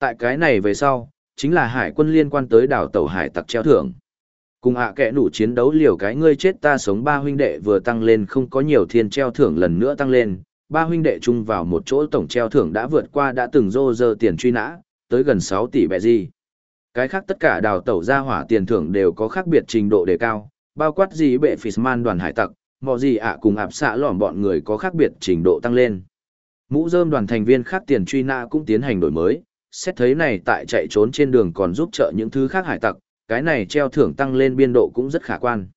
Tại cái này về sau, chính là hải quân liên quan tới đảo tàu hải tặc treo thưởng. Cùng hạ à đủ chiến đấu liều cái ngươi chết ta sống ba huynh đệ vừa tăng lên không có nhiều thiên treo thưởng lần nữa tăng lên, ba huynh đệ chung vào một chỗ tổng treo thưởng đã vượt qua đã từng rô rơ tiền truy nã, tới gần sáu tỷ bẹ gì. Cái khác tất cả đào tẩu ra hỏa tiền thưởng đều có khác biệt trình độ đề cao, bao quát gì bệ Fishman đoàn hải tặc, mọi gì ạ cùng ạp xạ lỏm bọn người có khác biệt trình độ tăng lên. Mũ rơm đoàn thành viên khác tiền truy nã cũng tiến hành đổi mới, xét thấy này tại chạy trốn trên đường còn giúp trợ những thứ khác hải tặc, cái này treo thưởng tăng lên biên độ cũng rất khả quan.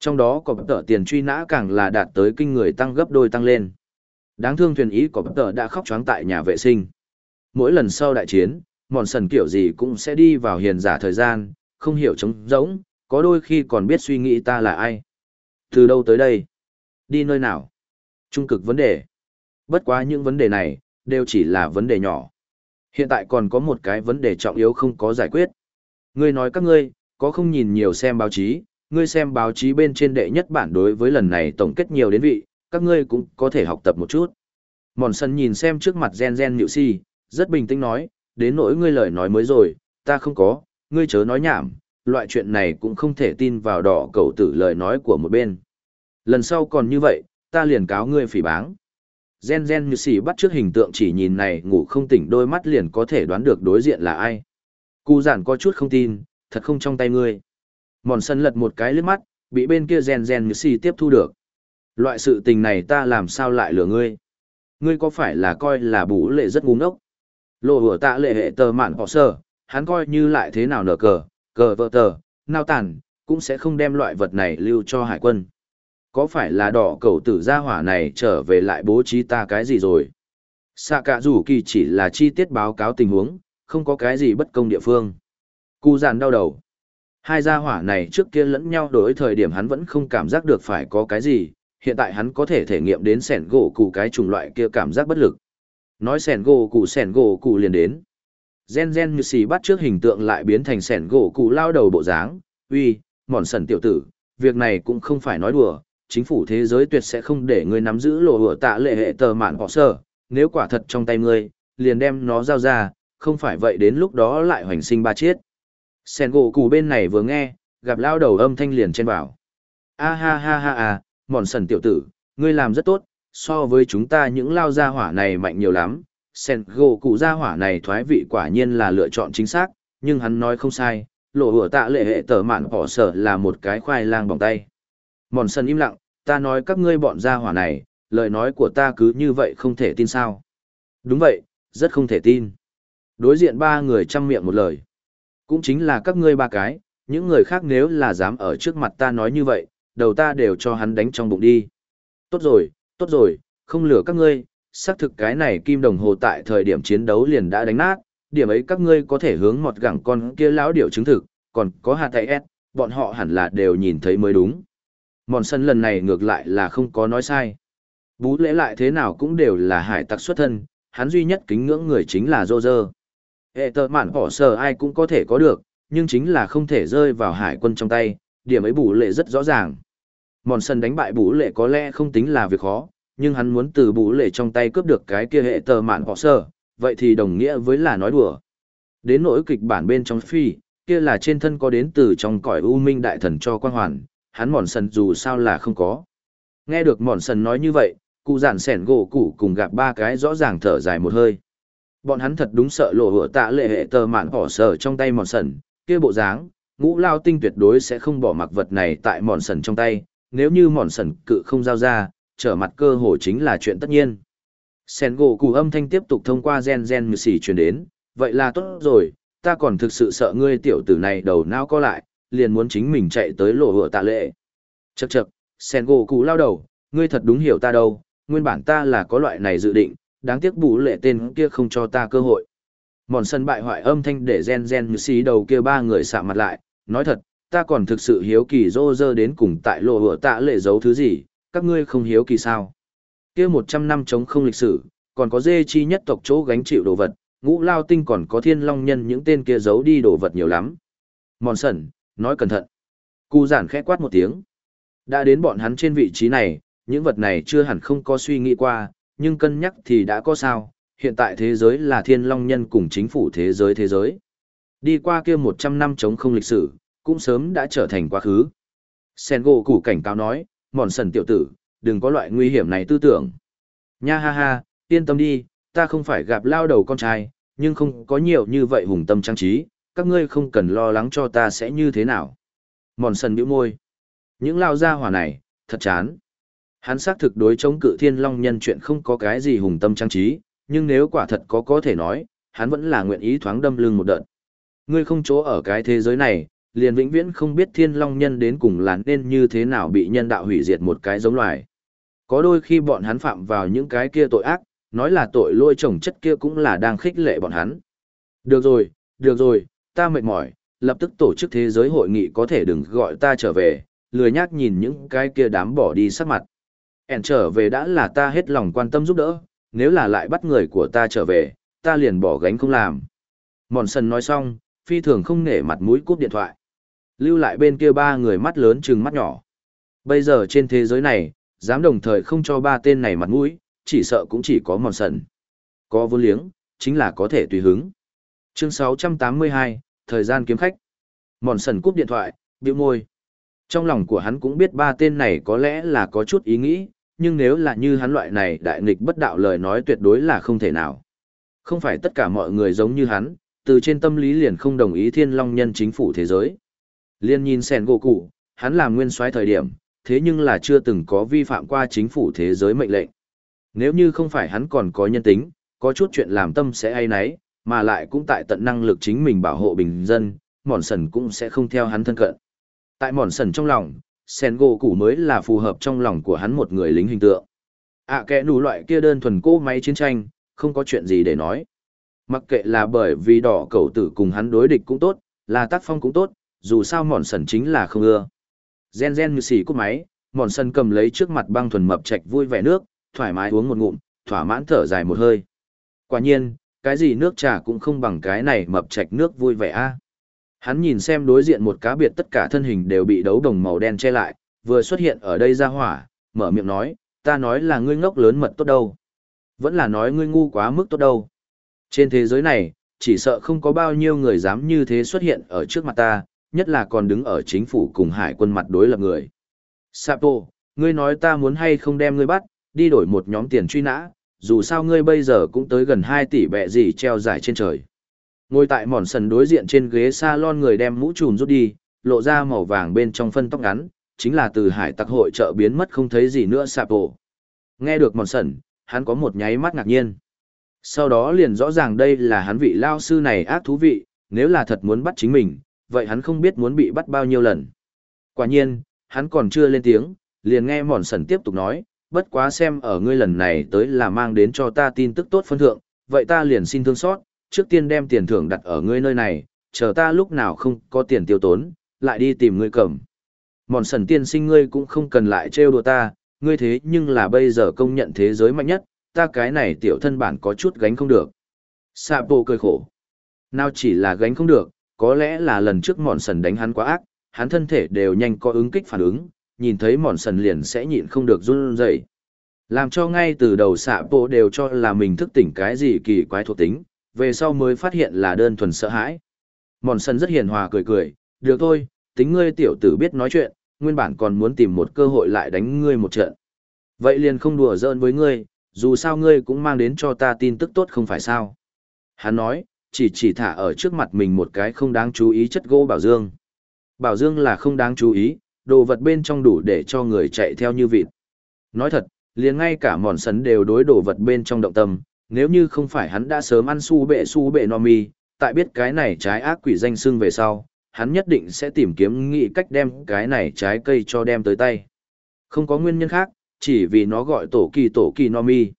Trong đó có tờ tiền truy nã càng là đạt tới kinh người tăng gấp đôi tăng lên. Đáng thương thuyền ý có tờ đã khóc choáng tại nhà vệ sinh. Mỗi lần sau đại chiến, mòn sần kiểu gì cũng sẽ đi vào hiền giả thời gian, không hiểu trống rỗng, có đôi khi còn biết suy nghĩ ta là ai. Từ đâu tới đây? Đi nơi nào? Trung cực vấn đề. Bất quá những vấn đề này, đều chỉ là vấn đề nhỏ. Hiện tại còn có một cái vấn đề trọng yếu không có giải quyết. Ngươi nói các ngươi, có không nhìn nhiều xem báo chí, ngươi xem báo chí bên trên đệ nhất bản đối với lần này tổng kết nhiều đến vị, các ngươi cũng có thể học tập một chút. Mòn sân nhìn xem trước mặt gen gen nhịu si, rất bình tĩnh nói, đến nỗi ngươi lời nói mới rồi, ta không có, ngươi chớ nói nhảm, loại chuyện này cũng không thể tin vào đỏ cầu tử lời nói của một bên. Lần sau còn như vậy, ta liền cáo ngươi phỉ báng. Gen gen như xì bắt trước hình tượng chỉ nhìn này ngủ không tỉnh đôi mắt liền có thể đoán được đối diện là ai. Cụ giản có chút không tin, thật không trong tay ngươi. Mòn sân lật một cái lướt mắt, bị bên kia gen gen như xì tiếp thu được. Loại sự tình này ta làm sao lại lừa ngươi? Ngươi có phải là coi là bú lệ rất ngu ngốc? Lộ hửa tạ lệ hệ tờ mạn bỏ sơ, hắn coi như lại thế nào nở cờ, cờ vợ tờ, nao tàn, cũng sẽ không đem loại vật này lưu cho hải quân. Có phải là đỏ cầu tử gia hỏa này trở về lại bố trí ta cái gì rồi? Sạ cả rủ kỳ chỉ là chi tiết báo cáo tình huống, không có cái gì bất công địa phương. Cú giàn đau đầu. Hai gia hỏa này trước kia lẫn nhau đối thời điểm hắn vẫn không cảm giác được phải có cái gì, hiện tại hắn có thể thể nghiệm đến sẻn gỗ cụ cái chủng loại kia cảm giác bất lực. Nói sẻn gỗ cụ sẻn gỗ cụ liền đến. Gen gen như xì bắt trước hình tượng lại biến thành sẻn gỗ cụ lao đầu bộ dáng, uy, mòn sần tiểu tử, việc này cũng không phải nói đùa, chính phủ thế giới tuyệt sẽ không để ngươi nắm giữ lộ hựa tạ lệ hệ tờ mạn họ sơ, nếu quả thật trong tay ngươi, liền đem nó giao ra, không phải vậy đến lúc đó lại hoành sinh ba chết. Sen gỗ cụ bên này vừa nghe, gặp lao đầu âm thanh liền trên bảo. A ha ha ha à, mòn sần tiểu tử, ngươi làm rất tốt, so với chúng ta những lao gia hỏa này mạnh nhiều lắm. Sen gỗ cụ gia hỏa này thoái vị quả nhiên là lựa chọn chính xác, nhưng hắn nói không sai, lộ hửa tạ lệ hệ tờ mạn bỏ sở là một cái khoai lang bỏng tay. Mòn sần im lặng, ta nói các ngươi bọn gia hỏa này, lời nói của ta cứ như vậy không thể tin sao. Đúng vậy, rất không thể tin. Đối diện ba người chăm miệng một lời. Cũng chính là các ngươi ba cái, những người khác nếu là dám ở trước mặt ta nói như vậy, đầu ta đều cho hắn đánh trong bụng đi. Tốt rồi, tốt rồi, không lừa các ngươi, xác thực cái này kim đồng hồ tại thời điểm chiến đấu liền đã đánh nát, điểm ấy các ngươi có thể hướng một gẳng con kia lão điểu chứng thực, còn có hạt tay S, bọn họ hẳn là đều nhìn thấy mới đúng. Mòn sân lần này ngược lại là không có nói sai. Bú lễ lại thế nào cũng đều là hải tặc xuất thân, hắn duy nhất kính ngưỡng người chính là Dô Dơ. Hệ tờ mạn bỏ sờ ai cũng có thể có được, nhưng chính là không thể rơi vào hải quân trong tay, điểm ấy bù lệ rất rõ ràng. Mòn sân đánh bại bù lệ có lẽ không tính là việc khó, nhưng hắn muốn từ bù lệ trong tay cướp được cái kia hệ tờ mạn bỏ sờ, vậy thì đồng nghĩa với là nói đùa. Đến nỗi kịch bản bên trong phi, kia là trên thân có đến từ trong cõi u minh đại thần cho quan hoàn, hắn mòn sần dù sao là không có. Nghe được mòn sần nói như vậy, cụ giản sẻn gỗ củ cùng gặp ba cái rõ ràng thở dài một hơi. Bọn hắn thật đúng sợ lộ hựa tạ lệ hệ tờ mạn bỏ sở trong tay mòn sần, kia bộ dáng, ngũ lao tinh tuyệt đối sẽ không bỏ mặc vật này tại mòn sần trong tay, nếu như mòn sần cự không giao ra, trở mặt cơ hồ chính là chuyện tất nhiên. Sen gỗ cụ âm thanh tiếp tục thông qua gen gen như xỉ truyền đến, vậy là tốt rồi, ta còn thực sự sợ ngươi tiểu tử này đầu não co lại, liền muốn chính mình chạy tới lộ hựa tạ lệ. Chậc chậc, sen gỗ cụ lao đầu, ngươi thật đúng hiểu ta đâu, nguyên bản ta là có loại này dự định, đáng tiếc bù lệ tên kia không cho ta cơ hội. Mòn sân bại hoại âm thanh để gen gen như xí đầu kia ba người sạm mặt lại, nói thật, ta còn thực sự hiếu kỳ rô rơ đến cùng tại lộ hựa tạ lệ giấu thứ gì, các ngươi không hiếu kỳ sao. kia một trăm năm chống không lịch sử, còn có dê chi nhất tộc chỗ gánh chịu đồ vật, ngũ lao tinh còn có thiên long nhân những tên kia giấu đi đồ vật nhiều lắm. Mòn sẩn nói cẩn thận. Cụ giản khẽ quát một tiếng. Đã đến bọn hắn trên vị trí này, những vật này chưa hẳn không có suy nghĩ qua, nhưng cân nhắc thì đã có sao, hiện tại thế giới là thiên long nhân cùng chính phủ thế giới thế giới. Đi qua kia 100 năm chống không lịch sử, cũng sớm đã trở thành quá khứ. Sen gỗ củ cảnh cáo nói, mòn sần tiểu tử, đừng có loại nguy hiểm này tư tưởng. Nha ha ha, yên tâm đi, ta không phải gặp lao đầu con trai, nhưng không có nhiều như vậy hùng tâm trang trí, các ngươi không cần lo lắng cho ta sẽ như thế nào. Mòn sần bĩu môi. Những lao gia hỏa này, thật chán. Hắn xác thực đối chống cự thiên long nhân chuyện không có cái gì hùng tâm trang trí, nhưng nếu quả thật có có thể nói, hắn vẫn là nguyện ý thoáng đâm lưng một đợt. Ngươi không chỗ ở cái thế giới này, liền vĩnh viễn không biết thiên long nhân đến cùng là nên như thế nào bị nhân đạo hủy diệt một cái giống loài. Có đôi khi bọn hắn phạm vào những cái kia tội ác, nói là tội lôi chồng chất kia cũng là đang khích lệ bọn hắn. Được rồi, được rồi, ta mệt mỏi, lập tức tổ chức thế giới hội nghị có thể đừng gọi ta trở về, lười nhác nhìn những cái kia đám bỏ đi sắc mặt. Ẻn trở về đã là ta hết lòng quan tâm giúp đỡ, nếu là lại bắt người của ta trở về, ta liền bỏ gánh không làm. Mòn sần nói xong, phi thường không nể mặt mũi cúp điện thoại. Lưu lại bên kia ba người mắt lớn trừng mắt nhỏ. Bây giờ trên thế giới này, dám đồng thời không cho ba tên này mặt mũi, chỉ sợ cũng chỉ có mòn sần. Có vô liếng, chính là có thể tùy hứng. Chương 682, thời gian kiếm khách. Mòn sần cúp điện thoại, bĩu môi. Trong lòng của hắn cũng biết ba tên này có lẽ là có chút ý nghĩ, nhưng nếu là như hắn loại này đại nghịch bất đạo lời nói tuyệt đối là không thể nào. Không phải tất cả mọi người giống như hắn, từ trên tâm lý liền không đồng ý thiên long nhân chính phủ thế giới. Liên nhìn sen gỗ cụ, hắn làm nguyên soái thời điểm, thế nhưng là chưa từng có vi phạm qua chính phủ thế giới mệnh lệnh. Nếu như không phải hắn còn có nhân tính, có chút chuyện làm tâm sẽ ai nấy, mà lại cũng tại tận năng lực chính mình bảo hộ bình dân, mòn sần cũng sẽ không theo hắn thân cận. Tại mòn sần trong lòng, sen gỗ củ mới là phù hợp trong lòng của hắn một người lính hình tượng. à, kẻ nụ loại kia đơn thuần cô máy chiến tranh, không có chuyện gì để nói. Mặc kệ là bởi vì đỏ cầu tử cùng hắn đối địch cũng tốt, là tác phong cũng tốt, dù sao mòn sần chính là không ưa. Gen gen như xì cút máy, mòn sần cầm lấy trước mặt băng thuần mập chạch vui vẻ nước, thoải mái uống một ngụm, thỏa mãn thở dài một hơi. Quả nhiên, cái gì nước trà cũng không bằng cái này mập chạch nước vui vẻ a. Hắn nhìn xem đối diện một cá biệt tất cả thân hình đều bị đấu đồng màu đen che lại, vừa xuất hiện ở đây ra hỏa, mở miệng nói, ta nói là ngươi ngốc lớn mật tốt đâu. Vẫn là nói ngươi ngu quá mức tốt đâu. Trên thế giới này, chỉ sợ không có bao nhiêu người dám như thế xuất hiện ở trước mặt ta, nhất là còn đứng ở chính phủ cùng hải quân mặt đối lập người. Sapo, ngươi nói ta muốn hay không đem ngươi bắt, đi đổi một nhóm tiền truy nã, dù sao ngươi bây giờ cũng tới gần 2 tỷ bẹ gì treo giải trên trời. Ngồi tại mòn sần đối diện trên ghế salon người đem mũ trùm rút đi, lộ ra màu vàng bên trong phân tóc ngắn, chính là từ hải tặc hội trợ biến mất không thấy gì nữa sạp bộ. Nghe được mòn sần, hắn có một nháy mắt ngạc nhiên. Sau đó liền rõ ràng đây là hắn vị lao sư này ác thú vị, nếu là thật muốn bắt chính mình, vậy hắn không biết muốn bị bắt bao nhiêu lần. Quả nhiên, hắn còn chưa lên tiếng, liền nghe mòn sần tiếp tục nói, bất quá xem ở ngươi lần này tới là mang đến cho ta tin tức tốt phân thượng, vậy ta liền xin thương xót, trước tiên đem tiền thưởng đặt ở ngươi nơi này, chờ ta lúc nào không có tiền tiêu tốn, lại đi tìm ngươi cầm. Mòn sần tiên sinh ngươi cũng không cần lại trêu đùa ta, ngươi thế nhưng là bây giờ công nhận thế giới mạnh nhất, ta cái này tiểu thân bản có chút gánh không được. Sapo cười khổ. Nào chỉ là gánh không được, có lẽ là lần trước mòn sần đánh hắn quá ác, hắn thân thể đều nhanh có ứng kích phản ứng, nhìn thấy mòn sần liền sẽ nhịn không được run rẩy. Làm cho ngay từ đầu xạ bộ đều cho là mình thức tỉnh cái gì kỳ quái thuộc tính, về sau mới phát hiện là đơn thuần sợ hãi. Mòn sần rất hiền hòa cười cười, được thôi, tính ngươi tiểu tử biết nói chuyện, nguyên bản còn muốn tìm một cơ hội lại đánh ngươi một trận. Vậy liền không đùa giỡn với ngươi, dù sao ngươi cũng mang đến cho ta tin tức tốt không phải sao. Hắn nói, chỉ chỉ thả ở trước mặt mình một cái không đáng chú ý chất gỗ bảo dương. Bảo dương là không đáng chú ý, đồ vật bên trong đủ để cho người chạy theo như vịt. Nói thật, liền ngay cả mòn sấn đều đối đồ vật bên trong động tâm, nếu như không phải hắn đã sớm ăn su bệ su bệ no mi, tại biết cái này trái ác quỷ danh xưng về sau, hắn nhất định sẽ tìm kiếm nghị cách đem cái này trái cây cho đem tới tay. Không có nguyên nhân khác, chỉ vì nó gọi tổ kỳ tổ kỳ no mi.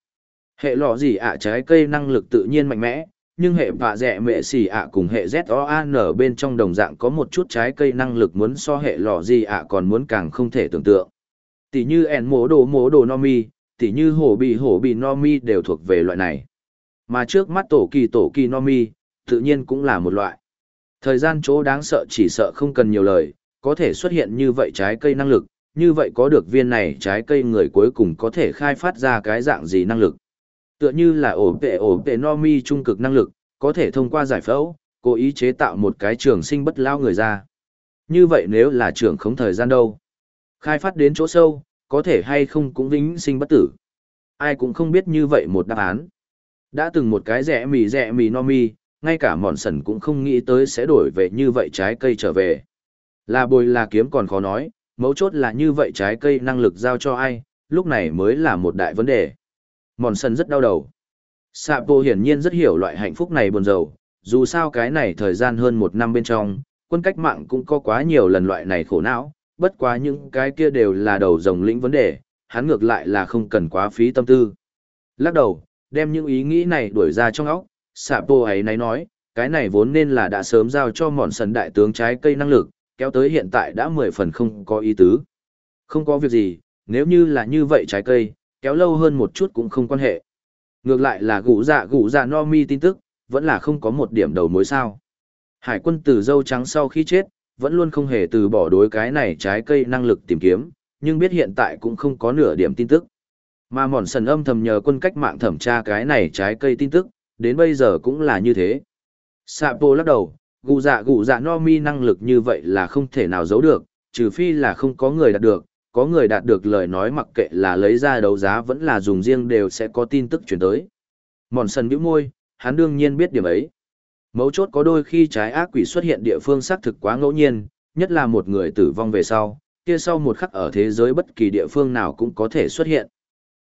Hệ lọ gì ạ trái cây năng lực tự nhiên mạnh mẽ, nhưng hệ vạ dẹ mệ xì ạ cùng hệ ZOAN bên trong đồng dạng có một chút trái cây năng lực muốn so hệ lọ gì ạ còn muốn càng không thể tưởng tượng. Tỷ như ẻn mố đồ mố đồ no mi, tỷ như hổ bị hổ bị no mi đều thuộc về loại này. Mà trước mắt tổ kỳ tổ kỳ no mi, tự nhiên cũng là một loại. Thời gian chỗ đáng sợ chỉ sợ không cần nhiều lời, có thể xuất hiện như vậy trái cây năng lực, như vậy có được viên này trái cây người cuối cùng có thể khai phát ra cái dạng gì năng lực. Tựa như là ổ vệ ổ vệ no mi trung cực năng lực, có thể thông qua giải phẫu, cố ý chế tạo một cái trường sinh bất lao người ra. Như vậy nếu là trường không thời gian đâu? Khai phát đến chỗ sâu, có thể hay không cũng vĩnh sinh bất tử. Ai cũng không biết như vậy một đáp án. Đã từng một cái rẻ mì rẻ mì no mi, ngay cả mòn sần cũng không nghĩ tới sẽ đổi về như vậy trái cây trở về. Là bồi là kiếm còn khó nói, mấu chốt là như vậy trái cây năng lực giao cho ai, lúc này mới là một đại vấn đề. Mòn sần rất đau đầu. Sapo hiển nhiên rất hiểu loại hạnh phúc này buồn rầu, dù sao cái này thời gian hơn một năm bên trong, quân cách mạng cũng có quá nhiều lần loại này khổ não, bất quá những cái kia đều là đầu dòng lĩnh vấn đề, hắn ngược lại là không cần quá phí tâm tư. Lắc đầu, đem những ý nghĩ này đuổi ra trong óc, Sapo ấy nấy nói, cái này vốn nên là đã sớm giao cho mòn sần đại tướng trái cây năng lực, kéo tới hiện tại đã mười phần không có ý tứ. Không có việc gì, nếu như là như vậy trái cây, kéo lâu hơn một chút cũng không quan hệ. Ngược lại là gũ dạ gũ dạ no mi tin tức, vẫn là không có một điểm đầu mối sao. Hải quân từ dâu trắng sau khi chết, vẫn luôn không hề từ bỏ đối cái này trái cây năng lực tìm kiếm, nhưng biết hiện tại cũng không có nửa điểm tin tức. Mà mòn sần âm thầm nhờ quân cách mạng thẩm tra cái này trái cây tin tức, đến bây giờ cũng là như thế. Sapo lắc đầu, gù dạ gù dạ no mi năng lực như vậy là không thể nào giấu được, trừ phi là không có người đạt được, có người đạt được lời nói mặc kệ là lấy ra đấu giá vẫn là dùng riêng đều sẽ có tin tức chuyển tới. Mòn sần bĩu môi, hắn đương nhiên biết điểm ấy. Mấu chốt có đôi khi trái ác quỷ xuất hiện địa phương xác thực quá ngẫu nhiên, nhất là một người tử vong về sau, kia sau một khắc ở thế giới bất kỳ địa phương nào cũng có thể xuất hiện.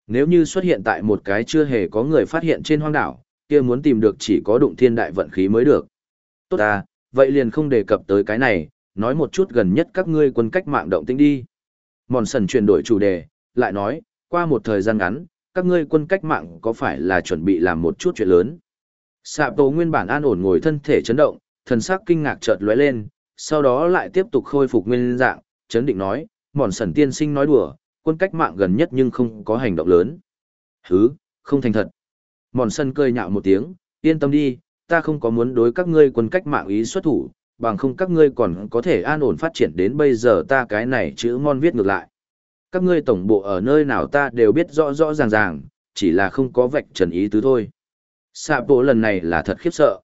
Nếu như xuất hiện tại một cái chưa hề có người phát hiện trên hoang đảo, kia muốn tìm được chỉ có đụng thiên đại vận khí mới được. Tốt à, vậy liền không đề cập tới cái này, nói một chút gần nhất các ngươi quân cách mạng động tĩnh đi. Mòn sần chuyển đổi chủ đề, lại nói, qua một thời gian ngắn, các ngươi quân cách mạng có phải là chuẩn bị làm một chút chuyện lớn. Sạp tổ nguyên bản an ổn ngồi thân thể chấn động, thần sắc kinh ngạc chợt lóe lên, sau đó lại tiếp tục khôi phục nguyên dạng, chấn định nói, mòn sần tiên sinh nói đùa, quân cách mạng gần nhất nhưng không có hành động lớn. Hứ, không thành thật. Mòn sân cười nhạo một tiếng, yên tâm đi, ta không có muốn đối các ngươi quân cách mạng ý xuất thủ, bằng không các ngươi còn có thể an ổn phát triển đến bây giờ ta cái này chữ ngon viết ngược lại. Các ngươi tổng bộ ở nơi nào ta đều biết rõ rõ ràng ràng, chỉ là không có vạch trần ý tứ thôi. Sạ bộ lần này là thật khiếp sợ.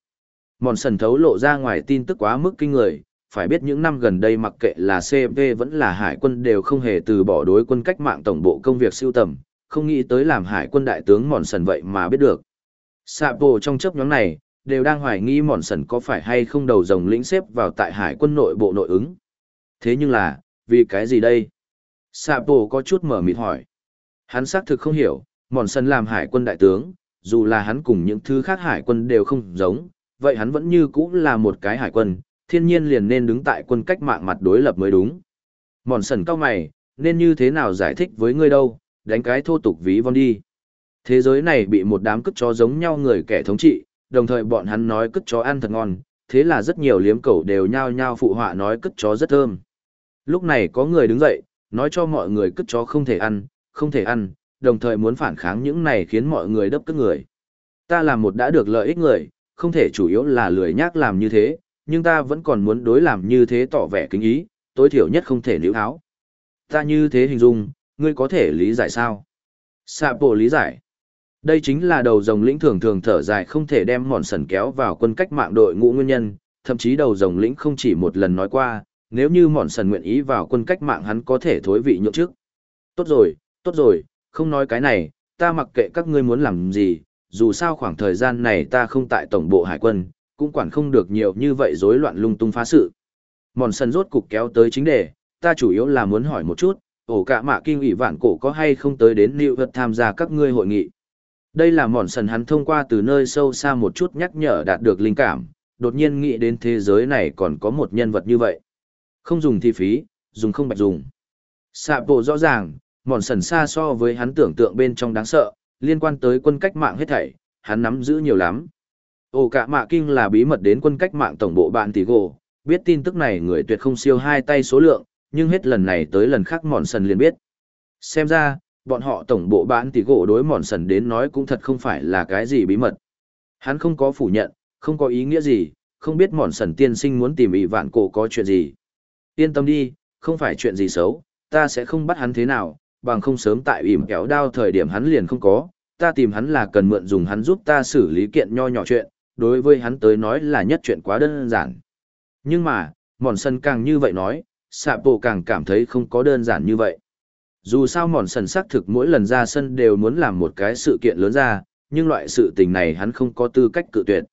Mòn sần thấu lộ ra ngoài tin tức quá mức kinh người, phải biết những năm gần đây mặc kệ là CP vẫn là hải quân đều không hề từ bỏ đối quân cách mạng tổng bộ công việc siêu tầm, không nghĩ tới làm hải quân đại tướng mòn sần vậy mà biết được. Sạ bộ trong chấp nhóm này, đều đang hoài nghi mòn sần có phải hay không đầu rồng lĩnh xếp vào tại hải quân nội bộ nội ứng. Thế nhưng là, vì cái gì đây? Sapo có chút mở mịt hỏi. Hắn xác thực không hiểu, mòn sần làm hải quân đại tướng, dù là hắn cùng những thứ khác hải quân đều không giống, vậy hắn vẫn như cũ là một cái hải quân, thiên nhiên liền nên đứng tại quân cách mạng mặt đối lập mới đúng. Mòn sần cao mày, nên như thế nào giải thích với ngươi đâu, đánh cái thô tục ví von đi. Thế giới này bị một đám cất chó giống nhau người kẻ thống trị, đồng thời bọn hắn nói cất chó ăn thật ngon, thế là rất nhiều liếm cẩu đều nhao nhao phụ họa nói cất chó rất thơm. Lúc này có người đứng dậy, nói cho mọi người cất chó không thể ăn, không thể ăn, đồng thời muốn phản kháng những này khiến mọi người đấp cất người. Ta là một đã được lợi ích người, không thể chủ yếu là lười nhác làm như thế, nhưng ta vẫn còn muốn đối làm như thế tỏ vẻ kính ý, tối thiểu nhất không thể níu áo. Ta như thế hình dung, ngươi có thể lý giải sao? Sạ bộ lý giải. Đây chính là đầu rồng lĩnh thường thường thở dài không thể đem mòn sần kéo vào quân cách mạng đội ngũ nguyên nhân, thậm chí đầu rồng lĩnh không chỉ một lần nói qua, nếu như mòn sần nguyện ý vào quân cách mạng hắn có thể thối vị nhượng trước. Tốt rồi, tốt rồi, không nói cái này, ta mặc kệ các ngươi muốn làm gì, dù sao khoảng thời gian này ta không tại tổng bộ hải quân, cũng quản không được nhiều như vậy rối loạn lung tung phá sự. Mòn sần rốt cục kéo tới chính đề, ta chủ yếu là muốn hỏi một chút, ổ cả mạ kinh ủy vạn cổ có hay không tới đến New York tham gia các ngươi hội nghị. Đây là mòn sần hắn thông qua từ nơi sâu xa một chút nhắc nhở đạt được linh cảm, đột nhiên nghĩ đến thế giới này còn có một nhân vật như vậy. Không dùng thi phí, dùng không bạch dùng. Sạ bộ rõ ràng, mòn sần xa so với hắn tưởng tượng bên trong đáng sợ, liên quan tới quân cách mạng hết thảy, hắn nắm giữ nhiều lắm. Ổ cả mạ kinh là bí mật đến quân cách mạng tổng bộ bạn tỷ gồ, biết tin tức này người tuyệt không siêu hai tay số lượng, nhưng hết lần này tới lần khác mòn sần liền biết. Xem ra, bọn họ tổng bộ bán tỷ gỗ đối mòn sần đến nói cũng thật không phải là cái gì bí mật. Hắn không có phủ nhận, không có ý nghĩa gì, không biết mòn sần tiên sinh muốn tìm ỷ vạn cổ có chuyện gì. Yên tâm đi, không phải chuyện gì xấu, ta sẽ không bắt hắn thế nào, bằng không sớm tại ỉm kéo đao thời điểm hắn liền không có, ta tìm hắn là cần mượn dùng hắn giúp ta xử lý kiện nho nhỏ chuyện, đối với hắn tới nói là nhất chuyện quá đơn giản. Nhưng mà, mòn sân càng như vậy nói, xạ bộ càng cảm thấy không có đơn giản như vậy. Dù sao mòn sần xác thực mỗi lần ra sân đều muốn làm một cái sự kiện lớn ra, nhưng loại sự tình này hắn không có tư cách cự tuyệt.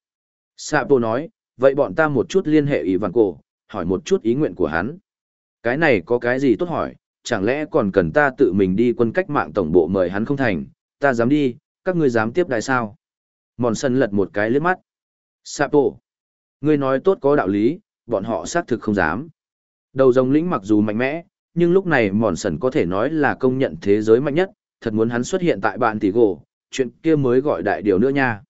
Sạ bộ nói, vậy bọn ta một chút liên hệ ý vạn cổ, hỏi một chút ý nguyện của hắn. Cái này có cái gì tốt hỏi, chẳng lẽ còn cần ta tự mình đi quân cách mạng tổng bộ mời hắn không thành, ta dám đi, các ngươi dám tiếp đại sao? Mòn sân lật một cái lướt mắt. Sapo, ngươi nói tốt có đạo lý, bọn họ xác thực không dám. Đầu rồng lĩnh mặc dù mạnh mẽ, nhưng lúc này mòn sần có thể nói là công nhận thế giới mạnh nhất, thật muốn hắn xuất hiện tại bạn tỷ gỗ, chuyện kia mới gọi đại điều nữa nha.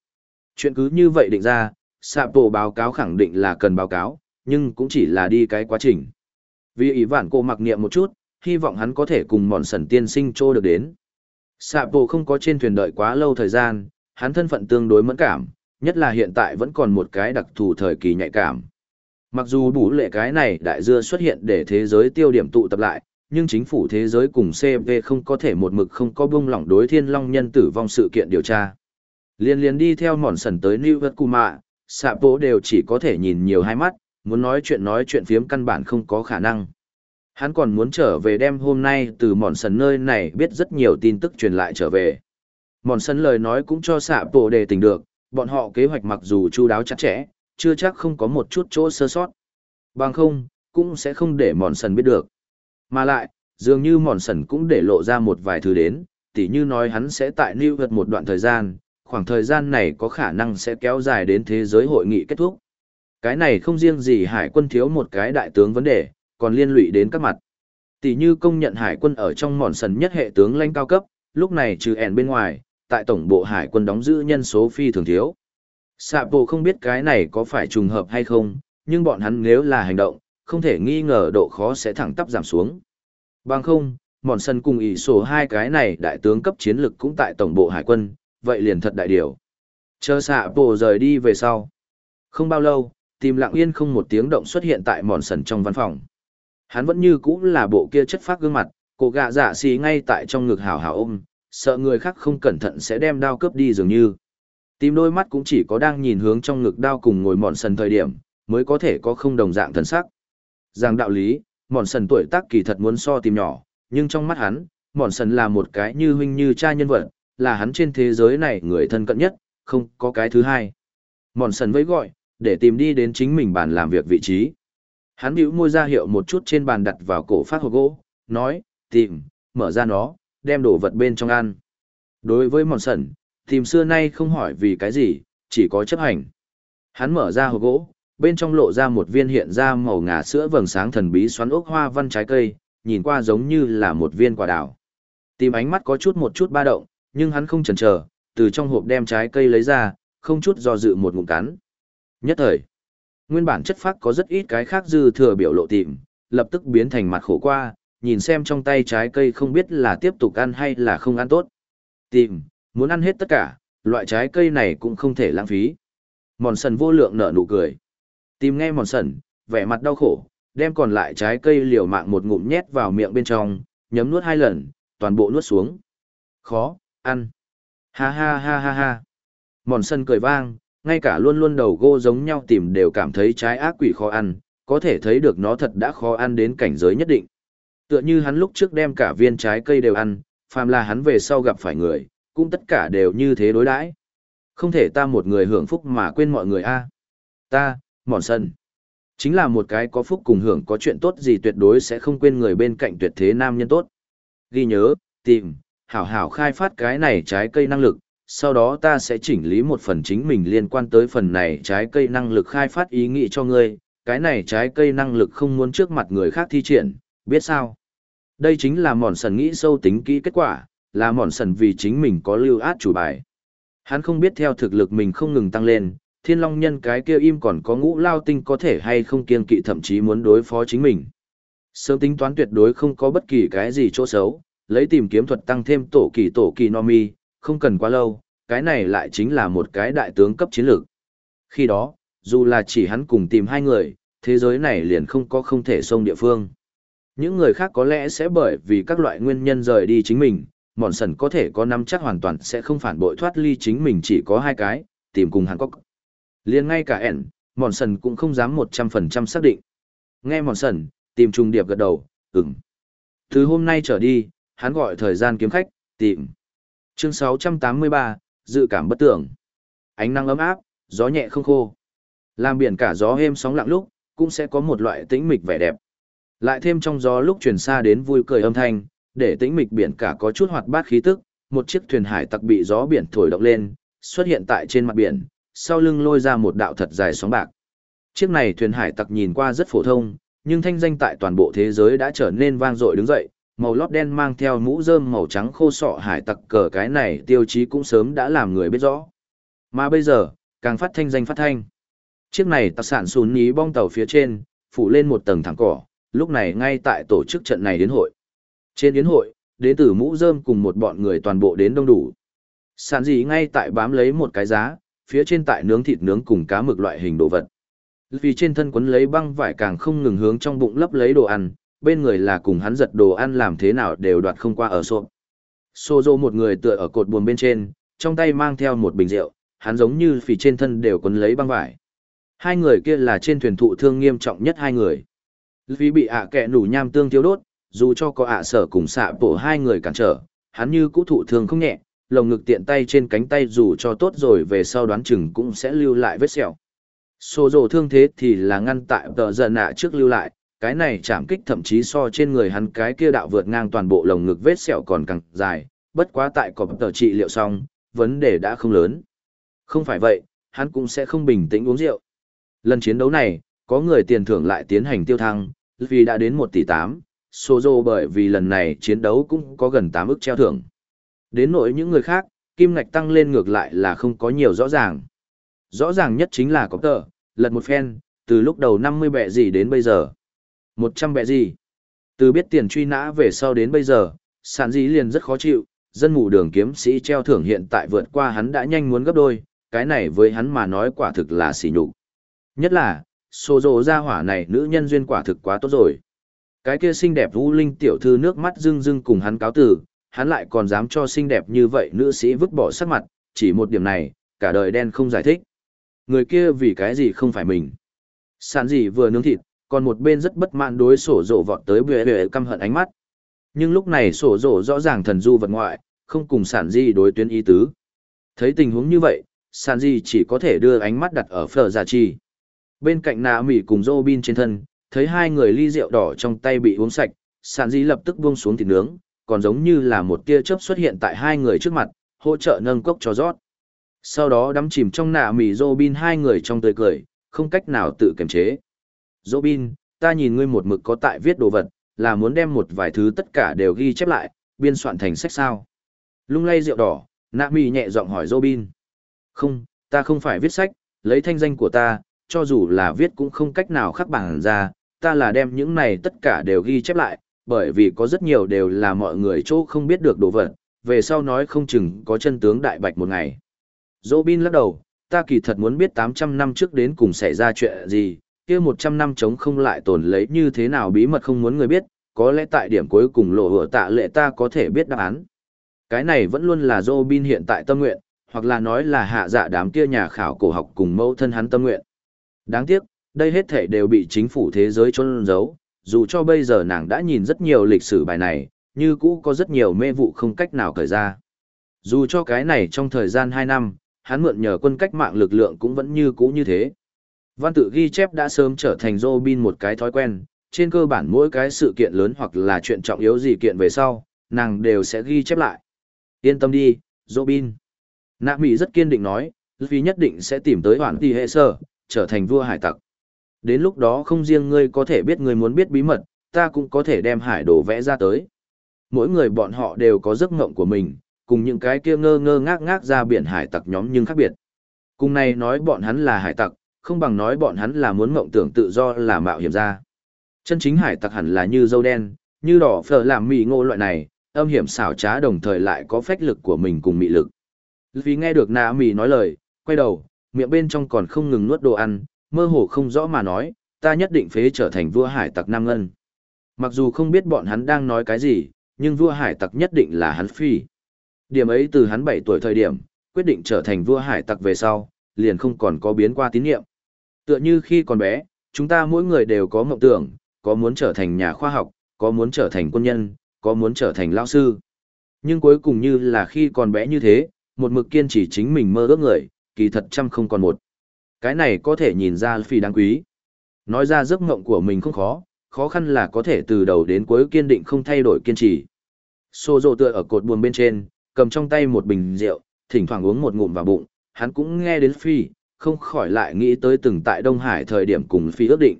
Chuyện cứ như vậy định ra, Sapo báo cáo khẳng định là cần báo cáo, nhưng cũng chỉ là đi cái quá trình. Vì ý vạn cô mặc niệm một chút, hy vọng hắn có thể cùng mòn sần tiên sinh trô được đến. Sapo không có trên thuyền đợi quá lâu thời gian, hắn thân phận tương đối mẫn cảm, nhất là hiện tại vẫn còn một cái đặc thù thời kỳ nhạy cảm. Mặc dù đủ lệ cái này đại dưa xuất hiện để thế giới tiêu điểm tụ tập lại, nhưng chính phủ thế giới cùng CV không có thể một mực không có bông lỏng đối thiên long nhân tử vong sự kiện điều tra. Liên liên đi theo mòn sần tới New York Kuma, xạ bố đều chỉ có thể nhìn nhiều hai mắt, muốn nói chuyện nói chuyện phiếm căn bản không có khả năng. Hắn còn muốn trở về đem hôm nay từ mòn sần nơi này biết rất nhiều tin tức truyền lại trở về. Mòn sần lời nói cũng cho xạ bố đề tình được, bọn họ kế hoạch mặc dù chu đáo chặt chẽ, chưa chắc không có một chút chỗ sơ sót. Bằng không, cũng sẽ không để mòn sần biết được. Mà lại, dường như mòn sần cũng để lộ ra một vài thứ đến, tỉ như nói hắn sẽ tại New York một đoạn thời gian, khoảng thời gian này có khả năng sẽ kéo dài đến thế giới hội nghị kết thúc. Cái này không riêng gì hải quân thiếu một cái đại tướng vấn đề, còn liên lụy đến các mặt. Tỷ như công nhận hải quân ở trong mòn sần nhất hệ tướng lãnh cao cấp, lúc này trừ ẻn bên ngoài, tại tổng bộ hải quân đóng giữ nhân số phi thường thiếu. Sạ bộ không biết cái này có phải trùng hợp hay không, nhưng bọn hắn nếu là hành động, không thể nghi ngờ độ khó sẽ thẳng tắp giảm xuống. Bằng không, mòn sân cùng ỷ sổ hai cái này đại tướng cấp chiến lực cũng tại tổng bộ hải quân, vậy liền thật đại điều. Chờ Sạ bộ rời đi về sau. Không bao lâu, tìm lặng yên không một tiếng động xuất hiện tại mòn sần trong văn phòng. Hắn vẫn như cũ là bộ kia chất phát gương mặt, cổ gạ giả xì ngay tại trong ngực hào hào ôm, sợ người khác không cẩn thận sẽ đem đao cướp đi dường như. Tìm đôi mắt cũng chỉ có đang nhìn hướng trong ngực đao cùng ngồi mòn sần thời điểm, mới có thể có không đồng dạng thần sắc. Giang đạo lý, mòn sần tuổi tác kỳ thật muốn so tìm nhỏ, nhưng trong mắt hắn, mòn sần là một cái như huynh như cha nhân vật, là hắn trên thế giới này người thân cận nhất, không có cái thứ hai. Mòn sần với gọi, để tìm đi đến chính mình bàn làm việc vị trí. Hắn bĩu môi ra hiệu một chút trên bàn đặt vào cổ phát hộp gỗ, nói, tìm, mở ra nó, đem đồ vật bên trong ăn. Đối với mòn sần, tìm xưa nay không hỏi vì cái gì, chỉ có chấp hành. Hắn mở ra hộp gỗ, bên trong lộ ra một viên hiện ra màu ngà sữa vầng sáng thần bí xoắn ốc hoa văn trái cây, nhìn qua giống như là một viên quả đào. Tìm ánh mắt có chút một chút ba động, nhưng hắn không chần chờ, từ trong hộp đem trái cây lấy ra, không chút do dự một ngụm cắn. Nhất thời, nguyên bản chất phác có rất ít cái khác dư thừa biểu lộ tìm, lập tức biến thành mặt khổ qua, nhìn xem trong tay trái cây không biết là tiếp tục ăn hay là không ăn tốt. Tìm, muốn ăn hết tất cả, loại trái cây này cũng không thể lãng phí. Mòn sần vô lượng nở nụ cười. Tìm nghe mòn sần, vẻ mặt đau khổ, đem còn lại trái cây liều mạng một ngụm nhét vào miệng bên trong, nhấm nuốt hai lần, toàn bộ nuốt xuống. Khó, ăn. Ha ha ha ha ha. Mòn sân cười vang, ngay cả luôn luôn đầu gô giống nhau tìm đều cảm thấy trái ác quỷ khó ăn, có thể thấy được nó thật đã khó ăn đến cảnh giới nhất định. Tựa như hắn lúc trước đem cả viên trái cây đều ăn, phàm là hắn về sau gặp phải người, cũng tất cả đều như thế đối đãi. Không thể ta một người hưởng phúc mà quên mọi người a. À. Ta, mòn sân. Chính là một cái có phúc cùng hưởng có chuyện tốt gì tuyệt đối sẽ không quên người bên cạnh tuyệt thế nam nhân tốt. Ghi nhớ, tìm, hảo hảo khai phát cái này trái cây năng lực, sau đó ta sẽ chỉnh lý một phần chính mình liên quan tới phần này trái cây năng lực khai phát ý nghĩ cho ngươi, cái này trái cây năng lực không muốn trước mặt người khác thi triển, biết sao? Đây chính là mòn sần nghĩ sâu tính kỹ kết quả, là mòn sần vì chính mình có lưu át chủ bài. Hắn không biết theo thực lực mình không ngừng tăng lên, thiên long nhân cái kia im còn có ngũ lao tinh có thể hay không kiên kỵ thậm chí muốn đối phó chính mình. Sớm tính toán tuyệt đối không có bất kỳ cái gì chỗ xấu, lấy tìm kiếm thuật tăng thêm tổ kỳ tổ kỳ no mi, không cần quá lâu, cái này lại chính là một cái đại tướng cấp chiến lược. Khi đó, dù là chỉ hắn cùng tìm hai người, thế giới này liền không có không thể xông địa phương. Những người khác có lẽ sẽ bởi vì các loại nguyên nhân rời đi chính mình, mòn sần có thể có năm chắc hoàn toàn sẽ không phản bội thoát ly chính mình chỉ có hai cái, tìm cùng Hàn cốc liền ngay cả ẻn, mòn sần cũng không dám một trăm phần trăm xác định. Nghe mòn sần, tìm trùng điệp gật đầu, ừng Từ hôm nay trở đi, hắn gọi thời gian kiếm khách, tìm. Chương 683, dự cảm bất tưởng. Ánh nắng ấm áp, gió nhẹ không khô. Làm biển cả gió êm sóng lặng lúc, cũng sẽ có một loại tĩnh mịch vẻ đẹp. Lại thêm trong gió lúc truyền xa đến vui cười âm thanh, để tĩnh mịch biển cả có chút hoạt bát khí tức, một chiếc thuyền hải tặc bị gió biển thổi động lên, xuất hiện tại trên mặt biển, sau lưng lôi ra một đạo thật dài sóng bạc. Chiếc này thuyền hải tặc nhìn qua rất phổ thông, nhưng thanh danh tại toàn bộ thế giới đã trở nên vang dội đứng dậy, màu lót đen mang theo mũ rơm màu trắng khô sọ hải tặc cờ cái này tiêu chí cũng sớm đã làm người biết rõ. Mà bây giờ, càng phát thanh danh phát thanh. Chiếc này tặc sản xuống ní bong tàu phía trên, phủ lên một tầng thẳng cỏ, lúc này ngay tại tổ chức trận này đến hội. Trên yến hội, đến từ mũ rơm cùng một bọn người toàn bộ đến đông đủ. Sản gì ngay tại bám lấy một cái giá, phía trên tại nướng thịt nướng cùng cá mực loại hình đồ vật. Vì trên thân quấn lấy băng vải càng không ngừng hướng trong bụng lấp lấy đồ ăn, bên người là cùng hắn giật đồ ăn làm thế nào đều đoạt không qua ở sộp. Sô dô một người tựa ở cột buồng bên trên, trong tay mang theo một bình rượu, hắn giống như phì trên thân đều quấn lấy băng vải. Hai người kia là trên thuyền thụ thương nghiêm trọng nhất hai người. Vì bị ạ kẹ nủ nham tương thiếu đốt, dù cho có ạ sở cùng xạ bộ hai người cản trở, hắn như cũ thụ thương không nhẹ, lồng ngực tiện tay trên cánh tay dù cho tốt rồi về sau đoán chừng cũng sẽ lưu lại vết sẹo. Sô dồ thương thế thì là ngăn tại tờ giận nạ trước lưu lại, cái này chạm kích thậm chí so trên người hắn cái kia đạo vượt ngang toàn bộ lồng ngực vết sẹo còn càng dài, bất quá tại cọp tờ trị liệu xong, vấn đề đã không lớn. Không phải vậy, hắn cũng sẽ không bình tĩnh uống rượu. Lần chiến đấu này, có người tiền thưởng lại tiến hành tiêu thăng, vì đã đến 1 tỷ 8, Sozo bởi vì lần này chiến đấu cũng có gần 8 ức treo thưởng. Đến nỗi những người khác, kim ngạch tăng lên ngược lại là không có nhiều rõ ràng. Rõ ràng nhất chính là có tờ, lật một phen, từ lúc đầu 50 bẹ gì đến bây giờ. 100 bẹ gì. Từ biết tiền truy nã về sau đến bây giờ, sản dĩ liền rất khó chịu, dân mù đường kiếm sĩ treo thưởng hiện tại vượt qua hắn đã nhanh muốn gấp đôi, cái này với hắn mà nói quả thực là xỉ nhục. Nhất là, sổ dồ ra hỏa này nữ nhân duyên quả thực quá tốt rồi. Cái kia xinh đẹp vũ linh tiểu thư nước mắt rưng rưng cùng hắn cáo tử, hắn lại còn dám cho xinh đẹp như vậy nữ sĩ vứt bỏ sắc mặt, chỉ một điểm này, cả đời đen không giải thích. Người kia vì cái gì không phải mình. Sản gì vừa nướng thịt, còn một bên rất bất mãn đối sổ rộ vọt tới bề bề căm hận ánh mắt. Nhưng lúc này sổ rộ rõ ràng thần du vật ngoại, không cùng sản di đối tuyến ý tứ. Thấy tình huống như vậy, sản di chỉ có thể đưa ánh mắt đặt ở phở giả trì, Bên cạnh nạ mỉ cùng Robin trên thân, thấy hai người ly rượu đỏ trong tay bị uống sạch, sản dĩ lập tức buông xuống thịt nướng, còn giống như là một tia chớp xuất hiện tại hai người trước mặt, hỗ trợ nâng cốc cho rót. Sau đó đắm chìm trong nạ mì, Robin hai người trong tươi cười, không cách nào tự kiềm chế. Robin, ta nhìn ngươi một mực có tại viết đồ vật, là muốn đem một vài thứ tất cả đều ghi chép lại, biên soạn thành sách sao. Lung lay rượu đỏ, nạ mì nhẹ giọng hỏi Robin. Không, ta không phải viết sách, lấy thanh danh của ta, cho dù là viết cũng không cách nào khắc bản ra, ta là đem những này tất cả đều ghi chép lại, bởi vì có rất nhiều đều là mọi người chỗ không biết được đồ vật, về sau nói không chừng có chân tướng đại bạch một ngày. Robin lắc đầu, ta kỳ thật muốn biết 800 năm trước đến cùng xảy ra chuyện gì, kia 100 năm chống không lại tồn lấy như thế nào bí mật không muốn người biết, có lẽ tại điểm cuối cùng lộ hựa tạ lệ ta có thể biết đáp án. Cái này vẫn luôn là Robin hiện tại tâm nguyện, hoặc là nói là hạ dạ đám kia nhà khảo cổ học cùng mẫu thân hắn tâm nguyện. Đáng tiếc, đây hết thể đều bị chính phủ thế giới trôn giấu, dù cho bây giờ nàng đã nhìn rất nhiều lịch sử bài này, như cũ có rất nhiều mê vụ không cách nào cởi ra. Dù cho cái này trong thời gian 2 năm, hắn mượn nhờ quân cách mạng lực lượng cũng vẫn như cũ như thế. Văn tự ghi chép đã sớm trở thành Robin một cái thói quen, trên cơ bản mỗi cái sự kiện lớn hoặc là chuyện trọng yếu gì kiện về sau, nàng đều sẽ ghi chép lại. Yên tâm đi, Robin. Nạ Mỹ rất kiên định nói, vì nhất định sẽ tìm tới hoàn tỷ hệ sở, trở thành vua hải tặc. Đến lúc đó không riêng ngươi có thể biết ngươi muốn biết bí mật, ta cũng có thể đem hải đồ vẽ ra tới. Mỗi người bọn họ đều có giấc mộng của mình, cùng những cái kia ngơ ngơ ngác ngác ra biển hải tặc nhóm nhưng khác biệt. Cùng này nói bọn hắn là hải tặc, không bằng nói bọn hắn là muốn mộng tưởng tự do là mạo hiểm ra. Chân chính hải tặc hẳn là như dâu đen, như đỏ phở làm mì ngô loại này, âm hiểm xảo trá đồng thời lại có phách lực của mình cùng mị lực. Vì nghe được nạ mì nói lời, quay đầu, miệng bên trong còn không ngừng nuốt đồ ăn, mơ hồ không rõ mà nói, ta nhất định phế trở thành vua hải tặc Nam Ngân. Mặc dù không biết bọn hắn đang nói cái gì, nhưng vua hải tặc nhất định là hắn phi. Điểm ấy từ hắn 7 tuổi thời điểm, quyết định trở thành vua hải tặc về sau, liền không còn có biến qua tín nhiệm. Tựa như khi còn bé, chúng ta mỗi người đều có mộng tưởng, có muốn trở thành nhà khoa học, có muốn trở thành quân nhân, có muốn trở thành lao sư. Nhưng cuối cùng như là khi còn bé như thế, một mực kiên trì chính mình mơ ước người, kỳ thật trăm không còn một. Cái này có thể nhìn ra phi đáng quý. Nói ra giấc mộng của mình không khó, khó khăn là có thể từ đầu đến cuối kiên định không thay đổi kiên trì. Xô rộ tựa ở cột buồm bên trên, cầm trong tay một bình rượu, thỉnh thoảng uống một ngụm vào bụng, hắn cũng nghe đến phi, không khỏi lại nghĩ tới từng tại Đông Hải thời điểm cùng phi ước định.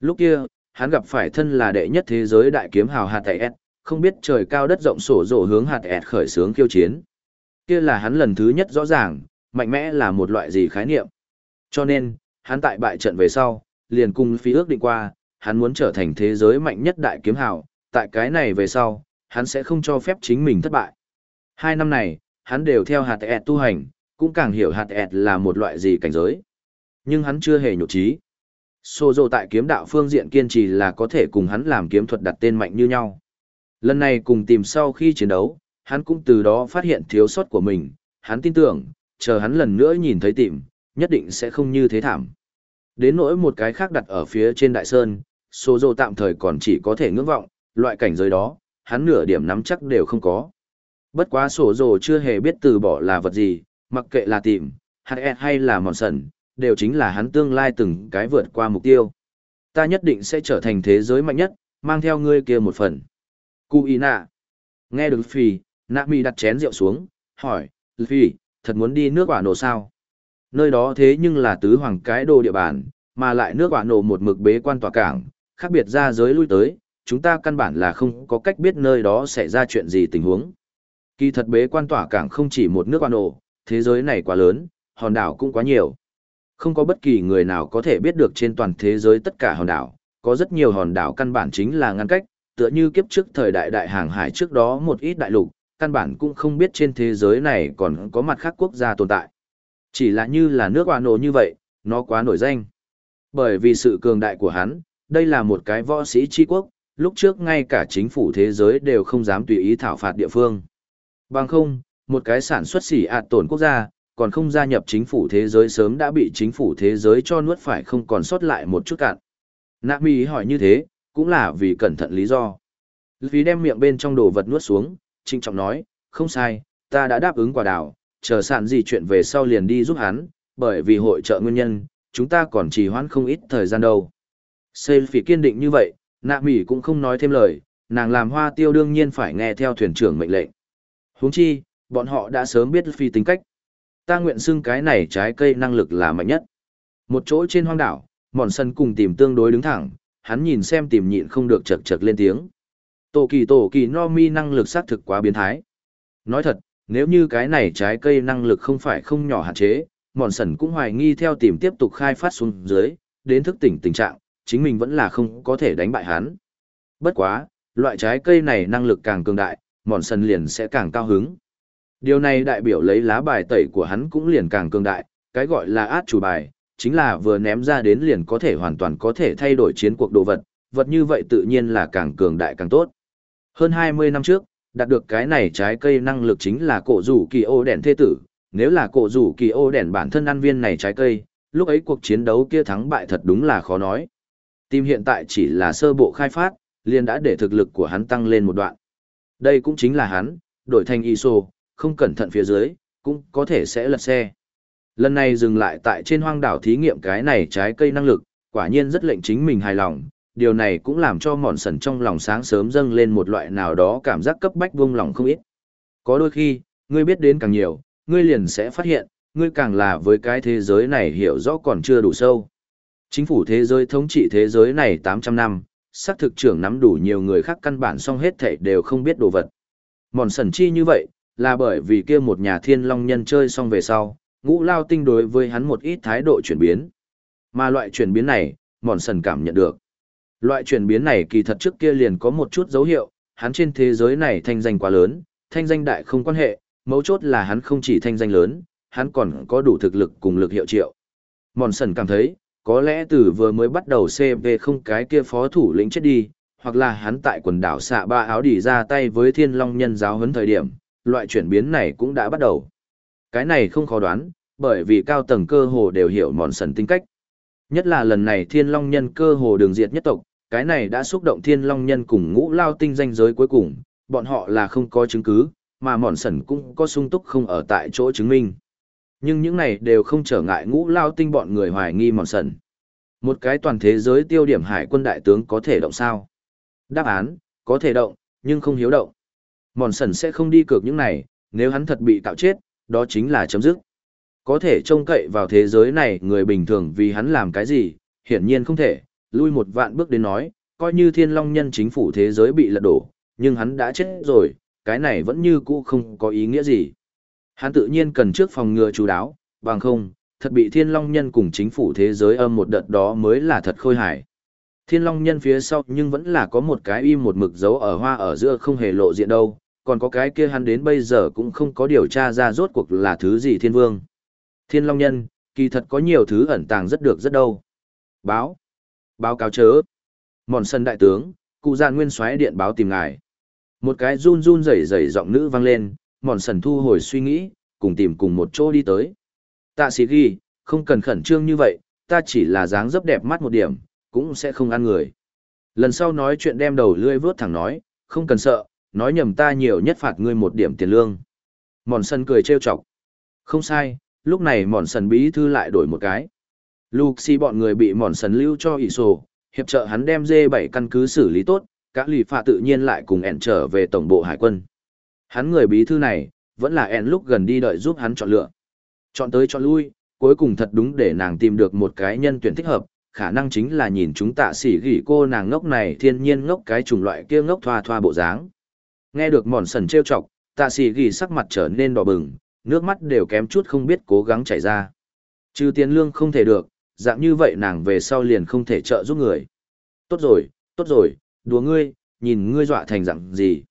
Lúc kia, hắn gặp phải thân là đệ nhất thế giới đại kiếm hào hạt S, không biết trời cao đất rộng sổ rộ hướng hạt S khởi sướng khiêu chiến. Kia là hắn lần thứ nhất rõ ràng, mạnh mẽ là một loại gì khái niệm. Cho nên, hắn tại bại trận về sau, liền cùng phi ước định qua, hắn muốn trở thành thế giới mạnh nhất đại kiếm hào, tại cái này về sau, hắn sẽ không cho phép chính mình thất bại. Hai năm này, hắn đều theo hạt ẹt tu hành, cũng càng hiểu hạt ẹt là một loại gì cảnh giới. Nhưng hắn chưa hề nhục trí. Sô dô tại kiếm đạo phương diện kiên trì là có thể cùng hắn làm kiếm thuật đặt tên mạnh như nhau. Lần này cùng tìm sau khi chiến đấu, hắn cũng từ đó phát hiện thiếu sót của mình, hắn tin tưởng, chờ hắn lần nữa nhìn thấy tìm, nhất định sẽ không như thế thảm. Đến nỗi một cái khác đặt ở phía trên đại sơn, số dô tạm thời còn chỉ có thể ngưỡng vọng, loại cảnh giới đó, hắn nửa điểm nắm chắc đều không có. Bất quá sổ dồ chưa hề biết từ bỏ là vật gì, mặc kệ là tìm, hạt hay là mòn sần, đều chính là hắn tương lai từng cái vượt qua mục tiêu. Ta nhất định sẽ trở thành thế giới mạnh nhất, mang theo ngươi kia một phần. Cụ ý nạ. Nghe được Phi, nạ mi đặt chén rượu xuống, hỏi, Phi, thật muốn đi nước quả nổ sao? Nơi đó thế nhưng là tứ hoàng cái đồ địa bàn, mà lại nước quả nổ một mực bế quan tòa cảng, khác biệt ra giới lui tới, chúng ta căn bản là không có cách biết nơi đó sẽ ra chuyện gì tình huống. Kỳ thật bế quan tỏa cảng không chỉ một nước quan nổ, thế giới này quá lớn, hòn đảo cũng quá nhiều. Không có bất kỳ người nào có thể biết được trên toàn thế giới tất cả hòn đảo, có rất nhiều hòn đảo căn bản chính là ngăn cách, tựa như kiếp trước thời đại đại hàng hải trước đó một ít đại lục, căn bản cũng không biết trên thế giới này còn có mặt khác quốc gia tồn tại. Chỉ là như là nước hoa nổ như vậy, nó quá nổi danh. Bởi vì sự cường đại của hắn, đây là một cái võ sĩ tri quốc, lúc trước ngay cả chính phủ thế giới đều không dám tùy ý thảo phạt địa phương. Bằng không, một cái sản xuất xỉ ạt tổn quốc gia, còn không gia nhập chính phủ thế giới sớm đã bị chính phủ thế giới cho nuốt phải không còn sót lại một chút cạn. Nạ mi hỏi như thế, cũng là vì cẩn thận lý do. Vì đem miệng bên trong đồ vật nuốt xuống, trinh trọng nói, không sai, ta đã đáp ứng quả đảo, chờ sạn gì chuyện về sau liền đi giúp hắn, bởi vì hội trợ nguyên nhân, chúng ta còn trì hoãn không ít thời gian đâu. Sê phỉ kiên định như vậy, nạ mỉ cũng không nói thêm lời, nàng làm hoa tiêu đương nhiên phải nghe theo thuyền trưởng mệnh lệnh. Huống chi, bọn họ đã sớm biết phi tính cách. Ta nguyện xưng cái này trái cây năng lực là mạnh nhất. Một chỗ trên hoang đảo, mòn sân cùng tìm tương đối đứng thẳng, hắn nhìn xem tìm nhịn không được chật chật lên tiếng. Tổ kỳ tổ kỳ no mi năng lực xác thực quá biến thái. Nói thật, nếu như cái này trái cây năng lực không phải không nhỏ hạn chế, mòn sần cũng hoài nghi theo tìm tiếp tục khai phát xuống dưới, đến thức tỉnh tình trạng, chính mình vẫn là không có thể đánh bại hắn. Bất quá, loại trái cây này năng lực càng cường đại, mòn sần liền sẽ càng cao hứng. Điều này đại biểu lấy lá bài tẩy của hắn cũng liền càng cường đại, cái gọi là át chủ bài, chính là vừa ném ra đến liền có thể hoàn toàn có thể thay đổi chiến cuộc đồ vật, vật như vậy tự nhiên là càng cường đại càng tốt. Hơn 20 năm trước, đạt được cái này trái cây năng lực chính là cổ rủ kỳ ô đèn thế tử, nếu là cổ rủ kỳ ô đèn bản thân ăn viên này trái cây, lúc ấy cuộc chiến đấu kia thắng bại thật đúng là khó nói. Tim hiện tại chỉ là sơ bộ khai phát, liền đã để thực lực của hắn tăng lên một đoạn. Đây cũng chính là hắn, đổi thành ISO, không cẩn thận phía dưới, cũng có thể sẽ lật xe. Lần này dừng lại tại trên hoang đảo thí nghiệm cái này trái cây năng lực, quả nhiên rất lệnh chính mình hài lòng, điều này cũng làm cho mòn sần trong lòng sáng sớm dâng lên một loại nào đó cảm giác cấp bách vung lòng không ít. Có đôi khi, ngươi biết đến càng nhiều, ngươi liền sẽ phát hiện, ngươi càng là với cái thế giới này hiểu rõ còn chưa đủ sâu. Chính phủ thế giới thống trị thế giới này 800 năm, xác thực trưởng nắm đủ nhiều người khác căn bản song hết thảy đều không biết đồ vật. Mòn sần chi như vậy, là bởi vì kia một nhà thiên long nhân chơi xong về sau, ngũ lao tinh đối với hắn một ít thái độ chuyển biến. Mà loại chuyển biến này, mòn sần cảm nhận được. Loại chuyển biến này kỳ thật trước kia liền có một chút dấu hiệu, hắn trên thế giới này thanh danh quá lớn, thanh danh đại không quan hệ, mấu chốt là hắn không chỉ thanh danh lớn, hắn còn có đủ thực lực cùng lực hiệu triệu. Mòn sần cảm thấy, có lẽ từ vừa mới bắt đầu CV không cái kia phó thủ lĩnh chết đi, hoặc là hắn tại quần đảo xạ ba áo đỉ ra tay với thiên long nhân giáo huấn thời điểm, loại chuyển biến này cũng đã bắt đầu. Cái này không khó đoán, bởi vì cao tầng cơ hồ đều hiểu mòn sần tính cách. Nhất là lần này thiên long nhân cơ hồ đường diệt nhất tộc, cái này đã xúc động thiên long nhân cùng ngũ lao tinh danh giới cuối cùng, bọn họ là không có chứng cứ, mà mòn sần cũng có sung túc không ở tại chỗ chứng minh. Nhưng những này đều không trở ngại ngũ lao tinh bọn người hoài nghi mòn sần. Một cái toàn thế giới tiêu điểm hải quân đại tướng có thể động sao? Đáp án, có thể động, nhưng không hiếu động. Mòn sần sẽ không đi cược những này, nếu hắn thật bị tạo chết, đó chính là chấm dứt. Có thể trông cậy vào thế giới này người bình thường vì hắn làm cái gì, hiển nhiên không thể, lui một vạn bước đến nói, coi như thiên long nhân chính phủ thế giới bị lật đổ, nhưng hắn đã chết rồi, cái này vẫn như cũ không có ý nghĩa gì. Hắn tự nhiên cần trước phòng ngừa chú đáo, bằng không, thật bị thiên long nhân cùng chính phủ thế giới âm một đợt đó mới là thật khôi hài. Thiên long nhân phía sau nhưng vẫn là có một cái im một mực dấu ở hoa ở giữa không hề lộ diện đâu, còn có cái kia hắn đến bây giờ cũng không có điều tra ra rốt cuộc là thứ gì thiên vương. Thiên long nhân, kỳ thật có nhiều thứ ẩn tàng rất được rất đâu. Báo. Báo cáo chớ. Mòn sân đại tướng, cụ già nguyên soái điện báo tìm ngài. Một cái run run rẩy rẩy giọng nữ vang lên, mòn sần thu hồi suy nghĩ, cùng tìm cùng một chỗ đi tới. Tạ sĩ ghi, không cần khẩn trương như vậy, ta chỉ là dáng dấp đẹp mắt một điểm, cũng sẽ không ăn người. Lần sau nói chuyện đem đầu lưỡi vớt thẳng nói, không cần sợ, nói nhầm ta nhiều nhất phạt ngươi một điểm tiền lương. Mòn sân cười trêu chọc. Không sai, lúc này mòn sần bí thư lại đổi một cái. Luxi bọn người bị mòn sần lưu cho ỷ sổ, hiệp trợ hắn đem dê bảy căn cứ xử lý tốt, các lì phạ tự nhiên lại cùng ẻn trở về tổng bộ hải quân. Hắn người bí thư này, vẫn là ẻn lúc gần đi đợi giúp hắn chọn lựa. Chọn tới chọn lui, cuối cùng thật đúng để nàng tìm được một cái nhân tuyển thích hợp, khả năng chính là nhìn chúng tạ sỉ gỉ cô nàng ngốc này thiên nhiên ngốc cái chủng loại kia ngốc thoa thoa bộ dáng. Nghe được mòn sần trêu chọc, tạ sỉ gỉ sắc mặt trở nên đỏ bừng, nước mắt đều kém chút không biết cố gắng chảy ra. Trừ tiền lương không thể được, dạng như vậy nàng về sau liền không thể trợ giúp người. Tốt rồi, tốt rồi, đùa ngươi, nhìn ngươi dọa thành dạng gì.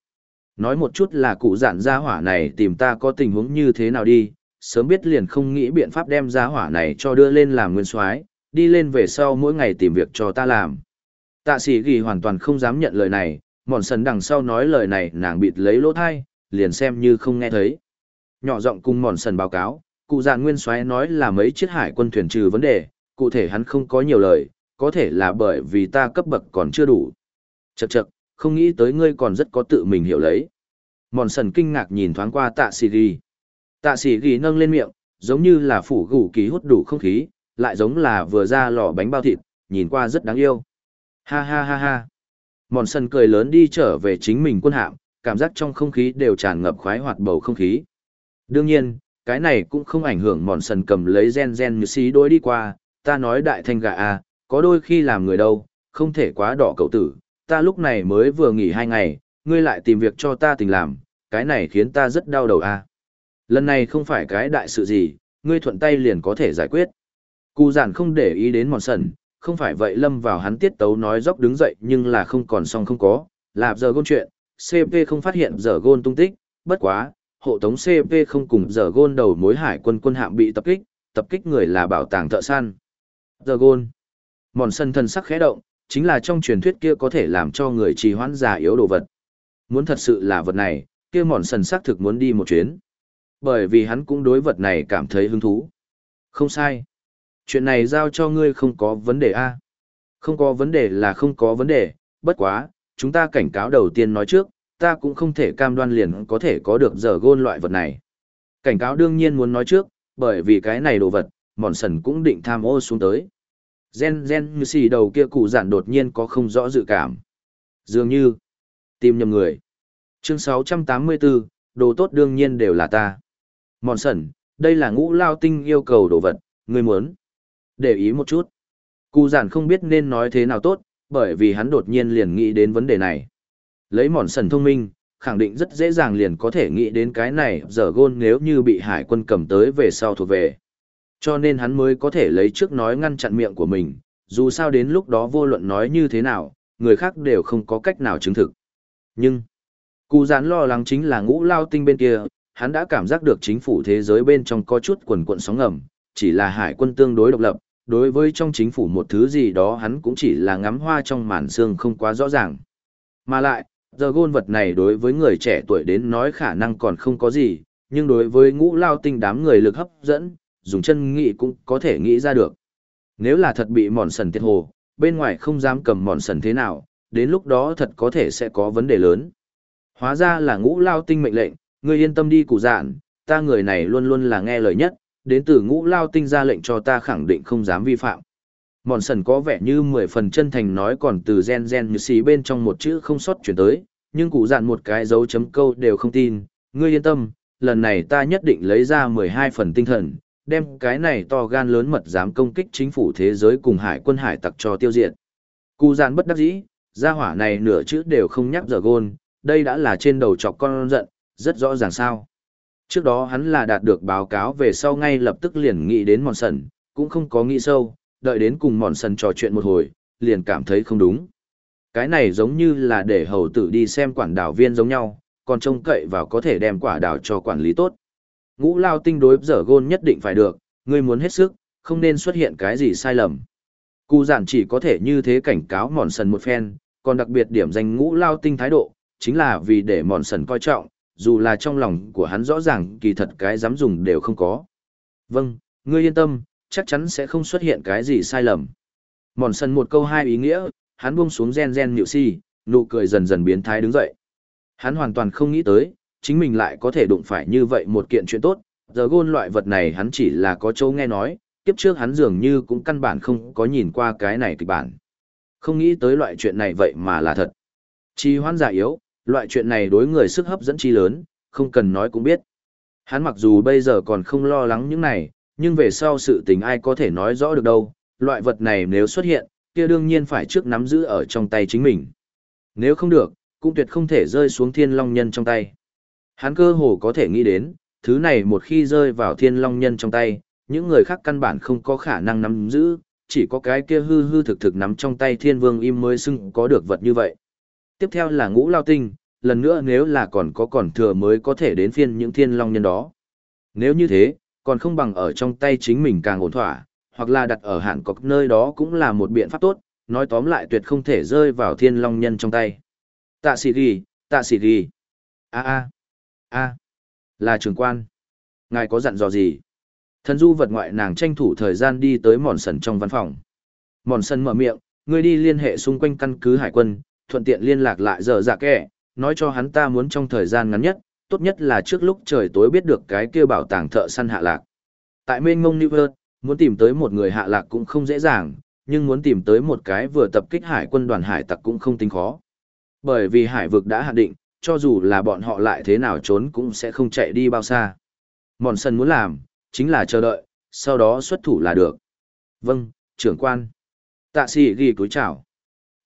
Nói một chút là cụ giản gia hỏa này tìm ta có tình huống như thế nào đi, sớm biết liền không nghĩ biện pháp đem gia hỏa này cho đưa lên làm nguyên soái đi lên về sau mỗi ngày tìm việc cho ta làm. Tạ sĩ ghi hoàn toàn không dám nhận lời này, mòn sần đằng sau nói lời này nàng bịt lấy lỗ thai, liền xem như không nghe thấy. Nhỏ giọng cùng mòn sần báo cáo, cụ giản nguyên soái nói là mấy chiếc hải quân thuyền trừ vấn đề, cụ thể hắn không có nhiều lời, có thể là bởi vì ta cấp bậc còn chưa đủ. Chậc chậc, không nghĩ tới ngươi còn rất có tự mình hiểu lấy. Mòn sần kinh ngạc nhìn thoáng qua tạ sĩ ghi. Tạ sĩ ghi nâng lên miệng, giống như là phủ gủ ký hút đủ không khí, lại giống là vừa ra lò bánh bao thịt, nhìn qua rất đáng yêu. Ha ha ha ha. Mòn sần cười lớn đi trở về chính mình quân hạm, cảm giác trong không khí đều tràn ngập khoái hoạt bầu không khí. Đương nhiên, cái này cũng không ảnh hưởng mòn sần cầm lấy gen gen như xí đối đi qua, ta nói đại thanh gà à, có đôi khi làm người đâu, không thể quá đỏ cậu tử, ta lúc này mới vừa nghỉ hai ngày, ngươi lại tìm việc cho ta tình làm, cái này khiến ta rất đau đầu à. Lần này không phải cái đại sự gì, ngươi thuận tay liền có thể giải quyết. Cụ giản không để ý đến mòn sần, không phải vậy lâm vào hắn tiết tấu nói dốc đứng dậy nhưng là không còn xong không có, lạp giờ gôn chuyện, CP không phát hiện giờ gôn tung tích, bất quá, hộ tống CP không cùng giờ gôn đầu mối hải quân quân hạm bị tập kích, tập kích người là bảo tàng thợ săn. The gôn, mòn sân thần sắc khẽ động, chính là trong truyền thuyết kia có thể làm cho người trì hoãn già yếu đồ vật. Muốn thật sự là vật này, kia mòn sần xác thực muốn đi một chuyến. Bởi vì hắn cũng đối vật này cảm thấy hứng thú. Không sai. Chuyện này giao cho ngươi không có vấn đề a Không có vấn đề là không có vấn đề, bất quá, chúng ta cảnh cáo đầu tiên nói trước, ta cũng không thể cam đoan liền có thể có được giờ gôn loại vật này. Cảnh cáo đương nhiên muốn nói trước, bởi vì cái này đồ vật, mòn sần cũng định tham ô xuống tới. Gen gen như xì đầu kia cụ giản đột nhiên có không rõ dự cảm. Dường như, tìm nhầm người. Chương 684, đồ tốt đương nhiên đều là ta. Mòn sần, đây là ngũ lao tinh yêu cầu đồ vật, ngươi muốn. Để ý một chút. Cụ giản không biết nên nói thế nào tốt, bởi vì hắn đột nhiên liền nghĩ đến vấn đề này. Lấy mòn sần thông minh, khẳng định rất dễ dàng liền có thể nghĩ đến cái này giờ gôn nếu như bị hải quân cầm tới về sau thuộc về. Cho nên hắn mới có thể lấy trước nói ngăn chặn miệng của mình, dù sao đến lúc đó vô luận nói như thế nào, người khác đều không có cách nào chứng thực. Nhưng, cụ gián lo lắng chính là ngũ lao tinh bên kia, hắn đã cảm giác được chính phủ thế giới bên trong có chút quần quận sóng ngầm, chỉ là hải quân tương đối độc lập, đối với trong chính phủ một thứ gì đó hắn cũng chỉ là ngắm hoa trong màn xương không quá rõ ràng. Mà lại, giờ gôn vật này đối với người trẻ tuổi đến nói khả năng còn không có gì, nhưng đối với ngũ lao tinh đám người lực hấp dẫn, dùng chân nghĩ cũng có thể nghĩ ra được. Nếu là thật bị mòn sần tiệt hồ, bên ngoài không dám cầm mòn sần thế nào, đến lúc đó thật có thể sẽ có vấn đề lớn. Hóa ra là ngũ lao tinh mệnh lệnh, ngươi yên tâm đi cụ dạn, ta người này luôn luôn là nghe lời nhất, đến từ ngũ lao tinh ra lệnh cho ta khẳng định không dám vi phạm. Mòn sần có vẻ như mười phần chân thành nói còn từ gen gen như xì bên trong một chữ không sót chuyển tới, nhưng cụ dạn một cái dấu chấm câu đều không tin, ngươi yên tâm, lần này ta nhất định lấy ra mười hai phần tinh thần, đem cái này to gan lớn mật dám công kích chính phủ thế giới cùng hải quân hải tặc cho tiêu diệt. Cú dạn bất đắc dĩ, gia hỏa này nửa chữ đều không nhắc giờ gôn, đây đã là trên đầu chọc con giận, rất rõ ràng sao. Trước đó hắn là đạt được báo cáo về sau ngay lập tức liền nghĩ đến mòn sần, cũng không có nghĩ sâu, đợi đến cùng mòn sần trò chuyện một hồi, liền cảm thấy không đúng. Cái này giống như là để hầu tử đi xem quản đảo viên giống nhau, còn trông cậy vào có thể đem quả đảo cho quản lý tốt. Ngũ lao tinh đối dở gôn nhất định phải được, ngươi muốn hết sức, không nên xuất hiện cái gì sai lầm. Cụ giản chỉ có thể như thế cảnh cáo mòn sần một phen, còn đặc biệt điểm danh ngũ lao tinh thái độ, chính là vì để mòn sần coi trọng, dù là trong lòng của hắn rõ ràng kỳ thật cái dám dùng đều không có. Vâng, ngươi yên tâm, chắc chắn sẽ không xuất hiện cái gì sai lầm. Mòn sần một câu hai ý nghĩa, hắn buông xuống gen gen nhịu si, nụ cười dần dần biến thái đứng dậy. Hắn hoàn toàn không nghĩ tới, chính mình lại có thể đụng phải như vậy một kiện chuyện tốt, giờ gôn loại vật này hắn chỉ là có chỗ nghe nói, tiếp trước hắn dường như cũng căn bản không có nhìn qua cái này kịch bản. Không nghĩ tới loại chuyện này vậy mà là thật. Chi hoan giả yếu, loại chuyện này đối người sức hấp dẫn chi lớn, không cần nói cũng biết. Hắn mặc dù bây giờ còn không lo lắng những này, nhưng về sau sự tình ai có thể nói rõ được đâu, loại vật này nếu xuất hiện, kia đương nhiên phải trước nắm giữ ở trong tay chính mình. Nếu không được, cũng tuyệt không thể rơi xuống thiên long nhân trong tay. Hắn cơ hồ có thể nghĩ đến, thứ này một khi rơi vào thiên long nhân trong tay, những người khác căn bản không có khả năng nắm giữ, chỉ có cái kia hư hư thực thực nắm trong tay thiên vương im mới xưng có được vật như vậy. Tiếp theo là ngũ lao tinh, lần nữa nếu là còn có còn thừa mới có thể đến phiên những thiên long nhân đó. Nếu như thế, còn không bằng ở trong tay chính mình càng ổn thỏa, hoặc là đặt ở hạn cọc nơi đó cũng là một biện pháp tốt, nói tóm lại tuyệt không thể rơi vào thiên long nhân trong tay. Tạ sĩ ghi, tạ sĩ ghi. a a a là trường quan. Ngài có dặn dò gì? Thần du vật ngoại nàng tranh thủ thời gian đi tới mòn sần trong văn phòng. Mòn sần mở miệng, ngươi đi liên hệ xung quanh căn cứ hải quân, thuận tiện liên lạc lại giờ dạ kẻ, nói cho hắn ta muốn trong thời gian ngắn nhất, tốt nhất là trước lúc trời tối biết được cái kia bảo tàng thợ săn hạ lạc. Tại mênh mông New York, muốn tìm tới một người hạ lạc cũng không dễ dàng, nhưng muốn tìm tới một cái vừa tập kích hải quân đoàn hải tặc cũng không tính khó. Bởi vì hải vực đã hạ định, cho dù là bọn họ lại thế nào trốn cũng sẽ không chạy đi bao xa. Mòn sân muốn làm, chính là chờ đợi, sau đó xuất thủ là được. Vâng, trưởng quan. Tạ sĩ ghi cúi chào.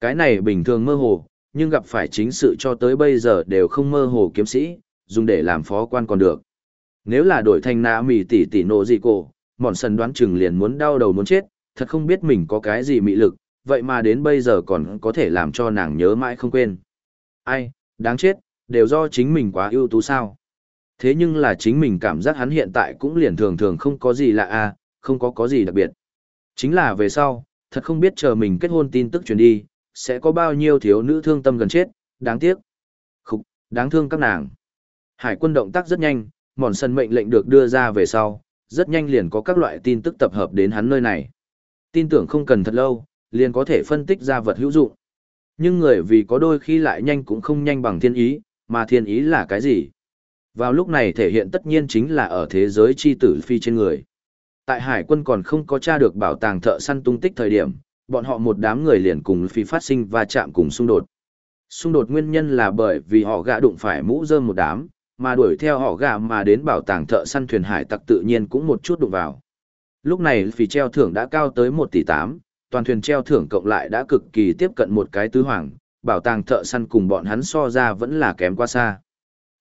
Cái này bình thường mơ hồ, nhưng gặp phải chính sự cho tới bây giờ đều không mơ hồ kiếm sĩ, dùng để làm phó quan còn được. Nếu là đổi thành nạ mì tỷ tỷ nộ gì cổ, mòn sần đoán chừng liền muốn đau đầu muốn chết, thật không biết mình có cái gì mị lực, vậy mà đến bây giờ còn có thể làm cho nàng nhớ mãi không quên. Ai, đáng chết, đều do chính mình quá ưu tú sao. Thế nhưng là chính mình cảm giác hắn hiện tại cũng liền thường thường không có gì lạ à, không có có gì đặc biệt. Chính là về sau, thật không biết chờ mình kết hôn tin tức truyền đi, sẽ có bao nhiêu thiếu nữ thương tâm gần chết, đáng tiếc. Khúc, đáng thương các nàng. Hải quân động tác rất nhanh, mòn sân mệnh lệnh được đưa ra về sau, rất nhanh liền có các loại tin tức tập hợp đến hắn nơi này. Tin tưởng không cần thật lâu, liền có thể phân tích ra vật hữu dụng. Nhưng người vì có đôi khi lại nhanh cũng không nhanh bằng thiên ý, mà thiên ý là cái gì? Vào lúc này thể hiện tất nhiên chính là ở thế giới chi tử phi trên người. Tại hải quân còn không có tra được bảo tàng thợ săn tung tích thời điểm, bọn họ một đám người liền cùng phi phát sinh và chạm cùng xung đột. Xung đột nguyên nhân là bởi vì họ gạ đụng phải mũ rơm một đám, mà đuổi theo họ gạ mà đến bảo tàng thợ săn thuyền hải tặc tự nhiên cũng một chút đụng vào. Lúc này phí treo thưởng đã cao tới 1 tỷ 8, toàn thuyền treo thưởng cộng lại đã cực kỳ tiếp cận một cái tứ hoàng, bảo tàng thợ săn cùng bọn hắn so ra vẫn là kém quá xa.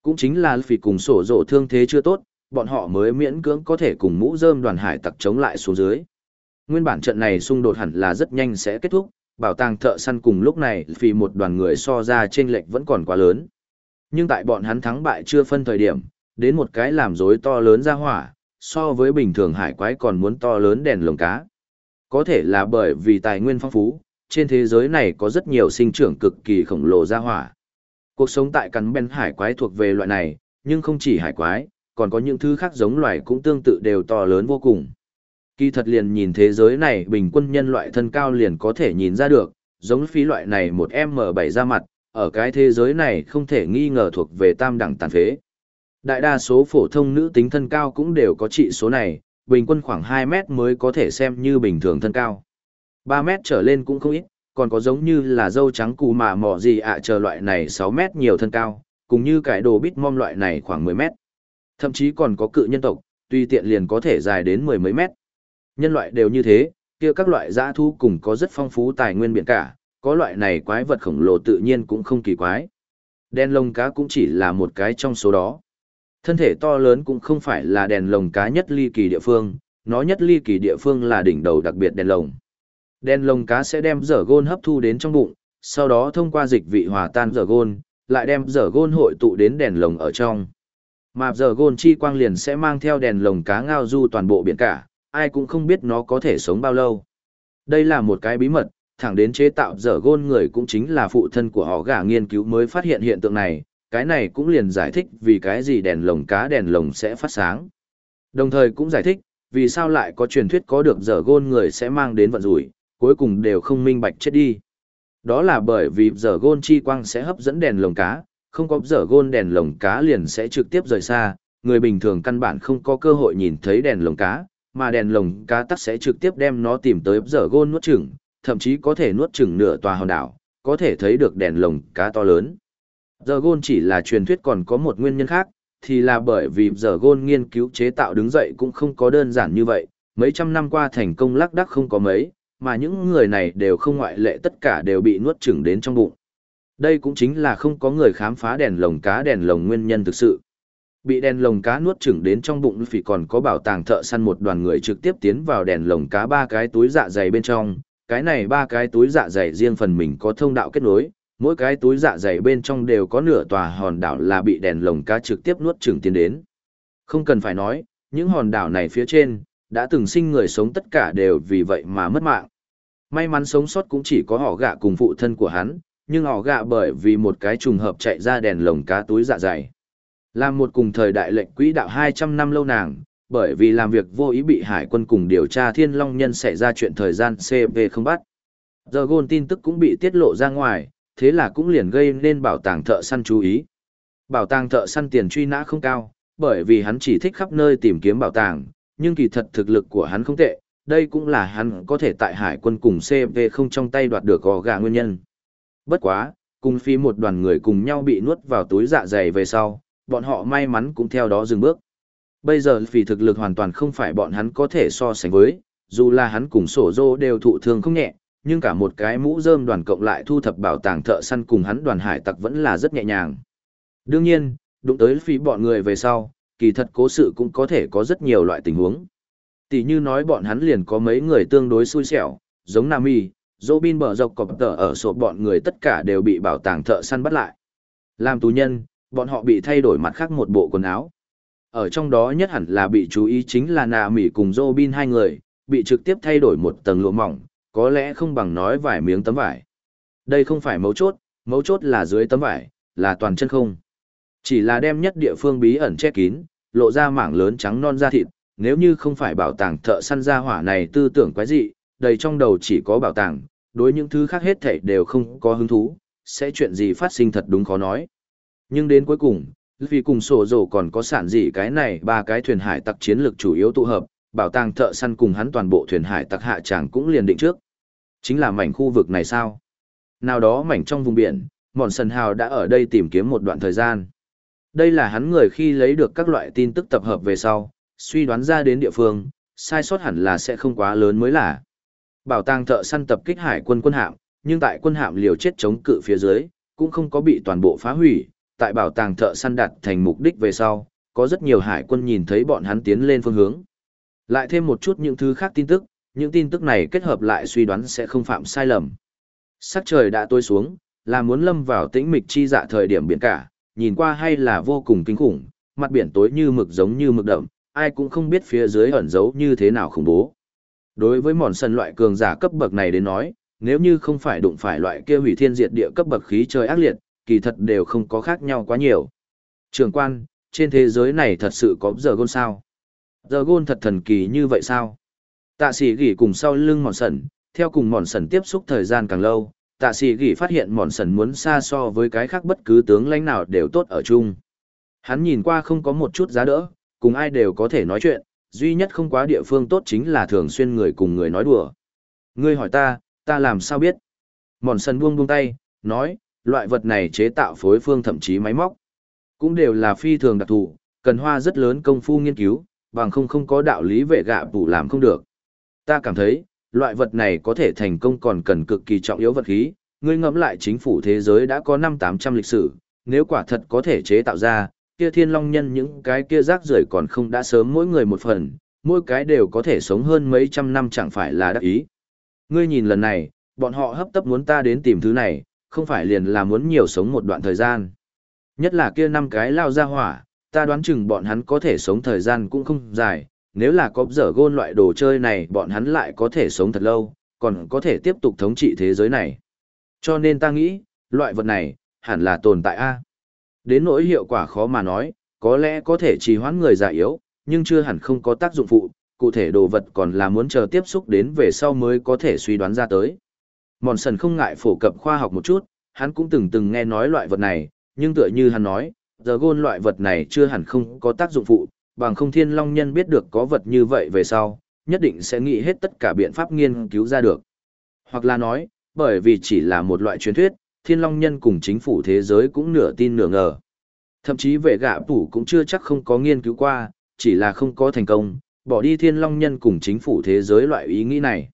Cũng chính là vì cùng sổ rộ thương thế chưa tốt, bọn họ mới miễn cưỡng có thể cùng mũ rơm đoàn hải tặc chống lại xuống dưới. Nguyên bản trận này xung đột hẳn là rất nhanh sẽ kết thúc, bảo tàng thợ săn cùng lúc này vì một đoàn người so ra trên lệch vẫn còn quá lớn. Nhưng tại bọn hắn thắng bại chưa phân thời điểm, đến một cái làm rối to lớn ra hỏa, so với bình thường hải quái còn muốn to lớn đèn lồng cá. Có thể là bởi vì tài nguyên phong phú, trên thế giới này có rất nhiều sinh trưởng cực kỳ khổng lồ ra hỏa. Cuộc sống tại cắn bên hải quái thuộc về loại này, nhưng không chỉ hải quái, còn có những thứ khác giống loài cũng tương tự đều to lớn vô cùng. Kỳ thật liền nhìn thế giới này bình quân nhân loại thân cao liền có thể nhìn ra được, giống phí loại này một M7 ra mặt, ở cái thế giới này không thể nghi ngờ thuộc về tam đẳng tàn phế. Đại đa số phổ thông nữ tính thân cao cũng đều có trị số này, bình quân khoảng 2 mét mới có thể xem như bình thường thân cao. 3 mét trở lên cũng không ít, còn có giống như là dâu trắng cù mà mỏ gì ạ chờ loại này 6 mét nhiều thân cao, cùng như cái đồ bít mom loại này khoảng 10 mét. Thậm chí còn có cự nhân tộc, tuy tiện liền có thể dài đến mười mấy mét. Nhân loại đều như thế, kia các loại dã thu cùng có rất phong phú tài nguyên biển cả, có loại này quái vật khổng lồ tự nhiên cũng không kỳ quái. Đen lông cá cũng chỉ là một cái trong số đó. Thân thể to lớn cũng không phải là đèn lồng cá nhất ly kỳ địa phương, nó nhất ly kỳ địa phương là đỉnh đầu đặc biệt đèn lồng. Đèn lồng cá sẽ đem dở gôn hấp thu đến trong bụng, sau đó thông qua dịch vị hòa tan dở gôn, lại đem dở gôn hội tụ đến đèn lồng ở trong. Mà dở gôn chi quang liền sẽ mang theo đèn lồng cá ngao du toàn bộ biển cả, ai cũng không biết nó có thể sống bao lâu. Đây là một cái bí mật, thẳng đến chế tạo dở gôn người cũng chính là phụ thân của họ gả nghiên cứu mới phát hiện hiện tượng này, cái này cũng liền giải thích vì cái gì đèn lồng cá đèn lồng sẽ phát sáng. Đồng thời cũng giải thích, vì sao lại có truyền thuyết có được dở gôn người sẽ mang đến vận rủi, cuối cùng đều không minh bạch chết đi. Đó là bởi vì dở gôn chi quang sẽ hấp dẫn đèn lồng cá, không có dở gôn đèn lồng cá liền sẽ trực tiếp rời xa, người bình thường căn bản không có cơ hội nhìn thấy đèn lồng cá, mà đèn lồng cá tắc sẽ trực tiếp đem nó tìm tới dở gôn nuốt chửng, thậm chí có thể nuốt chửng nửa tòa hòn đảo, có thể thấy được đèn lồng cá to lớn. Giờ gôn chỉ là truyền thuyết còn có một nguyên nhân khác, thì là bởi vì giờ gôn nghiên cứu chế tạo đứng dậy cũng không có đơn giản như vậy, mấy trăm năm qua thành công lác đắc không có mấy, mà những người này đều không ngoại lệ tất cả đều bị nuốt chửng đến trong bụng. Đây cũng chính là không có người khám phá đèn lồng cá đèn lồng nguyên nhân thực sự. Bị đèn lồng cá nuốt chửng đến trong bụng phỉ còn có bảo tàng thợ săn một đoàn người trực tiếp tiến vào đèn lồng cá ba cái túi dạ dày bên trong. Cái này ba cái túi dạ dày riêng phần mình có thông đạo kết nối, mỗi cái túi dạ dày bên trong đều có nửa tòa hòn đảo là bị đèn lồng cá trực tiếp nuốt chửng tiến đến. Không cần phải nói, những hòn đảo này phía trên, đã từng sinh người sống tất cả đều vì vậy mà mất mạng. May mắn sống sót cũng chỉ có họ gạ cùng phụ thân của hắn, nhưng họ gạ bởi vì một cái trùng hợp chạy ra đèn lồng cá túi dạ dày. Làm một cùng thời đại lệnh quỹ đạo 200 năm lâu nàng, bởi vì làm việc vô ý bị hải quân cùng điều tra thiên long nhân xảy ra chuyện thời gian CV không bắt. Giờ gôn tin tức cũng bị tiết lộ ra ngoài, thế là cũng liền gây nên bảo tàng thợ săn chú ý. Bảo tàng thợ săn tiền truy nã không cao, bởi vì hắn chỉ thích khắp nơi tìm kiếm bảo tàng, nhưng kỳ thật thực lực của hắn không tệ, đây cũng là hắn có thể tại hải quân cùng CV không trong tay đoạt được gò gà nguyên nhân. Bất quá, cùng phi một đoàn người cùng nhau bị nuốt vào túi dạ dày về sau, bọn họ may mắn cũng theo đó dừng bước. Bây giờ vì thực lực hoàn toàn không phải bọn hắn có thể so sánh với, dù là hắn cùng sổ dô đều thụ thương không nhẹ, nhưng cả một cái mũ rơm đoàn cộng lại thu thập bảo tàng thợ săn cùng hắn đoàn hải tặc vẫn là rất nhẹ nhàng. Đương nhiên, đụng tới phí bọn người về sau, kỳ thật cố sự cũng có thể có rất nhiều loại tình huống. Tỷ như nói bọn hắn liền có mấy người tương đối xui xẻo, giống Nami, Robin bin bờ dọc cọp tờ ở sổ bọn người tất cả đều bị bảo tàng thợ săn bắt lại. Làm tù nhân, bọn họ bị thay đổi mặt khác một bộ quần áo. Ở trong đó nhất hẳn là bị chú ý chính là nà mỉ cùng Robin hai người, bị trực tiếp thay đổi một tầng lụa mỏng, có lẽ không bằng nói vài miếng tấm vải. Đây không phải mấu chốt, mấu chốt là dưới tấm vải, là toàn chân không. Chỉ là đem nhất địa phương bí ẩn che kín, lộ ra mảng lớn trắng non da thịt, nếu như không phải bảo tàng thợ săn ra hỏa này tư tưởng quái dị, đầy trong đầu chỉ có bảo tàng, đối những thứ khác hết thảy đều không có hứng thú, sẽ chuyện gì phát sinh thật đúng khó nói. Nhưng đến cuối cùng, vì cùng sổ rổ còn có sản gì cái này ba cái thuyền hải tặc chiến lược chủ yếu tụ hợp, bảo tàng thợ săn cùng hắn toàn bộ thuyền hải tặc hạ tràng cũng liền định trước. Chính là mảnh khu vực này sao? Nào đó mảnh trong vùng biển, Mòn Sần Hào đã ở đây tìm kiếm một đoạn thời gian. Đây là hắn người khi lấy được các loại tin tức tập hợp về sau, suy đoán ra đến địa phương, sai sót hẳn là sẽ không quá lớn mới là. Bảo tàng thợ săn tập kích hải quân quân hạm, nhưng tại quân hạm liều chết chống cự phía dưới, cũng không có bị toàn bộ phá hủy. Tại bảo tàng thợ săn đặt thành mục đích về sau, có rất nhiều hải quân nhìn thấy bọn hắn tiến lên phương hướng. Lại thêm một chút những thứ khác tin tức, những tin tức này kết hợp lại suy đoán sẽ không phạm sai lầm. Sắc trời đã tối xuống, là muốn lâm vào tĩnh mịch chi dạ thời điểm biển cả, nhìn qua hay là vô cùng kinh khủng, mặt biển tối như mực giống như mực đậm, ai cũng không biết phía dưới ẩn giấu như thế nào khủng bố. Đối với mòn sân loại cường giả cấp bậc này đến nói, nếu như không phải đụng phải loại kia hủy thiên diệt địa cấp bậc khí trời ác liệt, kỳ thật đều không có khác nhau quá nhiều. Trường quan, trên thế giới này thật sự có giờ gôn sao? Giờ gôn thật thần kỳ như vậy sao? Tạ sĩ gỉ cùng sau lưng mòn sần, theo cùng mòn sần tiếp xúc thời gian càng lâu, tạ sĩ gỉ phát hiện mòn sần muốn xa so với cái khác bất cứ tướng lãnh nào đều tốt ở chung. Hắn nhìn qua không có một chút giá đỡ, cùng ai đều có thể nói chuyện, duy nhất không quá địa phương tốt chính là thường xuyên người cùng người nói đùa. Ngươi hỏi ta, ta làm sao biết? Mòn sần buông buông tay, nói, loại vật này chế tạo phối phương thậm chí máy móc. Cũng đều là phi thường đặc thù, cần hoa rất lớn công phu nghiên cứu, bằng không không có đạo lý vệ gạ tủ làm không được. Ta cảm thấy, loại vật này có thể thành công còn cần cực kỳ trọng yếu vật khí, ngươi ngẫm lại chính phủ thế giới đã có năm tám trăm lịch sử, nếu quả thật có thể chế tạo ra, kia thiên long nhân những cái kia rác rưởi còn không đã sớm mỗi người một phần, mỗi cái đều có thể sống hơn mấy trăm năm chẳng phải là đắc ý. Ngươi nhìn lần này, bọn họ hấp tấp muốn ta đến tìm thứ này, không phải liền là muốn nhiều sống một đoạn thời gian. Nhất là kia năm cái lao ra hỏa, ta đoán chừng bọn hắn có thể sống thời gian cũng không dài, nếu là có dở gôn loại đồ chơi này bọn hắn lại có thể sống thật lâu, còn có thể tiếp tục thống trị thế giới này. Cho nên ta nghĩ, loại vật này, hẳn là tồn tại A. Đến nỗi hiệu quả khó mà nói, có lẽ có thể trì hoãn người già yếu, nhưng chưa hẳn không có tác dụng phụ, cụ thể đồ vật còn là muốn chờ tiếp xúc đến về sau mới có thể suy đoán ra tới. Mòn sần không ngại phổ cập khoa học một chút, hắn cũng từng từng nghe nói loại vật này, nhưng tựa như hắn nói, giờ gôn loại vật này chưa hẳn không có tác dụng phụ, bằng không thiên long nhân biết được có vật như vậy về sau, nhất định sẽ nghĩ hết tất cả biện pháp nghiên cứu ra được. Hoặc là nói, bởi vì chỉ là một loại truyền thuyết, thiên long nhân cùng chính phủ thế giới cũng nửa tin nửa ngờ. Thậm chí vệ gạ phủ cũng chưa chắc không có nghiên cứu qua, chỉ là không có thành công, bỏ đi thiên long nhân cùng chính phủ thế giới loại ý nghĩ này.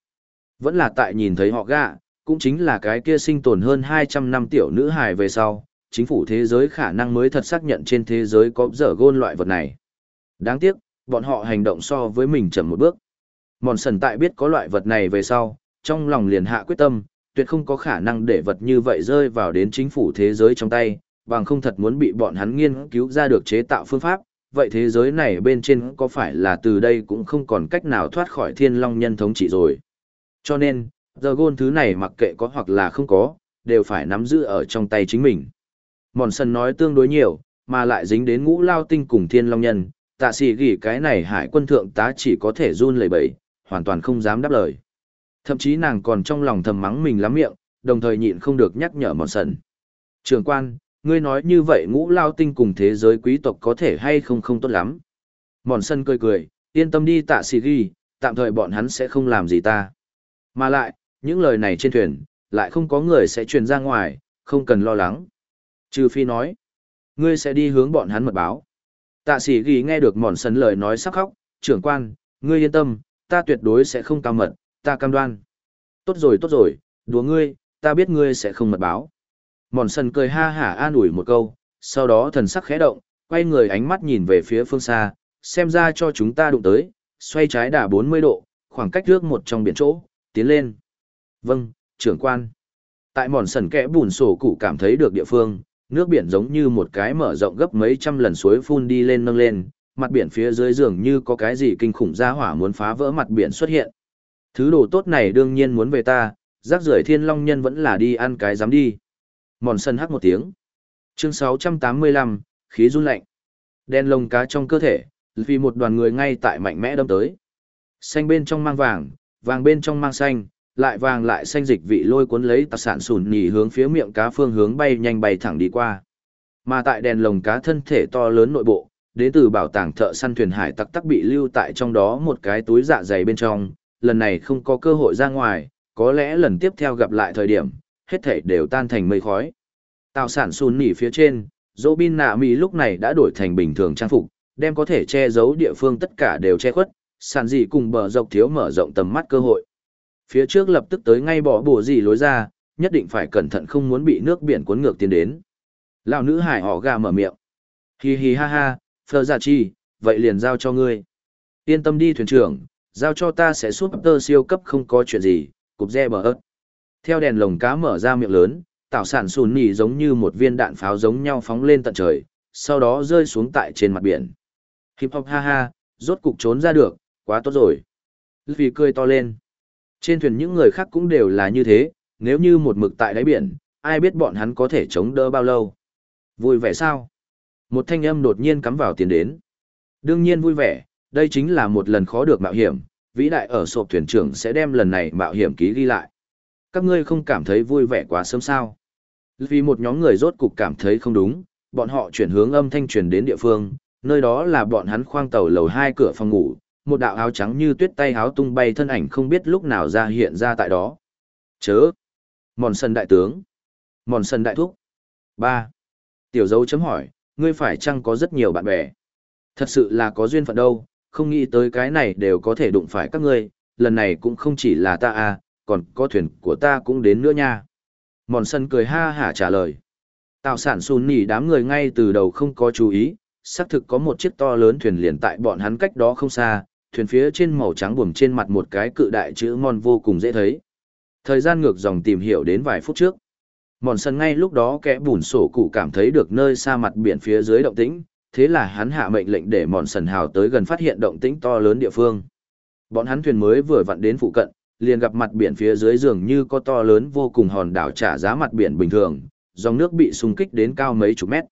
Vẫn là tại nhìn thấy họ gạ, cũng chính là cái kia sinh tồn hơn 200 năm tiểu nữ hài về sau, chính phủ thế giới khả năng mới thật xác nhận trên thế giới có dở gôn loại vật này. Đáng tiếc, bọn họ hành động so với mình chậm một bước. Mòn sần tại biết có loại vật này về sau, trong lòng liền hạ quyết tâm, tuyệt không có khả năng để vật như vậy rơi vào đến chính phủ thế giới trong tay, bằng không thật muốn bị bọn hắn nghiên cứu ra được chế tạo phương pháp, vậy thế giới này bên trên có phải là từ đây cũng không còn cách nào thoát khỏi thiên long nhân thống trị rồi. Cho nên, giờ gôn thứ này mặc kệ có hoặc là không có, đều phải nắm giữ ở trong tay chính mình. Mòn sần nói tương đối nhiều, mà lại dính đến ngũ lao tinh cùng thiên long nhân, tạ sĩ gỉ cái này hải quân thượng tá chỉ có thể run lẩy bẩy, hoàn toàn không dám đáp lời. Thậm chí nàng còn trong lòng thầm mắng mình lắm miệng, đồng thời nhịn không được nhắc nhở mòn sần. Trường quan, ngươi nói như vậy ngũ lao tinh cùng thế giới quý tộc có thể hay không không tốt lắm. Mòn sân cười cười, yên tâm đi tạ sĩ ghi, tạm thời bọn hắn sẽ không làm gì ta. Mà lại, những lời này trên thuyền, lại không có người sẽ truyền ra ngoài, không cần lo lắng. Trừ phi nói, ngươi sẽ đi hướng bọn hắn mật báo. Tạ sĩ ghi nghe được mòn sân lời nói sắc khóc, trưởng quan, ngươi yên tâm, ta tuyệt đối sẽ không cao mật, ta cam đoan. Tốt rồi tốt rồi, đùa ngươi, ta biết ngươi sẽ không mật báo. Mòn sân cười ha hả an ủi một câu, sau đó thần sắc khẽ động, quay người ánh mắt nhìn về phía phương xa, xem ra cho chúng ta đụng tới, xoay trái đà 40 độ, khoảng cách trước một trong biển chỗ, tiến lên. Vâng, trưởng quan. Tại mòn sần kẽ bùn sổ cụ cảm thấy được địa phương, nước biển giống như một cái mở rộng gấp mấy trăm lần suối phun đi lên nâng lên, mặt biển phía dưới dường như có cái gì kinh khủng ra hỏa muốn phá vỡ mặt biển xuất hiện. Thứ đồ tốt này đương nhiên muốn về ta, rác rưởi thiên long nhân vẫn là đi ăn cái dám đi. Mòn sân hắc một tiếng. Chương 685, khí run lạnh. Đen lông cá trong cơ thể, vì một đoàn người ngay tại mạnh mẽ đâm tới. Xanh bên trong mang vàng, vàng bên trong mang xanh, lại vàng lại xanh dịch vị lôi cuốn lấy tạc sản sùn nhì hướng phía miệng cá phương hướng bay nhanh bay thẳng đi qua. Mà tại đèn lồng cá thân thể to lớn nội bộ, đến từ bảo tàng thợ săn thuyền hải tặc tắc bị lưu tại trong đó một cái túi dạ dày bên trong, lần này không có cơ hội ra ngoài, có lẽ lần tiếp theo gặp lại thời điểm, hết thể đều tan thành mây khói. Tạo sản sùn nỉ phía trên, dỗ bin nạ mỹ lúc này đã đổi thành bình thường trang phục, đem có thể che giấu địa phương tất cả đều che khuất, sản dị cùng bờ dọc thiếu mở rộng tầm mắt cơ hội. Phía trước lập tức tới ngay bỏ bổ gì lối ra, nhất định phải cẩn thận không muốn bị nước biển cuốn ngược tiến đến. Lão nữ hải họ gà mở miệng. Hi hi ha ha, phờ giả chi, vậy liền giao cho ngươi. Yên tâm đi thuyền trưởng, giao cho ta sẽ suốt tơ siêu cấp không có chuyện gì, cục re bờ ớt. Theo đèn lồng cá mở ra miệng lớn, tạo sản sùn nỉ giống như một viên đạn pháo giống nhau phóng lên tận trời, sau đó rơi xuống tại trên mặt biển. Hip hop ha ha, rốt cục trốn ra được, quá tốt rồi. Vì cười to lên. Trên thuyền những người khác cũng đều là như thế, nếu như một mực tại đáy biển, ai biết bọn hắn có thể chống đỡ bao lâu. Vui vẻ sao? Một thanh âm đột nhiên cắm vào tiền đến. Đương nhiên vui vẻ, đây chính là một lần khó được mạo hiểm, vĩ đại ở sộp thuyền trưởng sẽ đem lần này mạo hiểm ký ghi lại. Các ngươi không cảm thấy vui vẻ quá sớm sao? Vì một nhóm người rốt cục cảm thấy không đúng, bọn họ chuyển hướng âm thanh truyền đến địa phương, nơi đó là bọn hắn khoang tàu lầu hai cửa phòng ngủ, một đạo áo trắng như tuyết tay áo tung bay thân ảnh không biết lúc nào ra hiện ra tại đó. Chớ! Mòn sân đại tướng! Mòn sân đại thúc! ba Tiểu dấu chấm hỏi, ngươi phải chăng có rất nhiều bạn bè? Thật sự là có duyên phận đâu, không nghĩ tới cái này đều có thể đụng phải các ngươi, lần này cũng không chỉ là ta à, còn có thuyền của ta cũng đến nữa nha. Mòn sân cười ha hả trả lời. Tạo sản xùn nỉ đám người ngay từ đầu không có chú ý, xác thực có một chiếc to lớn thuyền liền tại bọn hắn cách đó không xa, thuyền phía trên màu trắng buồm trên mặt một cái cự đại chữ mòn vô cùng dễ thấy. Thời gian ngược dòng tìm hiểu đến vài phút trước. Mòn sân ngay lúc đó kẻ bùn sổ cụ cảm thấy được nơi xa mặt biển phía dưới động tĩnh, thế là hắn hạ mệnh lệnh để mòn sần hào tới gần phát hiện động tĩnh to lớn địa phương. Bọn hắn thuyền mới vừa vặn đến phụ cận, liền gặp mặt biển phía dưới dường như có to lớn vô cùng hòn đảo trả giá mặt biển bình thường, dòng nước bị xung kích đến cao mấy chục mét.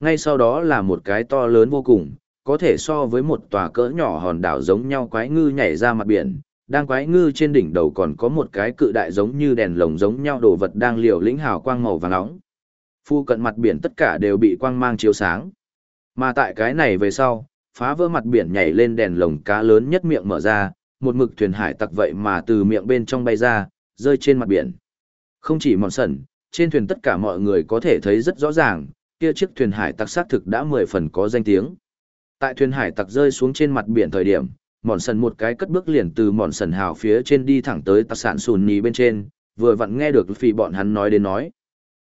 Ngay sau đó là một cái to lớn vô cùng, có thể so với một tòa cỡ nhỏ hòn đảo giống nhau quái ngư nhảy ra mặt biển, đang quái ngư trên đỉnh đầu còn có một cái cự đại giống như đèn lồng giống nhau đồ vật đang liều lĩnh hào quang màu vàng nóng. Phu cận mặt biển tất cả đều bị quang mang chiếu sáng. Mà tại cái này về sau, phá vỡ mặt biển nhảy lên đèn lồng cá lớn nhất miệng mở ra, một mực thuyền hải tặc vậy mà từ miệng bên trong bay ra, rơi trên mặt biển. Không chỉ mòn sẩn, trên thuyền tất cả mọi người có thể thấy rất rõ ràng, kia chiếc thuyền hải tặc xác thực đã mười phần có danh tiếng. Tại thuyền hải tặc rơi xuống trên mặt biển thời điểm, mòn sần một cái cất bước liền từ mòn sần hào phía trên đi thẳng tới tặc sản sùn nhì bên trên, vừa vặn nghe được phi bọn hắn nói đến nói.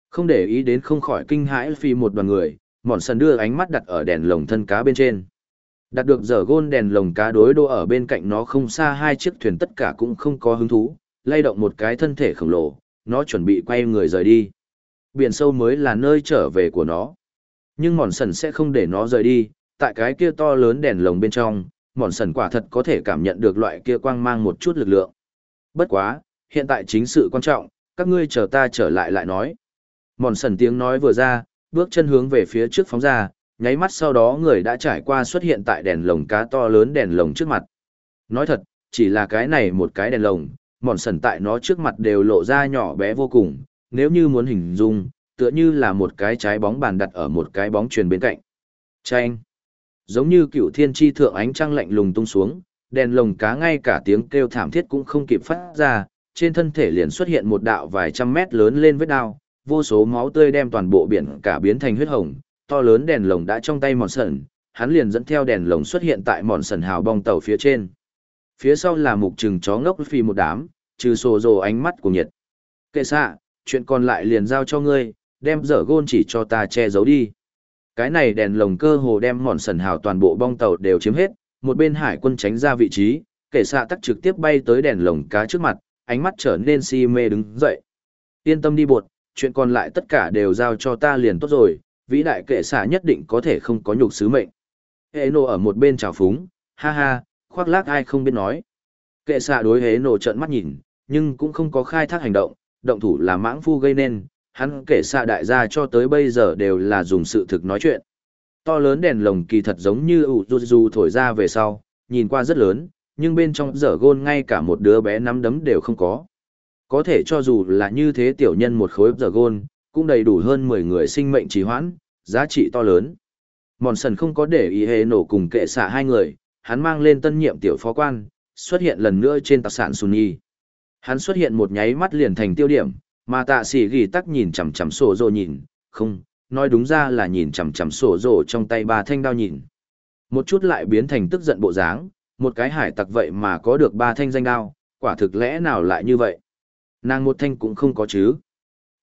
Không để ý đến không khỏi kinh hãi phi một đoàn người, mòn sần đưa ánh mắt đặt ở đèn lồng thân cá bên trên. Đặt được giờ gôn đèn lồng cá đối đô ở bên cạnh nó không xa hai chiếc thuyền tất cả cũng không có hứng thú, lay động một cái thân thể khổng lồ, nó chuẩn bị quay người rời đi. Biển sâu mới là nơi trở về của nó. Nhưng mòn sần sẽ không để nó rời đi, tại cái kia to lớn đèn lồng bên trong, mòn sần quả thật có thể cảm nhận được loại kia quang mang một chút lực lượng. Bất quá, hiện tại chính sự quan trọng, các ngươi chờ ta trở lại lại nói. Mòn sần tiếng nói vừa ra, bước chân hướng về phía trước phóng ra, nháy mắt sau đó người đã trải qua xuất hiện tại đèn lồng cá to lớn đèn lồng trước mặt. Nói thật, chỉ là cái này một cái đèn lồng, mòn sần tại nó trước mặt đều lộ ra nhỏ bé vô cùng, nếu như muốn hình dung, tựa như là một cái trái bóng bàn đặt ở một cái bóng truyền bên cạnh. Chanh! Giống như cựu thiên tri thượng ánh trăng lạnh lùng tung xuống, đèn lồng cá ngay cả tiếng kêu thảm thiết cũng không kịp phát ra, trên thân thể liền xuất hiện một đạo vài trăm mét lớn lên vết đao, vô số máu tươi đem toàn bộ biển cả biến thành huyết hồng, to lớn đèn lồng đã trong tay mòn sần, hắn liền dẫn theo đèn lồng xuất hiện tại mòn sần hào bong tàu phía trên. Phía sau là mục trừng chó ngốc phi một đám, trừ sổ rồ ánh mắt của nhiệt. Kệ xạ, chuyện còn lại liền giao cho ngươi, đem dở gôn chỉ cho ta che giấu đi. Cái này đèn lồng cơ hồ đem mòn sần hào toàn bộ bong tàu đều chiếm hết, một bên hải quân tránh ra vị trí, kệ xạ tắc trực tiếp bay tới đèn lồng cá trước mặt, ánh mắt trở nên si mê đứng dậy. Yên tâm đi bột, chuyện còn lại tất cả đều giao cho ta liền tốt rồi, vĩ đại kệ xạ nhất định có thể không có nhục sứ mệnh. hệ nộ ở một bên trào phúng, ha ha, khoác lác ai không biết nói. Kệ xạ đối hế nộ trợn mắt nhìn, nhưng cũng không có khai thác hành động, động thủ là mãng phu gây nên, hắn kể xa đại gia cho tới bây giờ đều là dùng sự thực nói chuyện. To lớn đèn lồng kỳ thật giống như ủ dù dù thổi ra về sau, nhìn qua rất lớn, nhưng bên trong dở gôn ngay cả một đứa bé nắm đấm đều không có. Có thể cho dù là như thế tiểu nhân một khối dở gôn, cũng đầy đủ hơn 10 người sinh mệnh trì hoãn, giá trị to lớn. Mòn sần không có để ý hề nổ cùng kệ xạ hai người, hắn mang lên tân nhiệm tiểu phó quan, xuất hiện lần nữa trên tạc sản Sunni. Hắn xuất hiện một nháy mắt liền thành tiêu điểm, mà tạ sĩ ghi tắc nhìn chằm chằm sổ rồ nhìn, không, nói đúng ra là nhìn chằm chằm sổ rồ trong tay ba thanh đao nhìn. Một chút lại biến thành tức giận bộ dáng, một cái hải tặc vậy mà có được ba thanh danh đao, quả thực lẽ nào lại như vậy? Nàng một thanh cũng không có chứ.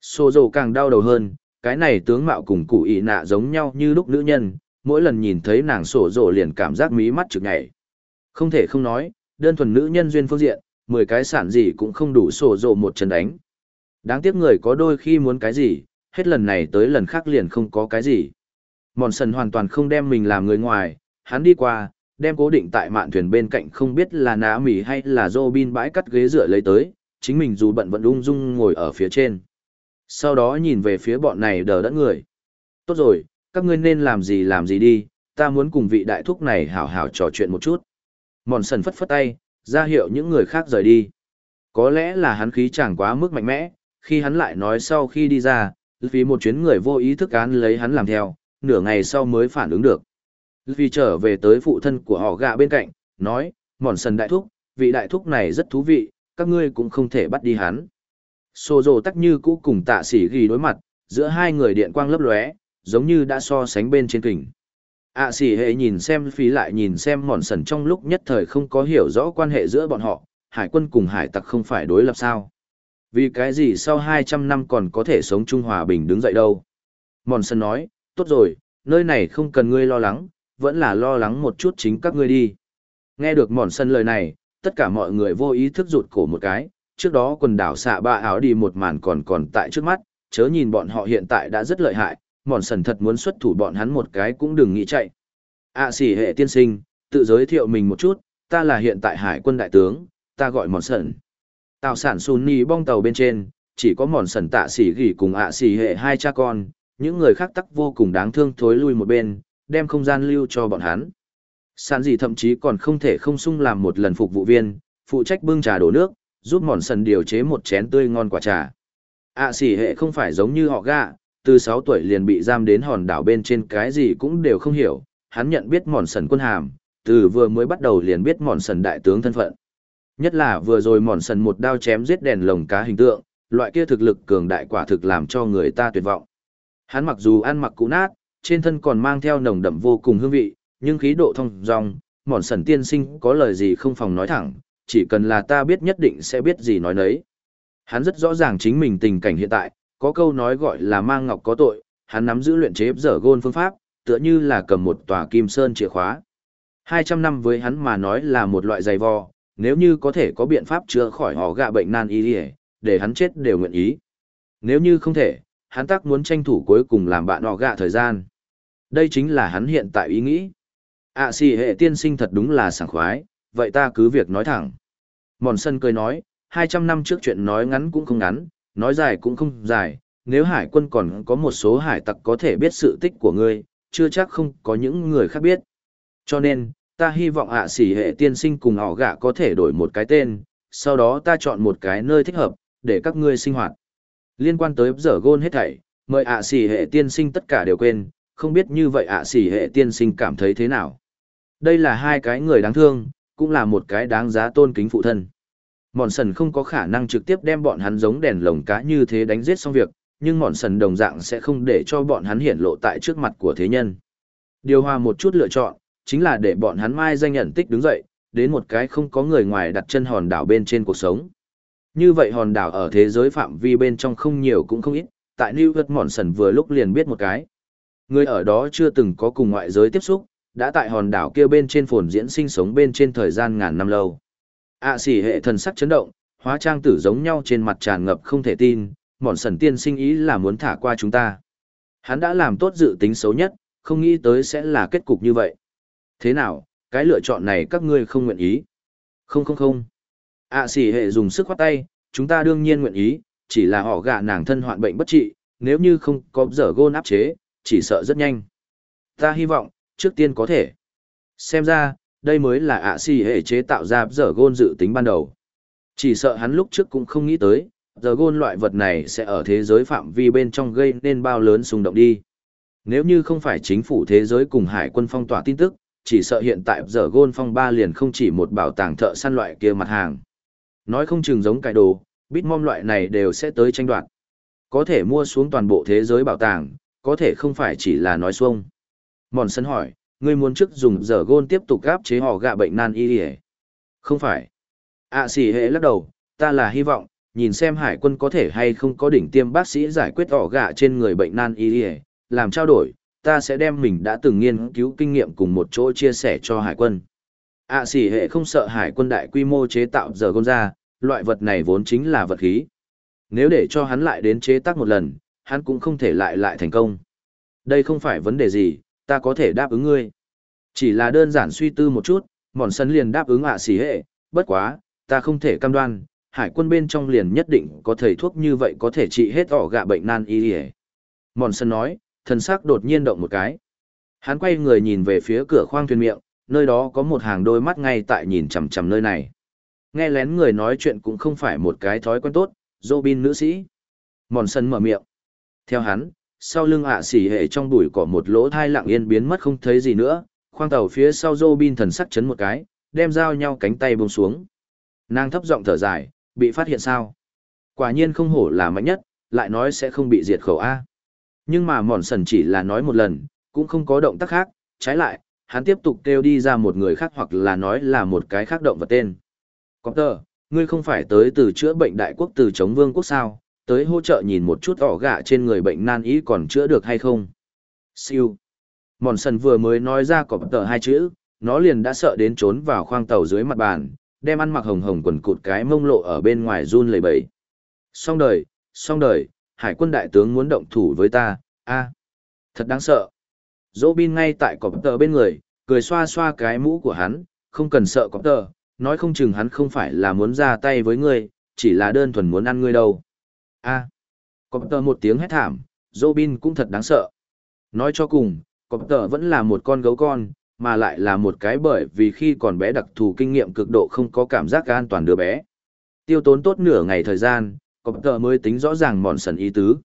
Sổ rồ càng đau đầu hơn, cái này tướng mạo cùng cụ ị nạ giống nhau như lúc nữ nhân, mỗi lần nhìn thấy nàng sổ rồ liền cảm giác mí mắt trực nhảy. Không thể không nói, đơn thuần nữ nhân duyên phương diện, mười cái sản gì cũng không đủ sổ rồ một chân đánh. Đáng tiếc người có đôi khi muốn cái gì, hết lần này tới lần khác liền không có cái gì. Mòn sần hoàn toàn không đem mình làm người ngoài, hắn đi qua, đem cố định tại mạn thuyền bên cạnh không biết là ná mỉ hay là dô bin bãi cắt ghế dựa lấy tới, chính mình dù bận vẫn ung dung ngồi ở phía trên. Sau đó nhìn về phía bọn này đờ đẫn người. Tốt rồi, các ngươi nên làm gì làm gì đi, ta muốn cùng vị đại thúc này hảo hảo trò chuyện một chút. Mòn sần phất phất tay, ra hiệu những người khác rời đi. Có lẽ là hắn khí chẳng quá mức mạnh mẽ, khi hắn lại nói sau khi đi ra, vì một chuyến người vô ý thức án lấy hắn làm theo, nửa ngày sau mới phản ứng được. Vì trở về tới phụ thân của họ gạ bên cạnh, nói, mòn sần đại thúc, vị đại thúc này rất thú vị, các ngươi cũng không thể bắt đi hắn. Sô rồ tắc như cũ cùng tạ sỉ ghi đối mặt, giữa hai người điện quang lấp lóe, giống như đã so sánh bên trên kình. ạ sỉ hệ nhìn xem phí lại nhìn xem mòn sần trong lúc nhất thời không có hiểu rõ quan hệ giữa bọn họ, hải quân cùng hải tặc không phải đối lập sao. Vì cái gì sau 200 năm còn có thể sống chung hòa bình đứng dậy đâu. Mòn sơn nói, tốt rồi, nơi này không cần ngươi lo lắng, vẫn là lo lắng một chút chính các ngươi đi. Nghe được mòn sân lời này, tất cả mọi người vô ý thức rụt cổ một cái, trước đó quần đảo xạ ba áo đi một màn còn còn tại trước mắt, chớ nhìn bọn họ hiện tại đã rất lợi hại, mòn sần thật muốn xuất thủ bọn hắn một cái cũng đừng nghĩ chạy. à, xỉ hệ tiên sinh, tự giới thiệu mình một chút, ta là hiện tại hải quân đại tướng, ta gọi mòn sần. Tạo sản Sunni bong tàu bên trên, chỉ có mòn sần tạ xỉ gỉ cùng ạ à xỉ hệ hai cha con, những người khác tắc vô cùng đáng thương thối lui một bên, đem không gian lưu cho bọn hắn. Sản gì thậm chí còn không thể không sung làm một lần phục vụ viên, phụ trách bưng trà đổ nước, giúp mòn sần điều chế một chén tươi ngon quả trà. ạ xỉ hệ không phải giống như họ gạ, từ 6 tuổi liền bị giam đến hòn đảo bên trên cái gì cũng đều không hiểu, hắn nhận biết mòn sần quân hàm, từ vừa mới bắt đầu liền biết mòn sần đại tướng thân phận. Nhất là vừa rồi mòn sần một đao chém giết đèn lồng cá hình tượng, loại kia thực lực cường đại quả thực làm cho người ta tuyệt vọng. Hắn mặc dù ăn mặc cũ nát, trên thân còn mang theo nồng đậm vô cùng hương vị, nhưng khí độ thông dong, mòn sần tiên sinh có lời gì không phòng nói thẳng, chỉ cần là ta biết nhất định sẽ biết gì nói nấy. Hắn rất rõ ràng chính mình tình cảnh hiện tại, có câu nói gọi là mang ngọc có tội, hắn nắm giữ luyện chế ép dở gôn phương pháp, tựa như là cầm một tòa kim sơn chìa khóa. 200 năm với hắn mà nói là một loại dày vò, nếu như có thể có biện pháp chữa khỏi họ gạ bệnh nan y để hắn chết đều nguyện ý. Nếu như không thể, hắn tắc muốn tranh thủ cuối cùng làm bạn họ gạ thời gian. Đây chính là hắn hiện tại ý nghĩ. ạ à, xì hệ tiên sinh thật đúng là sảng khoái, vậy ta cứ việc nói thẳng. Mòn sân cười nói, 200 năm trước chuyện nói ngắn cũng không ngắn, nói dài cũng không dài, nếu hải quân còn có một số hải tặc có thể biết sự tích của ngươi, chưa chắc không có những người khác biết. Cho nên, ta hy vọng ạ à xỉ hệ tiên sinh cùng họ gạ có thể đổi một cái tên, sau đó ta chọn một cái nơi thích hợp, để các ngươi sinh hoạt. Liên quan tới giờ gôn hết thảy, mời ạ à xỉ hệ tiên sinh tất cả đều quên, không biết như vậy ạ à xỉ hệ tiên sinh cảm thấy thế nào. Đây là hai cái người đáng thương, cũng là một cái đáng giá tôn kính phụ thân. Mòn sần không có khả năng trực tiếp đem bọn hắn giống đèn lồng cá như thế đánh giết xong việc, nhưng mòn sần đồng dạng sẽ không để cho bọn hắn hiển lộ tại trước mặt của thế nhân. Điều hòa một chút lựa chọn, chính là để bọn hắn mai danh nhận tích đứng dậy, đến một cái không có người ngoài đặt chân hòn đảo bên trên cuộc sống. Như vậy hòn đảo ở thế giới phạm vi bên trong không nhiều cũng không ít, tại New York mòn sần vừa lúc liền biết một cái. Người ở đó chưa từng có cùng ngoại giới tiếp xúc, đã tại hòn đảo kia bên trên phồn diễn sinh sống bên trên thời gian ngàn năm lâu. ạ à, xỉ hệ thần sắc chấn động, hóa trang tử giống nhau trên mặt tràn ngập không thể tin, mòn sần tiên sinh ý là muốn thả qua chúng ta. Hắn đã làm tốt dự tính xấu nhất, không nghĩ tới sẽ là kết cục như vậy. Thế nào, cái lựa chọn này các ngươi không nguyện ý? Không không không. ạ à, xỉ hệ dùng sức khoát tay, chúng ta đương nhiên nguyện ý, chỉ là họ gạ nàng thân hoạn bệnh bất trị, nếu như không có dở gôn áp chế, chỉ sợ rất nhanh. Ta hy vọng, trước tiên có thể. Xem ra, đây mới là ạ xỉ hệ chế tạo ra dở gôn dự tính ban đầu. Chỉ sợ hắn lúc trước cũng không nghĩ tới, giờ gôn loại vật này sẽ ở thế giới phạm vi bên trong gây nên bao lớn xung động đi. Nếu như không phải chính phủ thế giới cùng hải quân phong tỏa tin tức, chỉ sợ hiện tại giờ gôn phong ba liền không chỉ một bảo tàng thợ săn loại kia mặt hàng. Nói không chừng giống cải đồ, bitmom loại này đều sẽ tới tranh đoạt. Có thể mua xuống toàn bộ thế giới bảo tàng, có thể không phải chỉ là nói xuông. Mòn sân hỏi, ngươi muốn trước dùng giờ gôn tiếp tục gáp chế họ gạ bệnh nan y Không phải. ạ xỉ hệ lắc đầu, ta là hy vọng, nhìn xem hải quân có thể hay không có đỉnh tiêm bác sĩ giải quyết họ gạ trên người bệnh nan y làm trao đổi ta sẽ đem mình đã từng nghiên cứu kinh nghiệm cùng một chỗ chia sẻ cho hải quân. Ạ à, xỉ hệ không sợ hải quân đại quy mô chế tạo giờ gôn ra loại vật này vốn chính là vật khí. Nếu để cho hắn lại đến chế tác một lần hắn cũng không thể lại lại thành công. Đây không phải vấn đề gì ta có thể đáp ứng ngươi. Chỉ là đơn giản suy tư một chút mòn sân liền đáp ứng ạ à xỉ hệ bất quá ta không thể cam đoan hải quân bên trong liền nhất định có thầy thuốc như vậy có thể trị hết ỏ gạ bệnh nan y ỉa mòn sân nói thần sắc đột nhiên động một cái. Hắn quay người nhìn về phía cửa khoang thuyền miệng, nơi đó có một hàng đôi mắt ngay tại nhìn chằm chằm nơi này. Nghe lén người nói chuyện cũng không phải một cái thói quen tốt, Robin nữ sĩ. Mòn sân mở miệng. Theo hắn, sau lưng ạ xỉ hệ trong bụi cỏ một lỗ thai lặng yên biến mất không thấy gì nữa, khoang tàu phía sau Robin thần sắc chấn một cái, đem dao nhau cánh tay buông xuống. Nàng thấp giọng thở dài, bị phát hiện sao? Quả nhiên không hổ là mạnh nhất, lại nói sẽ không bị diệt khẩu a nhưng mà mòn sần chỉ là nói một lần, cũng không có động tác khác, trái lại, hắn tiếp tục kêu đi ra một người khác hoặc là nói là một cái khác động vật tên. Có tờ, ngươi không phải tới từ chữa bệnh đại quốc từ chống vương quốc sao? Tới hỗ trợ nhìn một chút ỏ gạ trên người bệnh nan ý còn chữa được hay không? Siêu. Mòn sần vừa mới nói ra có tờ hai chữ, nó liền đã sợ đến trốn vào khoang tàu dưới mặt bàn, đem ăn mặc hồng hồng quần cụt cái mông lộ ở bên ngoài run lầy bẩy. Xong đời xong đời hải quân đại tướng muốn động thủ với ta, a, thật đáng sợ. Dỗ bin ngay tại cọp tờ bên người, cười xoa xoa cái mũ của hắn, không cần sợ cọp tờ, nói không chừng hắn không phải là muốn ra tay với ngươi, chỉ là đơn thuần muốn ăn ngươi đâu. A, cọp tờ một tiếng hét thảm dỗ bin cũng thật đáng sợ. Nói cho cùng, cọp tờ vẫn là một con gấu con, mà lại là một cái bởi vì khi còn bé đặc thù kinh nghiệm cực độ không có cảm giác an toàn đứa bé. Tiêu tốn tốt nửa ngày thời gian cọp tờ mới tính rõ ràng mòn sần ý tứ.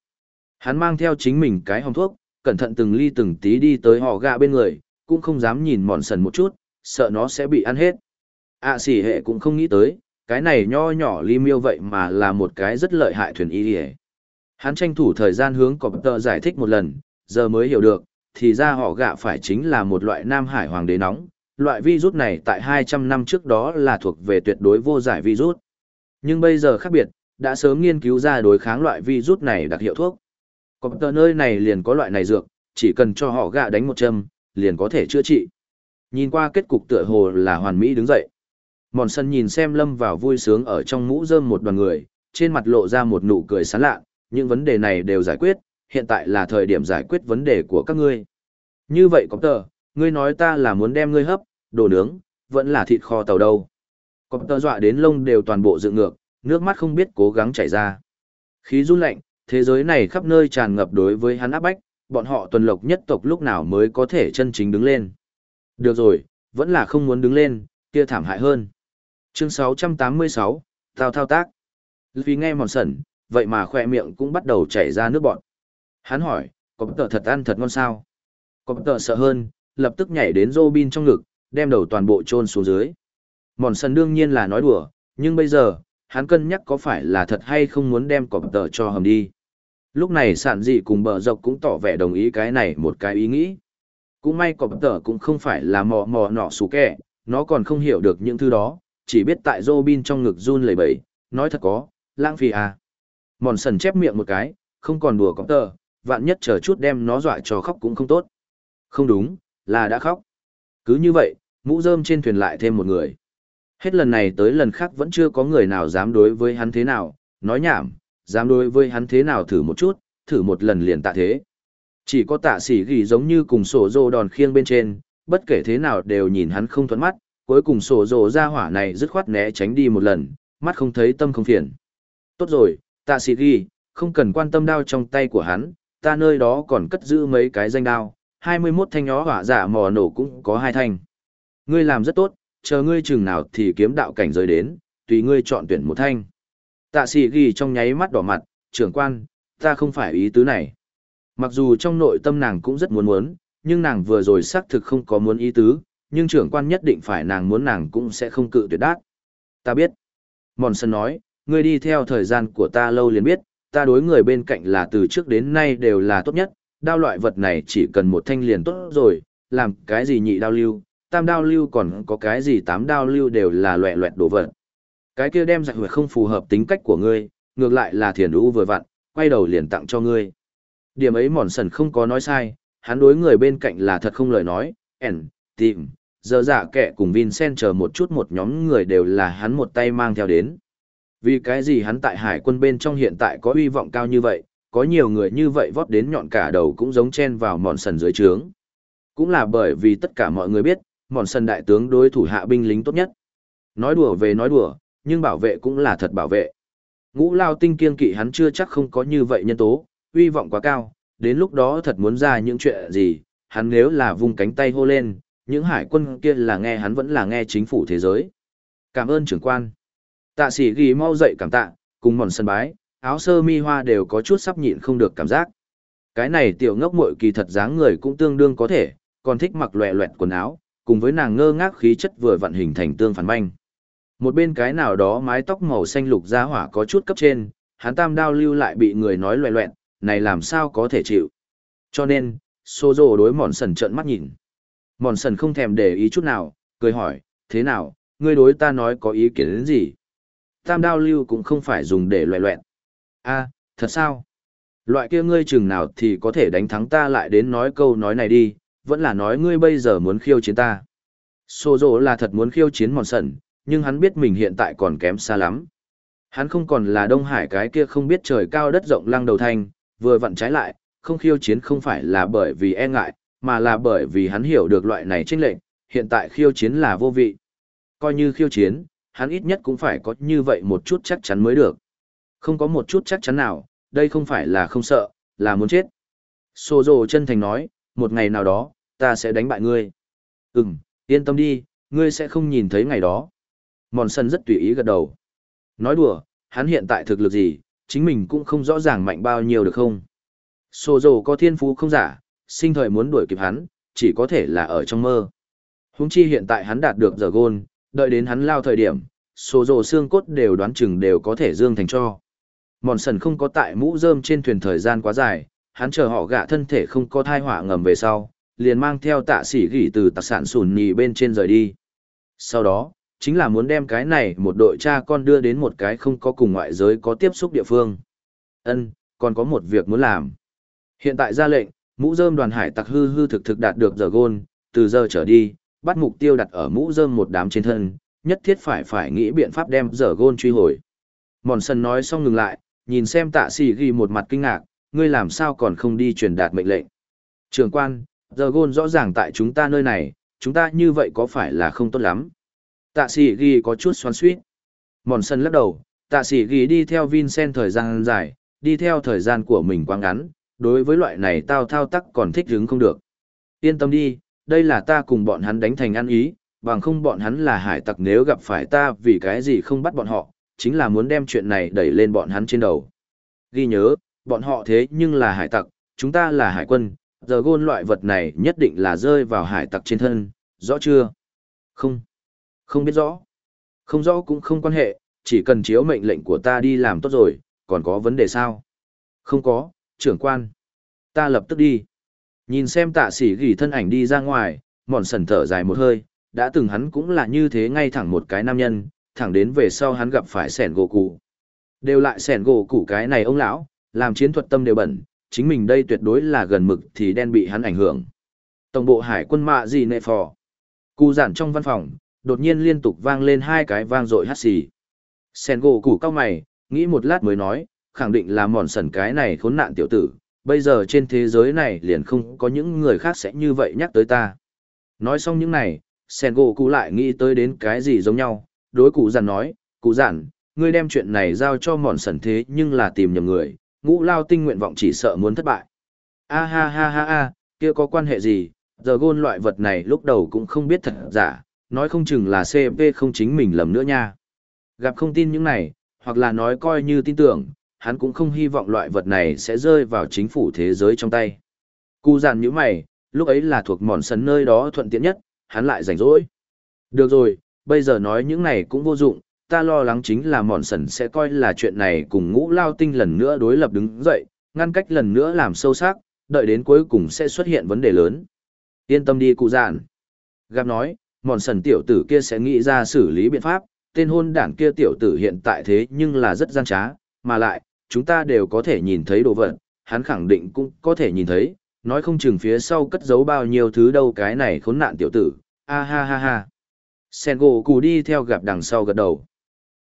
Hắn mang theo chính mình cái hòng thuốc cẩn thận từng ly từng tí đi tới họ gạ bên người cũng không dám nhìn mòn sần một chút sợ nó sẽ bị ăn hết. Ạ à, xỉ hệ cũng không nghĩ tới cái này nho nhỏ ly miêu vậy mà là một cái rất lợi hại thuyền y ỉa hắn tranh thủ thời gian hướng cọp tờ giải thích một lần giờ mới hiểu được thì ra họ gạ phải chính là một loại nam hải hoàng đế nóng. Loại virus này tại 200 năm trước đó là thuộc về tuyệt đối vô giải virus. Nhưng bây giờ khác biệt đã sớm nghiên cứu ra đối kháng loại virus này đặc hiệu thuốc. Có tờ nơi này liền có loại này dược, chỉ cần cho họ gạ đánh một châm, liền có thể chữa trị. Nhìn qua kết cục tựa hồ là hoàn mỹ đứng dậy. Mòn sân nhìn xem lâm vào vui sướng ở trong mũ rơm một đoàn người, trên mặt lộ ra một nụ cười sán lạ, những vấn đề này đều giải quyết, hiện tại là thời điểm giải quyết vấn đề của các ngươi. Như vậy có tờ, ngươi nói ta là muốn đem ngươi hấp, đồ nướng, vẫn là thịt kho tàu đâu. Có tờ dọa đến lông đều toàn bộ dựng ngược, nước mắt không biết cố gắng chảy ra. Khí run lạnh, thế giới này khắp nơi tràn ngập đối với hắn áp bách, bọn họ tuần lộc nhất tộc lúc nào mới có thể chân chính đứng lên. Được rồi, vẫn là không muốn đứng lên, kia thảm hại hơn. Chương 686, Tao thao tác. Vì nghe mòn sẩn, vậy mà khỏe miệng cũng bắt đầu chảy ra nước bọn. Hắn hỏi, có tờ thật ăn thật ngon sao? Có tờ sợ hơn, lập tức nhảy đến Robin trong ngực, đem đầu toàn bộ chôn xuống dưới. Mòn sần đương nhiên là nói đùa, nhưng bây giờ, hắn cân nhắc có phải là thật hay không muốn đem cọp tờ cho hầm đi. Lúc này sản dị cùng bờ dọc cũng tỏ vẻ đồng ý cái này một cái ý nghĩ. Cũng may cọp tờ cũng không phải là mò mò nọ xù kẻ, nó còn không hiểu được những thứ đó, chỉ biết tại Robin trong ngực run lẩy bẩy, nói thật có, lãng phí à. Mòn sần chép miệng một cái, không còn đùa cọp tờ, vạn nhất chờ chút đem nó dọa cho khóc cũng không tốt. Không đúng, là đã khóc. Cứ như vậy, mũ rơm trên thuyền lại thêm một người. Hết lần này tới lần khác vẫn chưa có người nào dám đối với hắn thế nào, nói nhảm, dám đối với hắn thế nào thử một chút, thử một lần liền tạ thế. Chỉ có tạ sĩ ghi giống như cùng sổ rồ đòn khiêng bên trên, bất kể thế nào đều nhìn hắn không thuẫn mắt, cuối cùng sổ rồ ra hỏa này dứt khoát né tránh đi một lần, mắt không thấy tâm không phiền. Tốt rồi, tạ sĩ ghi, không cần quan tâm đao trong tay của hắn, ta nơi đó còn cất giữ mấy cái danh đao, 21 thanh nhó hỏa giả mò nổ cũng có hai thanh. Ngươi làm rất tốt, chờ ngươi chừng nào thì kiếm đạo cảnh giới đến, tùy ngươi chọn tuyển một thanh. Tạ sĩ ghi trong nháy mắt đỏ mặt, trưởng quan, ta không phải ý tứ này. Mặc dù trong nội tâm nàng cũng rất muốn muốn, nhưng nàng vừa rồi xác thực không có muốn ý tứ, nhưng trưởng quan nhất định phải nàng muốn nàng cũng sẽ không cự tuyệt đát. Ta biết. Mòn sân nói, ngươi đi theo thời gian của ta lâu liền biết, ta đối người bên cạnh là từ trước đến nay đều là tốt nhất, đao loại vật này chỉ cần một thanh liền tốt rồi, làm cái gì nhị đao lưu, tam đao lưu còn có cái gì tám đao lưu đều là loẹ loẹt đồ vật. Cái kia đem giặc huyệt không phù hợp tính cách của ngươi, ngược lại là thiền đũ vừa vặn, quay đầu liền tặng cho ngươi. Điểm ấy mòn sần không có nói sai, hắn đối người bên cạnh là thật không lời nói, ẻn, tìm, giờ dạ kệ cùng Vincent chờ một chút một nhóm người đều là hắn một tay mang theo đến. Vì cái gì hắn tại hải quân bên trong hiện tại có uy vọng cao như vậy, có nhiều người như vậy vót đến nhọn cả đầu cũng giống chen vào mòn sần dưới trướng. Cũng là bởi vì tất cả mọi người biết, mòn sân đại tướng đối thủ hạ binh lính tốt nhất. Nói đùa về nói đùa, nhưng bảo vệ cũng là thật bảo vệ. Ngũ lao tinh kiên kỵ hắn chưa chắc không có như vậy nhân tố, uy vọng quá cao, đến lúc đó thật muốn ra những chuyện gì, hắn nếu là vung cánh tay hô lên, những hải quân kia là nghe hắn vẫn là nghe chính phủ thế giới. Cảm ơn trưởng quan. Tạ sĩ ghi mau dậy cảm tạ, cùng mòn sân bái, áo sơ mi hoa đều có chút sắp nhịn không được cảm giác. Cái này tiểu ngốc muội kỳ thật dáng người cũng tương đương có thể, còn thích mặc loẹ loẹt quần áo, cùng với nàng ngơ ngác khí chất vừa vận hình thành tương phản manh. Một bên cái nào đó mái tóc màu xanh lục ra hỏa có chút cấp trên, hắn tam đao lưu lại bị người nói loẹ loẹt, này làm sao có thể chịu. Cho nên, xô rồ đối mòn sần trợn mắt nhìn. Mòn sần không thèm để ý chút nào, cười hỏi, thế nào, ngươi đối ta nói có ý kiến đến gì? Tam đao lưu cũng không phải dùng để loẹ loẹt. a thật sao? Loại kia ngươi chừng nào thì có thể đánh thắng ta lại đến nói câu nói này đi, vẫn là nói ngươi bây giờ muốn khiêu chiến ta. Sô dỗ là thật muốn khiêu chiến mòn sần, nhưng hắn biết mình hiện tại còn kém xa lắm. Hắn không còn là Đông Hải cái kia không biết trời cao đất rộng lăng đầu thanh, vừa vặn trái lại, không khiêu chiến không phải là bởi vì e ngại, mà là bởi vì hắn hiểu được loại này chênh lệnh, hiện tại khiêu chiến là vô vị. Coi như khiêu chiến, hắn ít nhất cũng phải có như vậy một chút chắc chắn mới được. Không có một chút chắc chắn nào, đây không phải là không sợ, là muốn chết. Sô dồ chân thành nói, một ngày nào đó, ta sẽ đánh bại ngươi. Ừm, yên tâm đi, ngươi sẽ không nhìn thấy ngày đó. Mòn sân rất tùy ý gật đầu. Nói đùa, hắn hiện tại thực lực gì, chính mình cũng không rõ ràng mạnh bao nhiêu được không. Sô dồ có thiên phú không giả, sinh thời muốn đuổi kịp hắn, chỉ có thể là ở trong mơ. Húng chi hiện tại hắn đạt được giờ gôn, đợi đến hắn lao thời điểm, sô dồ xương cốt đều đoán chừng đều có thể dương thành cho. Mòn sần không có tại mũ rơm trên thuyền thời gian quá dài, hắn chờ họ gạ thân thể không có thai họa ngầm về sau, liền mang theo tạ sĩ gỉ từ tạc sản sùn nhì bên trên rời đi. Sau đó, chính là muốn đem cái này một đội cha con đưa đến một cái không có cùng ngoại giới có tiếp xúc địa phương. Ân, còn có một việc muốn làm. Hiện tại ra lệnh, mũ rơm đoàn hải tặc hư hư thực thực đạt được giờ gôn, từ giờ trở đi, bắt mục tiêu đặt ở mũ rơm một đám trên thân, nhất thiết phải phải nghĩ biện pháp đem giờ gôn truy hồi. Mòn sân nói xong ngừng lại, nhìn xem tạ sĩ ghi một mặt kinh ngạc, ngươi làm sao còn không đi truyền đạt mệnh lệnh. Trường quan, giờ gôn rõ ràng tại chúng ta nơi này, chúng ta như vậy có phải là không tốt lắm. Tạ sĩ ghi có chút xoắn suýt. Mòn sân lắc đầu, tạ sĩ ghi đi theo Vincent thời gian dài, đi theo thời gian của mình quá ngắn, đối với loại này tao thao tác còn thích hứng không được. Yên tâm đi, đây là ta cùng bọn hắn đánh thành ăn ý, bằng không bọn hắn là hải tặc nếu gặp phải ta vì cái gì không bắt bọn họ, chính là muốn đem chuyện này đẩy lên bọn hắn trên đầu. Ghi nhớ, bọn họ thế nhưng là hải tặc, chúng ta là hải quân, giờ gôn loại vật này nhất định là rơi vào hải tặc trên thân, rõ chưa? Không. Không biết rõ. Không rõ cũng không quan hệ, chỉ cần chiếu mệnh lệnh của ta đi làm tốt rồi, còn có vấn đề sao? Không có, trưởng quan. Ta lập tức đi. Nhìn xem tạ sĩ gỉ thân ảnh đi ra ngoài, mòn sần thở dài một hơi, đã từng hắn cũng là như thế ngay thẳng một cái nam nhân, thẳng đến về sau hắn gặp phải sẻn gỗ cụ. Đều lại sẻn gỗ cụ cái này ông lão, làm chiến thuật tâm đều bẩn, chính mình đây tuyệt đối là gần mực thì đen bị hắn ảnh hưởng. Tổng bộ hải quân mạ gì nệ phò. Cụ giản trong văn phòng, đột nhiên liên tục vang lên hai cái vang dội hát xì. Sen gỗ củ cao mày, nghĩ một lát mới nói, khẳng định là mòn sần cái này khốn nạn tiểu tử, bây giờ trên thế giới này liền không có những người khác sẽ như vậy nhắc tới ta. Nói xong những này, Sen gỗ cụ lại nghĩ tới đến cái gì giống nhau, đối cụ giản nói, cụ giản, ngươi đem chuyện này giao cho mòn sần thế nhưng là tìm nhầm người, ngũ lao tinh nguyện vọng chỉ sợ muốn thất bại. A ha ha ha ha, kia có quan hệ gì, giờ gôn loại vật này lúc đầu cũng không biết thật giả, nói không chừng là CP không chính mình lầm nữa nha. Gặp không tin những này, hoặc là nói coi như tin tưởng, hắn cũng không hy vọng loại vật này sẽ rơi vào chính phủ thế giới trong tay. Cú giản như mày, lúc ấy là thuộc mòn sân nơi đó thuận tiện nhất, hắn lại rảnh rỗi. Được rồi, bây giờ nói những này cũng vô dụng, ta lo lắng chính là mòn sần sẽ coi là chuyện này cùng ngũ lao tinh lần nữa đối lập đứng dậy, ngăn cách lần nữa làm sâu sắc, đợi đến cuối cùng sẽ xuất hiện vấn đề lớn. Yên tâm đi cụ giản. Gặp nói, mòn sần tiểu tử kia sẽ nghĩ ra xử lý biện pháp, tên hôn đảng kia tiểu tử hiện tại thế nhưng là rất gian trá, mà lại, chúng ta đều có thể nhìn thấy đồ vật, hắn khẳng định cũng có thể nhìn thấy, nói không chừng phía sau cất giấu bao nhiêu thứ đâu cái này khốn nạn tiểu tử, a ha ha ha. Sen gỗ cù đi theo gặp đằng sau gật đầu.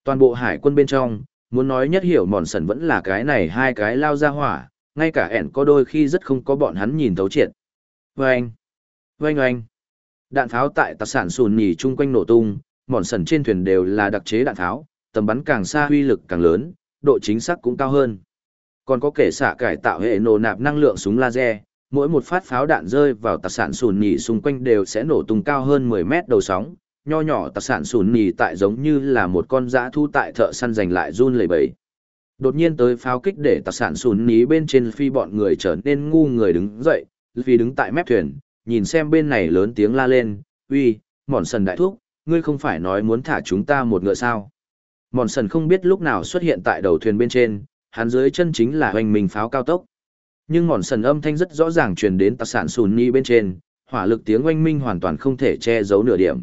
Toàn bộ hải quân bên trong, muốn nói nhất hiểu mòn sần vẫn là cái này hai cái lao ra hỏa, ngay cả ẻn có đôi khi rất không có bọn hắn nhìn thấu triệt. Vâng! Vâng oanh! Đạn pháo tại tạc sản sùn nhì chung quanh nổ tung, mòn sần trên thuyền đều là đặc chế đạn pháo, tầm bắn càng xa huy lực càng lớn, độ chính xác cũng cao hơn. Còn có kể xạ cải tạo hệ nổ nạp năng lượng súng laser, mỗi một phát pháo đạn rơi vào tạc sản sùn nhì xung quanh đều sẽ nổ tung cao hơn 10 mét đầu sóng, nho nhỏ tạc sản sùn nhì tại giống như là một con dã thu tại thợ săn giành lại run lẩy bẩy. Đột nhiên tới pháo kích để tạc sản sùn nhì bên trên phi bọn người trở nên ngu người đứng dậy, vì đứng tại mép thuyền, nhìn xem bên này lớn tiếng la lên, uy, mòn sần đại thúc, ngươi không phải nói muốn thả chúng ta một ngựa sao. Mòn sần không biết lúc nào xuất hiện tại đầu thuyền bên trên, hắn dưới chân chính là hoành mình pháo cao tốc. Nhưng mòn sần âm thanh rất rõ ràng truyền đến tạc sản sùn nì bên trên, hỏa lực tiếng oanh minh hoàn toàn không thể che giấu nửa điểm.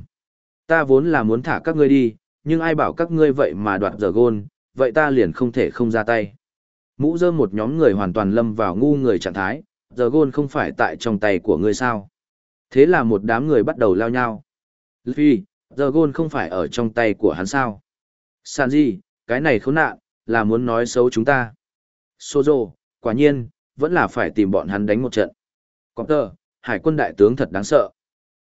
Ta vốn là muốn thả các ngươi đi, nhưng ai bảo các ngươi vậy mà đoạt giờ gôn, vậy ta liền không thể không ra tay. Mũ dơ một nhóm người hoàn toàn lâm vào ngu người trạng thái, giờ gôn không phải tại trong tay của ngươi sao. Thế là một đám người bắt đầu lao nhau. Luffy, giờ gôn không phải ở trong tay của hắn sao. Sanji, cái này khốn nạn, là muốn nói xấu chúng ta. Sozo, quả nhiên, vẫn là phải tìm bọn hắn đánh một trận. Copter, hải quân đại tướng thật đáng sợ.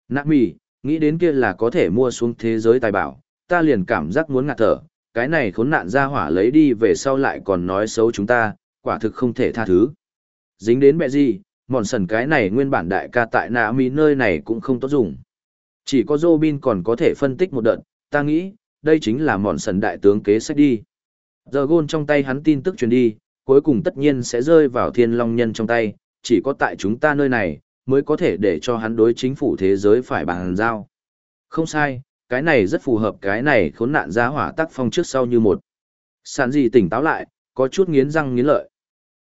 Nami, nghĩ đến kia là có thể mua xuống thế giới tài bảo, ta liền cảm giác muốn ngạt thở, cái này khốn nạn ra hỏa lấy đi về sau lại còn nói xấu chúng ta, quả thực không thể tha thứ. Dính đến mẹ gì, mòn sần cái này nguyên bản đại ca tại Nami nơi này cũng không tốt dùng. Chỉ có Robin còn có thể phân tích một đợt, ta nghĩ, đây chính là mòn sần đại tướng kế sách đi. Giờ gôn trong tay hắn tin tức truyền đi, cuối cùng tất nhiên sẽ rơi vào thiên long nhân trong tay, chỉ có tại chúng ta nơi này, mới có thể để cho hắn đối chính phủ thế giới phải bàn giao. Không sai, cái này rất phù hợp cái này khốn nạn giá hỏa tác phong trước sau như một. Sản gì tỉnh táo lại, có chút nghiến răng nghiến lợi.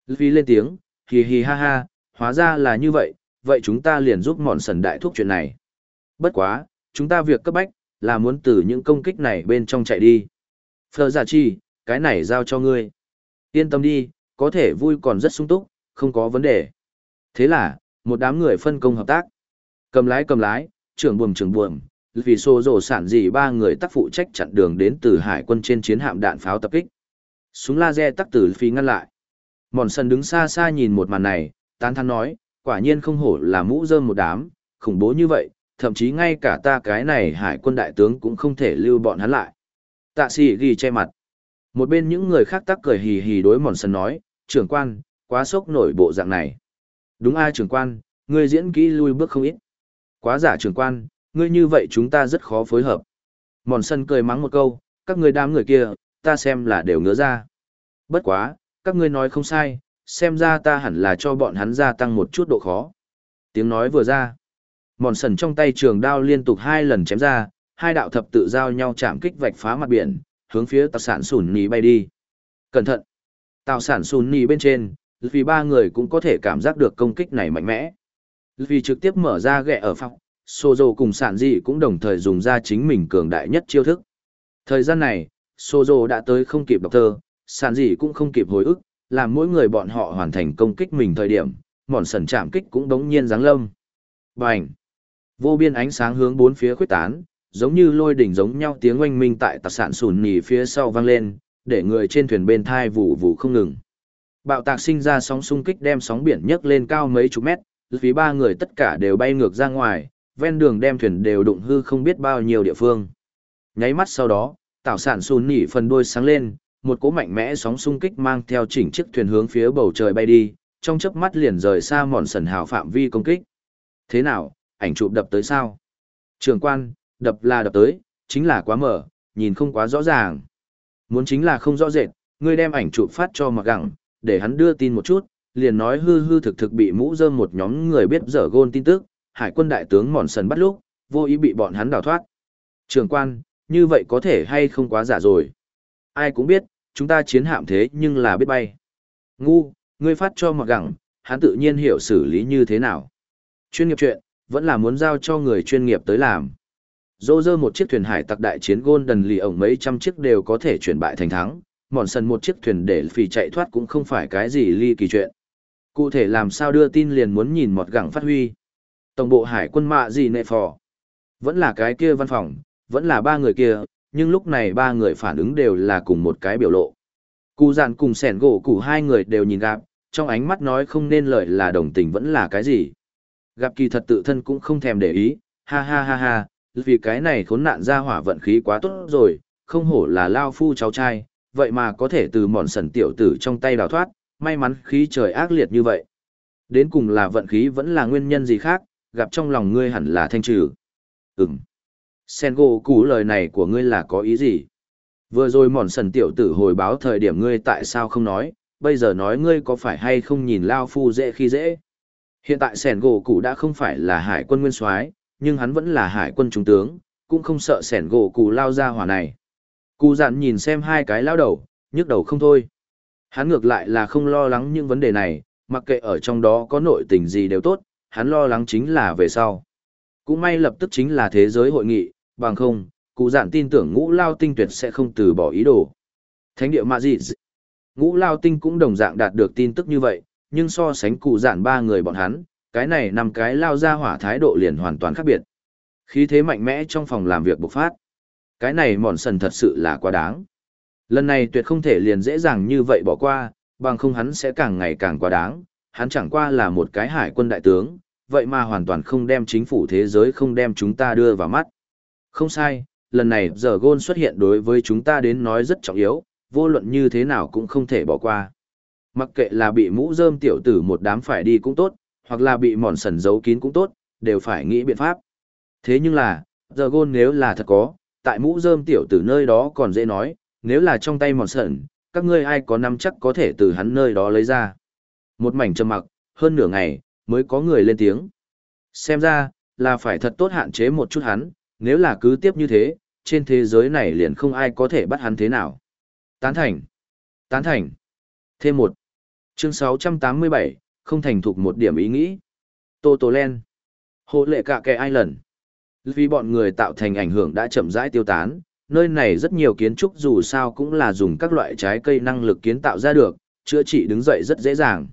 Vì lên tiếng, hì hì ha ha, hóa ra là như vậy, vậy chúng ta liền giúp mòn sần đại thuốc chuyện này. Bất quá, chúng ta việc cấp bách, là muốn từ những công kích này bên trong chạy đi. Phờ giả chi, cái này giao cho ngươi. Yên tâm đi, có thể vui còn rất sung túc, không có vấn đề. Thế là, một đám người phân công hợp tác. Cầm lái cầm lái, trưởng buồm trưởng buồm, vì xô rổ sản gì ba người tác phụ trách chặn đường đến từ hải quân trên chiến hạm đạn pháo tập kích. Súng laser tắc tử phi ngăn lại. Mòn sân đứng xa xa nhìn một màn này, tán thán nói, quả nhiên không hổ là mũ rơm một đám, khủng bố như vậy, thậm chí ngay cả ta cái này hải quân đại tướng cũng không thể lưu bọn hắn lại. Tạ sĩ ghi che mặt. Một bên những người khác tắc cười hì hì đối mòn sân nói, trưởng quan, quá sốc nổi bộ dạng này. Đúng ai trưởng quan, ngươi diễn kỹ lui bước không ít. Quá giả trưởng quan, ngươi như vậy chúng ta rất khó phối hợp. Mòn sân cười mắng một câu, các ngươi đám người kia, ta xem là đều ngứa ra. Bất quá, các ngươi nói không sai, xem ra ta hẳn là cho bọn hắn gia tăng một chút độ khó. Tiếng nói vừa ra. Mòn sần trong tay trường đao liên tục hai lần chém ra, hai đạo thập tự giao nhau chạm kích vạch phá mặt biển, hướng phía tàu sản sùn nì bay đi. Cẩn thận! Tàu sản sùn nì bên trên, vì ba người cũng có thể cảm giác được công kích này mạnh mẽ. Vì trực tiếp mở ra ghẹ ở phòng, Sozo cùng sản dị cũng đồng thời dùng ra chính mình cường đại nhất chiêu thức. Thời gian này, Sozo đã tới không kịp đọc thơ, sản dị cũng không kịp hồi ức, làm mỗi người bọn họ hoàn thành công kích mình thời điểm, mòn sần chạm kích cũng đống nhiên giáng lâm. Bành! Vô biên ánh sáng hướng bốn phía khuyết tán, giống như lôi đỉnh giống nhau tiếng oanh minh tại tạc sản sùn nỉ phía sau vang lên, để người trên thuyền bên thai vụ vụ không ngừng. Bạo tạc sinh ra sóng xung kích đem sóng biển nhấc lên cao mấy chục mét, vì ba người tất cả đều bay ngược ra ngoài, ven đường đem thuyền đều đụng hư không biết bao nhiêu địa phương. Nháy mắt sau đó, tạo sản sùn nỉ phần đuôi sáng lên, một cỗ mạnh mẽ sóng xung kích mang theo chỉnh chiếc thuyền hướng phía bầu trời bay đi, trong chớp mắt liền rời xa mòn sần hào phạm vi công kích. Thế nào, ảnh chụp đập tới sao? Trường quan, đập là đập tới, chính là quá mở, nhìn không quá rõ ràng. Muốn chính là không rõ rệt, ngươi đem ảnh chụp phát cho mặc gẳng, để hắn đưa tin một chút, liền nói hư hư thực thực bị mũ rơm một nhóm người biết dở gôn tin tức, hải quân đại tướng mòn sần bắt lúc, vô ý bị bọn hắn đào thoát. Trường quan, như vậy có thể hay không quá giả rồi. Ai cũng biết, chúng ta chiến hạm thế nhưng là biết bay. Ngu, ngươi phát cho mặc gẳng, hắn tự nhiên hiểu xử lý như thế nào. Chuyên nghiệp chuyện, vẫn là muốn giao cho người chuyên nghiệp tới làm. Dô dơ một chiếc thuyền hải tặc đại chiến Golden lì ổng mấy trăm chiếc đều có thể chuyển bại thành thắng, mòn sần một chiếc thuyền để phì chạy thoát cũng không phải cái gì ly kỳ chuyện. Cụ thể làm sao đưa tin liền muốn nhìn một gẳng phát huy. Tổng bộ hải quân mạ gì nệ phò. Vẫn là cái kia văn phòng, vẫn là ba người kia, nhưng lúc này ba người phản ứng đều là cùng một cái biểu lộ. Cụ dạn cùng sẻn gỗ cụ hai người đều nhìn gặp, trong ánh mắt nói không nên lời là đồng tình vẫn là cái gì. Gặp kỳ thật tự thân cũng không thèm để ý, ha ha ha ha, vì cái này khốn nạn ra hỏa vận khí quá tốt rồi, không hổ là Lao Phu cháu trai, vậy mà có thể từ mòn sần tiểu tử trong tay đào thoát, may mắn khí trời ác liệt như vậy. Đến cùng là vận khí vẫn là nguyên nhân gì khác, gặp trong lòng ngươi hẳn là thanh trừ. Ừm. Sen gỗ cú lời này của ngươi là có ý gì? Vừa rồi mòn sần tiểu tử hồi báo thời điểm ngươi tại sao không nói, bây giờ nói ngươi có phải hay không nhìn Lao Phu dễ khi dễ. Hiện tại sẻn gỗ cụ đã không phải là hải quân nguyên soái nhưng hắn vẫn là hải quân trung tướng, cũng không sợ sẻn gỗ cụ lao ra hỏa này. Cụ dặn nhìn xem hai cái lao đầu, nhức đầu không thôi. Hắn ngược lại là không lo lắng những vấn đề này, mặc kệ ở trong đó có nội tình gì đều tốt, hắn lo lắng chính là về sau. Cũng may lập tức chính là thế giới hội nghị, bằng không, cụ dặn tin tưởng ngũ lao tinh tuyệt sẽ không từ bỏ ý đồ. Thánh địa mạ Dị, Ngũ lao tinh cũng đồng dạng đạt được tin tức như vậy, nhưng so sánh cụ dặn ba người bọn hắn, cái này nằm cái lao ra hỏa thái độ liền hoàn toàn khác biệt. Khí thế mạnh mẽ trong phòng làm việc bộc phát. Cái này mòn sần thật sự là quá đáng. Lần này tuyệt không thể liền dễ dàng như vậy bỏ qua, bằng không hắn sẽ càng ngày càng quá đáng. Hắn chẳng qua là một cái hải quân đại tướng, vậy mà hoàn toàn không đem chính phủ thế giới không đem chúng ta đưa vào mắt. Không sai, lần này giờ gôn xuất hiện đối với chúng ta đến nói rất trọng yếu, vô luận như thế nào cũng không thể bỏ qua. Mặc kệ là bị mũ rơm tiểu tử một đám phải đi cũng tốt, hoặc là bị mòn sần giấu kín cũng tốt, đều phải nghĩ biện pháp. Thế nhưng là, giờ gôn nếu là thật có, tại mũ rơm tiểu tử nơi đó còn dễ nói, nếu là trong tay mòn sẩn các ngươi ai có nắm chắc có thể từ hắn nơi đó lấy ra. Một mảnh trầm mặc, hơn nửa ngày, mới có người lên tiếng. Xem ra, là phải thật tốt hạn chế một chút hắn, nếu là cứ tiếp như thế, trên thế giới này liền không ai có thể bắt hắn thế nào. Tán thành. Tán thành. Thêm một. Chương 687, không thành thục một điểm ý nghĩ. Tô Tô Len. Hộ lệ cả kẻ ai lần. Vì bọn người tạo thành ảnh hưởng đã chậm rãi tiêu tán, nơi này rất nhiều kiến trúc dù sao cũng là dùng các loại trái cây năng lực kiến tạo ra được, chữa trị đứng dậy rất dễ dàng.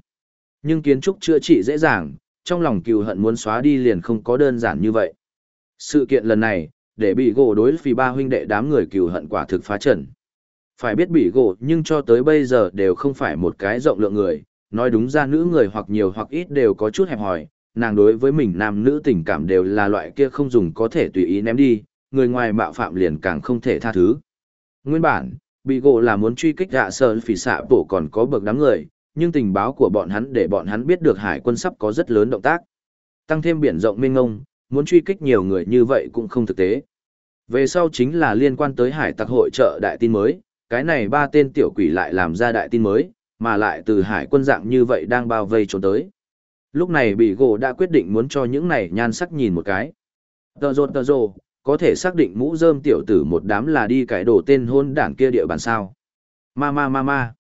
Nhưng kiến trúc chữa trị dễ dàng, trong lòng cừu hận muốn xóa đi liền không có đơn giản như vậy. Sự kiện lần này, để bị gỗ đối vì ba huynh đệ đám người cừu hận quả thực phá trần. Phải biết bị gỗ nhưng cho tới bây giờ đều không phải một cái rộng lượng người, nói đúng ra nữ người hoặc nhiều hoặc ít đều có chút hẹp hòi, nàng đối với mình nam nữ tình cảm đều là loại kia không dùng có thể tùy ý ném đi, người ngoài mạo phạm liền càng không thể tha thứ. Nguyên bản, bị gỗ là muốn truy kích dạ sợ phỉ xạ bổ còn có bậc đám người, nhưng tình báo của bọn hắn để bọn hắn biết được hải quân sắp có rất lớn động tác. Tăng thêm biển rộng mênh ngông, muốn truy kích nhiều người như vậy cũng không thực tế. Về sau chính là liên quan tới hải tặc hội trợ đại tin mới, cái này ba tên tiểu quỷ lại làm ra đại tin mới, mà lại từ hải quân dạng như vậy đang bao vây trốn tới. Lúc này bị gỗ đã quyết định muốn cho những này nhan sắc nhìn một cái. Tờ rột tờ rồ, có thể xác định mũ rơm tiểu tử một đám là đi cải đổ tên hôn đảng kia địa bàn sao. Ma ma ma ma.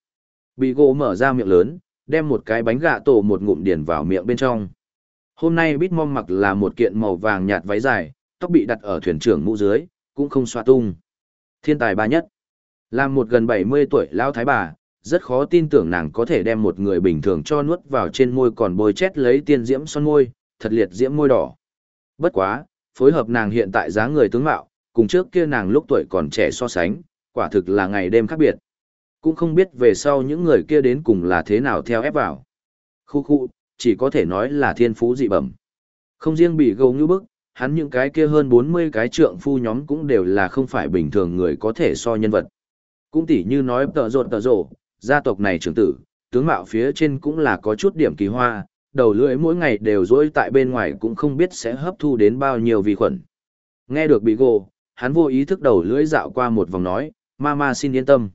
Bị gỗ mở ra miệng lớn, đem một cái bánh gạ tổ một ngụm điển vào miệng bên trong. Hôm nay Bitmom mặc là một kiện màu vàng nhạt váy dài, tóc bị đặt ở thuyền trưởng mũ dưới, cũng không xoa tung. Thiên tài ba nhất. Làm một gần 70 tuổi lao thái bà, rất khó tin tưởng nàng có thể đem một người bình thường cho nuốt vào trên môi còn bôi chét lấy tiên diễm son môi, thật liệt diễm môi đỏ. Bất quá, phối hợp nàng hiện tại dáng người tướng mạo, cùng trước kia nàng lúc tuổi còn trẻ so sánh, quả thực là ngày đêm khác biệt. Cũng không biết về sau những người kia đến cùng là thế nào theo ép vào. Khu khu, chỉ có thể nói là thiên phú dị bẩm. Không riêng bị gấu như bức, hắn những cái kia hơn 40 cái trượng phu nhóm cũng đều là không phải bình thường người có thể so nhân vật. Cũng tỉ như nói tợ rột tợ rổ gia tộc này trưởng tử, tướng mạo phía trên cũng là có chút điểm kỳ hoa, đầu lưỡi mỗi ngày đều rối tại bên ngoài cũng không biết sẽ hấp thu đến bao nhiêu vi khuẩn. Nghe được bị gồ, hắn vô ý thức đầu lưỡi dạo qua một vòng nói, Mama xin yên tâm.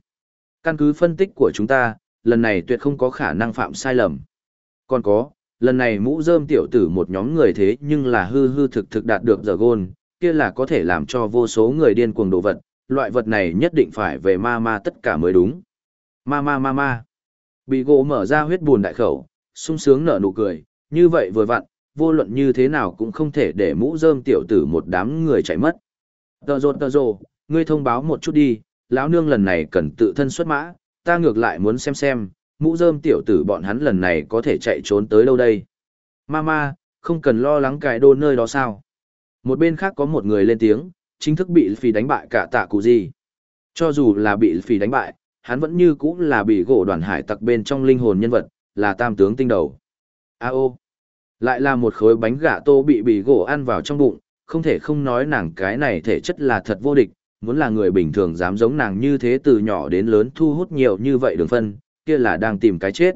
Căn cứ phân tích của chúng ta, lần này tuyệt không có khả năng phạm sai lầm. Còn có, lần này mũ rơm tiểu tử một nhóm người thế nhưng là hư hư thực thực đạt được giờ gôn, kia là có thể làm cho vô số người điên cuồng đồ vật, loại vật này nhất định phải về ma ma tất cả mới đúng. Ma ma ma ma. Bị gỗ mở ra huyết buồn đại khẩu, sung sướng nở nụ cười, như vậy vừa vặn, vô luận như thế nào cũng không thể để mũ rơm tiểu tử một đám người chạy mất. Tờ rột tờ rồ, ngươi thông báo một chút đi, lão nương lần này cần tự thân xuất mã, ta ngược lại muốn xem xem, mũ rơm tiểu tử bọn hắn lần này có thể chạy trốn tới đâu đây. Mama, không cần lo lắng cài đô nơi đó sao. Một bên khác có một người lên tiếng, chính thức bị phì đánh bại cả tạ cụ gì. Cho dù là bị phì đánh bại, hắn vẫn như cũ là bị gỗ đoàn hải tặc bên trong linh hồn nhân vật, là tam tướng tinh đầu. A ô, lại là một khối bánh gà tô bị bị gỗ ăn vào trong bụng, không thể không nói nàng cái này thể chất là thật vô địch, muốn là người bình thường dám giống nàng như thế từ nhỏ đến lớn thu hút nhiều như vậy đường phân, kia là đang tìm cái chết.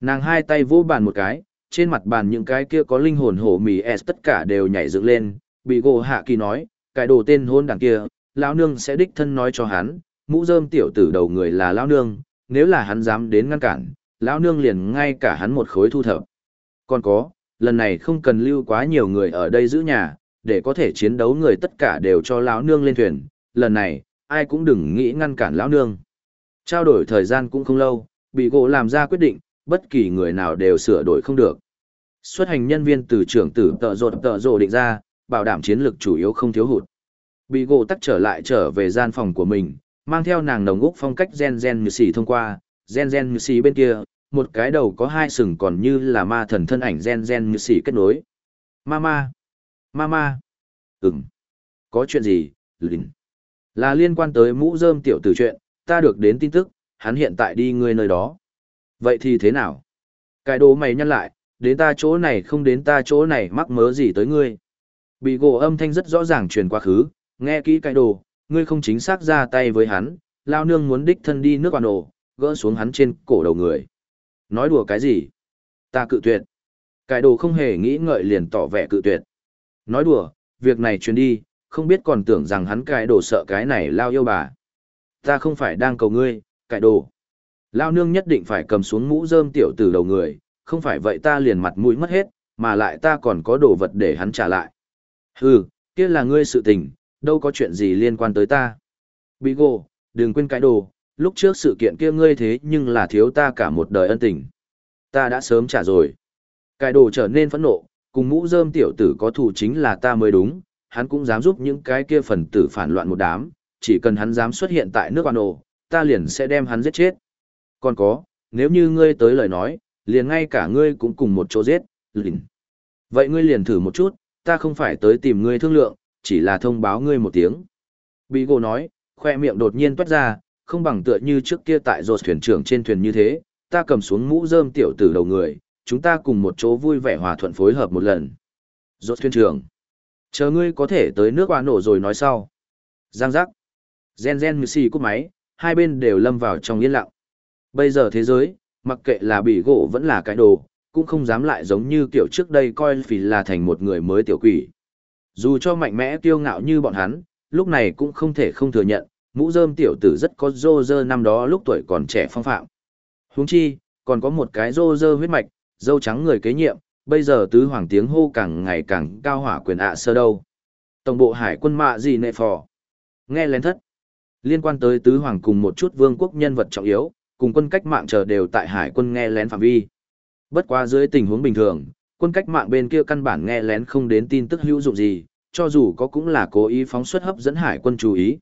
Nàng hai tay vỗ bàn một cái, trên mặt bàn những cái kia có linh hồn hổ mì s tất cả đều nhảy dựng lên, bị gỗ hạ kỳ nói, cái đồ tên hôn đằng kia, lão nương sẽ đích thân nói cho hắn, mũ rơm tiểu tử đầu người là lão nương, nếu là hắn dám đến ngăn cản, lão nương liền ngay cả hắn một khối thu thập. Còn có, lần này không cần lưu quá nhiều người ở đây giữ nhà, để có thể chiến đấu người tất cả đều cho lão nương lên thuyền, lần này, ai cũng đừng nghĩ ngăn cản lão nương. Trao đổi thời gian cũng không lâu, bị gỗ làm ra quyết định, bất kỳ người nào đều sửa đổi không được. Xuất hành nhân viên từ trưởng tử tợ rột tợ rồ định ra, bảo đảm chiến lược chủ yếu không thiếu hụt. Bị gỗ tắt trở lại trở về gian phòng của mình, mang theo nàng nồng úc phong cách gen gen như xì thông qua, gen gen như xì bên kia, một cái đầu có hai sừng còn như là ma thần thân ảnh gen gen như xì kết nối. Mama! Mama! Ừm! Có chuyện gì, Lìn? Là liên quan tới mũ rơm tiểu tử chuyện, ta được đến tin tức, hắn hiện tại đi ngươi nơi đó. Vậy thì thế nào? Cái đồ mày nhăn lại, đến ta chỗ này không đến ta chỗ này mắc mớ gì tới ngươi. Bị gỗ âm thanh rất rõ ràng truyền quá khứ, nghe kỹ cái đồ, ngươi không chính xác ra tay với hắn, lao nương muốn đích thân đi nước quan ổ, gỡ xuống hắn trên cổ đầu người. Nói đùa cái gì? Ta cự tuyệt. Cái đồ không hề nghĩ ngợi liền tỏ vẻ cự tuyệt. Nói đùa, việc này truyền đi, không biết còn tưởng rằng hắn cái đồ sợ cái này lao yêu bà. Ta không phải đang cầu ngươi, cái đồ. Lao nương nhất định phải cầm xuống mũ rơm tiểu từ đầu người, không phải vậy ta liền mặt mũi mất hết, mà lại ta còn có đồ vật để hắn trả lại. Hừ, kia là ngươi sự tình, đâu có chuyện gì liên quan tới ta. Bị gồ, đừng quên cái đồ, lúc trước sự kiện kia ngươi thế nhưng là thiếu ta cả một đời ân tình. Ta đã sớm trả rồi. Cái đồ trở nên phẫn nộ, cùng mũ rơm tiểu tử có thù chính là ta mới đúng, hắn cũng dám giúp những cái kia phần tử phản loạn một đám, chỉ cần hắn dám xuất hiện tại nước quan ổ, ta liền sẽ đem hắn giết chết. Còn có, nếu như ngươi tới lời nói, liền ngay cả ngươi cũng cùng một chỗ giết, lìn. Vậy ngươi liền thử một chút, ta không phải tới tìm ngươi thương lượng, chỉ là thông báo ngươi một tiếng. Bị gỗ nói, khoe miệng đột nhiên toát ra, không bằng tựa như trước kia tại rột thuyền trưởng trên thuyền như thế, ta cầm xuống mũ rơm tiểu tử đầu người, chúng ta cùng một chỗ vui vẻ hòa thuận phối hợp một lần. Rột thuyền trưởng, chờ ngươi có thể tới nước hoa nổ rồi nói sau. Giang giác, gen gen như xì cúp máy, hai bên đều lâm vào trong yên lặng. Bây giờ thế giới, mặc kệ là bị gỗ vẫn là cái đồ, cũng không dám lại giống như kiểu trước đây coi phì là thành một người mới tiểu quỷ. Dù cho mạnh mẽ kiêu ngạo như bọn hắn, lúc này cũng không thể không thừa nhận, mũ rơm tiểu tử rất có dô dơ năm đó lúc tuổi còn trẻ phong phạm. Huống chi, còn có một cái dô dơ huyết mạch, dâu trắng người kế nhiệm, bây giờ tứ hoàng tiếng hô càng ngày càng cao hỏa quyền ạ sơ đâu. Tổng bộ hải quân mạ gì nệ phò. Nghe lén thất. Liên quan tới tứ hoàng cùng một chút vương quốc nhân vật trọng yếu, cùng quân cách mạng chờ đều tại hải quân nghe lén phạm vi. Bất quá dưới tình huống bình thường, quân cách mạng bên kia căn bản nghe lén không đến tin tức hữu dụng gì, cho dù có cũng là cố ý phóng xuất hấp dẫn hải quân chú ý.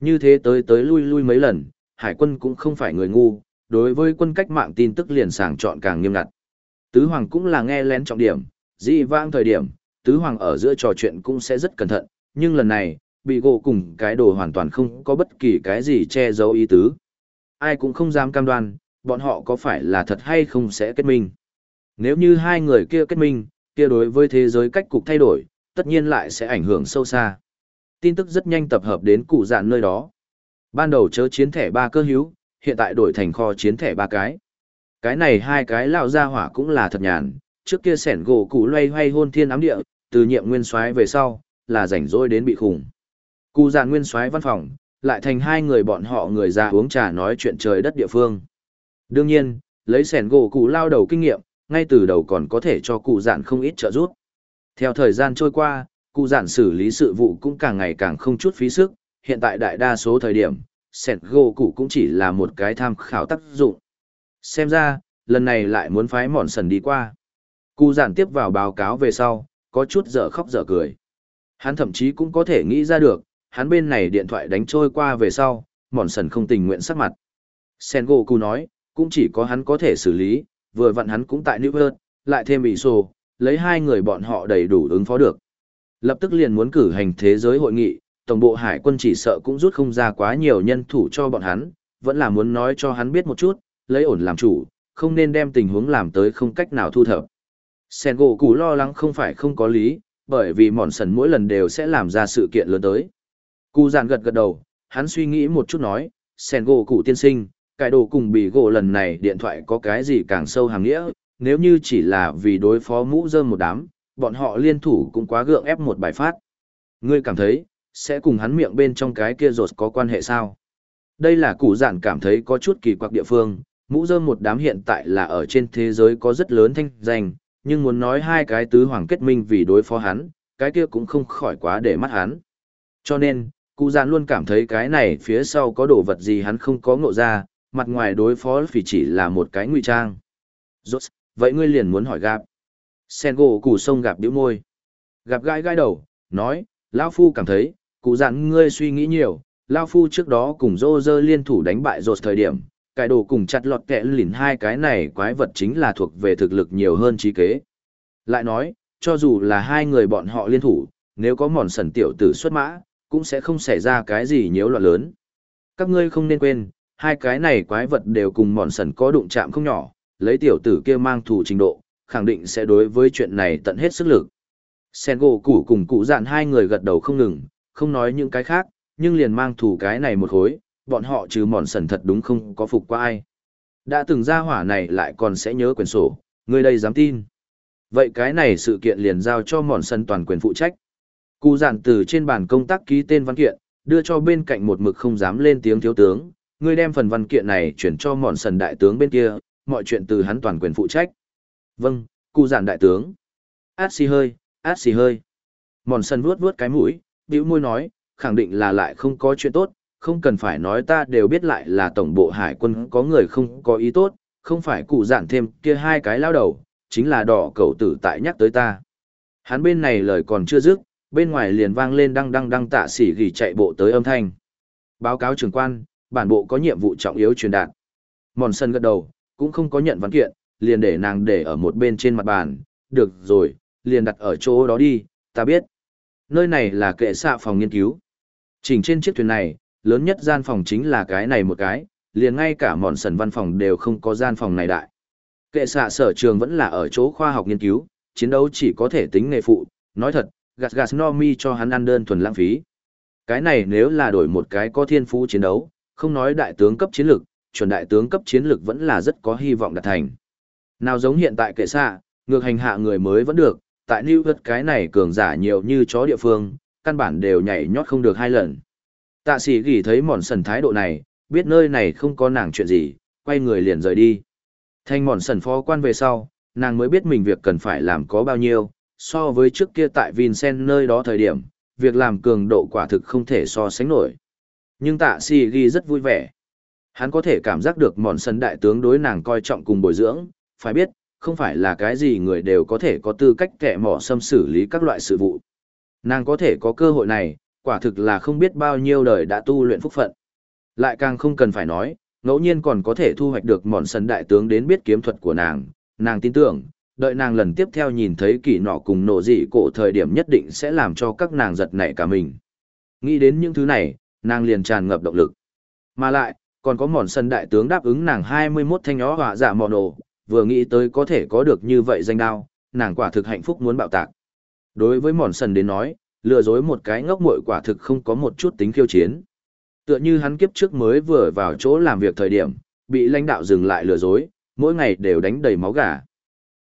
Như thế tới tới lui lui mấy lần, hải quân cũng không phải người ngu, đối với quân cách mạng tin tức liền sàng chọn càng nghiêm ngặt. Tứ Hoàng cũng là nghe lén trọng điểm, dị vãng thời điểm, Tứ Hoàng ở giữa trò chuyện cũng sẽ rất cẩn thận, nhưng lần này, bị gộ cùng cái đồ hoàn toàn không có bất kỳ cái gì che giấu ý tứ. Ai cũng không dám cam đoan, bọn họ có phải là thật hay không sẽ kết minh. Nếu như hai người kia kết minh, kia đối với thế giới cách cục thay đổi, tất nhiên lại sẽ ảnh hưởng sâu xa. Tin tức rất nhanh tập hợp đến cụ dạn nơi đó. Ban đầu chớ chiến thẻ ba cơ hữu, hiện tại đổi thành kho chiến thẻ ba cái. Cái này hai cái lão gia hỏa cũng là thật nhàn, trước kia sẻn gỗ cụ loay hoay hôn thiên ám địa, từ nhiệm nguyên soái về sau, là rảnh rỗi đến bị khủng. Cụ dạn nguyên soái văn phòng, lại thành hai người bọn họ người già uống trà nói chuyện trời đất địa phương. Đương nhiên, lấy sẻn gỗ cụ lao đầu kinh nghiệm, ngay từ đầu còn có thể cho cụ giản không ít trợ giúp. Theo thời gian trôi qua, cụ giản xử lý sự vụ cũng càng ngày càng không chút phí sức, hiện tại đại đa số thời điểm, sẹt gỗ cụ cũng chỉ là một cái tham khảo tác dụng. Xem ra, lần này lại muốn phái mòn sần đi qua. Cụ giản tiếp vào báo cáo về sau, có chút dở khóc dở cười. Hắn thậm chí cũng có thể nghĩ ra được, hắn bên này điện thoại đánh trôi qua về sau, mòn sần không tình nguyện sắc mặt. Sen gỗ cụ nói, cũng chỉ có hắn có thể xử lý, vừa vặn hắn cũng tại New York, lại thêm bị sổ, lấy hai người bọn họ đầy đủ ứng phó được. Lập tức liền muốn cử hành thế giới hội nghị, tổng bộ hải quân chỉ sợ cũng rút không ra quá nhiều nhân thủ cho bọn hắn, vẫn là muốn nói cho hắn biết một chút, lấy ổn làm chủ, không nên đem tình huống làm tới không cách nào thu thập. Sen gỗ củ lo lắng không phải không có lý, bởi vì mòn sần mỗi lần đều sẽ làm ra sự kiện lớn tới. Cụ giản gật gật đầu, hắn suy nghĩ một chút nói, sen gỗ cụ tiên sinh, cải đồ cùng bị gỗ lần này điện thoại có cái gì càng sâu hàng nghĩa, nếu như chỉ là vì đối phó mũ dơm một đám, bọn họ liên thủ cũng quá gượng ép một bài phát. Ngươi cảm thấy, sẽ cùng hắn miệng bên trong cái kia rột có quan hệ sao? Đây là cụ giản cảm thấy có chút kỳ quặc địa phương, mũ dơm một đám hiện tại là ở trên thế giới có rất lớn thanh danh, nhưng muốn nói hai cái tứ hoàng kết minh vì đối phó hắn, cái kia cũng không khỏi quá để mắt hắn. Cho nên, cụ giản luôn cảm thấy cái này phía sau có đồ vật gì hắn không có ngộ ra, mặt ngoài đối phó phỉ chỉ là một cái ngụy trang. Rốt, vậy ngươi liền muốn hỏi gặp. Sen gỗ củ sông gặp điếu môi. Gặp gai gai đầu, nói, Lao Phu cảm thấy, cụ dặn ngươi suy nghĩ nhiều, Lao Phu trước đó cùng dô dơ liên thủ đánh bại rột thời điểm, cải đồ cùng chặt lọt kẹ lìn hai cái này quái vật chính là thuộc về thực lực nhiều hơn trí kế. Lại nói, cho dù là hai người bọn họ liên thủ, nếu có mòn sần tiểu tử xuất mã, cũng sẽ không xảy ra cái gì nhiễu loạn lớn. Các ngươi không nên quên, hai cái này quái vật đều cùng mòn sần có đụng chạm không nhỏ, lấy tiểu tử kia mang thủ trình độ, khẳng định sẽ đối với chuyện này tận hết sức lực. Sen gỗ củ cùng cụ dạn hai người gật đầu không ngừng, không nói những cái khác, nhưng liền mang thủ cái này một khối, bọn họ trừ mòn sần thật đúng không có phục qua ai. Đã từng ra hỏa này lại còn sẽ nhớ quyển sổ, người đây dám tin. Vậy cái này sự kiện liền giao cho mòn sần toàn quyền phụ trách. Cụ giản từ trên bàn công tác ký tên văn kiện, đưa cho bên cạnh một mực không dám lên tiếng thiếu tướng, ngươi đem phần văn kiện này chuyển cho mòn sần đại tướng bên kia, mọi chuyện từ hắn toàn quyền phụ trách. Vâng, cụ giản đại tướng. Át xì hơi, át xì hơi. Mòn sần vuốt vuốt cái mũi, bĩu môi nói, khẳng định là lại không có chuyện tốt, không cần phải nói ta đều biết lại là tổng bộ hải quân có người không có ý tốt, không phải cụ giản thêm kia hai cái lao đầu, chính là đỏ cầu tử tại nhắc tới ta. Hắn bên này lời còn chưa dứt, bên ngoài liền vang lên đăng đăng đăng tạ xỉ gỉ chạy bộ tới âm thanh. Báo cáo trưởng quan, bản bộ có nhiệm vụ trọng yếu truyền đạt. Mòn sân gật đầu, cũng không có nhận văn kiện, liền để nàng để ở một bên trên mặt bàn, được rồi, liền đặt ở chỗ đó đi, ta biết. Nơi này là kệ xạ phòng nghiên cứu. Chỉnh trên chiếc thuyền này, lớn nhất gian phòng chính là cái này một cái, liền ngay cả mòn sần văn phòng đều không có gian phòng này đại. Kệ xạ sở trường vẫn là ở chỗ khoa học nghiên cứu, chiến đấu chỉ có thể tính nghề phụ, nói thật, gạt gạt no mi cho hắn ăn đơn thuần lãng phí. Cái này nếu là đổi một cái có thiên phú chiến đấu, không nói đại tướng cấp chiến lược, chuẩn đại tướng cấp chiến lược vẫn là rất có hy vọng đạt thành. Nào giống hiện tại kệ xạ, ngược hành hạ người mới vẫn được, tại New York cái này cường giả nhiều như chó địa phương, căn bản đều nhảy nhót không được hai lần. Tạ sĩ gỉ thấy mòn sần thái độ này, biết nơi này không có nàng chuyện gì, quay người liền rời đi. Thanh mòn sần phó quan về sau, nàng mới biết mình việc cần phải làm có bao nhiêu, so với trước kia tại Vincent nơi đó thời điểm, việc làm cường độ quả thực không thể so sánh nổi. Nhưng tạ Si ghi rất vui vẻ. Hắn có thể cảm giác được mòn sân đại tướng đối nàng coi trọng cùng bồi dưỡng, phải biết, không phải là cái gì người đều có thể có tư cách kẻ mỏ xâm xử lý các loại sự vụ. Nàng có thể có cơ hội này, quả thực là không biết bao nhiêu đời đã tu luyện phúc phận. Lại càng không cần phải nói, ngẫu nhiên còn có thể thu hoạch được mòn sân đại tướng đến biết kiếm thuật của nàng, nàng tin tưởng, đợi nàng lần tiếp theo nhìn thấy kỳ nọ cùng nổ dị cổ thời điểm nhất định sẽ làm cho các nàng giật nảy cả mình. Nghĩ đến những thứ này, nàng liền tràn ngập động lực. Mà lại, còn có mòn sân đại tướng đáp ứng nàng 21 thanh nhỏ họa dạ giả mòn ổ, vừa nghĩ tới có thể có được như vậy danh đao, nàng quả thực hạnh phúc muốn bạo tạc. Đối với mòn sân đến nói, lừa dối một cái ngốc muội quả thực không có một chút tính khiêu chiến. Tựa như hắn kiếp trước mới vừa vào chỗ làm việc thời điểm, bị lãnh đạo dừng lại lừa dối, mỗi ngày đều đánh đầy máu gà.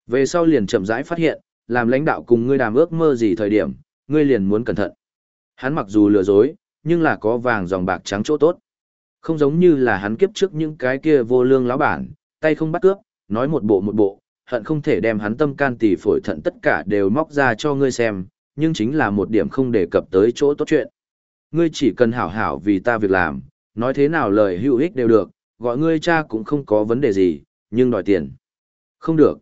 Về sau liền chậm rãi phát hiện, làm lãnh đạo cùng ngươi đàm ước mơ gì thời điểm, ngươi liền muốn cẩn thận. Hắn mặc dù lừa dối, nhưng là có vàng dòng bạc trắng chỗ tốt. Không giống như là hắn kiếp trước những cái kia vô lương lão bản, tay không bắt cướp, nói một bộ một bộ, hận không thể đem hắn tâm can tỷ phổi thận tất cả đều móc ra cho ngươi xem, nhưng chính là một điểm không đề cập tới chỗ tốt chuyện. Ngươi chỉ cần hảo hảo vì ta việc làm, nói thế nào lời hữu ích đều được, gọi ngươi cha cũng không có vấn đề gì, nhưng đòi tiền. Không được.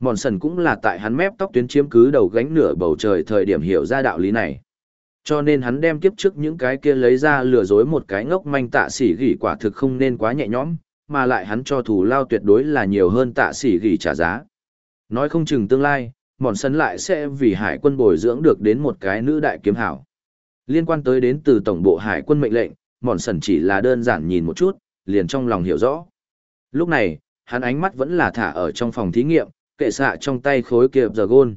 Mòn sần cũng là tại hắn mép tóc tuyến chiếm cứ đầu gánh nửa bầu trời thời điểm hiểu ra đạo lý này. Cho nên hắn đem kiếp trước những cái kia lấy ra lừa dối một cái ngốc manh tạ sĩ gỉ quả thực không nên quá nhẹ nhõm, mà lại hắn cho thủ lao tuyệt đối là nhiều hơn tạ sĩ gỉ trả giá. Nói không chừng tương lai, mòn sân lại sẽ vì hải quân bồi dưỡng được đến một cái nữ đại kiếm hảo. Liên quan tới đến từ tổng bộ hải quân mệnh lệnh, mòn sần chỉ là đơn giản nhìn một chút, liền trong lòng hiểu rõ. Lúc này, hắn ánh mắt vẫn là thả ở trong phòng thí nghiệm, kệ xạ trong tay khối kiệp giờ gôn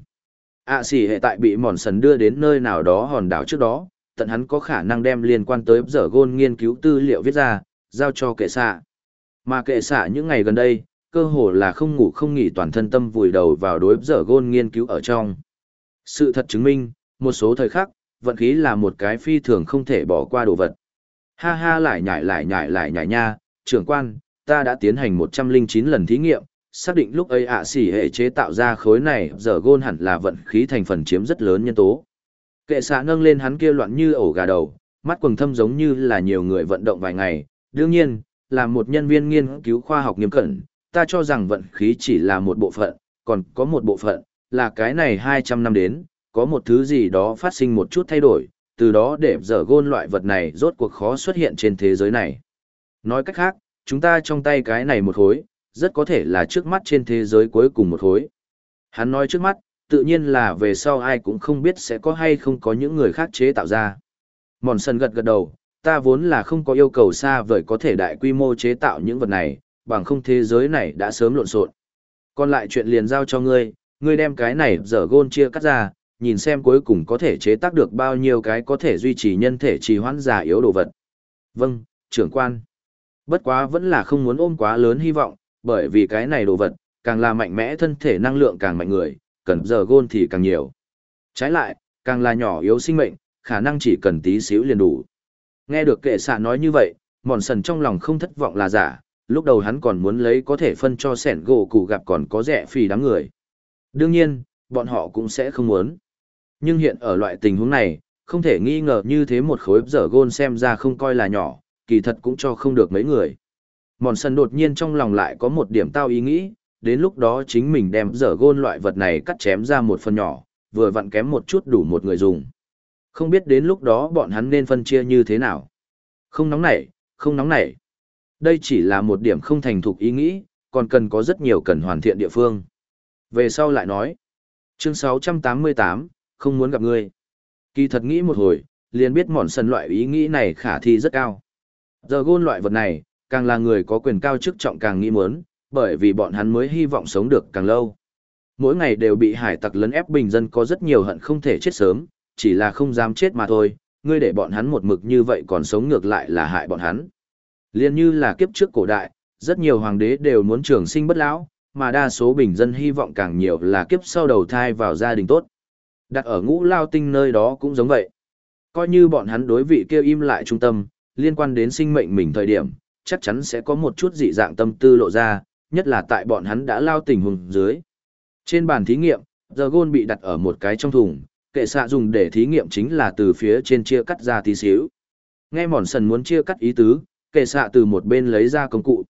ạ à, xỉ hệ tại bị mòn sần đưa đến nơi nào đó hòn đảo trước đó, tận hắn có khả năng đem liên quan tới giờ gôn nghiên cứu tư liệu viết ra, giao cho kệ xạ. Mà kệ xạ những ngày gần đây, cơ hồ là không ngủ không nghỉ toàn thân tâm vùi đầu vào đối giờ gôn nghiên cứu ở trong. Sự thật chứng minh, một số thời khắc, vận khí là một cái phi thường không thể bỏ qua đồ vật. Ha ha lại nhải lại nhải lại nhải nha, trưởng quan, ta đã tiến hành 109 lần thí nghiệm, xác định lúc ấy ạ xỉ hệ chế tạo ra khối này giờ gôn hẳn là vận khí thành phần chiếm rất lớn nhân tố. Kệ xạ nâng lên hắn kia loạn như ổ gà đầu, mắt quần thâm giống như là nhiều người vận động vài ngày. Đương nhiên, là một nhân viên nghiên cứu khoa học nghiêm cẩn, ta cho rằng vận khí chỉ là một bộ phận, còn có một bộ phận, là cái này 200 năm đến, có một thứ gì đó phát sinh một chút thay đổi, từ đó để dở gôn loại vật này rốt cuộc khó xuất hiện trên thế giới này. Nói cách khác, chúng ta trong tay cái này một khối, rất có thể là trước mắt trên thế giới cuối cùng một khối. Hắn nói trước mắt, tự nhiên là về sau ai cũng không biết sẽ có hay không có những người khác chế tạo ra. Mòn sần gật gật đầu, ta vốn là không có yêu cầu xa vời có thể đại quy mô chế tạo những vật này, bằng không thế giới này đã sớm lộn xộn. Còn lại chuyện liền giao cho ngươi, ngươi đem cái này dở gôn chia cắt ra, nhìn xem cuối cùng có thể chế tác được bao nhiêu cái có thể duy trì nhân thể trì hoãn giả yếu đồ vật. Vâng, trưởng quan. Bất quá vẫn là không muốn ôm quá lớn hy vọng, bởi vì cái này đồ vật, càng là mạnh mẽ thân thể năng lượng càng mạnh người, cần giờ gôn thì càng nhiều. Trái lại, càng là nhỏ yếu sinh mệnh, khả năng chỉ cần tí xíu liền đủ. Nghe được kệ xạ nói như vậy, mòn sần trong lòng không thất vọng là giả, lúc đầu hắn còn muốn lấy có thể phân cho sẻn gỗ cụ gặp còn có rẻ phì đám người. Đương nhiên, bọn họ cũng sẽ không muốn. Nhưng hiện ở loại tình huống này, không thể nghi ngờ như thế một khối giờ gôn xem ra không coi là nhỏ, kỳ thật cũng cho không được mấy người. Mòn sần đột nhiên trong lòng lại có một điểm tao ý nghĩ, đến lúc đó chính mình đem dở gôn loại vật này cắt chém ra một phần nhỏ, vừa vặn kém một chút đủ một người dùng. Không biết đến lúc đó bọn hắn nên phân chia như thế nào. Không nóng nảy, không nóng nảy. Đây chỉ là một điểm không thành thục ý nghĩ, còn cần có rất nhiều cần hoàn thiện địa phương. Về sau lại nói. Chương 688, không muốn gặp ngươi. Kỳ thật nghĩ một hồi, liền biết mòn sần loại ý nghĩ này khả thi rất cao. Giờ gôn loại vật này, càng là người có quyền cao chức trọng càng nghĩ muốn, bởi vì bọn hắn mới hy vọng sống được càng lâu. Mỗi ngày đều bị hải tặc lấn ép bình dân có rất nhiều hận không thể chết sớm, chỉ là không dám chết mà thôi, ngươi để bọn hắn một mực như vậy còn sống ngược lại là hại bọn hắn. Liên như là kiếp trước cổ đại, rất nhiều hoàng đế đều muốn trường sinh bất lão, mà đa số bình dân hy vọng càng nhiều là kiếp sau đầu thai vào gia đình tốt. Đặt ở ngũ lao tinh nơi đó cũng giống vậy. Coi như bọn hắn đối vị kêu im lại trung tâm, liên quan đến sinh mệnh mình thời điểm, chắc chắn sẽ có một chút dị dạng tâm tư lộ ra, nhất là tại bọn hắn đã lao tình hùng dưới. Trên bàn thí nghiệm, giờ gôn bị đặt ở một cái trong thùng, kệ xạ dùng để thí nghiệm chính là từ phía trên chia cắt ra tí xíu. Nghe mòn sần muốn chia cắt ý tứ, kệ xạ từ một bên lấy ra công cụ.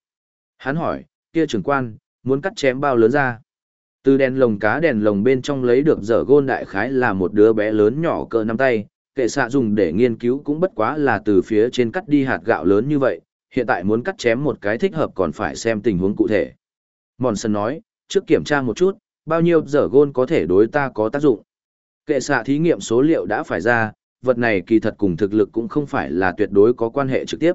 Hắn hỏi, kia trưởng quan, muốn cắt chém bao lớn ra. Từ đèn lồng cá đèn lồng bên trong lấy được dở gôn đại khái là một đứa bé lớn nhỏ cỡ nắm tay, kệ xạ dùng để nghiên cứu cũng bất quá là từ phía trên cắt đi hạt gạo lớn như vậy, hiện tại muốn cắt chém một cái thích hợp còn phải xem tình huống cụ thể. Mòn sân nói, trước kiểm tra một chút, bao nhiêu giờ gôn có thể đối ta có tác dụng. Kệ xạ thí nghiệm số liệu đã phải ra, vật này kỳ thật cùng thực lực cũng không phải là tuyệt đối có quan hệ trực tiếp.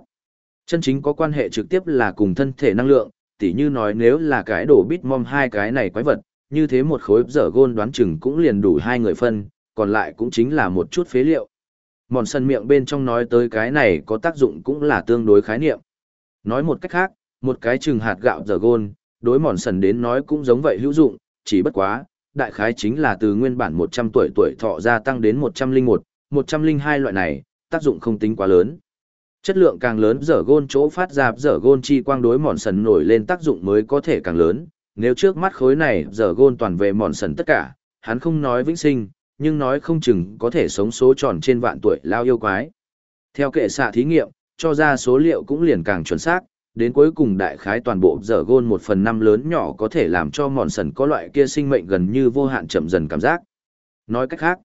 Chân chính có quan hệ trực tiếp là cùng thân thể năng lượng, tỉ như nói nếu là cái đổ bít mom hai cái này quái vật, như thế một khối giờ gôn đoán chừng cũng liền đủ hai người phân, còn lại cũng chính là một chút phế liệu. Mòn sân miệng bên trong nói tới cái này có tác dụng cũng là tương đối khái niệm. Nói một cách khác, một cái chừng hạt gạo giờ gôn, đối mòn sần đến nói cũng giống vậy hữu dụng, chỉ bất quá, đại khái chính là từ nguyên bản 100 tuổi tuổi thọ gia tăng đến 101, 102 loại này, tác dụng không tính quá lớn. Chất lượng càng lớn giờ gôn chỗ phát ra giờ gôn chi quang đối mòn sần nổi lên tác dụng mới có thể càng lớn, nếu trước mắt khối này giờ gôn toàn về mòn sần tất cả, hắn không nói vĩnh sinh, nhưng nói không chừng có thể sống số tròn trên vạn tuổi lao yêu quái. Theo kệ xạ thí nghiệm, cho ra số liệu cũng liền càng chuẩn xác, đến cuối cùng đại khái toàn bộ giờ gôn một phần năm lớn nhỏ có thể làm cho mòn sần có loại kia sinh mệnh gần như vô hạn chậm dần cảm giác. Nói cách khác,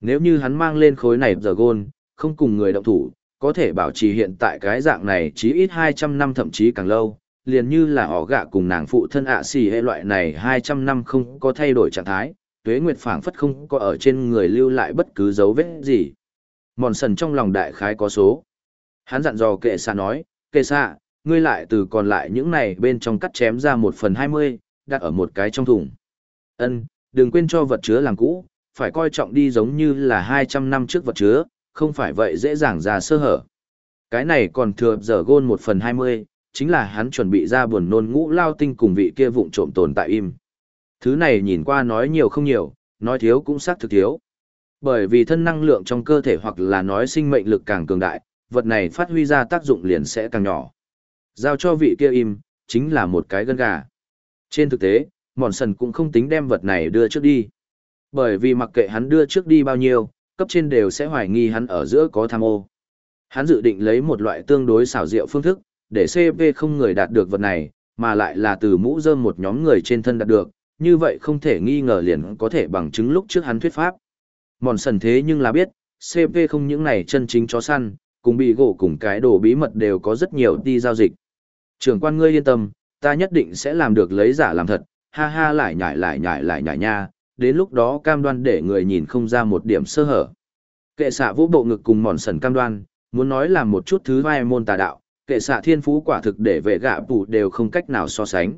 nếu như hắn mang lên khối này giờ gôn, không cùng người động thủ, có thể bảo trì hiện tại cái dạng này chí ít 200 năm thậm chí càng lâu, liền như là họ gạ cùng nàng phụ thân ạ xì hệ loại này 200 năm không có thay đổi trạng thái, tuế nguyệt phảng phất không có ở trên người lưu lại bất cứ dấu vết gì. Mòn sần trong lòng đại khái có số. Hắn dặn dò kệ xạ nói, kệ xạ, ngươi lại từ còn lại những này bên trong cắt chém ra một phần hai mươi, đặt ở một cái trong thùng. Ân, đừng quên cho vật chứa làm cũ, phải coi trọng đi giống như là hai trăm năm trước vật chứa, không phải vậy dễ dàng ra sơ hở. Cái này còn thừa giờ gôn một phần 20, chính là hắn chuẩn bị ra buồn nôn ngũ lao tinh cùng vị kia vụng trộm tồn tại im. Thứ này nhìn qua nói nhiều không nhiều, nói thiếu cũng xác thực thiếu. Bởi vì thân năng lượng trong cơ thể hoặc là nói sinh mệnh lực càng cường đại, vật này phát huy ra tác dụng liền sẽ càng nhỏ. Giao cho vị kia im, chính là một cái gân gà. Trên thực tế, mòn sần cũng không tính đem vật này đưa trước đi. Bởi vì mặc kệ hắn đưa trước đi bao nhiêu, cấp trên đều sẽ hoài nghi hắn ở giữa có tham ô. Hắn dự định lấy một loại tương đối xảo diệu phương thức, để CP không người đạt được vật này, mà lại là từ mũ rơm một nhóm người trên thân đạt được, như vậy không thể nghi ngờ liền có thể bằng chứng lúc trước hắn thuyết pháp. Mòn sần thế nhưng là biết, CP không những này chân chính chó săn, cùng bị gỗ cùng cái đồ bí mật đều có rất nhiều đi giao dịch. Trưởng quan ngươi yên tâm, ta nhất định sẽ làm được lấy giả làm thật, ha ha lại nhải lại nhải lại nhải nha, đến lúc đó cam đoan để người nhìn không ra một điểm sơ hở. Kệ xạ vũ bộ ngực cùng mòn sần cam đoan, muốn nói là một chút thứ vai môn tà đạo, kệ xạ thiên phú quả thực để vệ gạ bù đều không cách nào so sánh.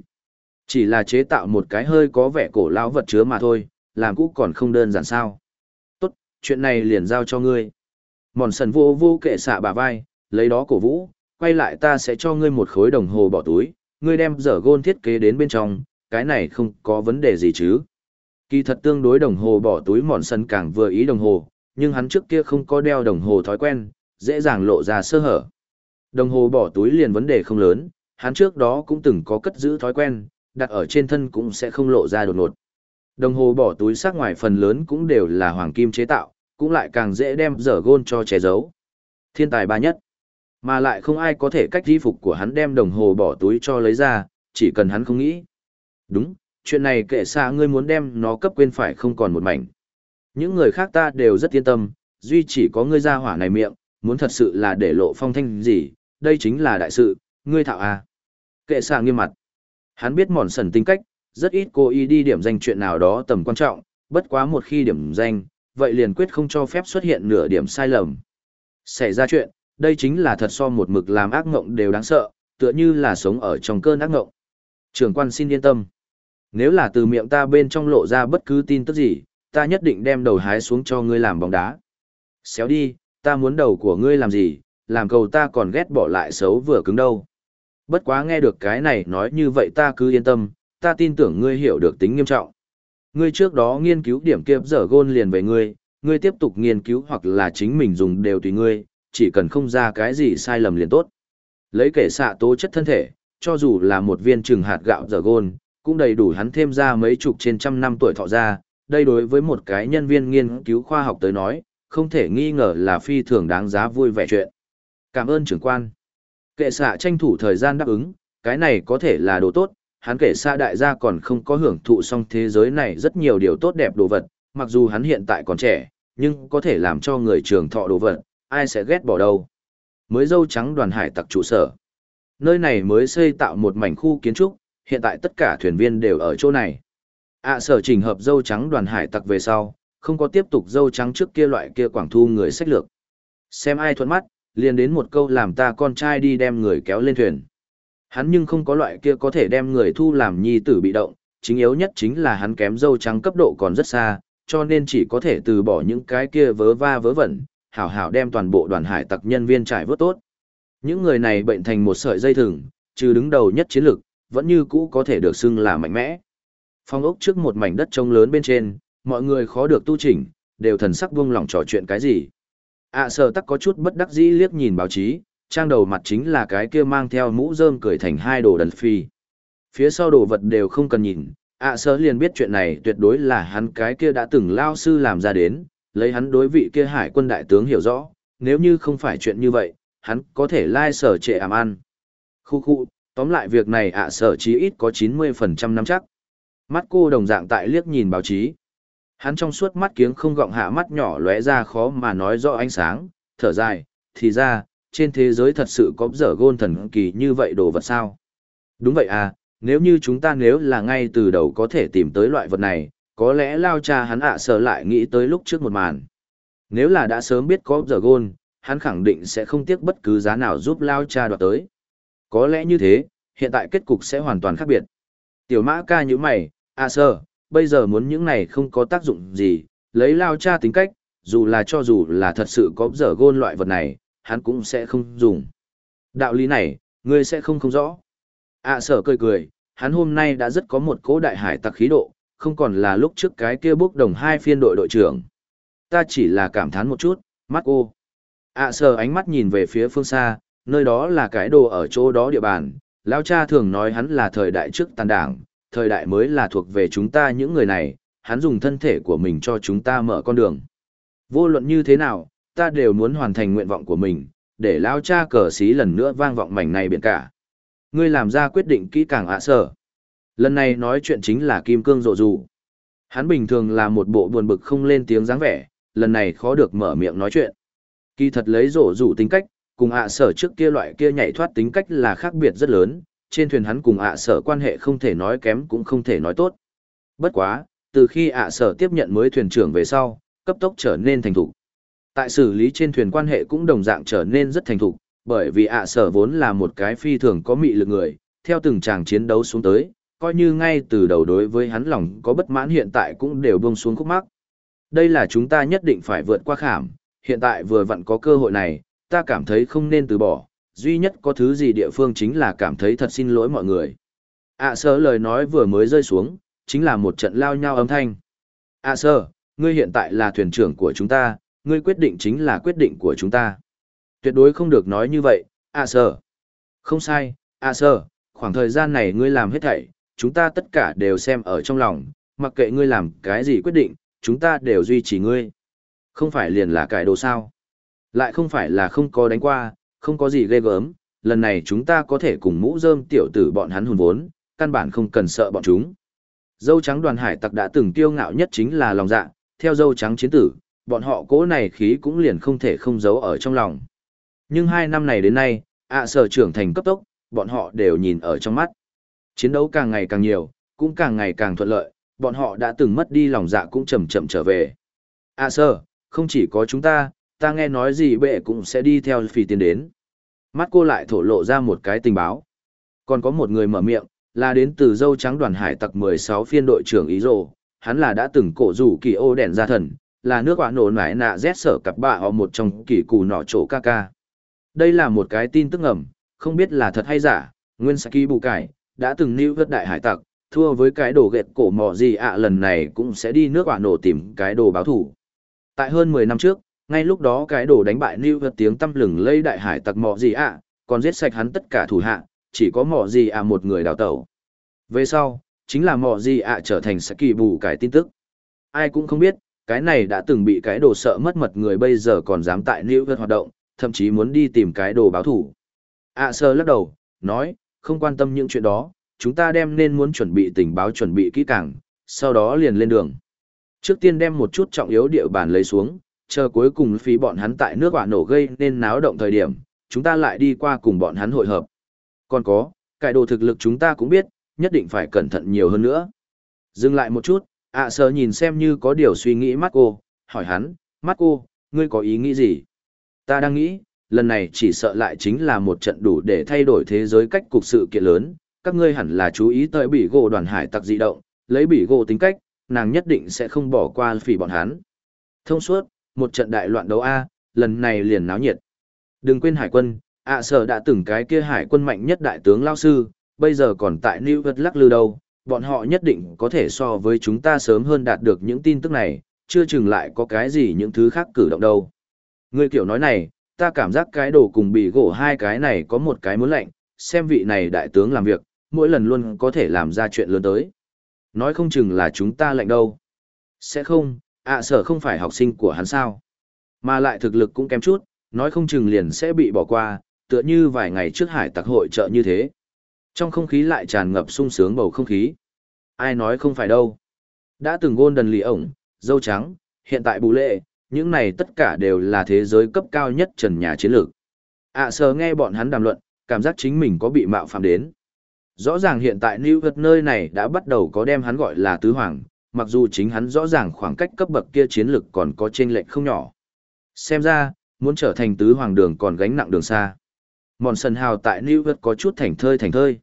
Chỉ là chế tạo một cái hơi có vẻ cổ lão vật chứa mà thôi, làm cũ còn không đơn giản sao. Tốt, chuyện này liền giao cho ngươi. Mòn sần vô vô kệ xạ bà vai, lấy đó cổ vũ, quay lại ta sẽ cho ngươi một khối đồng hồ bỏ túi, ngươi đem dở gôn thiết kế đến bên trong, cái này không có vấn đề gì chứ. Kỳ thật tương đối đồng hồ bỏ túi mòn sần càng vừa ý đồng hồ, nhưng hắn trước kia không có đeo đồng hồ thói quen, dễ dàng lộ ra sơ hở. Đồng hồ bỏ túi liền vấn đề không lớn, hắn trước đó cũng từng có cất giữ thói quen, đặt ở trên thân cũng sẽ không lộ ra đột ngột. Đồng hồ bỏ túi sát ngoài phần lớn cũng đều là hoàng kim chế tạo, cũng lại càng dễ đem dở gôn cho che giấu. Thiên tài ba nhất. Mà lại không ai có thể cách di phục của hắn đem đồng hồ bỏ túi cho lấy ra, chỉ cần hắn không nghĩ. Đúng, chuyện này kệ xa ngươi muốn đem nó cấp quên phải không còn một mảnh. Những người khác ta đều rất yên tâm, duy chỉ có ngươi ra hỏa này miệng, muốn thật sự là để lộ phong thanh gì, đây chính là đại sự, ngươi thạo à. Kệ xa nghiêm mặt. Hắn biết mòn sần tính cách, rất ít cô ý đi điểm danh chuyện nào đó tầm quan trọng, bất quá một khi điểm danh, vậy liền quyết không cho phép xuất hiện nửa điểm sai lầm. Xảy ra chuyện, đây chính là thật so một mực làm ác ngộng đều đáng sợ, tựa như là sống ở trong cơn ác ngộng. Trường quan xin yên tâm. Nếu là từ miệng ta bên trong lộ ra bất cứ tin tức gì, ta nhất định đem đầu hái xuống cho ngươi làm bóng đá. Xéo đi, ta muốn đầu của ngươi làm gì, làm cầu ta còn ghét bỏ lại xấu vừa cứng đâu. Bất quá nghe được cái này nói như vậy ta cứ yên tâm, ta tin tưởng ngươi hiểu được tính nghiêm trọng. Ngươi trước đó nghiên cứu điểm kiếp dở gôn liền về ngươi, ngươi tiếp tục nghiên cứu hoặc là chính mình dùng đều tùy ngươi, chỉ cần không ra cái gì sai lầm liền tốt. Lấy kể xạ tố chất thân thể, cho dù là một viên trừng hạt gạo dở gôn, cũng đầy đủ hắn thêm ra mấy chục trên trăm năm tuổi thọ ra, đây đối với một cái nhân viên nghiên cứu khoa học tới nói, không thể nghi ngờ là phi thường đáng giá vui vẻ chuyện. Cảm ơn trưởng quan. Kệ xạ tranh thủ thời gian đáp ứng, cái này có thể là đồ tốt, hắn kể xa đại gia còn không có hưởng thụ xong thế giới này rất nhiều điều tốt đẹp đồ vật, mặc dù hắn hiện tại còn trẻ, nhưng có thể làm cho người trường thọ đồ vật, ai sẽ ghét bỏ đâu. Mới dâu trắng đoàn hải tặc trụ sở. Nơi này mới xây tạo một mảnh khu kiến trúc, hiện tại tất cả thuyền viên đều ở chỗ này. À sở trình hợp dâu trắng đoàn hải tặc về sau, không có tiếp tục dâu trắng trước kia loại kia quảng thu người sách lược. Xem ai thuận mắt, liền đến một câu làm ta con trai đi đem người kéo lên thuyền. Hắn nhưng không có loại kia có thể đem người thu làm nhi tử bị động, chính yếu nhất chính là hắn kém dâu trắng cấp độ còn rất xa, cho nên chỉ có thể từ bỏ những cái kia vớ va vớ vẩn, hảo hảo đem toàn bộ đoàn hải tặc nhân viên trải vớt tốt. Những người này bệnh thành một sợi dây thừng, trừ đứng đầu nhất chiến lực, vẫn như cũ có thể được xưng là mạnh mẽ. Phong ốc trước một mảnh đất trông lớn bên trên, mọi người khó được tu chỉnh, đều thần sắc buông lòng trò chuyện cái gì. ạ à, sở tắc có chút bất đắc dĩ liếc nhìn báo chí, trang đầu mặt chính là cái kia mang theo mũ rơm cười thành hai đồ đần phi. Phía sau đồ vật đều không cần nhìn, ạ à, liền biết chuyện này tuyệt đối là hắn cái kia đã từng lao sư làm ra đến, lấy hắn đối vị kia hải quân đại tướng hiểu rõ, nếu như không phải chuyện như vậy, hắn có thể lai sở trệ ảm ăn. Khu khu, tóm lại việc này ạ sở chí ít có 90% nắm chắc. Mắt cô đồng dạng tại liếc nhìn báo chí. Hắn trong suốt mắt kiếng không gọng hạ mắt nhỏ lóe ra khó mà nói rõ ánh sáng, thở dài, thì ra, trên thế giới thật sự có dở gôn thần kỳ như vậy đồ vật sao. Đúng vậy à, nếu như chúng ta nếu là ngay từ đầu có thể tìm tới loại vật này, có lẽ lao cha hắn ạ sở lại nghĩ tới lúc trước một màn. Nếu là đã sớm biết có dở gôn, hắn khẳng định sẽ không tiếc bất cứ giá nào giúp lao cha đoạt tới. Có lẽ như thế, hiện tại kết cục sẽ hoàn toàn khác biệt. Tiểu mã ca như mày, à sơ, bây giờ muốn những này không có tác dụng gì, lấy lao cha tính cách, dù là cho dù là thật sự có dở gôn loại vật này, hắn cũng sẽ không dùng. Đạo lý này, ngươi sẽ không không rõ. À sở cười cười, hắn hôm nay đã rất có một cố đại hải tặc khí độ, không còn là lúc trước cái kia bốc đồng hai phiên đội đội trưởng. Ta chỉ là cảm thán một chút, mắt ô. À sở ánh mắt nhìn về phía phương xa, nơi đó là cái đồ ở chỗ đó địa bàn. Lao cha thường nói hắn là thời đại trước tàn đảng, thời đại mới là thuộc về chúng ta những người này, hắn dùng thân thể của mình cho chúng ta mở con đường. Vô luận như thế nào, ta đều muốn hoàn thành nguyện vọng của mình, để lao cha cờ xí lần nữa vang vọng mảnh này biển cả. Ngươi làm ra quyết định kỹ càng ạ sở. Lần này nói chuyện chính là kim cương rộ rù. Hắn bình thường là một bộ buồn bực không lên tiếng dáng vẻ, lần này khó được mở miệng nói chuyện. Kỳ thật lấy rộ rủ tính cách, cùng ạ sở trước kia loại kia nhảy thoát tính cách là khác biệt rất lớn, trên thuyền hắn cùng ạ sở quan hệ không thể nói kém cũng không thể nói tốt. Bất quá, từ khi ạ sở tiếp nhận mới thuyền trưởng về sau, cấp tốc trở nên thành thục. Tại xử lý trên thuyền quan hệ cũng đồng dạng trở nên rất thành thục, bởi vì ạ sở vốn là một cái phi thường có mị lực người, theo từng tràng chiến đấu xuống tới, coi như ngay từ đầu đối với hắn lòng có bất mãn hiện tại cũng đều buông xuống khúc mắc. Đây là chúng ta nhất định phải vượt qua khảm, hiện tại vừa vặn có cơ hội này, ta cảm thấy không nên từ bỏ, duy nhất có thứ gì địa phương chính là cảm thấy thật xin lỗi mọi người. ạ sở lời nói vừa mới rơi xuống, chính là một trận lao nhau âm thanh. ạ sở, ngươi hiện tại là thuyền trưởng của chúng ta, ngươi quyết định chính là quyết định của chúng ta. Tuyệt đối không được nói như vậy, à sờ, Không sai, à sờ. khoảng thời gian này ngươi làm hết thảy, chúng ta tất cả đều xem ở trong lòng, mặc kệ ngươi làm cái gì quyết định, chúng ta đều duy trì ngươi. Không phải liền là cải đồ sao. Lại không phải là không có đánh qua, không có gì ghê gớm, lần này chúng ta có thể cùng mũ rơm tiểu tử bọn hắn hùn vốn, căn bản không cần sợ bọn chúng. Dâu trắng đoàn hải tặc đã từng tiêu ngạo nhất chính là lòng dạ, theo dâu trắng chiến tử, bọn họ cố này khí cũng liền không thể không giấu ở trong lòng. Nhưng hai năm này đến nay, ạ sở trưởng thành cấp tốc, bọn họ đều nhìn ở trong mắt. Chiến đấu càng ngày càng nhiều, cũng càng ngày càng thuận lợi, bọn họ đã từng mất đi lòng dạ cũng chậm chậm trở về. ạ sở, không chỉ có chúng ta, ta nghe nói gì bệ cũng sẽ đi theo phi tiến đến. Mắt cô lại thổ lộ ra một cái tình báo. Còn có một người mở miệng, là đến từ dâu trắng đoàn hải tặc 16 phiên đội trưởng Ý Rồ, hắn là đã từng cổ rủ kỳ ô đèn gia thần, là nước quả nổ nải nạ rét sở cặp bạ họ một trong kỳ cù nọ chỗ ca ca. Đây là một cái tin tức ngầm, không biết là thật hay giả, nguyên Saki bù cải, đã từng níu vất đại hải tặc, thua với cái đồ ghẹt cổ mò gì ạ lần này cũng sẽ đi nước quả nổ tìm cái đồ báo thủ. Tại hơn 10 năm trước, ngay lúc đó cái đồ đánh bại níu vất tiếng tâm lừng lây đại hải tặc mò gì ạ, còn giết sạch hắn tất cả thủ hạ, chỉ có mò gì ạ một người đào tẩu. Về sau, chính là mò gì ạ trở thành Saki bù cải tin tức. Ai cũng không biết, cái này đã từng bị cái đồ sợ mất mật người bây giờ còn dám tại New York hoạt động, thậm chí muốn đi tìm cái đồ báo thủ. ạ sơ lắc đầu, nói, không quan tâm những chuyện đó, chúng ta đem nên muốn chuẩn bị tình báo chuẩn bị kỹ càng, sau đó liền lên đường. Trước tiên đem một chút trọng yếu địa bàn lấy xuống, chờ cuối cùng phí bọn hắn tại nước quả nổ gây nên náo động thời điểm, chúng ta lại đi qua cùng bọn hắn hội hợp. Còn có, cái đồ thực lực chúng ta cũng biết, nhất định phải cẩn thận nhiều hơn nữa. Dừng lại một chút, ạ à, nhìn xem như có điều suy nghĩ mắt cô, hỏi hắn, mắt cô, ngươi có ý nghĩ gì? Ta đang nghĩ, lần này chỉ sợ lại chính là một trận đủ để thay đổi thế giới cách cục sự kiện lớn, các ngươi hẳn là chú ý tới bỉ gỗ đoàn hải tặc di động, lấy bỉ gỗ tính cách, nàng nhất định sẽ không bỏ qua phỉ bọn hắn. Thông suốt, một trận đại loạn đấu A, lần này liền náo nhiệt. Đừng quên hải quân, ạ à sở đã từng cái kia hải quân mạnh nhất đại tướng Lao Sư, bây giờ còn tại New York lắc lư đâu, bọn họ nhất định có thể so với chúng ta sớm hơn đạt được những tin tức này, chưa chừng lại có cái gì những thứ khác cử động đâu. Người kiểu nói này, ta cảm giác cái đồ cùng bị gỗ hai cái này có một cái muốn lạnh, xem vị này đại tướng làm việc, mỗi lần luôn có thể làm ra chuyện lớn tới. Nói không chừng là chúng ta lạnh đâu. Sẽ không, ạ à, sở không phải học sinh của hắn sao. Mà lại thực lực cũng kém chút, nói không chừng liền sẽ bị bỏ qua, tựa như vài ngày trước hải tặc hội trợ như thế. Trong không khí lại tràn ngập sung sướng bầu không khí. Ai nói không phải đâu. Đã từng gôn đần lì ổng, dâu trắng, hiện tại bù lệ, những này tất cả đều là thế giới cấp cao nhất trần nhà chiến lược. ạ à, sờ nghe bọn hắn đàm luận, cảm giác chính mình có bị mạo phạm đến. Rõ ràng hiện tại New York nơi này đã bắt đầu có đem hắn gọi là tứ hoàng, mặc dù chính hắn rõ ràng khoảng cách cấp bậc kia chiến lược còn có chênh lệch không nhỏ. Xem ra, muốn trở thành tứ hoàng đường còn gánh nặng đường xa. Mòn sần hào tại New York có chút thành thơi thành thơi.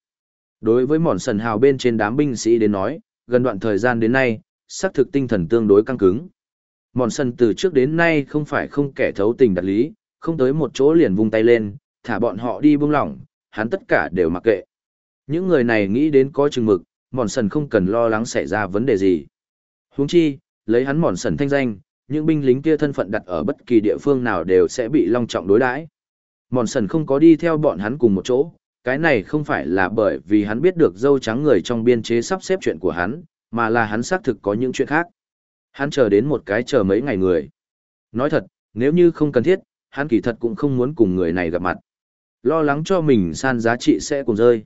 Đối với mòn sần hào bên trên đám binh sĩ đến nói, gần đoạn thời gian đến nay, xác thực tinh thần tương đối căng cứng. Mòn sần từ trước đến nay không phải không kẻ thấu tình đặt lý, không tới một chỗ liền vung tay lên, thả bọn họ đi buông lỏng, hắn tất cả đều mặc kệ. Những người này nghĩ đến có chừng mực, mòn sần không cần lo lắng xảy ra vấn đề gì. Huống chi, lấy hắn mòn sần thanh danh, những binh lính kia thân phận đặt ở bất kỳ địa phương nào đều sẽ bị long trọng đối đãi. Mòn sần không có đi theo bọn hắn cùng một chỗ, cái này không phải là bởi vì hắn biết được dâu trắng người trong biên chế sắp xếp chuyện của hắn, mà là hắn xác thực có những chuyện khác. Hắn chờ đến một cái chờ mấy ngày người. Nói thật, nếu như không cần thiết, hắn kỳ thật cũng không muốn cùng người này gặp mặt. Lo lắng cho mình san giá trị sẽ cùng rơi.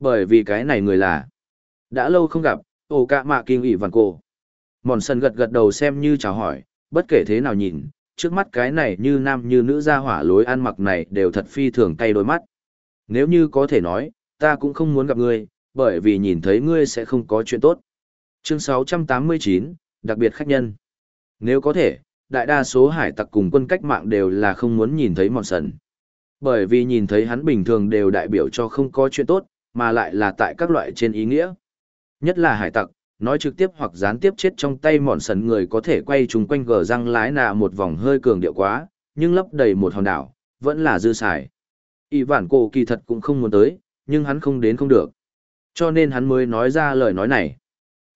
Bởi vì cái này người là đã lâu không gặp, ồ cạ mạ kinh ủy vằn cổ. Mòn sần gật gật đầu xem như chào hỏi, bất kể thế nào nhìn, trước mắt cái này như nam như nữ ra hỏa lối ăn mặc này đều thật phi thường cay đôi mắt. Nếu như có thể nói, ta cũng không muốn gặp ngươi, bởi vì nhìn thấy ngươi sẽ không có chuyện tốt. Chương 689, đặc biệt khách nhân. Nếu có thể, đại đa số hải tặc cùng quân cách mạng đều là không muốn nhìn thấy mòn sần. Bởi vì nhìn thấy hắn bình thường đều đại biểu cho không có chuyện tốt, mà lại là tại các loại trên ý nghĩa. Nhất là hải tặc, nói trực tiếp hoặc gián tiếp chết trong tay mòn sần người có thể quay chúng quanh gờ răng lái nạ một vòng hơi cường điệu quá, nhưng lấp đầy một hòn đảo, vẫn là dư xài. Y vản cổ kỳ thật cũng không muốn tới, nhưng hắn không đến không được. Cho nên hắn mới nói ra lời nói này.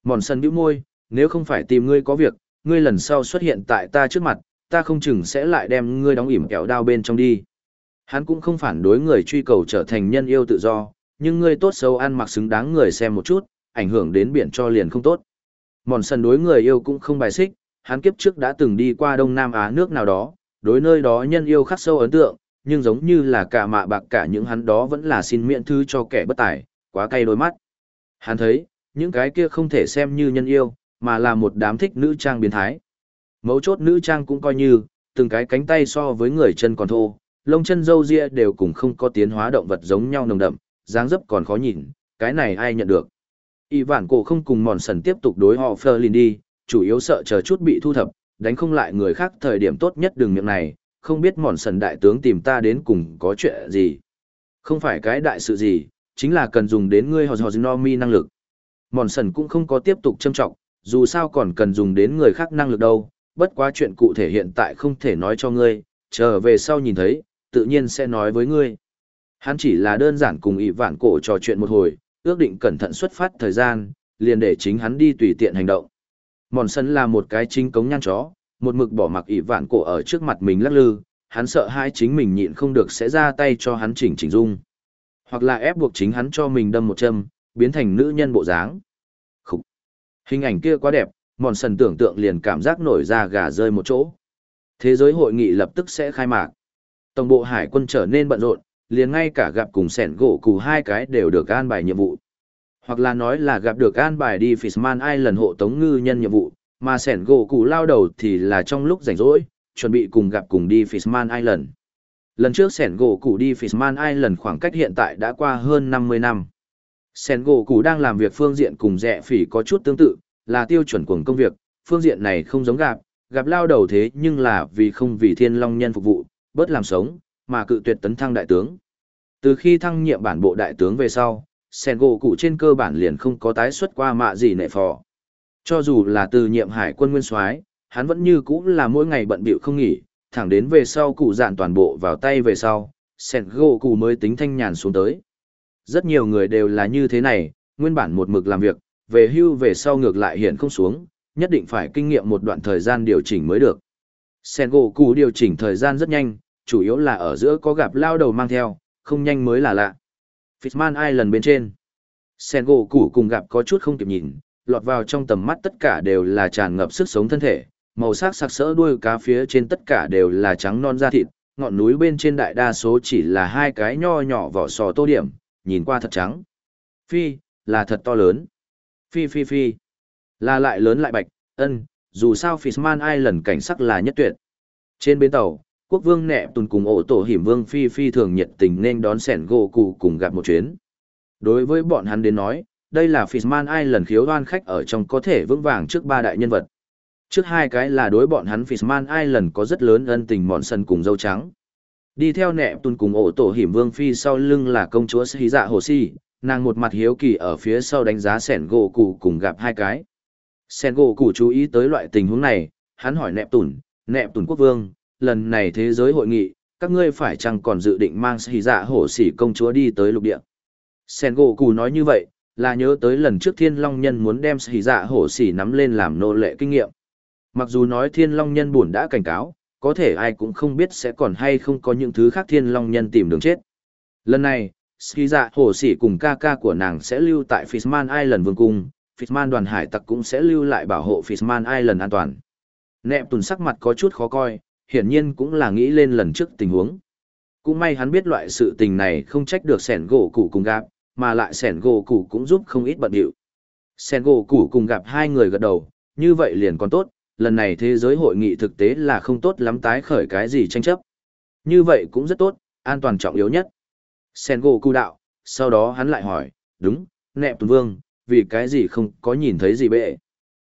Mòn sân bĩu môi, nếu không phải tìm ngươi có việc, ngươi lần sau xuất hiện tại ta trước mặt, ta không chừng sẽ lại đem ngươi đóng ỉm kẹo đao bên trong đi. Hắn cũng không phản đối người truy cầu trở thành nhân yêu tự do, nhưng ngươi tốt xấu ăn mặc xứng đáng người xem một chút, ảnh hưởng đến biển cho liền không tốt. Mòn sân đối người yêu cũng không bài xích, hắn kiếp trước đã từng đi qua Đông Nam Á nước nào đó, đối nơi đó nhân yêu khắc sâu ấn tượng, nhưng giống như là cả mạ bạc cả những hắn đó vẫn là xin miễn thư cho kẻ bất tài, quá cay đôi mắt. Hắn thấy, những cái kia không thể xem như nhân yêu, mà là một đám thích nữ trang biến thái. Mấu chốt nữ trang cũng coi như, từng cái cánh tay so với người chân còn thô, lông chân râu ria đều cùng không có tiến hóa động vật giống nhau nồng đậm, dáng dấp còn khó nhìn, cái này ai nhận được. Y vạn cổ không cùng mòn sần tiếp tục đối họ Fleur đi, chủ yếu sợ chờ chút bị thu thập, đánh không lại người khác thời điểm tốt nhất đường miệng này, không biết mòn sần đại tướng tìm ta đến cùng có chuyện gì. Không phải cái đại sự gì, chính là cần dùng đến ngươi hoặc no mi năng lực. Mòn sần cũng không có tiếp tục châm trọng, dù sao còn cần dùng đến người khác năng lực đâu, bất quá chuyện cụ thể hiện tại không thể nói cho ngươi, chờ về sau nhìn thấy, tự nhiên sẽ nói với ngươi. Hắn chỉ là đơn giản cùng ỷ vạn cổ trò chuyện một hồi, ước định cẩn thận xuất phát thời gian, liền để chính hắn đi tùy tiện hành động. Mòn sân là một cái chính cống nhăn chó, một mực bỏ mặc ỷ vạn cổ ở trước mặt mình lắc lư, hắn sợ hai chính mình nhịn không được sẽ ra tay cho hắn chỉnh chỉnh dung. Hoặc là ép buộc chính hắn cho mình đâm một châm, biến thành nữ nhân bộ dáng. Khúc! Hình ảnh kia quá đẹp, mòn sần tưởng tượng liền cảm giác nổi ra gà rơi một chỗ. Thế giới hội nghị lập tức sẽ khai mạc. Tổng bộ hải quân trở nên bận rộn, liền ngay cả gặp cùng sẻn gỗ cù hai cái đều được an bài nhiệm vụ. Hoặc là nói là gặp được an bài đi Fishman Island hộ tống ngư nhân nhiệm vụ, mà sẻn gỗ cụ lao đầu thì là trong lúc rảnh rỗi, chuẩn bị cùng gặp cùng đi Fishman Island. Lần trước sẻn gỗ cụ đi Fishman Island khoảng cách hiện tại đã qua hơn 50 năm. Sẻn gỗ cụ đang làm việc phương diện cùng rẻ phỉ có chút tương tự, là tiêu chuẩn của công việc, phương diện này không giống gặp, gặp lao đầu thế nhưng là vì không vì thiên long nhân phục vụ, bớt làm sống, mà cự tuyệt tấn thăng đại tướng. Từ khi thăng nhiệm bản bộ đại tướng về sau, Sẻn gỗ cụ trên cơ bản liền không có tái xuất qua mạ gì nệ phò. Cho dù là từ nhiệm hải quân nguyên soái, hắn vẫn như cũ là mỗi ngày bận bịu không nghỉ, thẳng đến về sau cụ dạn toàn bộ vào tay về sau, sen gỗ cụ mới tính thanh nhàn xuống tới. Rất nhiều người đều là như thế này, nguyên bản một mực làm việc, về hưu về sau ngược lại hiện không xuống, nhất định phải kinh nghiệm một đoạn thời gian điều chỉnh mới được. Sen gỗ cụ điều chỉnh thời gian rất nhanh, chủ yếu là ở giữa có gặp lao đầu mang theo, không nhanh mới là lạ. Fishman Island bên trên. Sen gỗ cụ cùng gặp có chút không kịp nhìn, lọt vào trong tầm mắt tất cả đều là tràn ngập sức sống thân thể, màu sắc sặc sỡ đuôi cá phía trên tất cả đều là trắng non da thịt, ngọn núi bên trên đại đa số chỉ là hai cái nho nhỏ vỏ sò tô điểm, nhìn qua thật trắng. Phi, là thật to lớn. Phi phi phi, là lại lớn lại bạch, ân, dù sao Fishman Island cảnh sắc là nhất tuyệt. Trên bến tàu, quốc vương nẹ tùn cùng ổ tổ hiểm vương phi phi thường nhiệt tình nên đón sẻn gỗ cụ cùng gặp một chuyến đối với bọn hắn đến nói đây là fishman ai lần khiếu đoan khách ở trong có thể vững vàng trước ba đại nhân vật. Trước hai cái là đối bọn hắn fishman ai lần có rất lớn ân tình mòn sân cùng dâu trắng. Đi theo nẹ tuần cùng ổ tổ hiểm vương phi sau lưng là công chúa sĩ dạ hồ si nàng một mặt hiếu kỳ ở phía sau đánh giá sẻn gỗ cụ cùng gặp hai cái. Sẻn gỗ cụ chú ý tới loại tình huống này hắn hỏi nẹp tùn, nẹp tùn quốc vương, lần này thế giới hội nghị, các ngươi phải chăng còn dự định mang sĩ dạ hồ sĩ công chúa đi tới lục địa. Sẻn gỗ cù nói như vậy, là nhớ tới lần trước thiên long nhân muốn đem xì dạ hổ xỉ nắm lên làm nô lệ kinh nghiệm. Mặc dù nói thiên long nhân buồn đã cảnh cáo, có thể ai cũng không biết sẽ còn hay không có những thứ khác thiên long nhân tìm đường chết. Lần này, Sĩ dạ hổ xỉ cùng ca ca của nàng sẽ lưu tại Fishman Island vương cung, Fishman đoàn hải tặc cũng sẽ lưu lại bảo hộ Fishman Island an toàn. nẹm tùn sắc mặt có chút khó coi, hiển nhiên cũng là nghĩ lên lần trước tình huống. Cũng may hắn biết loại sự tình này không trách được sẻn gỗ cụ cùng gạp mà lại sẻn gỗ củ cũng giúp không ít bận điệu. Sẻn gỗ củ cùng gặp hai người gật đầu, như vậy liền còn tốt, lần này thế giới hội nghị thực tế là không tốt lắm tái khởi cái gì tranh chấp. Như vậy cũng rất tốt, an toàn trọng yếu nhất. Sen gỗ củ đạo, sau đó hắn lại hỏi, đúng, nẹp tuấn vương, vì cái gì không có nhìn thấy gì bệ.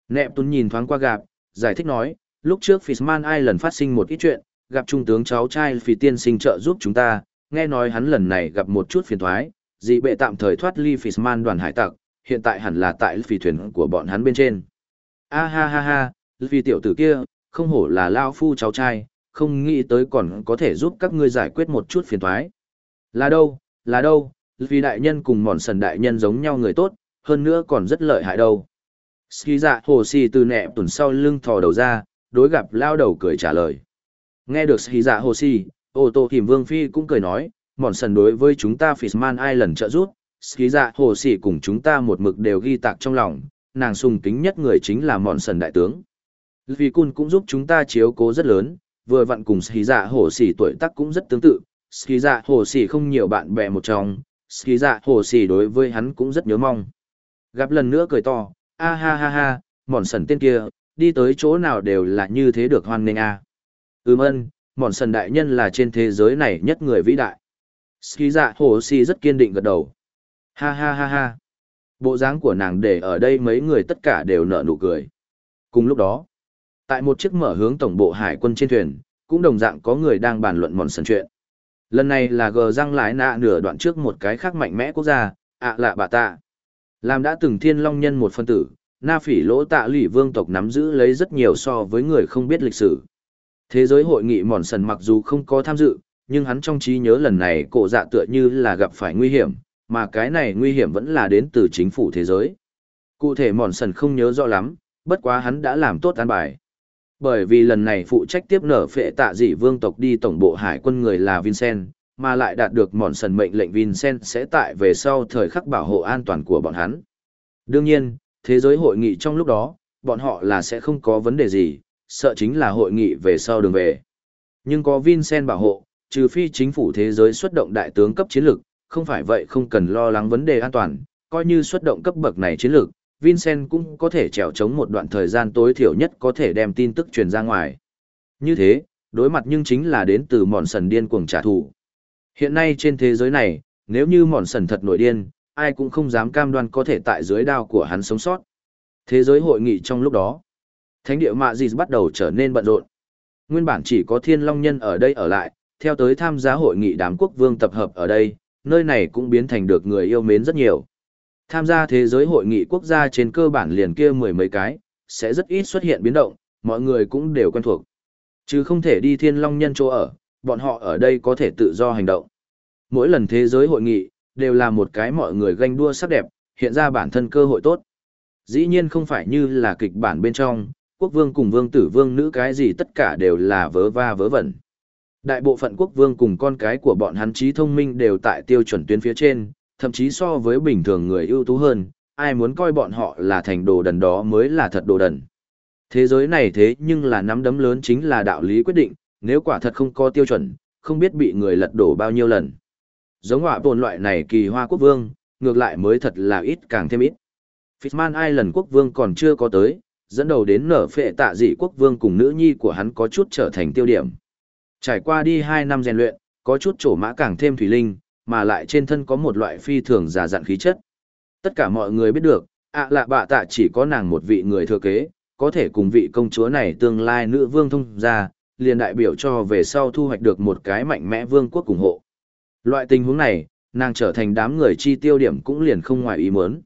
Nẹp tuấn nhìn thoáng qua gặp, giải thích nói, lúc trước Fitzman ai lần phát sinh một ít chuyện, gặp trung tướng cháu trai Phi tiên sinh trợ giúp chúng ta, nghe nói hắn lần này gặp một chút phiền thoái, dị bệ tạm thời thoát ly Fishman đoàn hải tặc, hiện tại hẳn là tại phi thuyền của bọn hắn bên trên. A ha ha ha, vì tiểu tử kia, không hổ là lao phu cháu trai, không nghĩ tới còn có thể giúp các ngươi giải quyết một chút phiền thoái. Là đâu, là đâu, vì đại nhân cùng mòn sần đại nhân giống nhau người tốt, hơn nữa còn rất lợi hại đâu. Ski dạ hồ si từ nẹ tuần sau lưng thò đầu ra, đối gặp lao đầu cười trả lời. Nghe được Ski dạ hồ si, ô tô hiểm vương phi cũng cười nói, mòn sần đối với chúng ta Fishman Island trợ giúp, Ski dạ hồ sĩ cùng chúng ta một mực đều ghi tạc trong lòng, nàng sùng kính nhất người chính là mòn sần đại tướng. Vì cun cũng giúp chúng ta chiếu cố rất lớn, vừa vặn cùng Ski dạ hồ sĩ tuổi tác cũng rất tương tự, Ski dạ hồ sĩ không nhiều bạn bè một trong, Ski dạ hồ sĩ đối với hắn cũng rất nhớ mong. Gặp lần nữa cười to, a ha ha ha, mòn sần tên kia, đi tới chỗ nào đều là như thế được hoan nghênh a. À. Ừm ân, mòn sần đại nhân là trên thế giới này nhất người vĩ đại. Ski dạ hồ si rất kiên định gật đầu. Ha ha ha ha. Bộ dáng của nàng để ở đây mấy người tất cả đều nở nụ cười. Cùng lúc đó, tại một chiếc mở hướng tổng bộ hải quân trên thuyền, cũng đồng dạng có người đang bàn luận mòn sần chuyện. Lần này là gờ răng lại nạ nửa đoạn trước một cái khác mạnh mẽ quốc gia, ạ lạ bà tạ. Làm đã từng thiên long nhân một phân tử, na phỉ lỗ tạ lỷ vương tộc nắm giữ lấy rất nhiều so với người không biết lịch sử. Thế giới hội nghị mòn sần mặc dù không có tham dự, nhưng hắn trong trí nhớ lần này cổ dạ tựa như là gặp phải nguy hiểm, mà cái này nguy hiểm vẫn là đến từ chính phủ thế giới. Cụ thể mòn sần không nhớ rõ lắm, bất quá hắn đã làm tốt an bài. Bởi vì lần này phụ trách tiếp nở phệ tạ dị vương tộc đi tổng bộ hải quân người là Vincent, mà lại đạt được mòn sần mệnh lệnh Vincent sẽ tại về sau thời khắc bảo hộ an toàn của bọn hắn. Đương nhiên, thế giới hội nghị trong lúc đó, bọn họ là sẽ không có vấn đề gì, sợ chính là hội nghị về sau đường về. Nhưng có Vincent bảo hộ, trừ phi chính phủ thế giới xuất động đại tướng cấp chiến lược, không phải vậy không cần lo lắng vấn đề an toàn, coi như xuất động cấp bậc này chiến lược, Vincent cũng có thể trèo chống một đoạn thời gian tối thiểu nhất có thể đem tin tức truyền ra ngoài. Như thế, đối mặt nhưng chính là đến từ mòn sần điên cuồng trả thù. Hiện nay trên thế giới này, nếu như mòn sần thật nổi điên, ai cũng không dám cam đoan có thể tại dưới đao của hắn sống sót. Thế giới hội nghị trong lúc đó, thánh địa mạ gì bắt đầu trở nên bận rộn. Nguyên bản chỉ có thiên long nhân ở đây ở lại, theo tới tham gia hội nghị đám quốc vương tập hợp ở đây, nơi này cũng biến thành được người yêu mến rất nhiều. Tham gia thế giới hội nghị quốc gia trên cơ bản liền kia mười mấy cái, sẽ rất ít xuất hiện biến động, mọi người cũng đều quen thuộc. Chứ không thể đi thiên long nhân chỗ ở, bọn họ ở đây có thể tự do hành động. Mỗi lần thế giới hội nghị, đều là một cái mọi người ganh đua sắc đẹp, hiện ra bản thân cơ hội tốt. Dĩ nhiên không phải như là kịch bản bên trong, quốc vương cùng vương tử vương nữ cái gì tất cả đều là vớ va vớ vẩn. Đại bộ phận quốc vương cùng con cái của bọn hắn trí thông minh đều tại tiêu chuẩn tuyến phía trên, thậm chí so với bình thường người ưu tú hơn, ai muốn coi bọn họ là thành đồ đần đó mới là thật đồ đần. Thế giới này thế nhưng là nắm đấm lớn chính là đạo lý quyết định, nếu quả thật không có tiêu chuẩn, không biết bị người lật đổ bao nhiêu lần. Giống họa tồn loại này kỳ hoa quốc vương, ngược lại mới thật là ít càng thêm ít. Fishman Island quốc vương còn chưa có tới, dẫn đầu đến nở phệ tạ dị quốc vương cùng nữ nhi của hắn có chút trở thành tiêu điểm. Trải qua đi 2 năm rèn luyện, có chút trổ mã càng thêm thủy linh, mà lại trên thân có một loại phi thường giả dặn khí chất. Tất cả mọi người biết được, ạ lạ bạ tạ chỉ có nàng một vị người thừa kế, có thể cùng vị công chúa này tương lai nữ vương thông ra, liền đại biểu cho về sau thu hoạch được một cái mạnh mẽ vương quốc ủng hộ. Loại tình huống này, nàng trở thành đám người chi tiêu điểm cũng liền không ngoài ý muốn.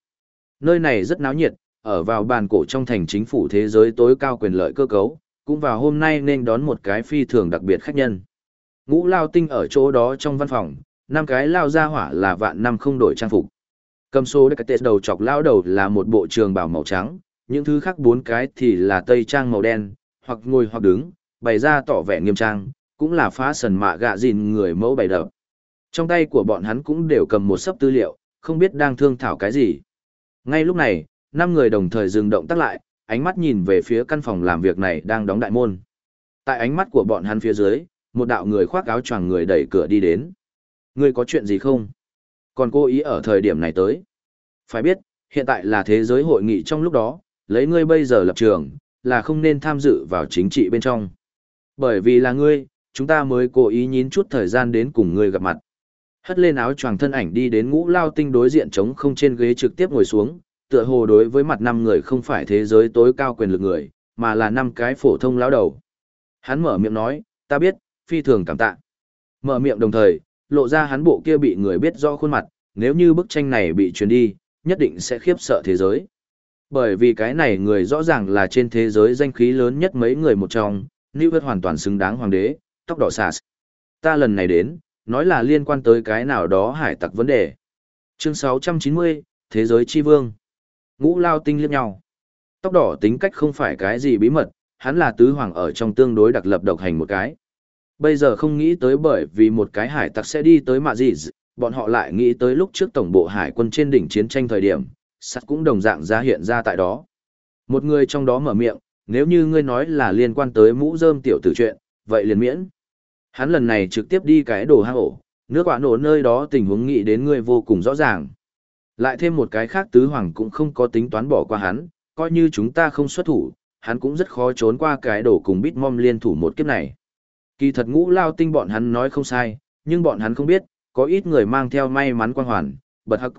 Nơi này rất náo nhiệt, ở vào bàn cổ trong thành chính phủ thế giới tối cao quyền lợi cơ cấu, cũng vào hôm nay nên đón một cái phi thường đặc biệt khách nhân. Ngũ lao tinh ở chỗ đó trong văn phòng, năm cái lao ra hỏa là vạn năm không đổi trang phục. Cầm số cái tệ đầu chọc lao đầu là một bộ trường bảo màu trắng, những thứ khác bốn cái thì là tây trang màu đen, hoặc ngồi hoặc đứng, bày ra tỏ vẻ nghiêm trang, cũng là phá sần mạ gạ gìn người mẫu bày đập. Trong tay của bọn hắn cũng đều cầm một sấp tư liệu, không biết đang thương thảo cái gì. Ngay lúc này, năm người đồng thời dừng động tác lại, ánh mắt nhìn về phía căn phòng làm việc này đang đóng đại môn. Tại ánh mắt của bọn hắn phía dưới, một đạo người khoác áo choàng người đẩy cửa đi đến. Ngươi có chuyện gì không? Còn cô ý ở thời điểm này tới. Phải biết, hiện tại là thế giới hội nghị trong lúc đó, lấy ngươi bây giờ lập trường, là không nên tham dự vào chính trị bên trong. Bởi vì là ngươi, chúng ta mới cố ý nhín chút thời gian đến cùng ngươi gặp mặt. Hất lên áo choàng thân ảnh đi đến ngũ lao tinh đối diện trống không trên ghế trực tiếp ngồi xuống, tựa hồ đối với mặt năm người không phải thế giới tối cao quyền lực người, mà là năm cái phổ thông lão đầu. Hắn mở miệng nói, ta biết, phi thường cảm tạ. Mở miệng đồng thời, lộ ra hắn bộ kia bị người biết rõ khuôn mặt, nếu như bức tranh này bị truyền đi, nhất định sẽ khiếp sợ thế giới. Bởi vì cái này người rõ ràng là trên thế giới danh khí lớn nhất mấy người một trong, New York hoàn toàn xứng đáng hoàng đế, tóc đỏ xà Ta lần này đến, nói là liên quan tới cái nào đó hải tặc vấn đề. Chương 690, Thế giới chi vương. Ngũ lao tinh liếc nhau. Tóc đỏ tính cách không phải cái gì bí mật, hắn là tứ hoàng ở trong tương đối đặc lập độc hành một cái. Bây giờ không nghĩ tới bởi vì một cái hải tặc sẽ đi tới mạ gì, bọn họ lại nghĩ tới lúc trước tổng bộ hải quân trên đỉnh chiến tranh thời điểm, sắt cũng đồng dạng ra hiện ra tại đó. Một người trong đó mở miệng, nếu như ngươi nói là liên quan tới mũ rơm tiểu tử chuyện, vậy liền miễn. Hắn lần này trực tiếp đi cái đồ hang ổ, nước quả nổ nơi đó tình huống nghĩ đến ngươi vô cùng rõ ràng. Lại thêm một cái khác tứ hoàng cũng không có tính toán bỏ qua hắn, coi như chúng ta không xuất thủ, hắn cũng rất khó trốn qua cái đổ cùng bít mom liên thủ một kiếp này. Kỳ thật ngũ lao tinh bọn hắn nói không sai, nhưng bọn hắn không biết, có ít người mang theo may mắn quang hoàn, bật hắc.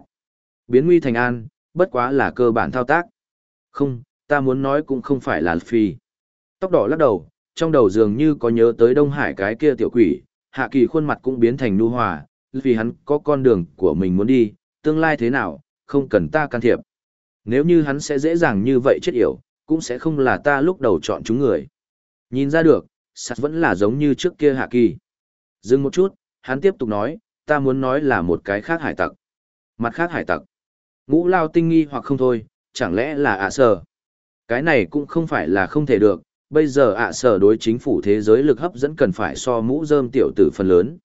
Biến nguy thành an, bất quá là cơ bản thao tác. Không, ta muốn nói cũng không phải là phi. Tóc đỏ lắc đầu, trong đầu dường như có nhớ tới Đông Hải cái kia tiểu quỷ, hạ kỳ khuôn mặt cũng biến thành nu hòa, vì hắn có con đường của mình muốn đi, tương lai thế nào, không cần ta can thiệp. Nếu như hắn sẽ dễ dàng như vậy chết yểu, cũng sẽ không là ta lúc đầu chọn chúng người. Nhìn ra được, sạt vẫn là giống như trước kia hạ kỳ. Dừng một chút, hắn tiếp tục nói, ta muốn nói là một cái khác hải tặc. Mặt khác hải tặc. Ngũ lao tinh nghi hoặc không thôi, chẳng lẽ là ạ sở. Cái này cũng không phải là không thể được, bây giờ ạ sở đối chính phủ thế giới lực hấp dẫn cần phải so mũ rơm tiểu tử phần lớn.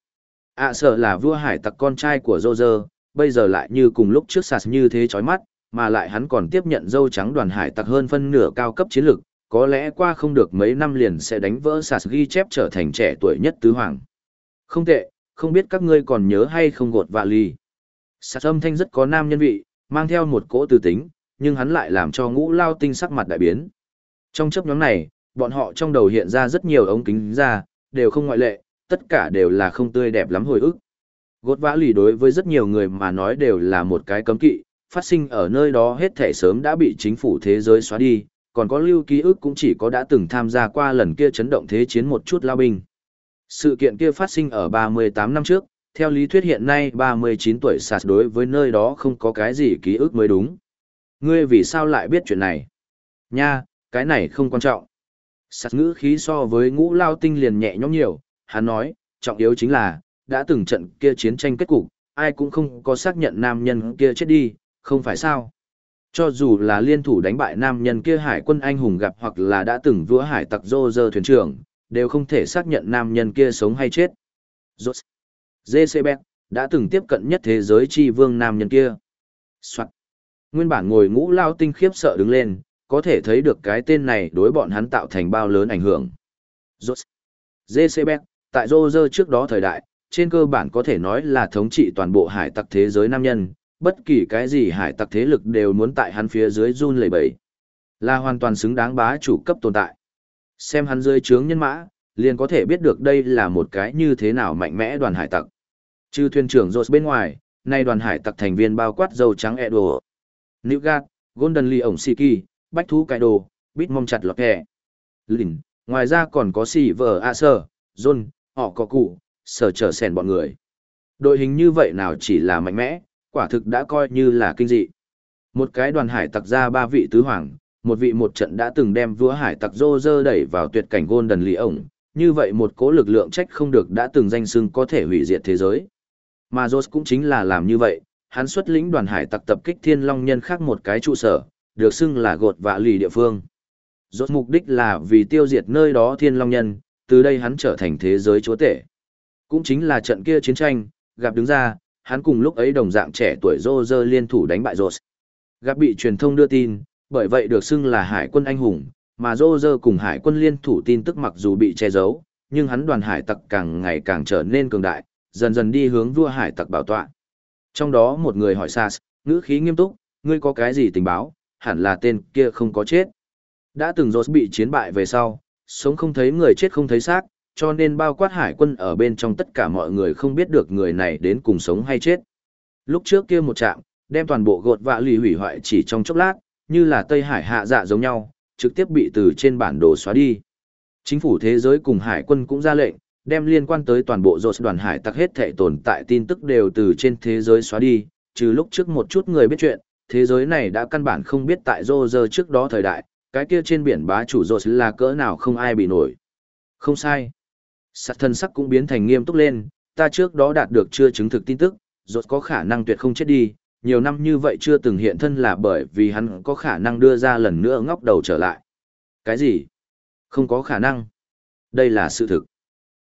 ạ sở là vua hải tặc con trai của dô dơ, bây giờ lại như cùng lúc trước sạt như thế chói mắt, mà lại hắn còn tiếp nhận dâu trắng đoàn hải tặc hơn phân nửa cao cấp chiến lực, có lẽ qua không được mấy năm liền sẽ đánh vỡ sạt ghi chép trở thành trẻ tuổi nhất tứ hoàng. Không tệ, không biết các ngươi còn nhớ hay không gột vạ ly. Sạt âm thanh rất có nam nhân vị, mang theo một cỗ tư tính, nhưng hắn lại làm cho ngũ lao tinh sắc mặt đại biến. Trong chấp nhóm này, bọn họ trong đầu hiện ra rất nhiều ống kính ra, đều không ngoại lệ, tất cả đều là không tươi đẹp lắm hồi ức gốt vã lì đối với rất nhiều người mà nói đều là một cái cấm kỵ, phát sinh ở nơi đó hết thể sớm đã bị chính phủ thế giới xóa đi, còn có lưu ký ức cũng chỉ có đã từng tham gia qua lần kia chấn động thế chiến một chút lao binh. Sự kiện kia phát sinh ở 38 năm trước, theo lý thuyết hiện nay 39 tuổi sạt đối với nơi đó không có cái gì ký ức mới đúng. Ngươi vì sao lại biết chuyện này? Nha, cái này không quan trọng. Sạt ngữ khí so với ngũ lao tinh liền nhẹ nhõm nhiều, hắn nói, trọng yếu chính là, đã từng trận kia chiến tranh kết cục, ai cũng không có xác nhận nam nhân kia chết đi, không phải sao. Cho dù là liên thủ đánh bại nam nhân kia hải quân anh hùng gặp hoặc là đã từng vua hải tặc dô dơ thuyền trưởng, đều không thể xác nhận nam nhân kia sống hay chết. Rốt. JCB, đã từng tiếp cận nhất thế giới chi vương nam nhân kia. Soạn. Nguyên bản ngồi ngũ lao tinh khiếp sợ đứng lên, có thể thấy được cái tên này đối bọn hắn tạo thành bao lớn ảnh hưởng. Rốt. JCB, tại Rô Dơ trước đó thời đại, trên cơ bản có thể nói là thống trị toàn bộ hải tặc thế giới nam nhân, bất kỳ cái gì hải tặc thế lực đều muốn tại hắn phía dưới run lẩy bẩy. Là hoàn toàn xứng đáng bá chủ cấp tồn tại. Xem hắn dưới trướng nhân mã, liền có thể biết được đây là một cái như thế nào mạnh mẽ đoàn hải tặc. Trừ thuyền trưởng Rose bên ngoài, nay đoàn hải tặc thành viên bao quát dầu trắng Edo, Newgard, Golden Lee ổng Siki, Bách Thú Kaido, Bít Mong chặt lọt kẻ. Lìn, ngoài ra còn có Silver Acer John, họ có cụ, sở trở sèn bọn người. Đội hình như vậy nào chỉ là mạnh mẽ, quả thực đã coi như là kinh dị. Một cái đoàn hải tặc ra ba vị tứ hoàng, một vị một trận đã từng đem vua hải tặc rô rơ đẩy vào tuyệt cảnh Golden Lì ổng, như vậy một cố lực lượng trách không được đã từng danh xưng có thể hủy diệt thế giới. Mà Rose cũng chính là làm như vậy, hắn xuất lĩnh đoàn hải tặc tập kích thiên long nhân khác một cái trụ sở, được xưng là gột vạ lì địa phương. Rốt mục đích là vì tiêu diệt nơi đó thiên long nhân, từ đây hắn trở thành thế giới chúa tể. Cũng chính là trận kia chiến tranh, gặp đứng ra, hắn cùng lúc ấy đồng dạng trẻ tuổi rô rơ liên thủ đánh bại Rốt. Gặp bị truyền thông đưa tin, bởi vậy được xưng là hải quân anh hùng, mà rô rơ cùng hải quân liên thủ tin tức mặc dù bị che giấu, nhưng hắn đoàn hải tặc càng ngày càng trở nên cường đại, dần dần đi hướng vua hải tặc bảo tọa. Trong đó một người hỏi Sas, ngữ khí nghiêm túc, ngươi có cái gì tình báo, hẳn là tên kia không có chết. Đã từng Rốt bị chiến bại về sau, sống không thấy người chết không thấy xác, cho nên bao quát hải quân ở bên trong tất cả mọi người không biết được người này đến cùng sống hay chết. Lúc trước kia một trạm, đem toàn bộ gột vạ lì hủy hoại chỉ trong chốc lát, như là Tây Hải hạ dạ giống nhau, trực tiếp bị từ trên bản đồ xóa đi. Chính phủ thế giới cùng hải quân cũng ra lệnh, đem liên quan tới toàn bộ dột đoàn hải tặc hết thể tồn tại tin tức đều từ trên thế giới xóa đi, trừ lúc trước một chút người biết chuyện, thế giới này đã căn bản không biết tại rô giờ trước đó thời đại, cái kia trên biển bá chủ dột là cỡ nào không ai bị nổi. Không sai. Sạt thân sắc cũng biến thành nghiêm túc lên, ta trước đó đạt được chưa chứng thực tin tức, Rốt có khả năng tuyệt không chết đi, nhiều năm như vậy chưa từng hiện thân là bởi vì hắn có khả năng đưa ra lần nữa ngóc đầu trở lại. Cái gì? Không có khả năng. Đây là sự thực.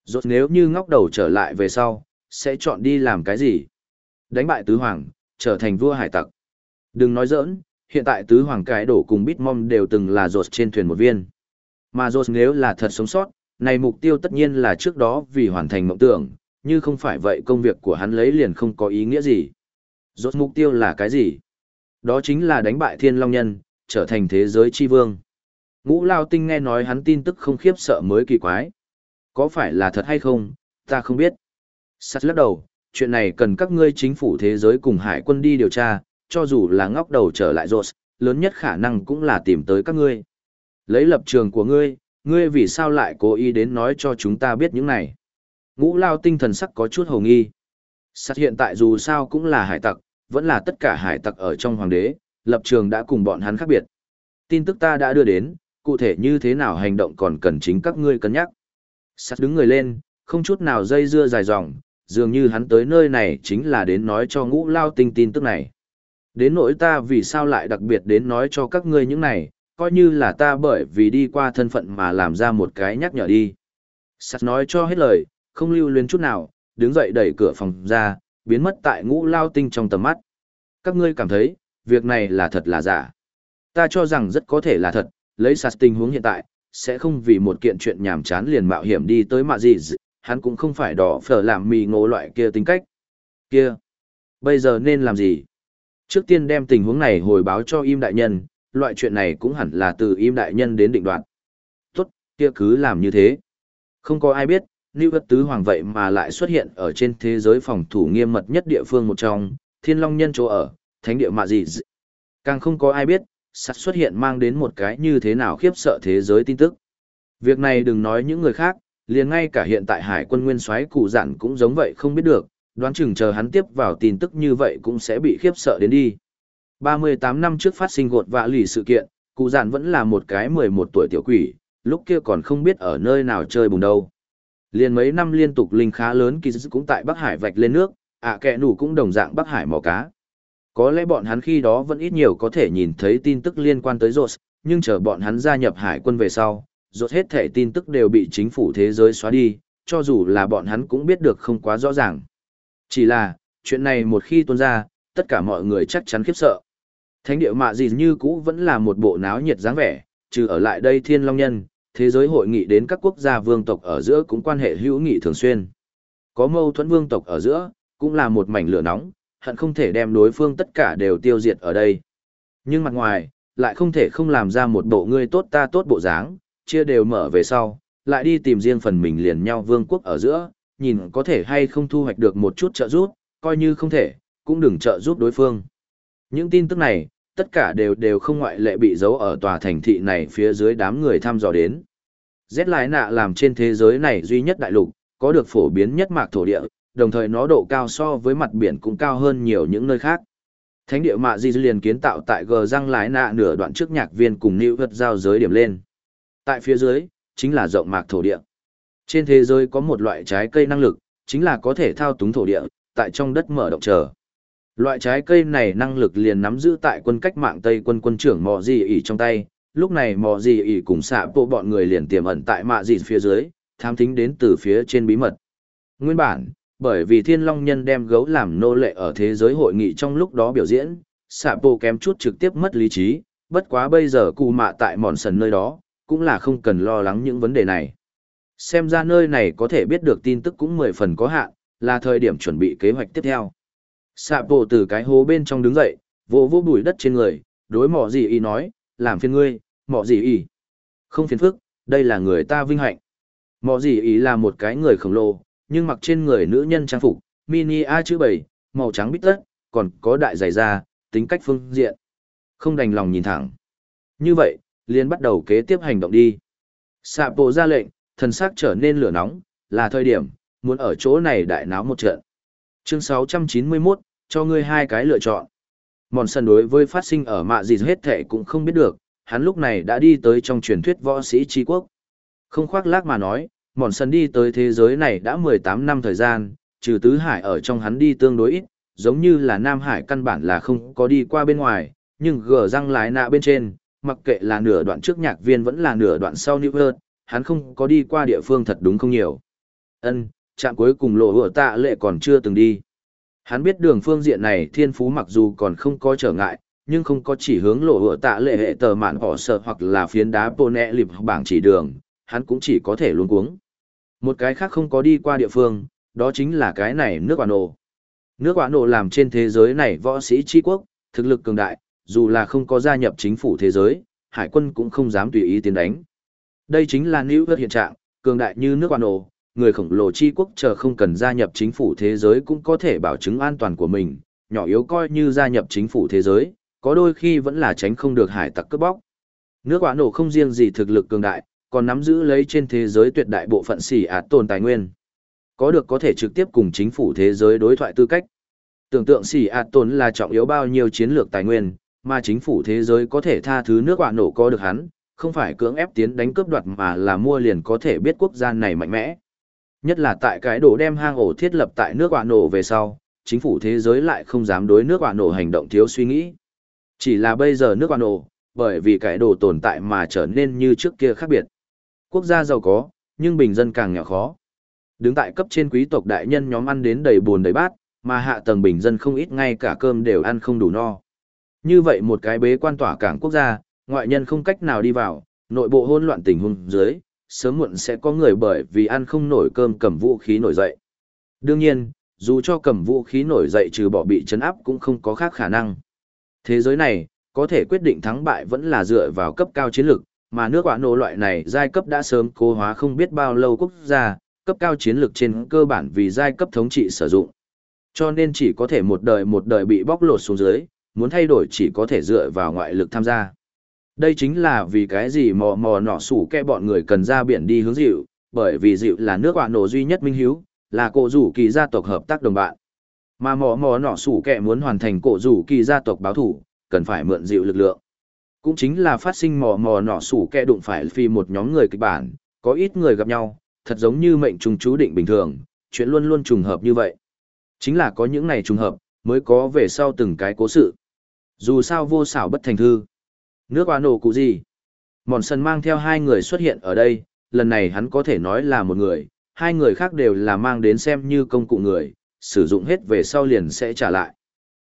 Rốt nếu như ngóc đầu trở lại về sau, sẽ chọn đi làm cái gì? Đánh bại tứ hoàng, trở thành vua hải tặc. Đừng nói giỡn, hiện tại tứ hoàng cái đổ cùng Bitmom đều từng là rột trên thuyền một viên. Mà rột nếu là thật sống sót, này mục tiêu tất nhiên là trước đó vì hoàn thành mộng tưởng, như không phải vậy công việc của hắn lấy liền không có ý nghĩa gì. Rốt mục tiêu là cái gì? Đó chính là đánh bại thiên long nhân, trở thành thế giới chi vương. Ngũ Lao Tinh nghe nói hắn tin tức không khiếp sợ mới kỳ quái. Có phải là thật hay không, ta không biết. Sắt lắc đầu, chuyện này cần các ngươi chính phủ thế giới cùng hải quân đi điều tra, cho dù là ngóc đầu trở lại rột, lớn nhất khả năng cũng là tìm tới các ngươi. Lấy lập trường của ngươi, ngươi vì sao lại cố ý đến nói cho chúng ta biết những này. Ngũ lao tinh thần sắc có chút hồ nghi. Sắt hiện tại dù sao cũng là hải tặc, vẫn là tất cả hải tặc ở trong hoàng đế, lập trường đã cùng bọn hắn khác biệt. Tin tức ta đã đưa đến, cụ thể như thế nào hành động còn cần chính các ngươi cân nhắc. Sắt đứng người lên, không chút nào dây dưa dài dòng, dường như hắn tới nơi này chính là đến nói cho ngũ lao tinh tin tức này. Đến nỗi ta vì sao lại đặc biệt đến nói cho các ngươi những này, coi như là ta bởi vì đi qua thân phận mà làm ra một cái nhắc nhở đi. Sắt nói cho hết lời, không lưu luyến chút nào, đứng dậy đẩy cửa phòng ra, biến mất tại ngũ lao tinh trong tầm mắt. Các ngươi cảm thấy, việc này là thật là giả. Ta cho rằng rất có thể là thật, lấy sạt tình huống hiện tại, sẽ không vì một kiện chuyện nhảm chán liền mạo hiểm đi tới mạ gì, hắn cũng không phải đỏ phở làm mì ngộ loại kia tính cách. Kia, bây giờ nên làm gì? Trước tiên đem tình huống này hồi báo cho im đại nhân, loại chuyện này cũng hẳn là từ im đại nhân đến định đoạt. Tốt, kia cứ làm như thế. Không có ai biết, Lưu Bất Tứ Hoàng vậy mà lại xuất hiện ở trên thế giới phòng thủ nghiêm mật nhất địa phương một trong, Thiên Long Nhân chỗ ở, Thánh địa mạ Dị, Càng không có ai biết, sắt xuất hiện mang đến một cái như thế nào khiếp sợ thế giới tin tức. Việc này đừng nói những người khác, liền ngay cả hiện tại hải quân nguyên soái cụ dặn cũng giống vậy không biết được, đoán chừng chờ hắn tiếp vào tin tức như vậy cũng sẽ bị khiếp sợ đến đi. 38 năm trước phát sinh gột vạ lì sự kiện, cụ giản vẫn là một cái 11 tuổi tiểu quỷ, lúc kia còn không biết ở nơi nào chơi bùng đâu. Liên mấy năm liên tục linh khá lớn kỳ cũng tại Bắc Hải vạch lên nước, ạ à kẹ nủ cũng đồng dạng Bắc Hải mò cá. Có lẽ bọn hắn khi đó vẫn ít nhiều có thể nhìn thấy tin tức liên quan tới Rột, nhưng chờ bọn hắn gia nhập hải quân về sau, Rột hết thể tin tức đều bị chính phủ thế giới xóa đi, cho dù là bọn hắn cũng biết được không quá rõ ràng. Chỉ là, chuyện này một khi tuôn ra, tất cả mọi người chắc chắn khiếp sợ. Thánh địa mạ gì như cũ vẫn là một bộ náo nhiệt dáng vẻ, trừ ở lại đây thiên long nhân, thế giới hội nghị đến các quốc gia vương tộc ở giữa cũng quan hệ hữu nghị thường xuyên. Có mâu thuẫn vương tộc ở giữa, cũng là một mảnh lửa nóng, hận không thể đem đối phương tất cả đều tiêu diệt ở đây. Nhưng mặt ngoài, lại không thể không làm ra một bộ ngươi tốt ta tốt bộ dáng, chia đều mở về sau, lại đi tìm riêng phần mình liền nhau vương quốc ở giữa, nhìn có thể hay không thu hoạch được một chút trợ giúp, coi như không thể, cũng đừng trợ giúp đối phương. Những tin tức này, tất cả đều đều không ngoại lệ bị giấu ở tòa thành thị này phía dưới đám người thăm dò đến. Z lái nạ làm trên thế giới này duy nhất đại lục, có được phổ biến nhất mạc thổ địa, đồng thời nó độ cao so với mặt biển cũng cao hơn nhiều những nơi khác. Thánh địa mạ di liền kiến tạo tại gờ răng lái nạ nửa đoạn trước nhạc viên cùng nữ vật giao giới điểm lên. Tại phía dưới, chính là rộng mạc thổ địa. Trên thế giới có một loại trái cây năng lực, chính là có thể thao túng thổ địa, tại trong đất mở động chờ. Loại trái cây này năng lực liền nắm giữ tại quân cách mạng Tây quân quân trưởng mò Di ỉ trong tay, lúc này mò Di ỉ cùng xạ bộ bọn người liền tiềm ẩn tại mạ gì phía dưới, tham thính đến từ phía trên bí mật. Nguyên bản, bởi vì thiên long nhân đem gấu làm nô lệ ở thế giới hội nghị trong lúc đó biểu diễn, xạ bộ kém chút trực tiếp mất lý trí, bất quá bây giờ cụ mạ tại mòn sần nơi đó, cũng là không cần lo lắng những vấn đề này. Xem ra nơi này có thể biết được tin tức cũng mười phần có hạn, là thời điểm chuẩn bị kế hoạch tiếp theo. Sạ bộ từ cái hố bên trong đứng dậy, vỗ vỗ bụi đất trên người, đối mỏ gì y nói, làm phiền ngươi, mỏ gì y. Không phiền phức, đây là người ta vinh hạnh. Mỏ gì y là một cái người khổng lồ, nhưng mặc trên người nữ nhân trang phục, mini A chữ bảy, màu trắng bít tất, còn có đại giày da, tính cách phương diện. Không đành lòng nhìn thẳng. Như vậy, liền bắt đầu kế tiếp hành động đi. Sạ bộ ra lệnh, thần sắc trở nên lửa nóng, là thời điểm, muốn ở chỗ này đại náo một trận. Chương 691, cho ngươi hai cái lựa chọn. Mòn sân đối với phát sinh ở mạ gì hết thệ cũng không biết được, hắn lúc này đã đi tới trong truyền thuyết võ sĩ tri quốc. Không khoác lác mà nói, mòn sân đi tới thế giới này đã 18 năm thời gian, trừ tứ hải ở trong hắn đi tương đối ít, giống như là Nam Hải căn bản là không có đi qua bên ngoài, nhưng gờ răng lái nạ bên trên, mặc kệ là nửa đoạn trước nhạc viên vẫn là nửa đoạn sau New Earth, hắn không có đi qua địa phương thật đúng không nhiều. Ân, trạm cuối cùng lộ hựa tạ lệ còn chưa từng đi. Hắn biết đường phương diện này thiên phú mặc dù còn không có trở ngại, nhưng không có chỉ hướng lộ hựa tạ lệ hệ tờ mạn họ sợ hoặc là phiến đá bô nẹ lịp bảng chỉ đường, hắn cũng chỉ có thể luôn cuống. Một cái khác không có đi qua địa phương, đó chính là cái này nước quả nổ. Nước quả nổ làm trên thế giới này võ sĩ tri quốc, thực lực cường đại, dù là không có gia nhập chính phủ thế giới, hải quân cũng không dám tùy ý tiến đánh. Đây chính là nữ hiện trạng, cường đại như nước quả nổ, người khổng lồ chi quốc chờ không cần gia nhập chính phủ thế giới cũng có thể bảo chứng an toàn của mình, nhỏ yếu coi như gia nhập chính phủ thế giới, có đôi khi vẫn là tránh không được hải tặc cướp bóc. Nước quả nổ không riêng gì thực lực cường đại, còn nắm giữ lấy trên thế giới tuyệt đại bộ phận xỉ ạt tồn tài nguyên. Có được có thể trực tiếp cùng chính phủ thế giới đối thoại tư cách. Tưởng tượng xỉ ạt tồn là trọng yếu bao nhiêu chiến lược tài nguyên, mà chính phủ thế giới có thể tha thứ nước quả nổ có được hắn, không phải cưỡng ép tiến đánh cướp đoạt mà là mua liền có thể biết quốc gia này mạnh mẽ. Nhất là tại cái đồ đem hang ổ thiết lập tại nước quả nổ về sau, chính phủ thế giới lại không dám đối nước quả nổ hành động thiếu suy nghĩ. Chỉ là bây giờ nước quả nổ, bởi vì cái đồ tồn tại mà trở nên như trước kia khác biệt. Quốc gia giàu có, nhưng bình dân càng nghèo khó. Đứng tại cấp trên quý tộc đại nhân nhóm ăn đến đầy buồn đầy bát, mà hạ tầng bình dân không ít ngay cả cơm đều ăn không đủ no. Như vậy một cái bế quan tỏa cảng quốc gia, ngoại nhân không cách nào đi vào, nội bộ hỗn loạn tình huống dưới, sớm muộn sẽ có người bởi vì ăn không nổi cơm cầm vũ khí nổi dậy. Đương nhiên, dù cho cầm vũ khí nổi dậy trừ bỏ bị chấn áp cũng không có khác khả năng. Thế giới này, có thể quyết định thắng bại vẫn là dựa vào cấp cao chiến lược, mà nước quả nổ loại này giai cấp đã sớm cố hóa không biết bao lâu quốc gia, cấp cao chiến lược trên cơ bản vì giai cấp thống trị sử dụng. Cho nên chỉ có thể một đời một đời bị bóc lột xuống dưới, muốn thay đổi chỉ có thể dựa vào ngoại lực tham gia. Đây chính là vì cái gì mò mò nọ sủ kẹ bọn người cần ra biển đi hướng dịu, bởi vì dịu là nước quả nổ duy nhất minh hiếu, là cổ rủ kỳ gia tộc hợp tác đồng bạn. Mà mò mò nọ sủ kẹ muốn hoàn thành cổ rủ kỳ gia tộc báo thủ, cần phải mượn dịu lực lượng. Cũng chính là phát sinh mò mò nọ sủ kẹ đụng phải phi một nhóm người kịch bản, có ít người gặp nhau, thật giống như mệnh trùng chú định bình thường, chuyện luôn luôn trùng hợp như vậy. Chính là có những này trùng hợp, mới có về sau từng cái cố sự. Dù sao vô xảo bất thành thư. Nước hoa nổ cụ gì? Mòn sân mang theo hai người xuất hiện ở đây, lần này hắn có thể nói là một người, hai người khác đều là mang đến xem như công cụ người, sử dụng hết về sau liền sẽ trả lại.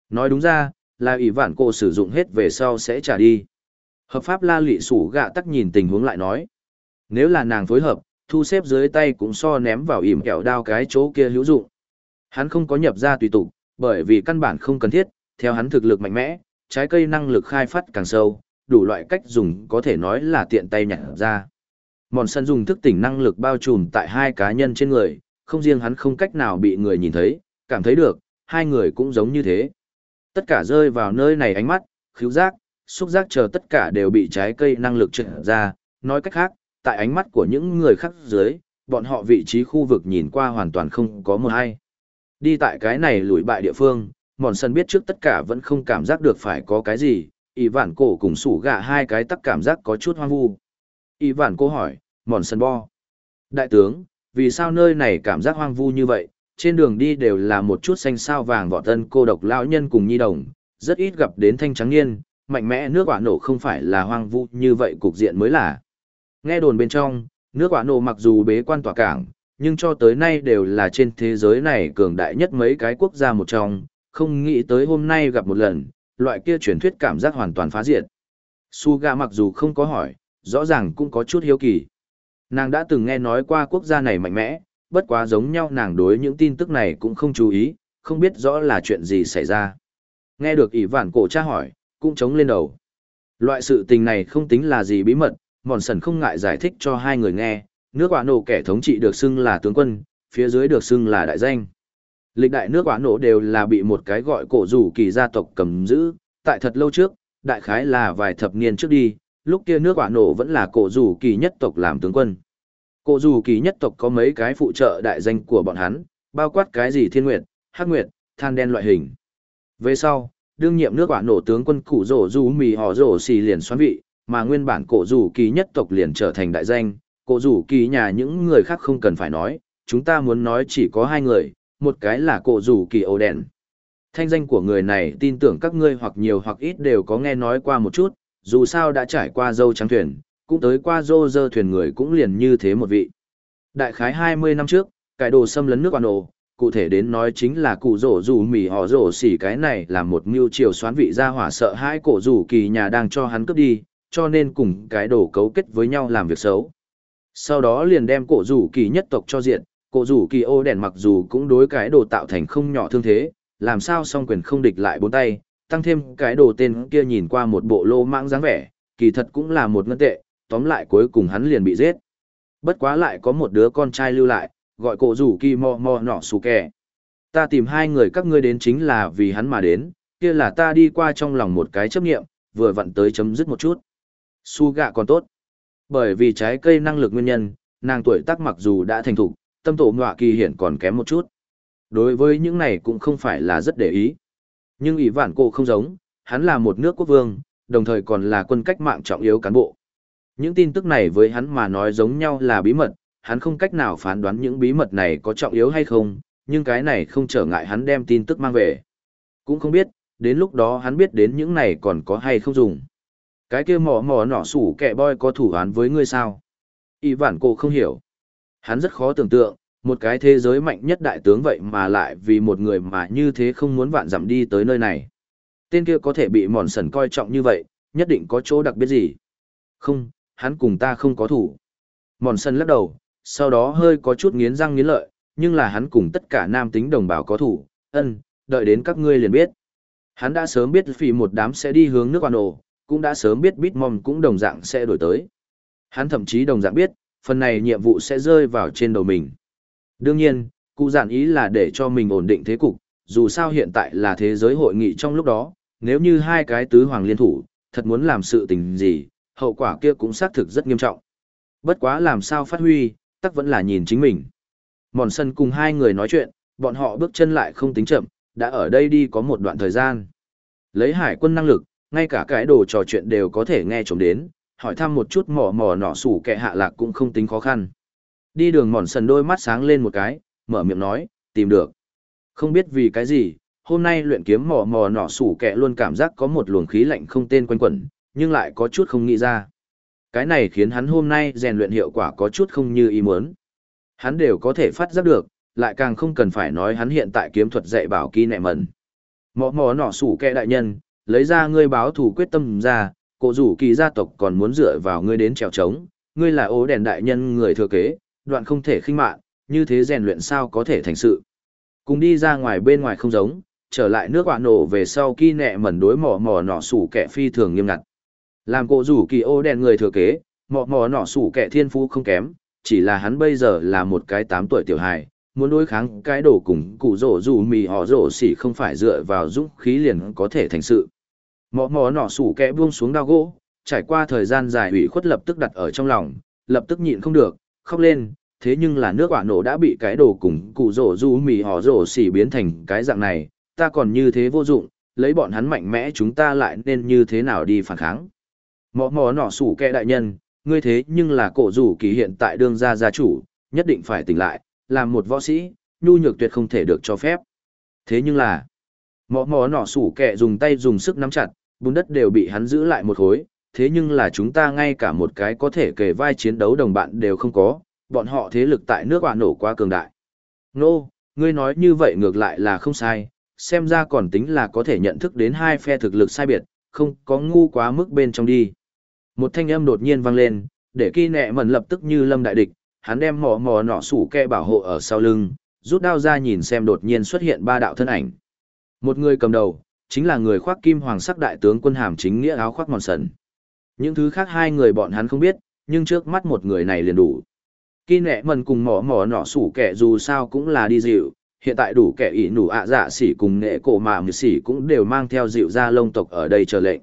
Nói đúng ra, là ủy vạn cô sử dụng hết về sau sẽ trả đi. Hợp pháp la lị sủ gạ tắc nhìn tình huống lại nói. Nếu là nàng phối hợp, thu xếp dưới tay cũng so ném vào ỉm kẹo đao cái chỗ kia hữu dụng. Hắn không có nhập ra tùy tục, bởi vì căn bản không cần thiết, theo hắn thực lực mạnh mẽ, trái cây năng lực khai phát càng sâu, đủ loại cách dùng có thể nói là tiện tay nhặt ra. Mòn sân dùng thức tỉnh năng lực bao trùm tại hai cá nhân trên người, không riêng hắn không cách nào bị người nhìn thấy, cảm thấy được, hai người cũng giống như thế. Tất cả rơi vào nơi này ánh mắt, khứu giác, xúc giác chờ tất cả đều bị trái cây năng lực trượt ra, nói cách khác, tại ánh mắt của những người khác dưới, bọn họ vị trí khu vực nhìn qua hoàn toàn không có một ai. Đi tại cái này lùi bại địa phương, mòn sân biết trước tất cả vẫn không cảm giác được phải có cái gì, ỷ vạn cổ cùng sủ gạ hai cái tắc cảm giác có chút hoang vu. ỷ vạn cổ hỏi, mòn sân bo. Đại tướng, vì sao nơi này cảm giác hoang vu như vậy, trên đường đi đều là một chút xanh sao vàng vỏ tân cô độc lão nhân cùng nhi đồng, rất ít gặp đến thanh trắng niên, mạnh mẽ nước quả nổ không phải là hoang vu như vậy cục diện mới là. Nghe đồn bên trong, nước quả nổ mặc dù bế quan tỏa cảng, nhưng cho tới nay đều là trên thế giới này cường đại nhất mấy cái quốc gia một trong, không nghĩ tới hôm nay gặp một lần, loại kia truyền thuyết cảm giác hoàn toàn phá diệt. Suga mặc dù không có hỏi, rõ ràng cũng có chút hiếu kỳ. Nàng đã từng nghe nói qua quốc gia này mạnh mẽ, bất quá giống nhau nàng đối những tin tức này cũng không chú ý, không biết rõ là chuyện gì xảy ra. Nghe được ỷ vạn cổ tra hỏi, cũng chống lên đầu. Loại sự tình này không tính là gì bí mật, mòn sần không ngại giải thích cho hai người nghe, nước quả nổ kẻ thống trị được xưng là tướng quân, phía dưới được xưng là đại danh. Lịch đại nước quả nổ đều là bị một cái gọi cổ rủ kỳ gia tộc cầm giữ, tại thật lâu trước, đại khái là vài thập niên trước đi, lúc kia nước quả nổ vẫn là cổ rủ kỳ nhất tộc làm tướng quân. Cổ rủ kỳ nhất tộc có mấy cái phụ trợ đại danh của bọn hắn, bao quát cái gì thiên nguyệt, hắc nguyệt, than đen loại hình. Về sau, đương nhiệm nước quả nổ tướng quân cụ rổ rủ mì họ rổ xì liền xoắn vị, mà nguyên bản cổ rủ kỳ nhất tộc liền trở thành đại danh, cổ rủ kỳ nhà những người khác không cần phải nói, chúng ta muốn nói chỉ có hai người, một cái là cổ rủ kỳ ổ đèn. Thanh danh của người này tin tưởng các ngươi hoặc nhiều hoặc ít đều có nghe nói qua một chút, dù sao đã trải qua dâu trắng thuyền, cũng tới qua dô dơ thuyền người cũng liền như thế một vị. Đại khái 20 năm trước, cải đồ xâm lấn nước quan ổ, cụ thể đến nói chính là cụ rổ rủ mỉ họ rổ xỉ cái này là một mưu triều xoán vị ra hỏa sợ hai cổ rủ kỳ nhà đang cho hắn cướp đi, cho nên cùng cái đồ cấu kết với nhau làm việc xấu. Sau đó liền đem cổ rủ kỳ nhất tộc cho diện, cổ rủ kỳ ô đèn mặc dù cũng đối cái đồ tạo thành không nhỏ thương thế, làm sao song quyền không địch lại bốn tay, tăng thêm cái đồ tên kia nhìn qua một bộ lô mãng dáng vẻ, kỳ thật cũng là một ngân tệ, tóm lại cuối cùng hắn liền bị giết. Bất quá lại có một đứa con trai lưu lại, gọi cổ rủ kỳ mò mò nọ xù kè. Ta tìm hai người các ngươi đến chính là vì hắn mà đến, kia là ta đi qua trong lòng một cái chấp nghiệm, vừa vặn tới chấm dứt một chút. Su gạ còn tốt. Bởi vì trái cây năng lực nguyên nhân, nàng tuổi tác mặc dù đã thành thục, tâm tổ ngọa kỳ hiển còn kém một chút. Đối với những này cũng không phải là rất để ý. Nhưng ỷ vạn cô không giống, hắn là một nước quốc vương, đồng thời còn là quân cách mạng trọng yếu cán bộ. Những tin tức này với hắn mà nói giống nhau là bí mật, hắn không cách nào phán đoán những bí mật này có trọng yếu hay không, nhưng cái này không trở ngại hắn đem tin tức mang về. Cũng không biết, đến lúc đó hắn biết đến những này còn có hay không dùng. Cái kia mỏ mỏ nỏ sủ kẻ boy có thủ án với ngươi sao? Y vản cô không hiểu. Hắn rất khó tưởng tượng, một cái thế giới mạnh nhất đại tướng vậy mà lại vì một người mà như thế không muốn vạn dặm đi tới nơi này. Tên kia có thể bị mòn sần coi trọng như vậy, nhất định có chỗ đặc biệt gì. Không, hắn cùng ta không có thủ. Mòn sần lắc đầu, sau đó hơi có chút nghiến răng nghiến lợi, nhưng là hắn cùng tất cả nam tính đồng bào có thủ, ân, đợi đến các ngươi liền biết. Hắn đã sớm biết phỉ một đám sẽ đi hướng nước quan ổ, cũng đã sớm biết Bitmom cũng đồng dạng sẽ đổi tới. Hắn thậm chí đồng dạng biết, phần này nhiệm vụ sẽ rơi vào trên đầu mình. Đương nhiên, cụ giản ý là để cho mình ổn định thế cục, dù sao hiện tại là thế giới hội nghị trong lúc đó, nếu như hai cái tứ hoàng liên thủ, thật muốn làm sự tình gì, hậu quả kia cũng xác thực rất nghiêm trọng. Bất quá làm sao phát huy, tắc vẫn là nhìn chính mình. Mòn sân cùng hai người nói chuyện, bọn họ bước chân lại không tính chậm, đã ở đây đi có một đoạn thời gian. Lấy hải quân năng lực, ngay cả cái đồ trò chuyện đều có thể nghe trộm đến, hỏi thăm một chút mỏ mỏ nọ sủ kẻ hạ lạc cũng không tính khó khăn. Đi đường mòn sần đôi mắt sáng lên một cái, mở miệng nói, tìm được. Không biết vì cái gì, hôm nay luyện kiếm mỏ mỏ nọ sủ kẻ luôn cảm giác có một luồng khí lạnh không tên quanh quẩn, nhưng lại có chút không nghĩ ra. Cái này khiến hắn hôm nay rèn luyện hiệu quả có chút không như ý muốn. Hắn đều có thể phát giác được, lại càng không cần phải nói hắn hiện tại kiếm thuật dạy bảo kỳ nẹ mẩn. Mỏ mỏ nọ sủ kẻ đại nhân, lấy ra ngươi báo thủ quyết tâm ra, cổ rủ kỳ gia tộc còn muốn dựa vào ngươi đến trèo trống, ngươi là ố đèn đại nhân người thừa kế, đoạn không thể khinh mạn, như thế rèn luyện sao có thể thành sự. Cùng đi ra ngoài bên ngoài không giống, trở lại nước quả nổ về sau kỳ nẹ mẩn đối mỏ mỏ nọ sủ kẻ phi thường nghiêm ngặt. Làm cổ rủ kỳ ô đèn người thừa kế, mỏ mỏ nọ sủ kẻ thiên phú không kém, chỉ là hắn bây giờ là một cái 8 tuổi tiểu hài, muốn đối kháng cái đồ cùng cụ rổ rủ mì họ rổ xỉ không phải dựa vào dũng khí liền có thể thành sự. Mọ mỏ nọ sủ kẽ buông xuống đao gỗ, trải qua thời gian dài ủy khuất lập tức đặt ở trong lòng, lập tức nhịn không được, khóc lên, thế nhưng là nước quả nổ đã bị cái đồ cùng cụ rổ du mì họ rổ xỉ biến thành cái dạng này, ta còn như thế vô dụng, lấy bọn hắn mạnh mẽ chúng ta lại nên như thế nào đi phản kháng. Mọ mỏ nọ sủ kẽ đại nhân, ngươi thế nhưng là cổ rủ kỳ hiện tại đương gia gia chủ, nhất định phải tỉnh lại, làm một võ sĩ, nhu nhược tuyệt không thể được cho phép. Thế nhưng là, mọ mỏ nọ sủ kẹ dùng tay dùng sức nắm chặt, bùn đất đều bị hắn giữ lại một khối, thế nhưng là chúng ta ngay cả một cái có thể kề vai chiến đấu đồng bạn đều không có, bọn họ thế lực tại nước quả nổ quá cường đại. Nô, no, ngươi nói như vậy ngược lại là không sai, xem ra còn tính là có thể nhận thức đến hai phe thực lực sai biệt, không có ngu quá mức bên trong đi. Một thanh âm đột nhiên vang lên, để kỳ nẹ mẩn lập tức như lâm đại địch, hắn đem mò mò nọ sủ kẹ bảo hộ ở sau lưng, rút đao ra nhìn xem đột nhiên xuất hiện ba đạo thân ảnh. Một người cầm đầu, chính là người khoác kim hoàng sắc đại tướng quân hàm chính nghĩa áo khoác mòn sần. Những thứ khác hai người bọn hắn không biết, nhưng trước mắt một người này liền đủ. Kỳ nẹ mần cùng mỏ mỏ nọ sủ kẻ dù sao cũng là đi dịu, hiện tại đủ kẻ ỷ nủ ạ dạ xỉ cùng nghệ cổ mà mười xỉ cũng đều mang theo dịu ra lông tộc ở đây chờ lệnh.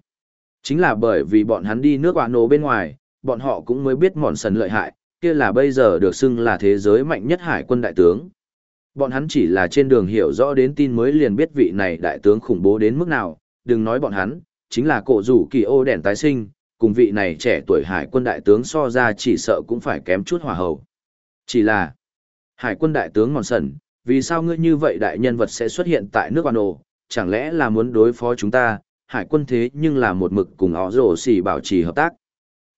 Chính là bởi vì bọn hắn đi nước quả nổ bên ngoài, bọn họ cũng mới biết mòn sần lợi hại, kia là bây giờ được xưng là thế giới mạnh nhất hải quân đại tướng. Bọn hắn chỉ là trên đường hiểu rõ đến tin mới liền biết vị này đại tướng khủng bố đến mức nào, đừng nói bọn hắn, chính là cổ rủ kỳ ô đèn tái sinh, cùng vị này trẻ tuổi hải quân đại tướng so ra chỉ sợ cũng phải kém chút hòa hậu. Chỉ là, hải quân đại tướng ngọn sẩn, vì sao ngươi như vậy đại nhân vật sẽ xuất hiện tại nước quan ồ, chẳng lẽ là muốn đối phó chúng ta, hải quân thế nhưng là một mực cùng họ rổ xỉ bảo trì hợp tác.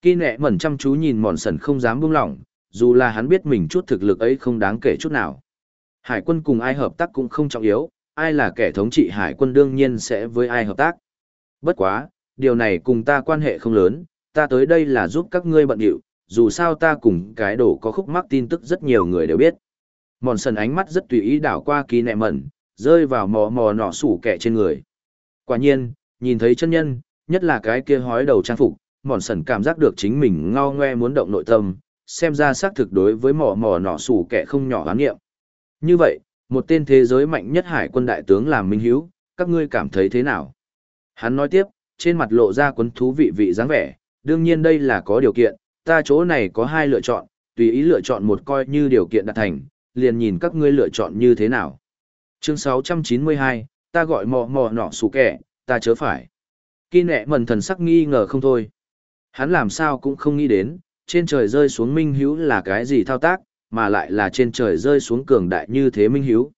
Kỳ nẹ mẩn chăm chú nhìn mòn sần không dám buông lỏng, dù là hắn biết mình chút thực lực ấy không đáng kể chút nào. Hải quân cùng ai hợp tác cũng không trọng yếu, ai là kẻ thống trị hải quân đương nhiên sẽ với ai hợp tác. Bất quá, điều này cùng ta quan hệ không lớn, ta tới đây là giúp các ngươi bận điệu, dù sao ta cùng cái đồ có khúc mắc tin tức rất nhiều người đều biết. Mòn sần ánh mắt rất tùy ý đảo qua kỳ nẹ mẩn rơi vào mò mò nọ sủ kẻ trên người. Quả nhiên nhìn thấy chân nhân nhất là cái kia hói đầu trang phục mòn sần cảm giác được chính mình ngao ngoe muốn động nội tâm xem ra xác thực đối với mò mò nọ sủ kẻ không nhỏ hán nghiệm như vậy một tên thế giới mạnh nhất hải quân đại tướng làm minh Hiếu, các ngươi cảm thấy thế nào hắn nói tiếp trên mặt lộ ra quấn thú vị vị dáng vẻ đương nhiên đây là có điều kiện ta chỗ này có hai lựa chọn tùy ý lựa chọn một coi như điều kiện đạt thành liền nhìn các ngươi lựa chọn như thế nào. Chương 692, ta gọi mò mò nọ sủ kẻ, ta chớ phải. Kỳ nẹ mần thần sắc nghi ngờ không thôi. Hắn làm sao cũng không nghĩ đến, trên trời rơi xuống minh hiếu là cái gì thao tác, mà lại là trên trời rơi xuống cường đại như thế minh hiếu.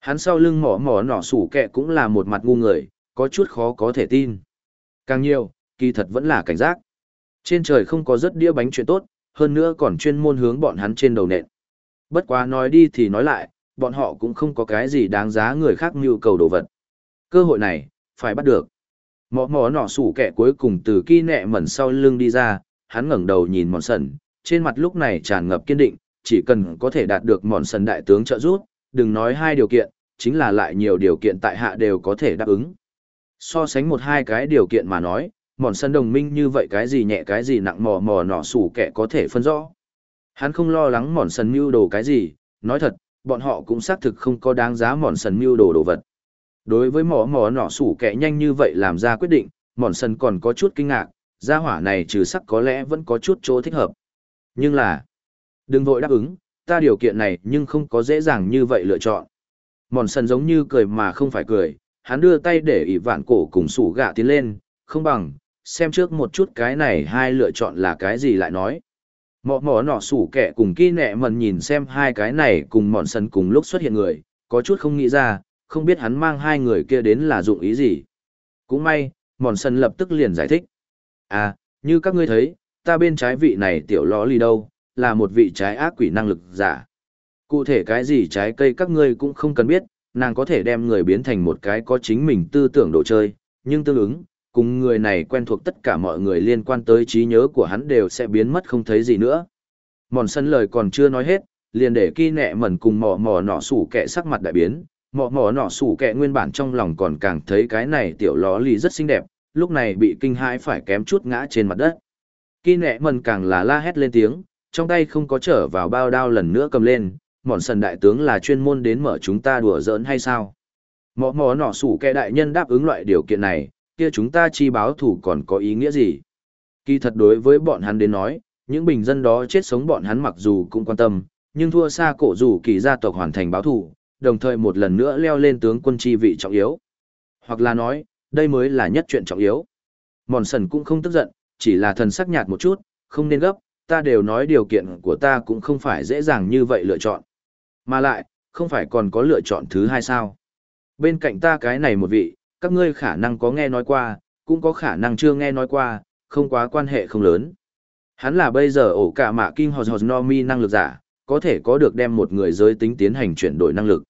Hắn sau lưng mỏ mỏ nọ sủ kẹ cũng là một mặt ngu người, có chút khó có thể tin. Càng nhiều, kỳ thật vẫn là cảnh giác. Trên trời không có rất đĩa bánh chuyện tốt, hơn nữa còn chuyên môn hướng bọn hắn trên đầu nện. Bất quá nói đi thì nói lại, bọn họ cũng không có cái gì đáng giá người khác nhu cầu đồ vật. Cơ hội này, phải bắt được. Mỏ mỏ nọ sủ kẻ cuối cùng từ kỳ nẹ mẩn sau lưng đi ra, hắn ngẩng đầu nhìn mòn sần, trên mặt lúc này tràn ngập kiên định, chỉ cần có thể đạt được mòn sần đại tướng trợ giúp, đừng nói hai điều kiện, chính là lại nhiều điều kiện tại hạ đều có thể đáp ứng. So sánh một hai cái điều kiện mà nói, mòn sân đồng minh như vậy cái gì nhẹ cái gì nặng mò mò nọ sủ kẻ có thể phân rõ. Hắn không lo lắng mòn sân mưu đồ cái gì, nói thật, bọn họ cũng xác thực không có đáng giá mòn sân mưu đồ đồ vật. Đối với mỏ mỏ nọ sủ kẻ nhanh như vậy làm ra quyết định, mòn sân còn có chút kinh ngạc, gia hỏa này trừ sắc có lẽ vẫn có chút chỗ thích hợp. Nhưng là, đừng vội đáp ứng, ta điều kiện này nhưng không có dễ dàng như vậy lựa chọn. Mòn sần giống như cười mà không phải cười, hắn đưa tay để ỷ vạn cổ cùng sủ gạ tiến lên, không bằng, xem trước một chút cái này hai lựa chọn là cái gì lại nói. Mọ mọ nọ sủ kẻ cùng kỳ nẹ mần nhìn xem hai cái này cùng mọn sần cùng lúc xuất hiện người, có chút không nghĩ ra, không biết hắn mang hai người kia đến là dụng ý gì. Cũng may, mọn sần lập tức liền giải thích. À, như các ngươi thấy, ta bên trái vị này tiểu ló ly đâu, là một vị trái ác quỷ năng lực giả. Cụ thể cái gì trái cây các ngươi cũng không cần biết, nàng có thể đem người biến thành một cái có chính mình tư tưởng đồ chơi, nhưng tương ứng, cùng người này quen thuộc tất cả mọi người liên quan tới trí nhớ của hắn đều sẽ biến mất không thấy gì nữa. Mòn sân lời còn chưa nói hết, liền để kỳ nẹ mẩn cùng mò mò nọ sủ kẹ sắc mặt đại biến, mò mò nọ sủ kẹ nguyên bản trong lòng còn càng thấy cái này tiểu ló lì rất xinh đẹp, lúc này bị kinh hãi phải kém chút ngã trên mặt đất. Kỳ nẹ mẩn càng là la hét lên tiếng, trong tay không có trở vào bao đao lần nữa cầm lên, mòn sần đại tướng là chuyên môn đến mở chúng ta đùa giỡn hay sao? Mò mò nọ sủ kẹ đại nhân đáp ứng loại điều kiện này, kia chúng ta chi báo thủ còn có ý nghĩa gì? Kỳ thật đối với bọn hắn đến nói, những bình dân đó chết sống bọn hắn mặc dù cũng quan tâm, nhưng thua xa cổ rủ kỳ gia tộc hoàn thành báo thủ, đồng thời một lần nữa leo lên tướng quân chi vị trọng yếu. Hoặc là nói, đây mới là nhất chuyện trọng yếu. Mòn sần cũng không tức giận, chỉ là thần sắc nhạt một chút, không nên gấp, ta đều nói điều kiện của ta cũng không phải dễ dàng như vậy lựa chọn. Mà lại, không phải còn có lựa chọn thứ hai sao. Bên cạnh ta cái này một vị, các ngươi khả năng có nghe nói qua, cũng có khả năng chưa nghe nói qua, không quá quan hệ không lớn. Hắn là bây giờ ổ cả mạ kinh hò no mi năng lực giả, có thể có được đem một người giới tính tiến hành chuyển đổi năng lực.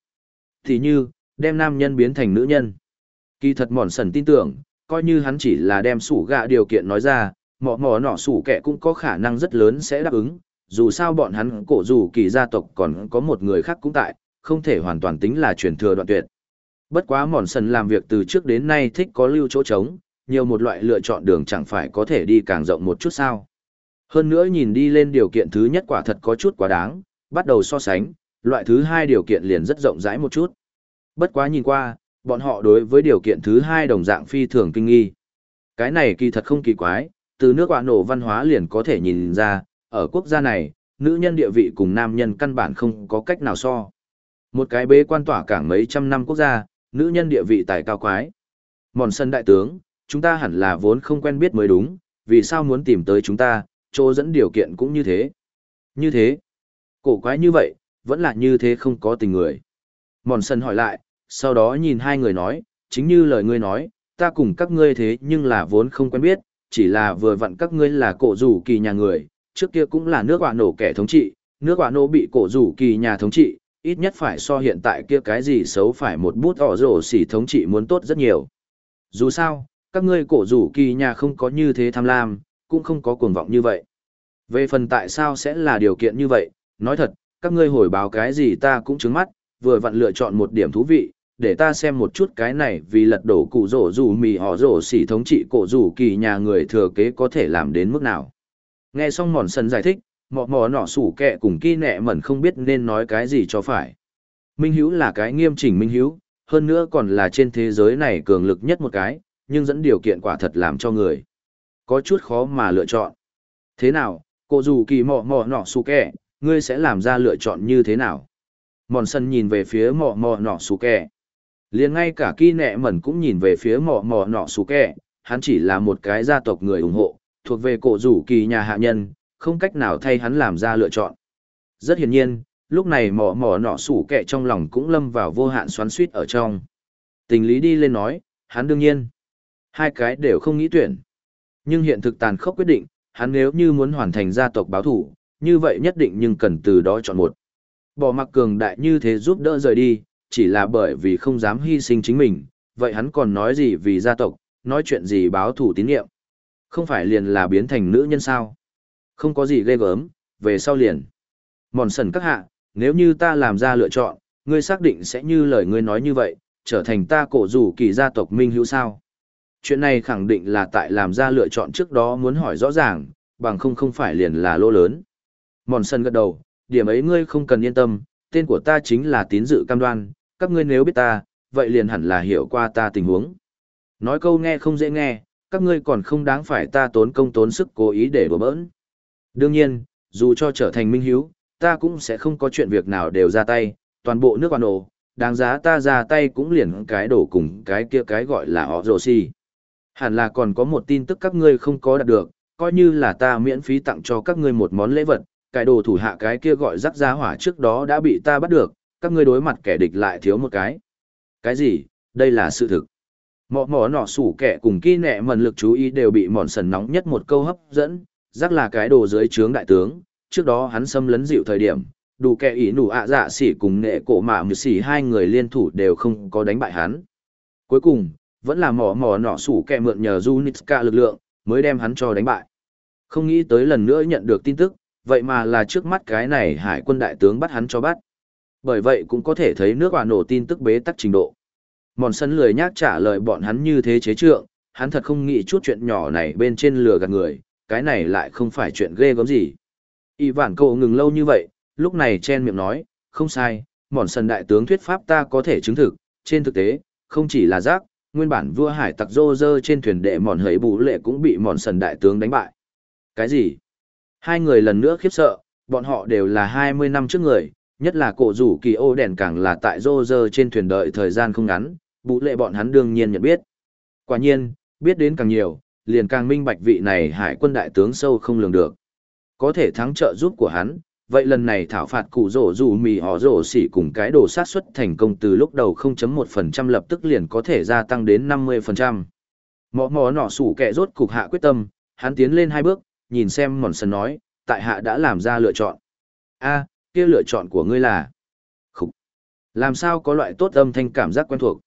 Thì như, đem nam nhân biến thành nữ nhân. Kỳ thật mòn sần tin tưởng, coi như hắn chỉ là đem sủ gạ điều kiện nói ra, mỏ mỏ nọ sủ kẻ cũng có khả năng rất lớn sẽ đáp ứng, dù sao bọn hắn cổ dù kỳ gia tộc còn có một người khác cũng tại, không thể hoàn toàn tính là truyền thừa đoạn tuyệt. Bất quá mòn sần làm việc từ trước đến nay thích có lưu chỗ trống, nhiều một loại lựa chọn đường chẳng phải có thể đi càng rộng một chút sao. Hơn nữa nhìn đi lên điều kiện thứ nhất quả thật có chút quá đáng, bắt đầu so sánh, loại thứ hai điều kiện liền rất rộng rãi một chút. Bất quá nhìn qua, bọn họ đối với điều kiện thứ hai đồng dạng phi thường kinh nghi. Cái này kỳ thật không kỳ quái, từ nước quả nổ văn hóa liền có thể nhìn ra, ở quốc gia này, nữ nhân địa vị cùng nam nhân căn bản không có cách nào so. Một cái bế quan tỏa cảng mấy trăm năm quốc gia, nữ nhân địa vị tài cao quái. Mòn sân đại tướng, chúng ta hẳn là vốn không quen biết mới đúng, vì sao muốn tìm tới chúng ta, chỗ dẫn điều kiện cũng như thế. Như thế, cổ quái như vậy, vẫn là như thế không có tình người. Mòn sân hỏi lại, sau đó nhìn hai người nói, chính như lời ngươi nói, ta cùng các ngươi thế nhưng là vốn không quen biết, chỉ là vừa vặn các ngươi là cổ rủ kỳ nhà người, trước kia cũng là nước quả nổ kẻ thống trị, nước quả nổ bị cổ rủ kỳ nhà thống trị, ít nhất phải so hiện tại kia cái gì xấu phải một bút ỏ rổ xỉ thống trị muốn tốt rất nhiều. Dù sao, các ngươi cổ rủ kỳ nhà không có như thế tham lam, cũng không có cuồng vọng như vậy. Về phần tại sao sẽ là điều kiện như vậy, nói thật, các ngươi hồi báo cái gì ta cũng chứng mắt, vừa vặn lựa chọn một điểm thú vị, để ta xem một chút cái này vì lật đổ cụ rổ rủ mì họ rổ xỉ thống trị cổ rủ kỳ nhà người thừa kế có thể làm đến mức nào. Nghe xong mòn sân giải thích, mọ mọ nọ sủ kẹ cùng kỳ nẹ mẩn không biết nên nói cái gì cho phải. Minh Hiếu là cái nghiêm chỉnh Minh Hiếu, hơn nữa còn là trên thế giới này cường lực nhất một cái, nhưng dẫn điều kiện quả thật làm cho người. Có chút khó mà lựa chọn. Thế nào, cô dù kỳ mọ mọ nọ sủ kẹ, ngươi sẽ làm ra lựa chọn như thế nào? Mòn sân nhìn về phía mọ mọ nọ sủ kẹ liền ngay cả kỳ nẹ mẩn cũng nhìn về phía mỏ mỏ nọ xù kẹ, hắn chỉ là một cái gia tộc người ủng hộ, thuộc về cổ rủ kỳ nhà hạ nhân, không cách nào thay hắn làm ra lựa chọn. Rất hiển nhiên, lúc này mỏ mỏ nọ sủ kẹ trong lòng cũng lâm vào vô hạn xoắn suýt ở trong. Tình lý đi lên nói, hắn đương nhiên. Hai cái đều không nghĩ tuyển. Nhưng hiện thực tàn khốc quyết định, hắn nếu như muốn hoàn thành gia tộc báo thủ, như vậy nhất định nhưng cần từ đó chọn một. Bỏ mặc cường đại như thế giúp đỡ rời đi chỉ là bởi vì không dám hy sinh chính mình, vậy hắn còn nói gì vì gia tộc, nói chuyện gì báo thủ tín nhiệm. Không phải liền là biến thành nữ nhân sao. Không có gì ghê gớm, về sau liền. Mòn sần các hạ, nếu như ta làm ra lựa chọn, ngươi xác định sẽ như lời ngươi nói như vậy, trở thành ta cổ rủ kỳ gia tộc minh hữu sao. Chuyện này khẳng định là tại làm ra lựa chọn trước đó muốn hỏi rõ ràng, bằng không không phải liền là lô lớn. Mòn sần gật đầu, điểm ấy ngươi không cần yên tâm, tên của ta chính là tín dự cam đoan, các ngươi nếu biết ta, vậy liền hẳn là hiểu qua ta tình huống. Nói câu nghe không dễ nghe, các ngươi còn không đáng phải ta tốn công tốn sức cố ý để đùa bỡn. Đương nhiên, dù cho trở thành minh hiếu, ta cũng sẽ không có chuyện việc nào đều ra tay, toàn bộ nước quan ổ, đáng giá ta ra tay cũng liền cái đổ cùng cái kia cái gọi là họ rồ si. Hẳn là còn có một tin tức các ngươi không có đạt được, coi như là ta miễn phí tặng cho các ngươi một món lễ vật, cái đồ thủ hạ cái kia gọi rắc ra hỏa trước đó đã bị ta bắt được, các ngươi đối mặt kẻ địch lại thiếu một cái. Cái gì? Đây là sự thực. Mọ mỏ nọ sủ kẻ cùng kỳ nẹ mần lực chú ý đều bị mòn sần nóng nhất một câu hấp dẫn, rắc là cái đồ dưới trướng đại tướng, trước đó hắn xâm lấn dịu thời điểm, đủ kẻ ý nụ ạ dạ xỉ cùng nệ cổ mạ mười xỉ hai người liên thủ đều không có đánh bại hắn. Cuối cùng, vẫn là mỏ mỏ nọ sủ kẻ mượn nhờ Junitska lực lượng, mới đem hắn cho đánh bại. Không nghĩ tới lần nữa nhận được tin tức, vậy mà là trước mắt cái này hải quân đại tướng bắt hắn cho bắt. Bởi vậy cũng có thể thấy nước quả nổ tin tức bế tắc trình độ. Mòn sân lười nhác trả lời bọn hắn như thế chế trượng, hắn thật không nghĩ chút chuyện nhỏ này bên trên lừa gạt người, cái này lại không phải chuyện ghê gớm gì. Y vản cậu ngừng lâu như vậy, lúc này chen miệng nói, không sai, mòn sân đại tướng thuyết pháp ta có thể chứng thực, trên thực tế, không chỉ là giác, nguyên bản vua hải tặc rô rơ trên thuyền đệ mòn hấy bù lệ cũng bị mòn sần đại tướng đánh bại. Cái gì? Hai người lần nữa khiếp sợ, bọn họ đều là 20 năm trước người, Nhất là cổ rủ kỳ ô đèn càng là tại rô rơ trên thuyền đợi thời gian không ngắn, bụ lệ bọn hắn đương nhiên nhận biết. Quả nhiên, biết đến càng nhiều, liền càng minh bạch vị này hải quân đại tướng sâu không lường được. Có thể thắng trợ giúp của hắn, vậy lần này thảo phạt cụ rổ dù mì họ rổ xỉ cùng cái đồ sát xuất thành công từ lúc đầu 0.1% lập tức liền có thể gia tăng đến 50%. Mỏ mỏ nọ sủ kẹ rốt cục hạ quyết tâm, hắn tiến lên hai bước, nhìn xem mòn sân nói, tại hạ đã làm ra lựa chọn. a kia lựa chọn của ngươi là... Khúc. Làm sao có loại tốt âm thanh cảm giác quen thuộc.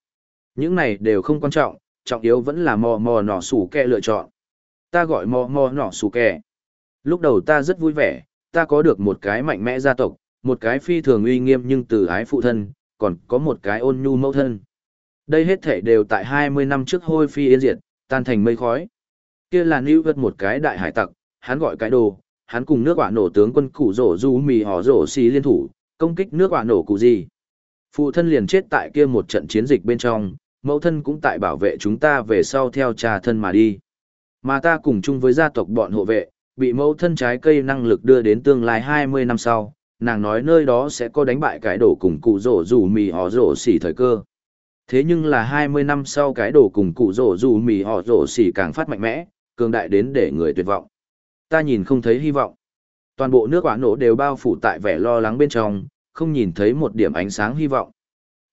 Những này đều không quan trọng, trọng yếu vẫn là mò mò nỏ sủ kẹ lựa chọn. Ta gọi mò mò nỏ sủ kẹ. Lúc đầu ta rất vui vẻ, ta có được một cái mạnh mẽ gia tộc, một cái phi thường uy nghiêm nhưng từ ái phụ thân, còn có một cái ôn nhu mẫu thân. Đây hết thể đều tại 20 năm trước hôi phi yên diệt, tan thành mây khói. Kia là New vật một cái đại hải tặc, hắn gọi cái đồ, hắn cùng nước quả nổ tướng quân cụ rổ du mì họ rổ xì liên thủ, công kích nước quả nổ cụ gì. Phụ thân liền chết tại kia một trận chiến dịch bên trong, mẫu thân cũng tại bảo vệ chúng ta về sau theo cha thân mà đi. Mà ta cùng chung với gia tộc bọn hộ vệ, bị mẫu thân trái cây năng lực đưa đến tương lai 20 năm sau, nàng nói nơi đó sẽ có đánh bại cái đổ cùng cụ rổ rủ mì họ rổ xỉ thời cơ. Thế nhưng là 20 năm sau cái đổ cùng cụ rổ rủ mì họ rổ xỉ càng phát mạnh mẽ, cường đại đến để người tuyệt vọng. Ta nhìn không thấy hy vọng. Toàn bộ nước quả nổ đều bao phủ tại vẻ lo lắng bên trong, không nhìn thấy một điểm ánh sáng hy vọng.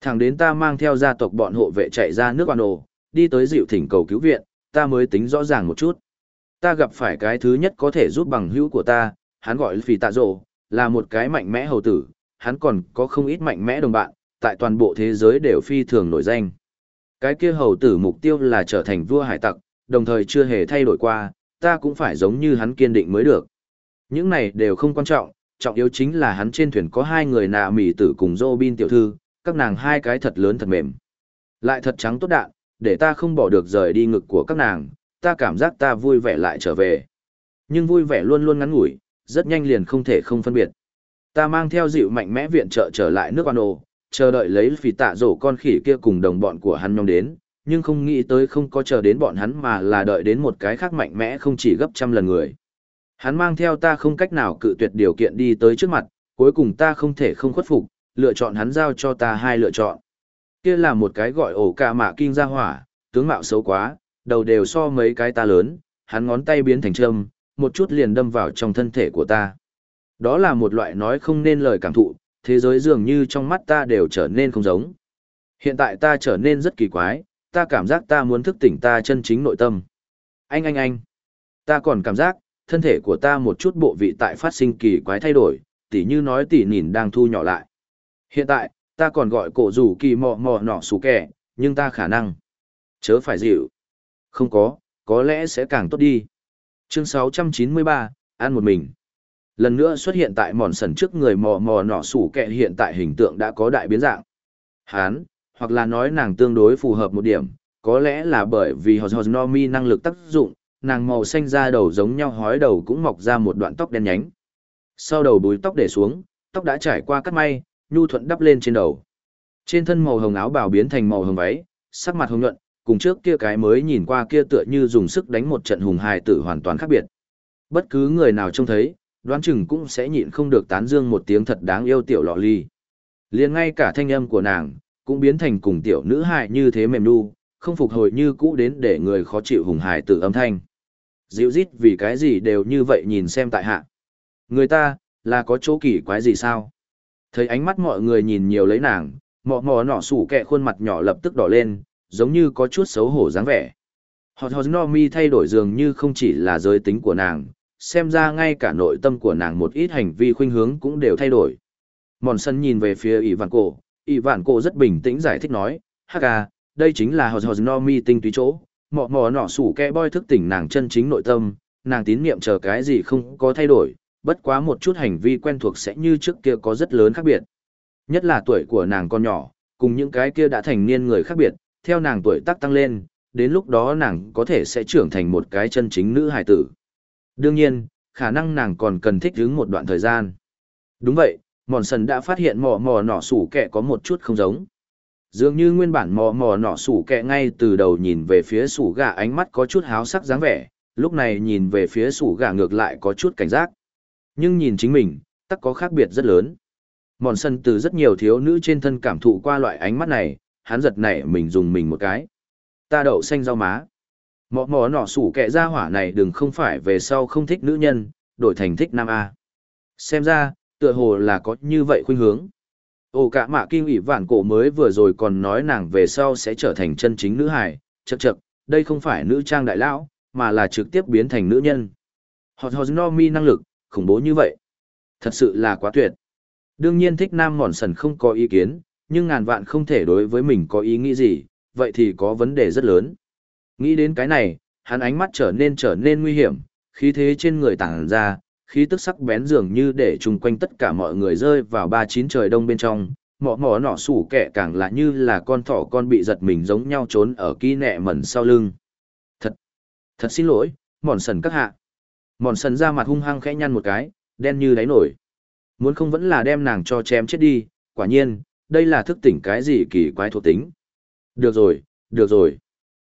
Thẳng đến ta mang theo gia tộc bọn hộ vệ chạy ra nước quả nổ, đi tới dịu thỉnh cầu cứu viện, ta mới tính rõ ràng một chút ta gặp phải cái thứ nhất có thể giúp bằng hữu của ta, hắn gọi Phi Tạ Rồ, là một cái mạnh mẽ hầu tử, hắn còn có không ít mạnh mẽ đồng bạn, tại toàn bộ thế giới đều phi thường nổi danh. Cái kia hầu tử mục tiêu là trở thành vua hải tặc, đồng thời chưa hề thay đổi qua, ta cũng phải giống như hắn kiên định mới được. Những này đều không quan trọng, trọng yếu chính là hắn trên thuyền có hai người nạ mỉ tử cùng Robin tiểu thư, các nàng hai cái thật lớn thật mềm. Lại thật trắng tốt đạn, để ta không bỏ được rời đi ngực của các nàng, ta cảm giác ta vui vẻ lại trở về. Nhưng vui vẻ luôn luôn ngắn ngủi, rất nhanh liền không thể không phân biệt. Ta mang theo dịu mạnh mẽ viện trợ trở lại nước Ano, chờ đợi lấy phì tạ rổ con khỉ kia cùng đồng bọn của hắn nhóm đến, nhưng không nghĩ tới không có chờ đến bọn hắn mà là đợi đến một cái khác mạnh mẽ không chỉ gấp trăm lần người. Hắn mang theo ta không cách nào cự tuyệt điều kiện đi tới trước mặt, cuối cùng ta không thể không khuất phục, lựa chọn hắn giao cho ta hai lựa chọn. Kia là một cái gọi ổ ca mạ kinh ra hỏa, tướng mạo xấu quá, đầu đều so mấy cái ta lớn, hắn ngón tay biến thành châm, một chút liền đâm vào trong thân thể của ta. Đó là một loại nói không nên lời cảm thụ, thế giới dường như trong mắt ta đều trở nên không giống. Hiện tại ta trở nên rất kỳ quái, ta cảm giác ta muốn thức tỉnh ta chân chính nội tâm. Anh anh anh, ta còn cảm giác, thân thể của ta một chút bộ vị tại phát sinh kỳ quái thay đổi, tỉ như nói tỉ nhìn đang thu nhỏ lại. Hiện tại, ta còn gọi cổ rủ kỳ mò mò nọ xù kẻ, nhưng ta khả năng. Chớ phải dịu. Không có, có lẽ sẽ càng tốt đi. Chương 693, ăn một mình. Lần nữa xuất hiện tại mòn sần trước người mò mò nọ sủ kẹ hiện tại hình tượng đã có đại biến dạng. Hán, hoặc là nói nàng tương đối phù hợp một điểm, có lẽ là bởi vì Hosnomi năng lực tác dụng, nàng màu xanh da đầu giống nhau hói đầu cũng mọc ra một đoạn tóc đen nhánh. Sau đầu búi tóc để xuống, tóc đã trải qua cắt may, nhu thuận đắp lên trên đầu. Trên thân màu hồng áo bào biến thành màu hồng váy, sắc mặt hồng nhuận, cùng trước kia cái mới nhìn qua kia tựa như dùng sức đánh một trận hùng hài tử hoàn toàn khác biệt. Bất cứ người nào trông thấy, đoán chừng cũng sẽ nhịn không được tán dương một tiếng thật đáng yêu tiểu lọ ly. liền ngay cả thanh âm của nàng, cũng biến thành cùng tiểu nữ hài như thế mềm nu, không phục hồi như cũ đến để người khó chịu hùng hài tử âm thanh. Dịu dít vì cái gì đều như vậy nhìn xem tại hạ. Người ta, là có chỗ kỳ quái gì sao? Thấy ánh mắt mọi người nhìn nhiều lấy nàng, mọ mò nọ sủ kẹ khuôn mặt nhỏ lập tức đỏ lên, giống như có chút xấu hổ dáng vẻ. Hot Hot No Mi thay đổi dường như không chỉ là giới tính của nàng, xem ra ngay cả nội tâm của nàng một ít hành vi khuynh hướng cũng đều thay đổi. Mòn sân nhìn về phía ỷ vạn cổ, ỷ vạn cổ rất bình tĩnh giải thích nói, hắc à, đây chính là Hot Hot No Mi tinh túy chỗ, mọ mọ nọ sủ kẹ boy thức tỉnh nàng chân chính nội tâm, nàng tín niệm chờ cái gì không có thay đổi, bất quá một chút hành vi quen thuộc sẽ như trước kia có rất lớn khác biệt. Nhất là tuổi của nàng con nhỏ, cùng những cái kia đã thành niên người khác biệt, theo nàng tuổi tác tăng lên, đến lúc đó nàng có thể sẽ trưởng thành một cái chân chính nữ hài tử. Đương nhiên, khả năng nàng còn cần thích ứng một đoạn thời gian. Đúng vậy, mòn sần đã phát hiện mò mò nỏ sủ kẹ có một chút không giống. Dường như nguyên bản mò mò nỏ sủ kẹ ngay từ đầu nhìn về phía sủ gà ánh mắt có chút háo sắc dáng vẻ, lúc này nhìn về phía sủ gà ngược lại có chút cảnh giác. Nhưng nhìn chính mình, tắc có khác biệt rất lớn. Mòn sân từ rất nhiều thiếu nữ trên thân cảm thụ qua loại ánh mắt này, hắn giật nảy mình dùng mình một cái. Ta đậu xanh rau má. Mọ mọ nọ sủ kẹ ra hỏa này đừng không phải về sau không thích nữ nhân, đổi thành thích nam A. Xem ra, tựa hồ là có như vậy khuynh hướng. Ồ cả mạ kinh ủy vạn cổ mới vừa rồi còn nói nàng về sau sẽ trở thành chân chính nữ hải, chậc chậc, đây không phải nữ trang đại lão, mà là trực tiếp biến thành nữ nhân. Hot hot no mi năng lực, khủng bố như vậy. Thật sự là quá tuyệt. Đương nhiên thích nam mòn sần không có ý kiến, nhưng ngàn vạn không thể đối với mình có ý nghĩ gì, vậy thì có vấn đề rất lớn. Nghĩ đến cái này, hắn ánh mắt trở nên trở nên nguy hiểm, khí thế trên người tàng ra, khí tức sắc bén dường như để chung quanh tất cả mọi người rơi vào ba chín trời đông bên trong, mỏ mỏ nỏ sủ kẻ càng là như là con thỏ con bị giật mình giống nhau trốn ở kỹ nẹ mẩn sau lưng. Thật, thật xin lỗi, mòn sần các hạ. Mòn sần ra mặt hung hăng khẽ nhăn một cái, đen như đáy nổi. Muốn không vẫn là đem nàng cho chém chết đi, quả nhiên, đây là thức tỉnh cái gì kỳ quái thuộc tính. Được rồi, được rồi.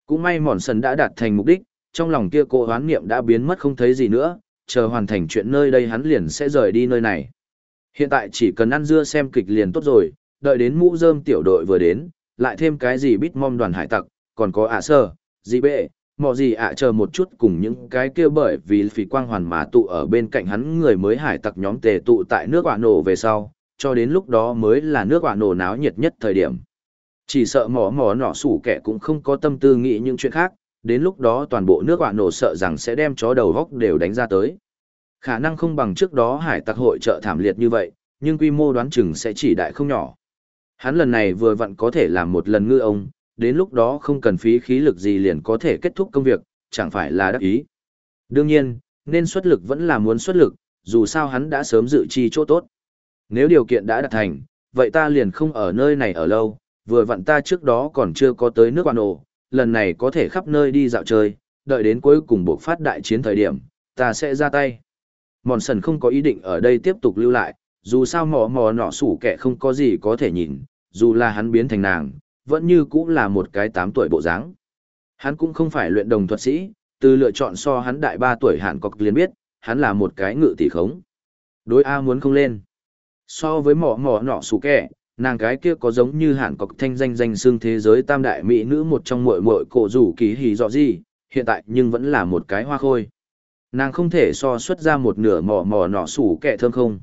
Cũng may mòn sần đã đạt thành mục đích, trong lòng kia cô hoán niệm đã biến mất không thấy gì nữa, chờ hoàn thành chuyện nơi đây hắn liền sẽ rời đi nơi này. Hiện tại chỉ cần ăn dưa xem kịch liền tốt rồi, đợi đến mũ rơm tiểu đội vừa đến, lại thêm cái gì bít mong đoàn hải tặc, còn có ạ sơ, gì bệ, mò gì ạ chờ một chút cùng những cái kia bởi vì phỉ quang hoàn mà tụ ở bên cạnh hắn người mới hải tặc nhóm tề tụ tại nước quả nổ về sau, cho đến lúc đó mới là nước quả nổ náo nhiệt nhất thời điểm. Chỉ sợ mỏ mỏ nọ sủ kẻ cũng không có tâm tư nghĩ những chuyện khác, đến lúc đó toàn bộ nước quả nổ sợ rằng sẽ đem chó đầu góc đều đánh ra tới. Khả năng không bằng trước đó hải tặc hội trợ thảm liệt như vậy, nhưng quy mô đoán chừng sẽ chỉ đại không nhỏ. Hắn lần này vừa vặn có thể làm một lần ngư ông, đến lúc đó không cần phí khí lực gì liền có thể kết thúc công việc, chẳng phải là đắc ý. Đương nhiên, nên xuất lực vẫn là muốn xuất lực, dù sao hắn đã sớm dự chi chỗ tốt. Nếu điều kiện đã đạt thành, vậy ta liền không ở nơi này ở lâu, vừa vặn ta trước đó còn chưa có tới nước quan ổ, lần này có thể khắp nơi đi dạo chơi, đợi đến cuối cùng buộc phát đại chiến thời điểm, ta sẽ ra tay. Mòn sần không có ý định ở đây tiếp tục lưu lại, dù sao mò mò nọ sủ kẻ không có gì có thể nhìn, dù là hắn biến thành nàng, vẫn như cũng là một cái tám tuổi bộ dáng. Hắn cũng không phải luyện đồng thuật sĩ, từ lựa chọn so hắn đại ba tuổi hạn cọc liền biết, hắn là một cái ngự tỷ khống. Đối A muốn không lên. So với mỏ mỏ nọ sủ kẻ, nàng cái kia có giống như hàn cọc thanh danh danh xương thế giới tam đại mỹ nữ một trong muội muội cổ rủ kỳ hì dọ gì, hiện tại nhưng vẫn là một cái hoa khôi. Nàng không thể so xuất ra một nửa mò mò nọ sủ kẻ thơm không.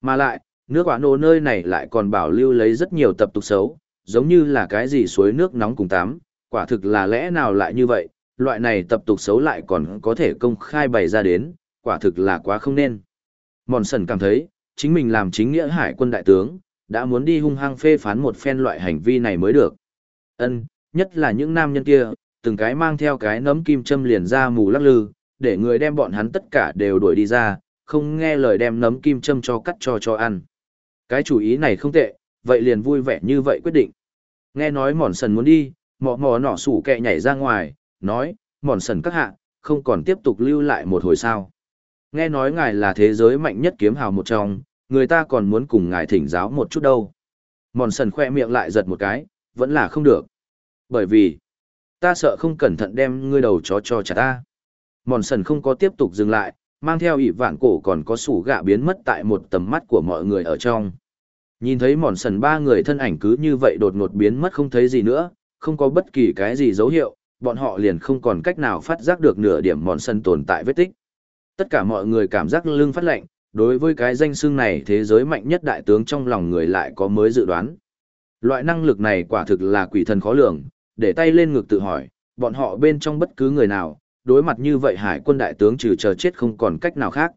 Mà lại, nước quả nổ nơi này lại còn bảo lưu lấy rất nhiều tập tục xấu, giống như là cái gì suối nước nóng cùng tắm, quả thực là lẽ nào lại như vậy, loại này tập tục xấu lại còn có thể công khai bày ra đến, quả thực là quá không nên. Mòn sần cảm thấy, chính mình làm chính nghĩa hải quân đại tướng, đã muốn đi hung hăng phê phán một phen loại hành vi này mới được. Ân, nhất là những nam nhân kia, từng cái mang theo cái nấm kim châm liền ra mù lắc lư, để người đem bọn hắn tất cả đều đuổi đi ra, không nghe lời đem nấm kim châm cho cắt cho cho ăn. Cái chủ ý này không tệ, vậy liền vui vẻ như vậy quyết định. Nghe nói mòn sần muốn đi, mò mò nỏ sủ kẹ nhảy ra ngoài, nói, mòn sần các hạ, không còn tiếp tục lưu lại một hồi sao. Nghe nói ngài là thế giới mạnh nhất kiếm hào một trong, người ta còn muốn cùng ngài thỉnh giáo một chút đâu. Mòn sần khoe miệng lại giật một cái, vẫn là không được. Bởi vì, ta sợ không cẩn thận đem ngươi đầu chó cho chả ta. Mòn sần không có tiếp tục dừng lại, mang theo ỷ vạn cổ còn có sủ gạ biến mất tại một tầm mắt của mọi người ở trong. Nhìn thấy mòn sần ba người thân ảnh cứ như vậy đột ngột biến mất không thấy gì nữa, không có bất kỳ cái gì dấu hiệu, bọn họ liền không còn cách nào phát giác được nửa điểm mòn sần tồn tại vết tích. Tất cả mọi người cảm giác lưng phát lạnh, đối với cái danh xưng này thế giới mạnh nhất đại tướng trong lòng người lại có mới dự đoán. Loại năng lực này quả thực là quỷ thần khó lường, để tay lên ngực tự hỏi, bọn họ bên trong bất cứ người nào, đối mặt như vậy hải quân đại tướng trừ chờ chết không còn cách nào khác.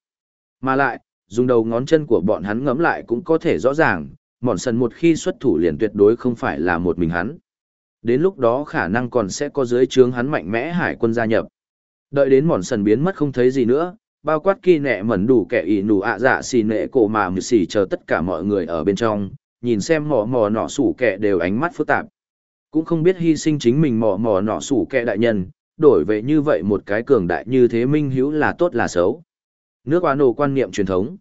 Mà lại, dùng đầu ngón chân của bọn hắn ngẫm lại cũng có thể rõ ràng, mòn sần một khi xuất thủ liền tuyệt đối không phải là một mình hắn. Đến lúc đó khả năng còn sẽ có dưới trướng hắn mạnh mẽ hải quân gia nhập. Đợi đến mòn sần biến mất không thấy gì nữa, bao quát kỳ nẹ mẩn đủ kẻ ỷ nụ ạ dạ xì nệ cổ mà mười xì chờ tất cả mọi người ở bên trong, nhìn xem mò mò nọ sủ kẻ đều ánh mắt phức tạp. Cũng không biết hy sinh chính mình mò mò nọ sủ kẻ đại nhân, đổi về như vậy một cái cường đại như thế minh hữu là tốt là xấu. Nước oán nổ quan niệm truyền thống.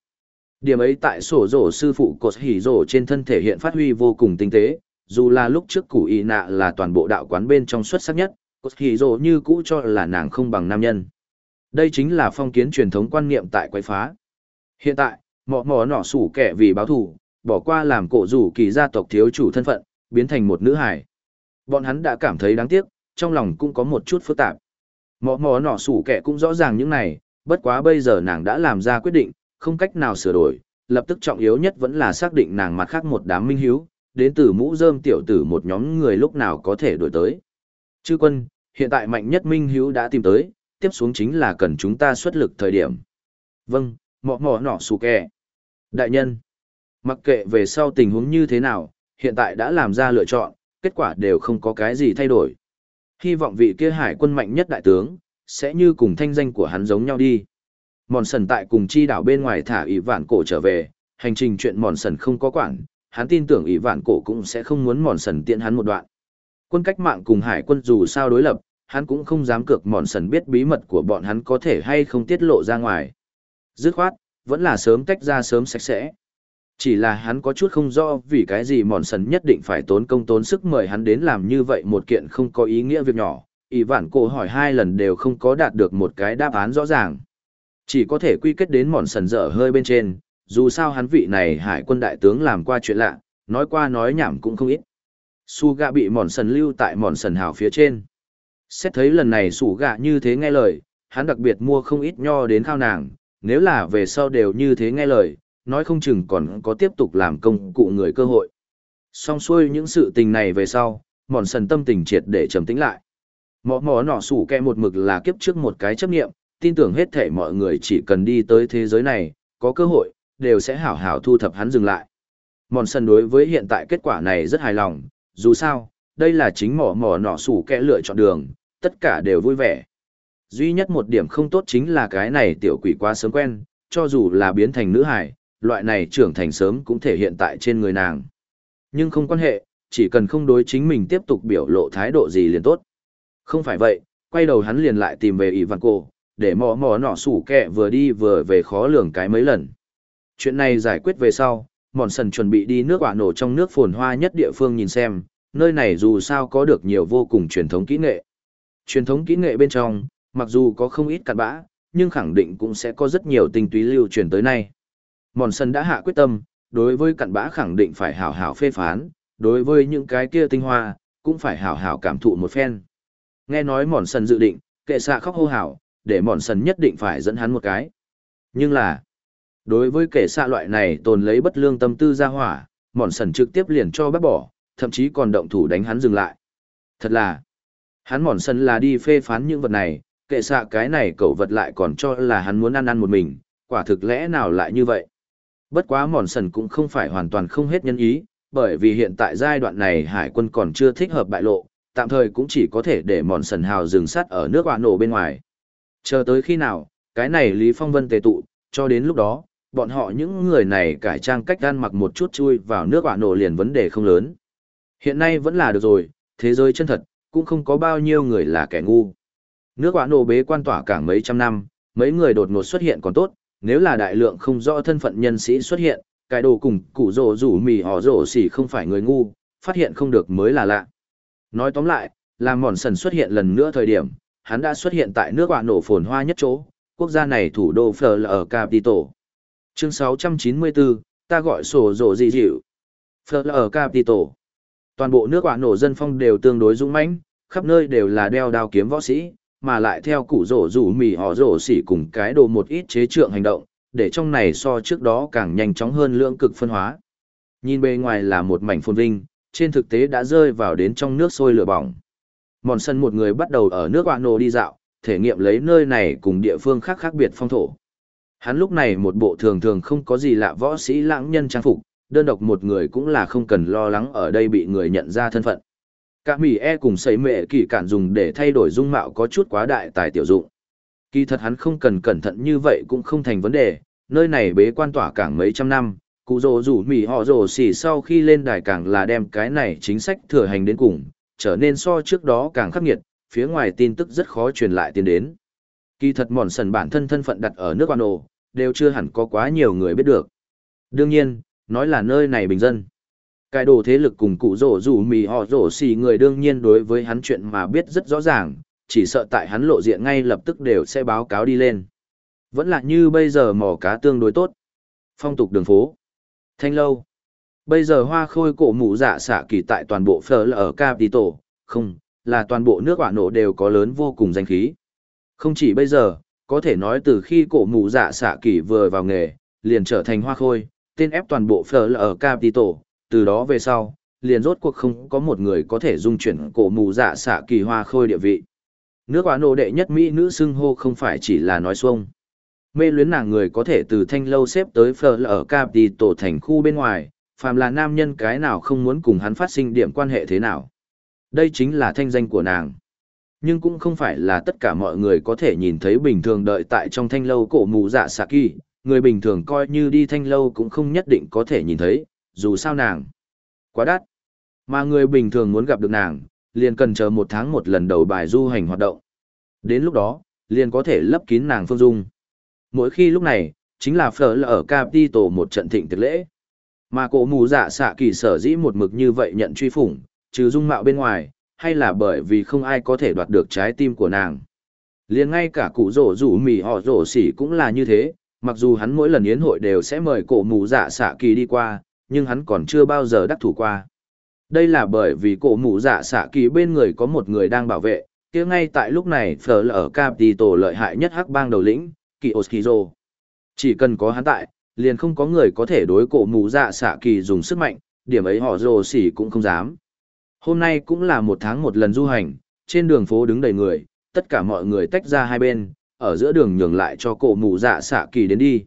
Điểm ấy tại sổ rổ sư phụ cột hỉ rổ trên thân thể hiện phát huy vô cùng tinh tế, dù là lúc trước củ y nạ là toàn bộ đạo quán bên trong xuất sắc nhất, cột hỉ rổ như cũ cho là nàng không bằng nam nhân. Đây chính là phong kiến truyền thống quan niệm tại quái phá. Hiện tại, mọ mọ nọ sủ kẻ vì báo thù, bỏ qua làm cổ rủ kỳ gia tộc thiếu chủ thân phận, biến thành một nữ hải. Bọn hắn đã cảm thấy đáng tiếc, trong lòng cũng có một chút phức tạp. Mọ mò nọ sủ kẻ cũng rõ ràng những này, bất quá bây giờ nàng đã làm ra quyết định, không cách nào sửa đổi, lập tức trọng yếu nhất vẫn là xác định nàng mặt khác một đám minh hiếu, đến từ mũ rơm tiểu tử một nhóm người lúc nào có thể đổi tới. Chư quân, hiện tại mạnh nhất minh hiếu đã tìm tới, tiếp xuống chính là cần chúng ta xuất lực thời điểm. Vâng, mọ mọ nọ sù kè Đại nhân, mặc kệ về sau tình huống như thế nào, hiện tại đã làm ra lựa chọn, kết quả đều không có cái gì thay đổi. Hy vọng vị kia hải quân mạnh nhất đại tướng, sẽ như cùng thanh danh của hắn giống nhau đi. Mòn sần tại cùng chi đảo bên ngoài thả ỷ vạn cổ trở về, hành trình chuyện mòn sần không có quản, hắn tin tưởng ỷ vạn cổ cũng sẽ không muốn mòn sần tiện hắn một đoạn. Quân cách mạng cùng hải quân dù sao đối lập, hắn cũng không dám cược mòn sần biết bí mật của bọn hắn có thể hay không tiết lộ ra ngoài. Dứt khoát, vẫn là sớm tách ra sớm sạch sẽ. Chỉ là hắn có chút không rõ vì cái gì mòn sần nhất định phải tốn công tốn sức mời hắn đến làm như vậy một kiện không có ý nghĩa việc nhỏ. Ý vản cổ hỏi hai lần đều không có đạt được một cái đáp án rõ ràng. Chỉ có thể quy kết đến mòn sần dở hơi bên trên, dù sao hắn vị này hải quân đại tướng làm qua chuyện lạ, nói qua nói nhảm cũng không ít. Su gạ bị mòn sần lưu tại mòn sần hào phía trên. Xét thấy lần này sủ gạ như thế nghe lời, hắn đặc biệt mua không ít nho đến khao nàng, nếu là về sau đều như thế nghe lời, nói không chừng còn có tiếp tục làm công cụ người cơ hội. Xong xuôi những sự tình này về sau, mòn sần tâm tình triệt để trầm tĩnh lại. Mỏ mỏ nọ sủ kẹ một mực là kiếp trước một cái chấp nghiệm, tin tưởng hết thể mọi người chỉ cần đi tới thế giới này, có cơ hội, đều sẽ hảo hảo thu thập hắn dừng lại. Mòn sần đối với hiện tại kết quả này rất hài lòng, dù sao, đây là chính mỏ mỏ nọ sủ kẹ lựa chọn đường, tất cả đều vui vẻ. Duy nhất một điểm không tốt chính là cái này tiểu quỷ quá sớm quen, cho dù là biến thành nữ hải, loại này trưởng thành sớm cũng thể hiện tại trên người nàng. Nhưng không quan hệ, chỉ cần không đối chính mình tiếp tục biểu lộ thái độ gì liền tốt. Không phải vậy, quay đầu hắn liền lại tìm về ỷ văn cô, để mò mò nọ sủ kẹ vừa đi vừa về khó lường cái mấy lần. Chuyện này giải quyết về sau, mòn sần chuẩn bị đi nước quả nổ trong nước phồn hoa nhất địa phương nhìn xem, nơi này dù sao có được nhiều vô cùng truyền thống kỹ nghệ. Truyền thống kỹ nghệ bên trong, mặc dù có không ít cặn bã, nhưng khẳng định cũng sẽ có rất nhiều tinh túy lưu truyền tới nay. Mòn sân đã hạ quyết tâm, đối với cặn bã khẳng định phải hảo hảo phê phán, đối với những cái kia tinh hoa, cũng phải hảo hảo cảm thụ một phen. Nghe nói mòn sân dự định, kệ xạ khóc hô hảo, để mòn sân nhất định phải dẫn hắn một cái. Nhưng là, đối với kệ xạ loại này tồn lấy bất lương tâm tư ra hỏa, mòn sân trực tiếp liền cho bác bỏ, thậm chí còn động thủ đánh hắn dừng lại. Thật là, hắn mòn sân là đi phê phán những vật này, kệ xạ cái này cậu vật lại còn cho là hắn muốn ăn ăn một mình, quả thực lẽ nào lại như vậy. Bất quá mòn sần cũng không phải hoàn toàn không hết nhân ý, bởi vì hiện tại giai đoạn này hải quân còn chưa thích hợp bại lộ, tạm thời cũng chỉ có thể để mòn sần hào dừng sắt ở nước quả nổ bên ngoài. Chờ tới khi nào, cái này Lý Phong Vân tề tụ, cho đến lúc đó, bọn họ những người này cải trang cách gan mặc một chút chui vào nước quả nổ liền vấn đề không lớn. Hiện nay vẫn là được rồi, thế giới chân thật, cũng không có bao nhiêu người là kẻ ngu. Nước quả nổ bế quan tỏa cảng mấy trăm năm, mấy người đột ngột xuất hiện còn tốt, nếu là đại lượng không rõ thân phận nhân sĩ xuất hiện, cái đồ cùng cụ rổ rủ mì họ rổ xỉ không phải người ngu, phát hiện không được mới là lạ. Nói tóm lại, làm mòn sần xuất hiện lần nữa thời điểm, hắn đã xuất hiện tại nước quả nổ phồn hoa nhất chỗ, quốc gia này thủ đô Phờ là ở Capitol. Chương 694, ta gọi sổ rổ gì dịu. Phờ là ở Capitol. Toàn bộ nước quả nổ dân phong đều tương đối dũng mãnh, khắp nơi đều là đeo đao kiếm võ sĩ, mà lại theo củ rổ rủ mì họ rổ xỉ cùng cái đồ một ít chế trượng hành động, để trong này so trước đó càng nhanh chóng hơn lưỡng cực phân hóa. Nhìn bề ngoài là một mảnh phồn vinh, trên thực tế đã rơi vào đến trong nước sôi lửa bỏng. Mòn sân một người bắt đầu ở nước Nô đi dạo, thể nghiệm lấy nơi này cùng địa phương khác khác biệt phong thổ. Hắn lúc này một bộ thường thường không có gì lạ võ sĩ lãng nhân trang phục, đơn độc một người cũng là không cần lo lắng ở đây bị người nhận ra thân phận. Cả mỉ e cùng xây mệ kỳ cản dùng để thay đổi dung mạo có chút quá đại tài tiểu dụng. Kỳ thật hắn không cần cẩn thận như vậy cũng không thành vấn đề, nơi này bế quan tỏa cảng mấy trăm năm, cụ rồ rủ mỉ họ rồ xỉ sau khi lên đài cảng là đem cái này chính sách thừa hành đến cùng, trở nên so trước đó càng khắc nghiệt, phía ngoài tin tức rất khó truyền lại tiến đến. Kỳ thật mòn sần bản thân thân phận đặt ở nước quan ồ, đều chưa hẳn có quá nhiều người biết được. Đương nhiên, nói là nơi này bình dân. Cái đồ thế lực cùng cụ rổ rủ mì họ rổ xì người đương nhiên đối với hắn chuyện mà biết rất rõ ràng, chỉ sợ tại hắn lộ diện ngay lập tức đều sẽ báo cáo đi lên. Vẫn là như bây giờ mò cá tương đối tốt. Phong tục đường phố. Thanh lâu. Bây giờ hoa khôi cổ mụ dạ xạ kỳ tại toàn bộ phở là ở Capitol, không, là toàn bộ nước quả nổ đều có lớn vô cùng danh khí. Không chỉ bây giờ, có thể nói từ khi cổ mụ dạ xạ kỳ vừa vào nghề, liền trở thành hoa khôi, tên ép toàn bộ phở là ở Capitol, từ đó về sau, liền rốt cuộc không có một người có thể dung chuyển cổ mù dạ xạ kỳ hoa khôi địa vị. Nước quả nô đệ nhất Mỹ nữ xưng hô không phải chỉ là nói xuông. Mê luyến nàng người có thể từ thanh lâu xếp tới phở là ở Capitol thành khu bên ngoài, phàm là nam nhân cái nào không muốn cùng hắn phát sinh điểm quan hệ thế nào. Đây chính là thanh danh của nàng. Nhưng cũng không phải là tất cả mọi người có thể nhìn thấy bình thường đợi tại trong thanh lâu cổ mù dạ xạ kỳ, người bình thường coi như đi thanh lâu cũng không nhất định có thể nhìn thấy, dù sao nàng. Quá đắt. Mà người bình thường muốn gặp được nàng, liền cần chờ một tháng một lần đầu bài du hành hoạt động. Đến lúc đó, liền có thể lấp kín nàng phương dung. Mỗi khi lúc này, chính là phở là ở Capitol một trận thịnh tiệc lễ. Mà cổ mù dạ xạ kỳ sở dĩ một mực như vậy nhận truy phủng, trừ dung mạo bên ngoài, hay là bởi vì không ai có thể đoạt được trái tim của nàng. liền ngay cả cụ rổ rủ mì họ rổ xỉ cũng là như thế, mặc dù hắn mỗi lần yến hội đều sẽ mời cổ mù dạ xạ kỳ đi qua, nhưng hắn còn chưa bao giờ đắc thủ qua. Đây là bởi vì cổ mù dạ xạ kỳ bên người có một người đang bảo vệ, kia ngay tại lúc này phở là ở tổ lợi hại nhất hắc bang đầu lĩnh, kỳ Oskizo. Chỉ cần có hắn tại, liền không có người có thể đối cổ mù dạ xạ kỳ dùng sức mạnh, điểm ấy họ rồ xỉ cũng không dám. Hôm nay cũng là một tháng một lần du hành, trên đường phố đứng đầy người, tất cả mọi người tách ra hai bên, ở giữa đường nhường lại cho cổ mù dạ xạ kỳ đến đi.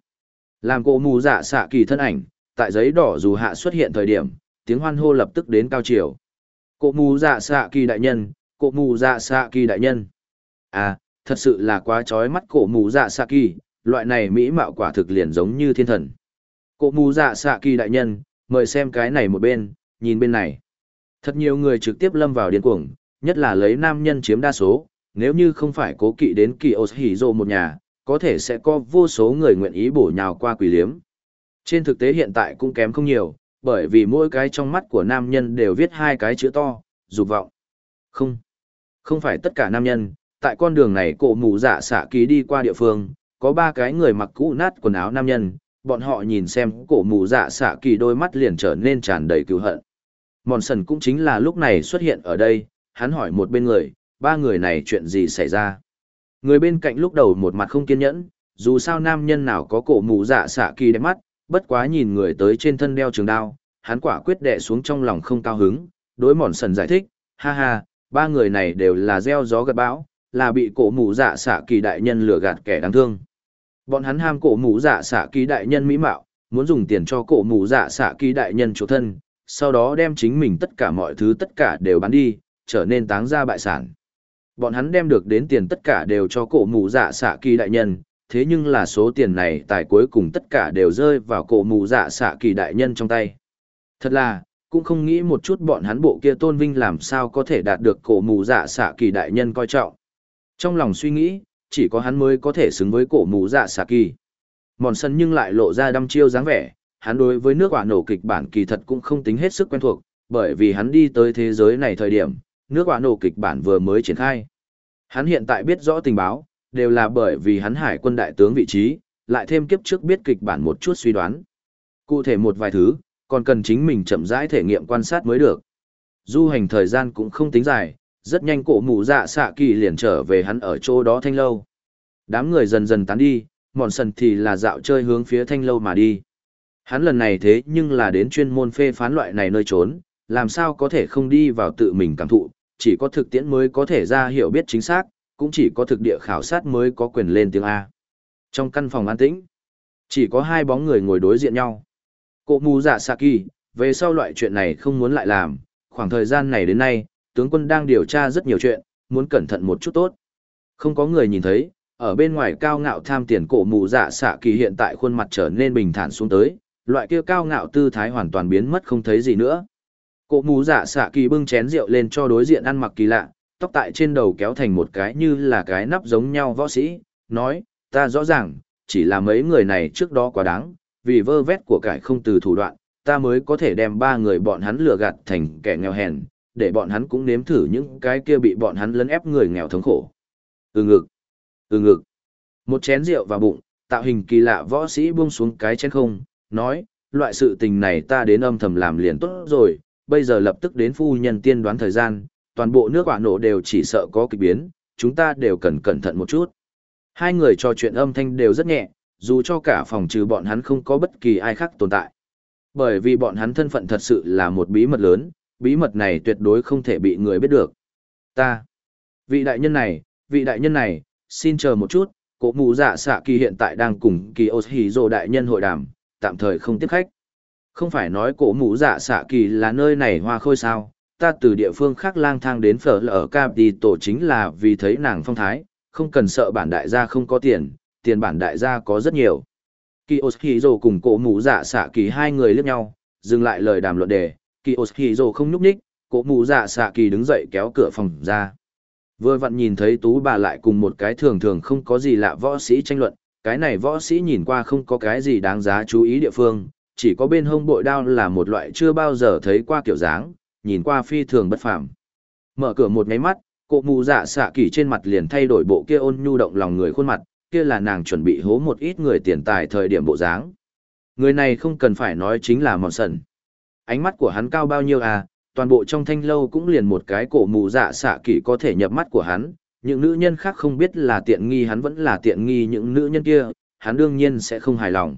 Làm cổ mù dạ xạ kỳ thân ảnh, tại giấy đỏ dù hạ xuất hiện thời điểm, tiếng hoan hô lập tức đến cao chiều. Cổ mù dạ xạ kỳ đại nhân, cổ mù dạ xạ kỳ đại nhân. À, thật sự là quá chói mắt cổ mù dạ xạ kỳ, loại này mỹ mạo quả thực liền giống như thiên thần. Cổ mù dạ xạ kỳ đại nhân, mời xem cái này một bên, nhìn bên này. Thật nhiều người trực tiếp lâm vào điên cuồng, nhất là lấy nam nhân chiếm đa số, nếu như không phải cố kỵ đến kỳ ô hỉ rồ một nhà, có thể sẽ có vô số người nguyện ý bổ nhào qua quỷ liếm. Trên thực tế hiện tại cũng kém không nhiều, bởi vì mỗi cái trong mắt của nam nhân đều viết hai cái chữ to, dục vọng. Không, không phải tất cả nam nhân, tại con đường này cổ mù dạ xạ ký đi qua địa phương, có ba cái người mặc cũ nát quần áo nam nhân, bọn họ nhìn xem cổ mù dạ xạ kỳ đôi mắt liền trở nên tràn đầy cứu hận. Mòn sần cũng chính là lúc này xuất hiện ở đây, hắn hỏi một bên người, ba người này chuyện gì xảy ra. Người bên cạnh lúc đầu một mặt không kiên nhẫn, dù sao nam nhân nào có cổ mù dạ xạ kỳ đẹp mắt, bất quá nhìn người tới trên thân đeo trường đao, hắn quả quyết đệ xuống trong lòng không cao hứng, đối mòn sần giải thích, ha ha, ba người này đều là gieo gió gặt bão, là bị cổ mù dạ xạ kỳ đại nhân lừa gạt kẻ đáng thương. Bọn hắn ham cổ mù dạ xạ kỳ đại nhân mỹ mạo, muốn dùng tiền cho cổ mù dạ xạ kỳ đại nhân chỗ thân, sau đó đem chính mình tất cả mọi thứ tất cả đều bán đi, trở nên táng ra bại sản. Bọn hắn đem được đến tiền tất cả đều cho cổ mù dạ xạ kỳ đại nhân, thế nhưng là số tiền này tại cuối cùng tất cả đều rơi vào cổ mù dạ xạ kỳ đại nhân trong tay. Thật là, cũng không nghĩ một chút bọn hắn bộ kia tôn vinh làm sao có thể đạt được cổ mù dạ xạ kỳ đại nhân coi trọng. Trong lòng suy nghĩ, chỉ có hắn mới có thể xứng với cổ mù dạ xạ kỳ. Mòn sân nhưng lại lộ ra đăm chiêu dáng vẻ, hắn đối với nước quả nổ kịch bản kỳ thật cũng không tính hết sức quen thuộc, bởi vì hắn đi tới thế giới này thời điểm, nước quả nổ kịch bản vừa mới triển khai. Hắn hiện tại biết rõ tình báo, đều là bởi vì hắn hải quân đại tướng vị trí, lại thêm kiếp trước biết kịch bản một chút suy đoán. Cụ thể một vài thứ, còn cần chính mình chậm rãi thể nghiệm quan sát mới được. Du hành thời gian cũng không tính dài, rất nhanh cổ mù dạ xạ kỳ liền trở về hắn ở chỗ đó thanh lâu. Đám người dần dần tán đi, mòn sần thì là dạo chơi hướng phía thanh lâu mà đi. Hắn lần này thế nhưng là đến chuyên môn phê phán loại này nơi trốn, làm sao có thể không đi vào tự mình cảm thụ, chỉ có thực tiễn mới có thể ra hiểu biết chính xác, cũng chỉ có thực địa khảo sát mới có quyền lên tiếng A. Trong căn phòng an tĩnh, chỉ có hai bóng người ngồi đối diện nhau. Cụ mù dạ kỳ, về sau loại chuyện này không muốn lại làm, khoảng thời gian này đến nay, tướng quân đang điều tra rất nhiều chuyện, muốn cẩn thận một chút tốt. Không có người nhìn thấy, ở bên ngoài cao ngạo tham tiền cổ mù dạ xạ kỳ hiện tại khuôn mặt trở nên bình thản xuống tới, loại kia cao ngạo tư thái hoàn toàn biến mất không thấy gì nữa. Cổ mù dạ xạ kỳ bưng chén rượu lên cho đối diện ăn mặc kỳ lạ, tóc tại trên đầu kéo thành một cái như là cái nắp giống nhau võ sĩ, nói, ta rõ ràng, chỉ là mấy người này trước đó quá đáng, vì vơ vét của cải không từ thủ đoạn, ta mới có thể đem ba người bọn hắn lừa gạt thành kẻ nghèo hèn, để bọn hắn cũng nếm thử những cái kia bị bọn hắn lấn ép người nghèo thống khổ. Ừ ngực, ừ ngực. Một chén rượu vào bụng, tạo hình kỳ lạ võ sĩ buông xuống cái chén không, nói, loại sự tình này ta đến âm thầm làm liền tốt rồi, bây giờ lập tức đến phu nhân tiên đoán thời gian, toàn bộ nước quả nổ đều chỉ sợ có kịch biến, chúng ta đều cần cẩn thận một chút. Hai người trò chuyện âm thanh đều rất nhẹ, dù cho cả phòng trừ bọn hắn không có bất kỳ ai khác tồn tại. Bởi vì bọn hắn thân phận thật sự là một bí mật lớn, bí mật này tuyệt đối không thể bị người biết được. Ta, vị đại nhân này, vị đại nhân này, xin chờ một chút, cổ mù giả xạ kỳ hiện tại đang cùng kỳ ô hì đại nhân hội đàm, tạm thời không tiếp khách. Không phải nói cổ mũ dạ xạ kỳ là nơi này hoa khôi sao, ta từ địa phương khác lang thang đến phở ở Cap đi tổ chính là vì thấy nàng phong thái, không cần sợ bản đại gia không có tiền, tiền bản đại gia có rất nhiều. Kiyoshiro cùng cổ mũ dạ xạ kỳ hai người liếc nhau, dừng lại lời đàm luận đề, dồ không nhúc nhích, cổ mũ dạ xạ kỳ đứng dậy kéo cửa phòng ra. Vừa vặn nhìn thấy tú bà lại cùng một cái thường thường không có gì lạ võ sĩ tranh luận, cái này võ sĩ nhìn qua không có cái gì đáng giá chú ý địa phương, chỉ có bên hông bội đao là một loại chưa bao giờ thấy qua kiểu dáng, nhìn qua phi thường bất phàm. Mở cửa một nháy mắt, cụ mù dạ xạ kỳ trên mặt liền thay đổi bộ kia ôn nhu động lòng người khuôn mặt, kia là nàng chuẩn bị hố một ít người tiền tài thời điểm bộ dáng. Người này không cần phải nói chính là mòn sần. Ánh mắt của hắn cao bao nhiêu à, toàn bộ trong thanh lâu cũng liền một cái cổ mù dạ xạ kỳ có thể nhập mắt của hắn, những nữ nhân khác không biết là tiện nghi hắn vẫn là tiện nghi những nữ nhân kia, hắn đương nhiên sẽ không hài lòng.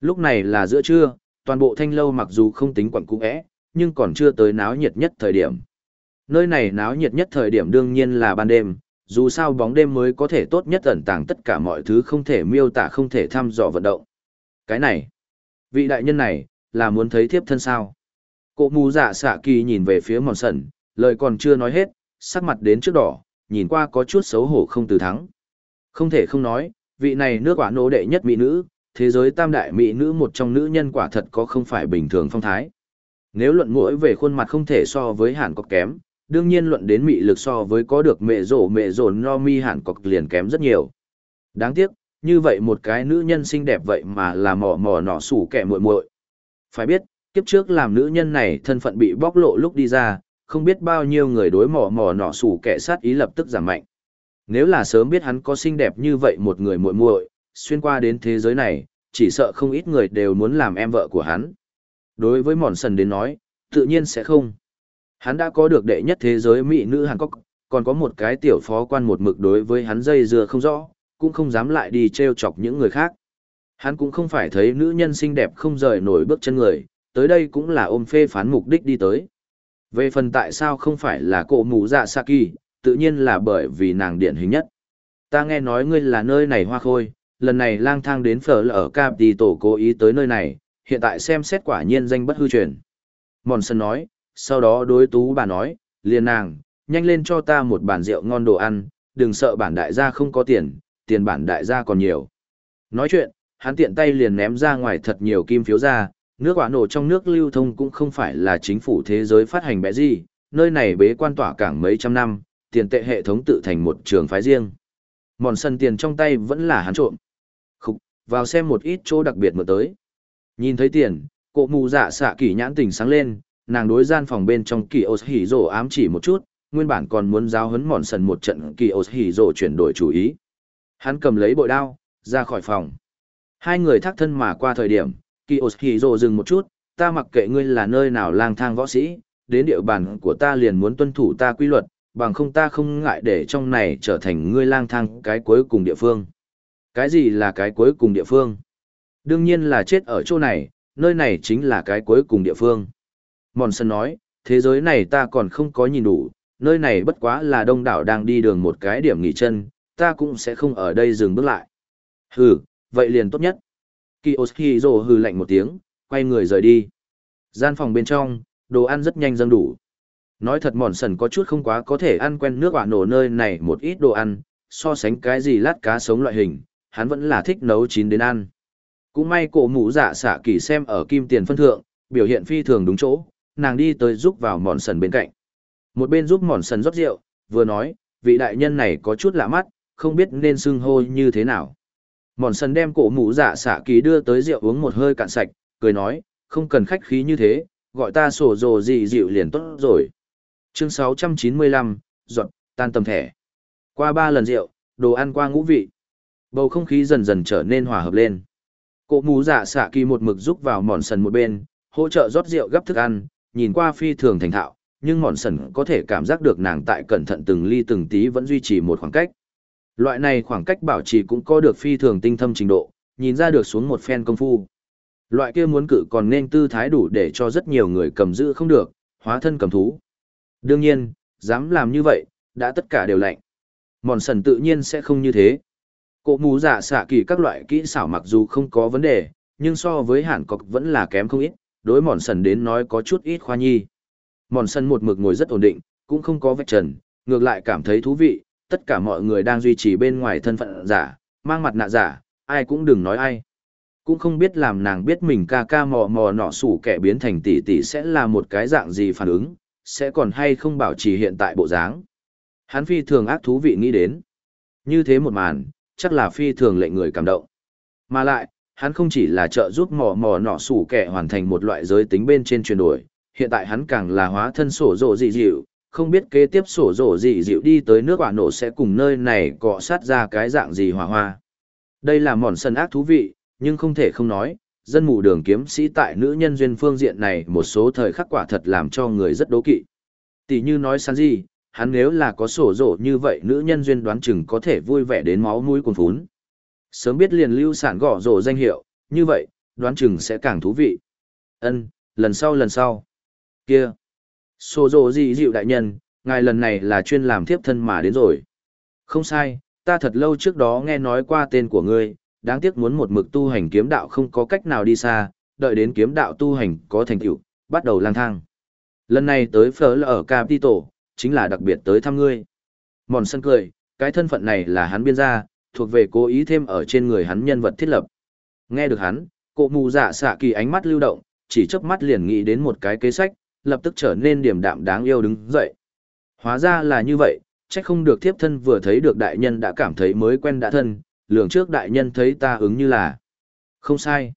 Lúc này là giữa trưa, toàn bộ thanh lâu mặc dù không tính quẩn cũ ẽ, nhưng còn chưa tới náo nhiệt nhất thời điểm. Nơi này náo nhiệt nhất thời điểm đương nhiên là ban đêm, dù sao bóng đêm mới có thể tốt nhất ẩn tàng tất cả mọi thứ không thể miêu tả không thể thăm dò vận động. Cái này, vị đại nhân này, là muốn thấy thiếp thân sao. Cụ mù giả xạ kỳ nhìn về phía mòn sần, lời còn chưa nói hết, sắc mặt đến trước đỏ, nhìn qua có chút xấu hổ không từ thắng. Không thể không nói, vị này nước quả nô đệ nhất mỹ nữ, thế giới tam đại mỹ nữ một trong nữ nhân quả thật có không phải bình thường phong thái. Nếu luận mũi về khuôn mặt không thể so với hẳn có kém, đương nhiên luận đến mị lực so với có được mẹ rổ mẹ rổ no mi hẳn có liền kém rất nhiều. Đáng tiếc, như vậy một cái nữ nhân xinh đẹp vậy mà là mò mò nọ sủ kẻ muội muội. Phải biết, kiếp trước làm nữ nhân này thân phận bị bóc lộ lúc đi ra, không biết bao nhiêu người đối mò mò nọ sủ kẻ sát ý lập tức giảm mạnh. Nếu là sớm biết hắn có xinh đẹp như vậy một người muội muội, xuyên qua đến thế giới này, chỉ sợ không ít người đều muốn làm em vợ của hắn. Đối với mòn sần đến nói, tự nhiên sẽ không. Hắn đã có được đệ nhất thế giới mỹ nữ Hàn Quốc, còn có một cái tiểu phó quan một mực đối với hắn dây dưa không rõ, cũng không dám lại đi treo chọc những người khác. Hắn cũng không phải thấy nữ nhân xinh đẹp không rời nổi bước chân người, tới đây cũng là ôm phê phán mục đích đi tới. Về phần tại sao không phải là cổ mù dạ Saki, tự nhiên là bởi vì nàng điển hình nhất. Ta nghe nói ngươi là nơi này hoa khôi, lần này lang thang đến phở ở Cap đi tổ cố ý tới nơi này, hiện tại xem xét quả nhiên danh bất hư truyền. Mòn sân nói, sau đó đối tú bà nói, liền nàng, nhanh lên cho ta một bàn rượu ngon đồ ăn, đừng sợ bản đại gia không có tiền, tiền bản đại gia còn nhiều. Nói chuyện, hắn tiện tay liền ném ra ngoài thật nhiều kim phiếu ra, nước quả nổ trong nước lưu thông cũng không phải là chính phủ thế giới phát hành bẽ gì, nơi này bế quan tỏa cảng mấy trăm năm, tiền tệ hệ thống tự thành một trường phái riêng. Mòn sân tiền trong tay vẫn là hắn trộm. Vào xem một ít chỗ đặc biệt mở tới. Nhìn thấy tiền, cụ mù dạ xạ kỳ nhãn tình sáng lên, nàng đối gian phòng bên trong kỳ ô hỉ rổ ám chỉ một chút, nguyên bản còn muốn giáo huấn mòn sần một trận kỳ ô hỉ rổ chuyển đổi chủ ý. Hắn cầm lấy bội đao, ra khỏi phòng. Hai người thác thân mà qua thời điểm, kỳ ô hỉ rổ dừng một chút, ta mặc kệ ngươi là nơi nào lang thang võ sĩ, đến địa bàn của ta liền muốn tuân thủ ta quy luật, bằng không ta không ngại để trong này trở thành ngươi lang thang cái cuối cùng địa phương. Cái gì là cái cuối cùng địa phương? Đương nhiên là chết ở chỗ này, nơi này chính là cái cuối cùng địa phương. Mòn sân nói, thế giới này ta còn không có nhìn đủ, nơi này bất quá là đông đảo đang đi đường một cái điểm nghỉ chân, ta cũng sẽ không ở đây dừng bước lại. Hừ, vậy liền tốt nhất. Kiyoshiro hừ lạnh một tiếng, quay người rời đi. Gian phòng bên trong, đồ ăn rất nhanh dâng đủ. Nói thật mòn sần có chút không quá có thể ăn quen nước quả nổ nơi này một ít đồ ăn, so sánh cái gì lát cá sống loại hình, hắn vẫn là thích nấu chín đến ăn. Cũng may cổ mũ dạ xạ kỳ xem ở kim tiền phân thượng, biểu hiện phi thường đúng chỗ, nàng đi tới giúp vào mòn sần bên cạnh. Một bên giúp mòn sần rót rượu, vừa nói, vị đại nhân này có chút lạ mắt, không biết nên xưng hô như thế nào. Mòn sần đem cổ mũ dạ xạ kỳ đưa tới rượu uống một hơi cạn sạch, cười nói, không cần khách khí như thế, gọi ta sổ rồ gì dịu liền tốt rồi. Chương 695, giọt, tan tầm thẻ. Qua ba lần rượu, đồ ăn qua ngũ vị. Bầu không khí dần dần trở nên hòa hợp lên. Cụ mù dạ xạ kỳ một mực giúp vào mòn sần một bên, hỗ trợ rót rượu gấp thức ăn, nhìn qua phi thường thành thạo, nhưng mòn sần có thể cảm giác được nàng tại cẩn thận từng ly từng tí vẫn duy trì một khoảng cách. Loại này khoảng cách bảo trì cũng có được phi thường tinh thâm trình độ, nhìn ra được xuống một phen công phu. Loại kia muốn cự còn nên tư thái đủ để cho rất nhiều người cầm giữ không được, hóa thân cầm thú. Đương nhiên, dám làm như vậy, đã tất cả đều lạnh. Mòn sần tự nhiên sẽ không như thế. Cổ mù giả xạ kỳ các loại kỹ xảo mặc dù không có vấn đề, nhưng so với hàn cọc vẫn là kém không ít, đối mòn sần đến nói có chút ít khoa nhi. Mòn sần một mực ngồi rất ổn định, cũng không có vạch trần, ngược lại cảm thấy thú vị, tất cả mọi người đang duy trì bên ngoài thân phận giả, mang mặt nạ giả, ai cũng đừng nói ai. Cũng không biết làm nàng biết mình ca ca mò mò nọ sủ kẻ biến thành tỷ tỷ sẽ là một cái dạng gì phản ứng, sẽ còn hay không bảo trì hiện tại bộ dáng. Hắn phi thường ác thú vị nghĩ đến. Như thế một màn, chắc là phi thường lệnh người cảm động. Mà lại, hắn không chỉ là trợ giúp mò mò nọ sủ kẻ hoàn thành một loại giới tính bên trên chuyển đổi, hiện tại hắn càng là hóa thân sổ rộ dị dịu, không biết kế tiếp sổ rộ dị dịu đi tới nước quả nổ sẽ cùng nơi này cọ sát ra cái dạng gì hỏa hoa. Đây là mòn sân ác thú vị, nhưng không thể không nói, dân mù đường kiếm sĩ tại nữ nhân duyên phương diện này một số thời khắc quả thật làm cho người rất đố kỵ. Tỷ như nói săn gì, hắn nếu là có sổ rộ như vậy nữ nhân duyên đoán chừng có thể vui vẻ đến máu mũi cuồn phún. Sớm biết liền lưu sản gõ rổ danh hiệu, như vậy, đoán chừng sẽ càng thú vị. Ân, lần sau lần sau. Kia. Sổ rộ gì dịu đại nhân, ngài lần này là chuyên làm thiếp thân mà đến rồi. Không sai, ta thật lâu trước đó nghe nói qua tên của ngươi, đáng tiếc muốn một mực tu hành kiếm đạo không có cách nào đi xa, đợi đến kiếm đạo tu hành có thành tựu, bắt đầu lang thang. Lần này tới phở là ở Capitol, chính là đặc biệt tới thăm ngươi. Mòn sân cười, cái thân phận này là hắn biên ra, thuộc về cố ý thêm ở trên người hắn nhân vật thiết lập. Nghe được hắn, cụ mù dạ xạ kỳ ánh mắt lưu động, chỉ chớp mắt liền nghĩ đến một cái kế sách, lập tức trở nên điềm đạm đáng yêu đứng dậy. Hóa ra là như vậy, trách không được thiếp thân vừa thấy được đại nhân đã cảm thấy mới quen đã thân, lường trước đại nhân thấy ta ứng như là. Không sai.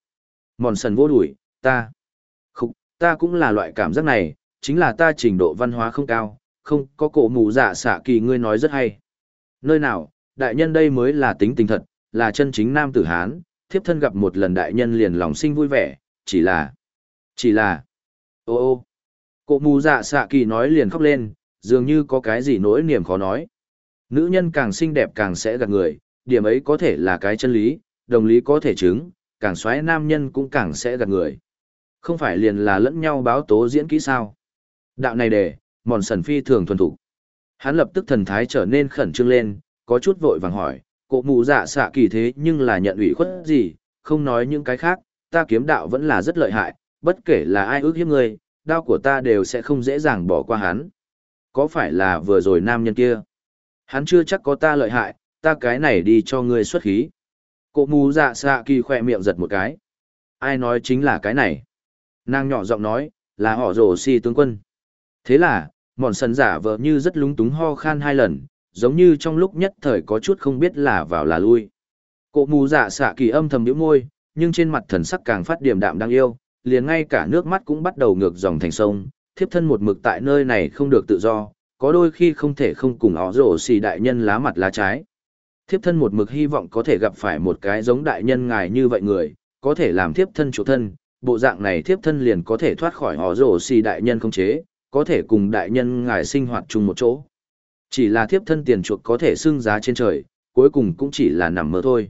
Mòn sần vô đuổi, ta. Không, ta cũng là loại cảm giác này, chính là ta trình độ văn hóa không cao, không có cổ mù dạ xạ kỳ ngươi nói rất hay. Nơi nào, đại nhân đây mới là tính tình thật, là chân chính nam tử Hán, thiếp thân gặp một lần đại nhân liền lòng sinh vui vẻ, chỉ là, chỉ là, ô ô. Cổ mù dạ xạ kỳ nói liền khóc lên, dường như có cái gì nỗi niềm khó nói. Nữ nhân càng xinh đẹp càng sẽ gạt người, điểm ấy có thể là cái chân lý, đồng lý có thể chứng, càng xoáy nam nhân cũng càng sẽ gạt người. Không phải liền là lẫn nhau báo tố diễn kỹ sao. Đạo này để, mòn sần phi thường thuần thục Hắn lập tức thần thái trở nên khẩn trương lên, có chút vội vàng hỏi, cụ mụ dạ xạ kỳ thế nhưng là nhận ủy khuất gì, không nói những cái khác, ta kiếm đạo vẫn là rất lợi hại, bất kể là ai ước hiếp ngươi, đao của ta đều sẽ không dễ dàng bỏ qua hắn. Có phải là vừa rồi nam nhân kia? Hắn chưa chắc có ta lợi hại, ta cái này đi cho ngươi xuất khí. Cụ mù dạ xạ kỳ khoe miệng giật một cái. Ai nói chính là cái này? Nàng nhỏ giọng nói, là họ rồ si tướng quân. Thế là, mòn sần giả vờ như rất lúng túng ho khan hai lần, giống như trong lúc nhất thời có chút không biết là vào là lui. Cụ mù dạ xạ kỳ âm thầm nhũ môi, nhưng trên mặt thần sắc càng phát điểm đạm đang yêu, liền ngay cả nước mắt cũng bắt đầu ngược dòng thành sông, thiếp thân một mực tại nơi này không được tự do, có đôi khi không thể không cùng ó rổ xì đại nhân lá mặt lá trái. Thiếp thân một mực hy vọng có thể gặp phải một cái giống đại nhân ngài như vậy người, có thể làm thiếp thân chủ thân, bộ dạng này thiếp thân liền có thể thoát khỏi ó rổ xì đại nhân không chế, có thể cùng đại nhân ngài sinh hoạt chung một chỗ. Chỉ là thiếp thân tiền chuộc có thể xưng giá trên trời, cuối cùng cũng chỉ là nằm mơ thôi.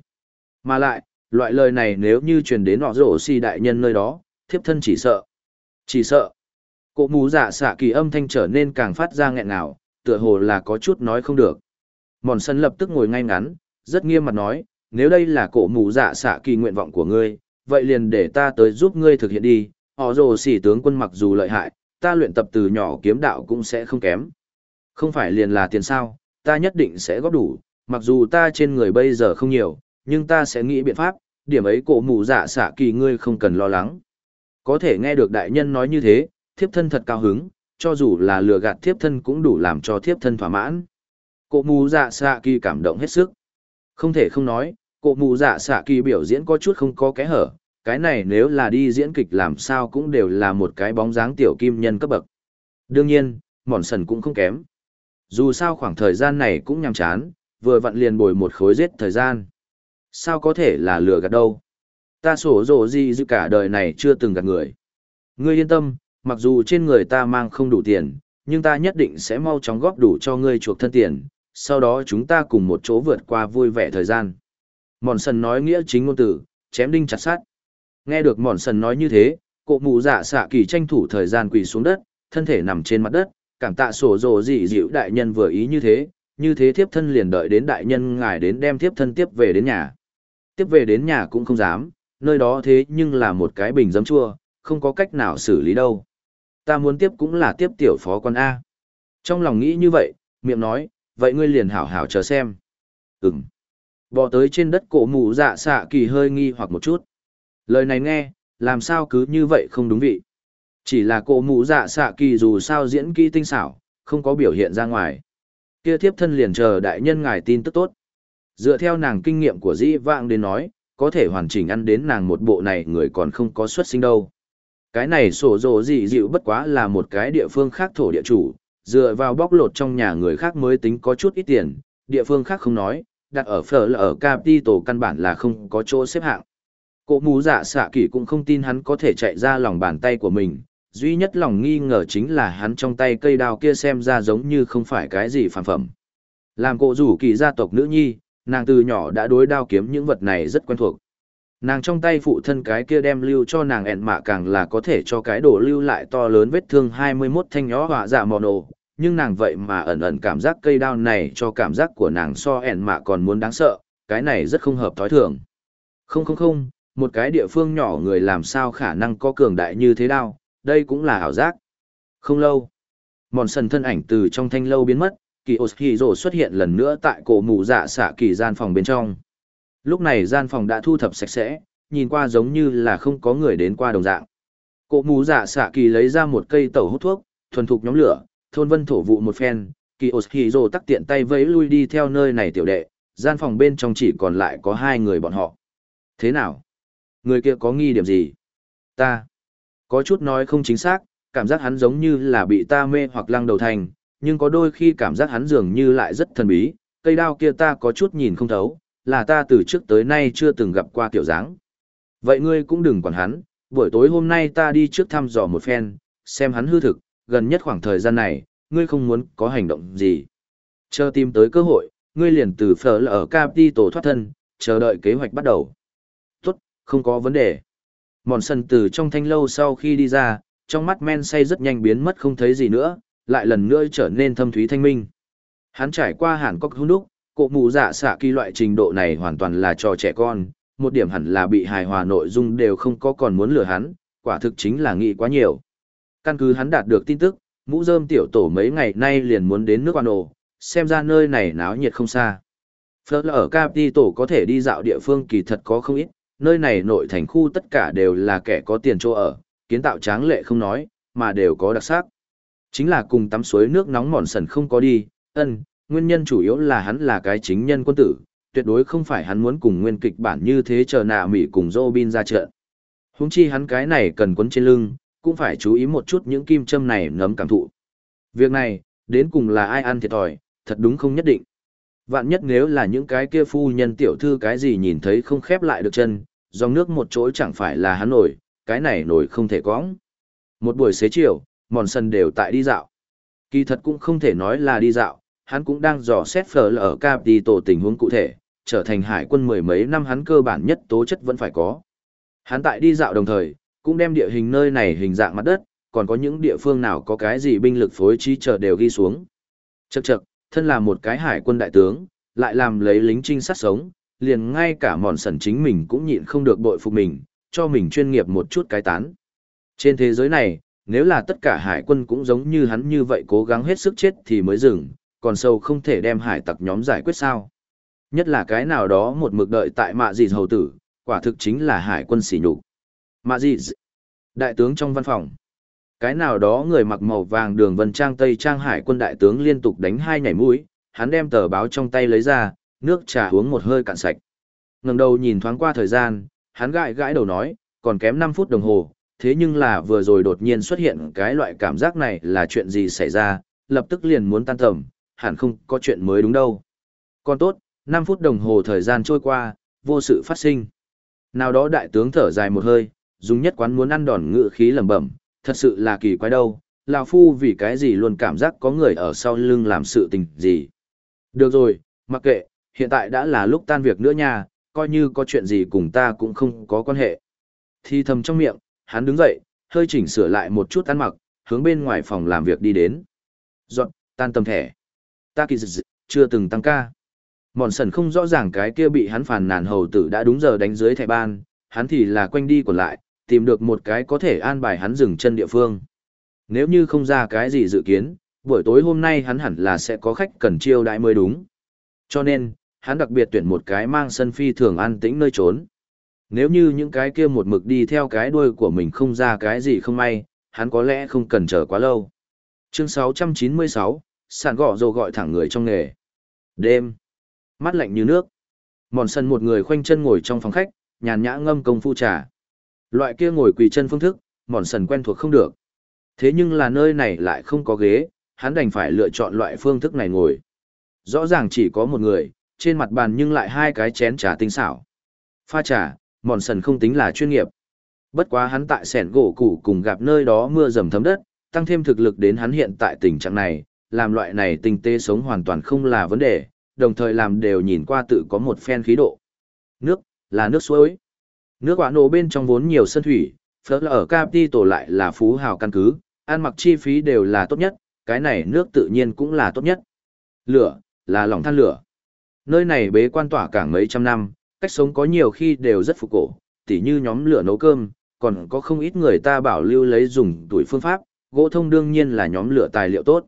Mà lại, loại lời này nếu như truyền đến họ rổ si đại nhân nơi đó, thiếp thân chỉ sợ. Chỉ sợ. Cụ mù dạ xạ kỳ âm thanh trở nên càng phát ra nghẹn ngào, tựa hồ là có chút nói không được. Mòn sân lập tức ngồi ngay ngắn, rất nghiêm mặt nói, nếu đây là cổ mù dạ xạ kỳ nguyện vọng của ngươi, vậy liền để ta tới giúp ngươi thực hiện đi. Họ rồ xỉ tướng quân mặc dù lợi hại, ta luyện tập từ nhỏ kiếm đạo cũng sẽ không kém. Không phải liền là tiền sao, ta nhất định sẽ góp đủ, mặc dù ta trên người bây giờ không nhiều, nhưng ta sẽ nghĩ biện pháp, điểm ấy cổ mù dạ xạ kỳ ngươi không cần lo lắng. Có thể nghe được đại nhân nói như thế, thiếp thân thật cao hứng, cho dù là lừa gạt thiếp thân cũng đủ làm cho thiếp thân thỏa mãn. Cổ mù dạ xạ kỳ cảm động hết sức. Không thể không nói, cổ mù dạ xạ kỳ biểu diễn có chút không có kẽ hở, cái này nếu là đi diễn kịch làm sao cũng đều là một cái bóng dáng tiểu kim nhân cấp bậc. Đương nhiên, mòn sần cũng không kém. Dù sao khoảng thời gian này cũng nhàm chán, vừa vặn liền bồi một khối giết thời gian. Sao có thể là lừa gạt đâu? Ta sổ rồ gì dự cả đời này chưa từng gặp người. Ngươi yên tâm, mặc dù trên người ta mang không đủ tiền, nhưng ta nhất định sẽ mau chóng góp đủ cho ngươi chuộc thân tiền, sau đó chúng ta cùng một chỗ vượt qua vui vẻ thời gian. Mòn sần nói nghĩa chính ngôn tử, chém đinh chặt sát. Nghe được mòn sần nói như thế, cụ mù dạ xạ kỳ tranh thủ thời gian quỳ xuống đất, thân thể nằm trên mặt đất, cảm tạ sổ rồ dị dịu đại nhân vừa ý như thế, như thế thiếp thân liền đợi đến đại nhân ngài đến đem thiếp thân tiếp về đến nhà. Tiếp về đến nhà cũng không dám, nơi đó thế nhưng là một cái bình giấm chua, không có cách nào xử lý đâu. Ta muốn tiếp cũng là tiếp tiểu phó quan A. Trong lòng nghĩ như vậy, miệng nói, vậy ngươi liền hảo hảo chờ xem. Ừm. bỏ tới trên đất cổ mù dạ xạ kỳ hơi nghi hoặc một chút. Lời này nghe, làm sao cứ như vậy không đúng vị. Chỉ là cổ mù dạ xạ kỳ dù sao diễn kỹ tinh xảo, không có biểu hiện ra ngoài. Kia thiếp thân liền chờ đại nhân ngài tin tức tốt. Dựa theo nàng kinh nghiệm của dĩ vãng đến nói, có thể hoàn chỉnh ăn đến nàng một bộ này người còn không có xuất sinh đâu. Cái này sổ rộ dị dịu bất quá là một cái địa phương khác thổ địa chủ, dựa vào bóc lột trong nhà người khác mới tính có chút ít tiền, địa phương khác không nói, đặt ở phở là ở capital căn bản là không có chỗ xếp hạng. Cổ mù dạ xạ kỷ cũng không tin hắn có thể chạy ra lòng bàn tay của mình, duy nhất lòng nghi ngờ chính là hắn trong tay cây đao kia xem ra giống như không phải cái gì phản phẩm. Làm cổ rủ kỳ gia tộc nữ nhi, nàng từ nhỏ đã đối đao kiếm những vật này rất quen thuộc. Nàng trong tay phụ thân cái kia đem lưu cho nàng ẹn mạ càng là có thể cho cái đồ lưu lại to lớn vết thương 21 thanh nhỏ họa dạ mò nổ, nhưng nàng vậy mà ẩn ẩn cảm giác cây đao này cho cảm giác của nàng so ẹn mạ còn muốn đáng sợ, cái này rất không hợp thói thường. Không không không, một cái địa phương nhỏ người làm sao khả năng có cường đại như thế đao, đây cũng là ảo giác. Không lâu, mòn sần thân ảnh từ trong thanh lâu biến mất, kỳ Oshiro xuất hiện lần nữa tại cổ mù dạ xạ kỳ gian phòng bên trong. Lúc này gian phòng đã thu thập sạch sẽ, nhìn qua giống như là không có người đến qua đồng dạng. Cổ mù dạ xạ kỳ lấy ra một cây tẩu hút thuốc, thuần thục nhóm lửa, thôn vân thổ vụ một phen, kỳ Oshiro tắc tiện tay vẫy lui đi theo nơi này tiểu đệ, gian phòng bên trong chỉ còn lại có hai người bọn họ. Thế nào? Người kia có nghi điểm gì? Ta. Có chút nói không chính xác, cảm giác hắn giống như là bị ta mê hoặc lăng đầu thành, nhưng có đôi khi cảm giác hắn dường như lại rất thần bí, cây đao kia ta có chút nhìn không thấu, là ta từ trước tới nay chưa từng gặp qua tiểu dáng. Vậy ngươi cũng đừng quản hắn, buổi tối hôm nay ta đi trước thăm dò một phen, xem hắn hư thực, gần nhất khoảng thời gian này, ngươi không muốn có hành động gì. Chờ tìm tới cơ hội, ngươi liền từ phở ở tổ thoát thân, chờ đợi kế hoạch bắt đầu. Không có vấn đề. Mòn sần từ trong thanh lâu sau khi đi ra, trong mắt men say rất nhanh biến mất không thấy gì nữa, lại lần nữa trở nên thâm thúy thanh minh. Hắn trải qua hẳn cốc hung đúc, cộ mù dạ xạ kỳ loại trình độ này hoàn toàn là trò trẻ con, một điểm hẳn là bị hài hòa nội dung đều không có còn muốn lừa hắn, quả thực chính là nghĩ quá nhiều. Căn cứ hắn đạt được tin tức, mũ rơm tiểu tổ mấy ngày nay liền muốn đến nước quan ổ, xem ra nơi này náo nhiệt không xa. Phớt ở Capi tổ có thể đi dạo địa phương kỳ thật có không ít, nơi này nội thành khu tất cả đều là kẻ có tiền chỗ ở, kiến tạo tráng lệ không nói, mà đều có đặc sắc. Chính là cùng tắm suối nước nóng mòn sần không có đi, ân, nguyên nhân chủ yếu là hắn là cái chính nhân quân tử, tuyệt đối không phải hắn muốn cùng nguyên kịch bản như thế chờ nạ mỉ cùng Robin ra trận. Húng chi hắn cái này cần quấn trên lưng, cũng phải chú ý một chút những kim châm này nấm cảm thụ. Việc này, đến cùng là ai ăn thiệt thòi, thật đúng không nhất định. Vạn nhất nếu là những cái kia phu nhân tiểu thư cái gì nhìn thấy không khép lại được chân, dòng nước một chỗ chẳng phải là hắn nổi, cái này nổi không thể cóng. Một buổi xế chiều, mòn sân đều tại đi dạo. Kỳ thật cũng không thể nói là đi dạo, hắn cũng đang dò xét phở ở tổ tình huống cụ thể, trở thành hải quân mười mấy năm hắn cơ bản nhất tố chất vẫn phải có. Hắn tại đi dạo đồng thời, cũng đem địa hình nơi này hình dạng mặt đất, còn có những địa phương nào có cái gì binh lực phối trí chờ đều ghi xuống. Chậc chậc, thân là một cái hải quân đại tướng, lại làm lấy lính trinh sát sống, liền ngay cả mòn sần chính mình cũng nhịn không được bội phục mình, cho mình chuyên nghiệp một chút cái tán. Trên thế giới này, nếu là tất cả hải quân cũng giống như hắn như vậy cố gắng hết sức chết thì mới dừng, còn sâu không thể đem hải tặc nhóm giải quyết sao. Nhất là cái nào đó một mực đợi tại mạ dịt hầu tử, quả thực chính là hải quân sỉ nhục. Mạ dịt, đại tướng trong văn phòng. Cái nào đó người mặc màu vàng đường vân trang tây trang hải quân đại tướng liên tục đánh hai nhảy mũi, hắn đem tờ báo trong tay lấy ra, nước trà uống một hơi cạn sạch. ngẩng đầu nhìn thoáng qua thời gian, hắn gãi gãi đầu nói, còn kém năm phút đồng hồ, thế nhưng là vừa rồi đột nhiên xuất hiện cái loại cảm giác này là chuyện gì xảy ra, lập tức liền muốn tan tầm, hẳn không có chuyện mới đúng đâu. Còn tốt, năm phút đồng hồ thời gian trôi qua, vô sự phát sinh. Nào đó đại tướng thở dài một hơi, dùng nhất quán muốn ăn đòn ngự khí lẩm bẩm, thật sự là kỳ quái đâu, lão phu vì cái gì luôn cảm giác có người ở sau lưng làm sự tình gì. Được rồi, mặc kệ, hiện tại đã là lúc tan việc nữa nha, coi như có chuyện gì cùng ta cũng không có quan hệ. Thì thầm trong miệng, hắn đứng dậy, hơi chỉnh sửa lại một chút ăn mặc, hướng bên ngoài phòng làm việc đi đến. Dọn, tan tầm thẻ. Ta kỳ dịch, chưa từng tăng ca. Mòn sần không rõ ràng cái kia bị hắn phàn nàn hầu tử đã đúng giờ đánh dưới thẻ ban, hắn thì là quanh đi còn lại, tìm được một cái có thể an bài hắn dừng chân địa phương. Nếu như không ra cái gì dự kiến, buổi tối hôm nay hắn hẳn là sẽ có khách cần chiêu đãi mới đúng. Cho nên, hắn đặc biệt tuyển một cái mang sân phi thường an tĩnh nơi trốn. Nếu như những cái kia một mực đi theo cái đuôi của mình không ra cái gì không may, hắn có lẽ không cần chờ quá lâu. Chương 696, sàn gõ rồ gọi thẳng người trong nghề. Đêm, mắt lạnh như nước. Mòn sân một người khoanh chân ngồi trong phòng khách, nhàn nhã ngâm công phu trà. Loại kia ngồi quỳ chân phương thức, mòn sần quen thuộc không được. Thế nhưng là nơi này lại không có ghế, hắn đành phải lựa chọn loại phương thức này ngồi. Rõ ràng chỉ có một người, trên mặt bàn nhưng lại hai cái chén trà tinh xảo. Pha trà, mòn sần không tính là chuyên nghiệp. Bất quá hắn tại sẻn gỗ củ cùng gặp nơi đó mưa dầm thấm đất, tăng thêm thực lực đến hắn hiện tại tình trạng này, làm loại này tinh tế sống hoàn toàn không là vấn đề, đồng thời làm đều nhìn qua tự có một phen khí độ. Nước, là nước suối. Nước quả nổ bên trong vốn nhiều sân thủy, phớt là ở Capitol lại là phú hào căn cứ, ăn mặc chi phí đều là tốt nhất, cái này nước tự nhiên cũng là tốt nhất. Lửa, là lòng than lửa. Nơi này bế quan tỏa cảng mấy trăm năm, cách sống có nhiều khi đều rất phục cổ, tỉ như nhóm lửa nấu cơm, còn có không ít người ta bảo lưu lấy dùng tuổi phương pháp, gỗ thông đương nhiên là nhóm lửa tài liệu tốt.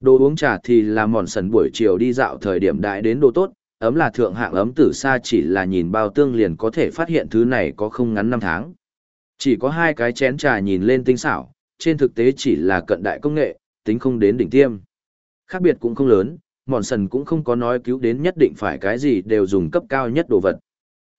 Đồ uống trà thì là mòn sần buổi chiều đi dạo thời điểm đại đến đồ tốt, ấm là thượng hạng ấm tử xa chỉ là nhìn bao tương liền có thể phát hiện thứ này có không ngắn năm tháng. Chỉ có hai cái chén trà nhìn lên tinh xảo, trên thực tế chỉ là cận đại công nghệ, tính không đến đỉnh tiêm. Khác biệt cũng không lớn, mòn sần cũng không có nói cứu đến nhất định phải cái gì đều dùng cấp cao nhất đồ vật.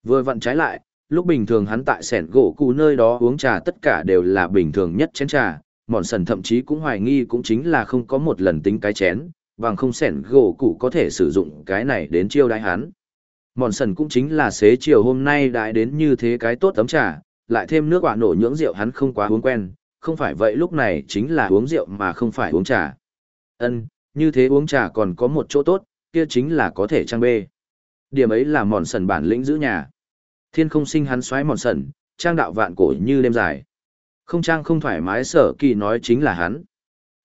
Vừa vặn trái lại, lúc bình thường hắn tại sẻn gỗ cụ nơi đó uống trà tất cả đều là bình thường nhất chén trà, mòn sần thậm chí cũng hoài nghi cũng chính là không có một lần tính cái chén, bằng không sẻn gỗ cụ có thể sử dụng cái này đến chiêu đại hắn. Mòn sần cũng chính là xế chiều hôm nay đại đến như thế cái tốt tấm trà, lại thêm nước quả nổ nhưỡng rượu hắn không quá uống quen, không phải vậy lúc này chính là uống rượu mà không phải uống trà. Ân, như thế uống trà còn có một chỗ tốt, kia chính là có thể trang bê. Điểm ấy là mòn sần bản lĩnh giữ nhà. Thiên không sinh hắn xoáy mòn sần, trang đạo vạn cổ như đêm dài. Không trang không thoải mái sở kỳ nói chính là hắn.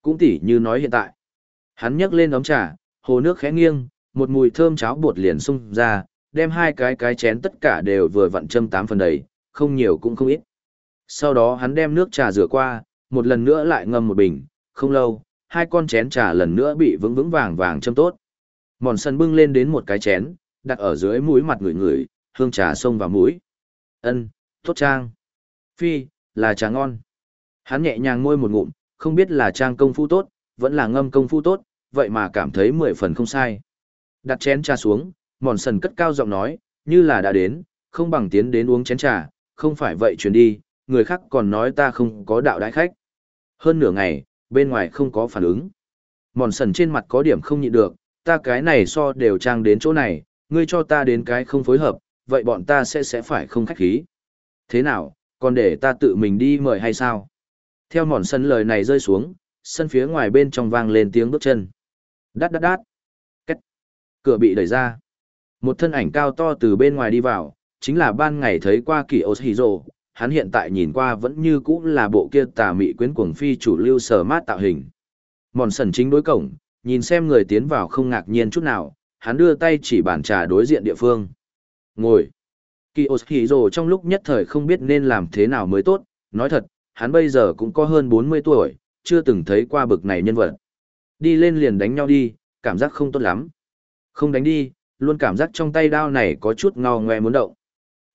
Cũng tỉ như nói hiện tại. Hắn nhấc lên ấm trà, hồ nước khẽ nghiêng, một mùi thơm cháo bột liền xung ra, đem hai cái cái chén tất cả đều vừa vặn châm tám phần đầy, không nhiều cũng không ít. Sau đó hắn đem nước trà rửa qua, một lần nữa lại ngâm một bình, không lâu, hai con chén trà lần nữa bị vững vững vàng vàng châm tốt. Mòn sân bưng lên đến một cái chén, đặt ở dưới mũi mặt người người, hương trà xông vào mũi. Ân, tốt trang. Phi, là trà ngon. Hắn nhẹ nhàng ngôi một ngụm, không biết là trang công phu tốt, vẫn là ngâm công phu tốt, vậy mà cảm thấy mười phần không sai. Đặt chén trà xuống, mòn sần cất cao giọng nói, như là đã đến, không bằng tiến đến uống chén trà, không phải vậy chuyển đi, người khác còn nói ta không có đạo đại khách. Hơn nửa ngày, bên ngoài không có phản ứng. Mòn sần trên mặt có điểm không nhịn được, ta cái này so đều trang đến chỗ này, ngươi cho ta đến cái không phối hợp, vậy bọn ta sẽ sẽ phải không khách khí. Thế nào, còn để ta tự mình đi mời hay sao? Theo mòn sân lời này rơi xuống, sân phía ngoài bên trong vang lên tiếng bước chân. Đát đát đát. Cách. Cửa bị đẩy ra. Một thân ảnh cao to từ bên ngoài đi vào, chính là ban ngày thấy qua kỳ Oshiro. Hắn hiện tại nhìn qua vẫn như cũ là bộ kia tà mị quyến cuồng phi chủ lưu sở mát tạo hình. Mòn sần chính đối cổng, nhìn xem người tiến vào không ngạc nhiên chút nào, hắn đưa tay chỉ bàn trà đối diện địa phương. Ngồi. Kỳ Oshiro trong lúc nhất thời không biết nên làm thế nào mới tốt, nói thật, hắn bây giờ cũng có hơn 40 tuổi, chưa từng thấy qua bực này nhân vật. Đi lên liền đánh nhau đi, cảm giác không tốt lắm. Không đánh đi, luôn cảm giác trong tay đao này có chút ngao ngoe muốn động.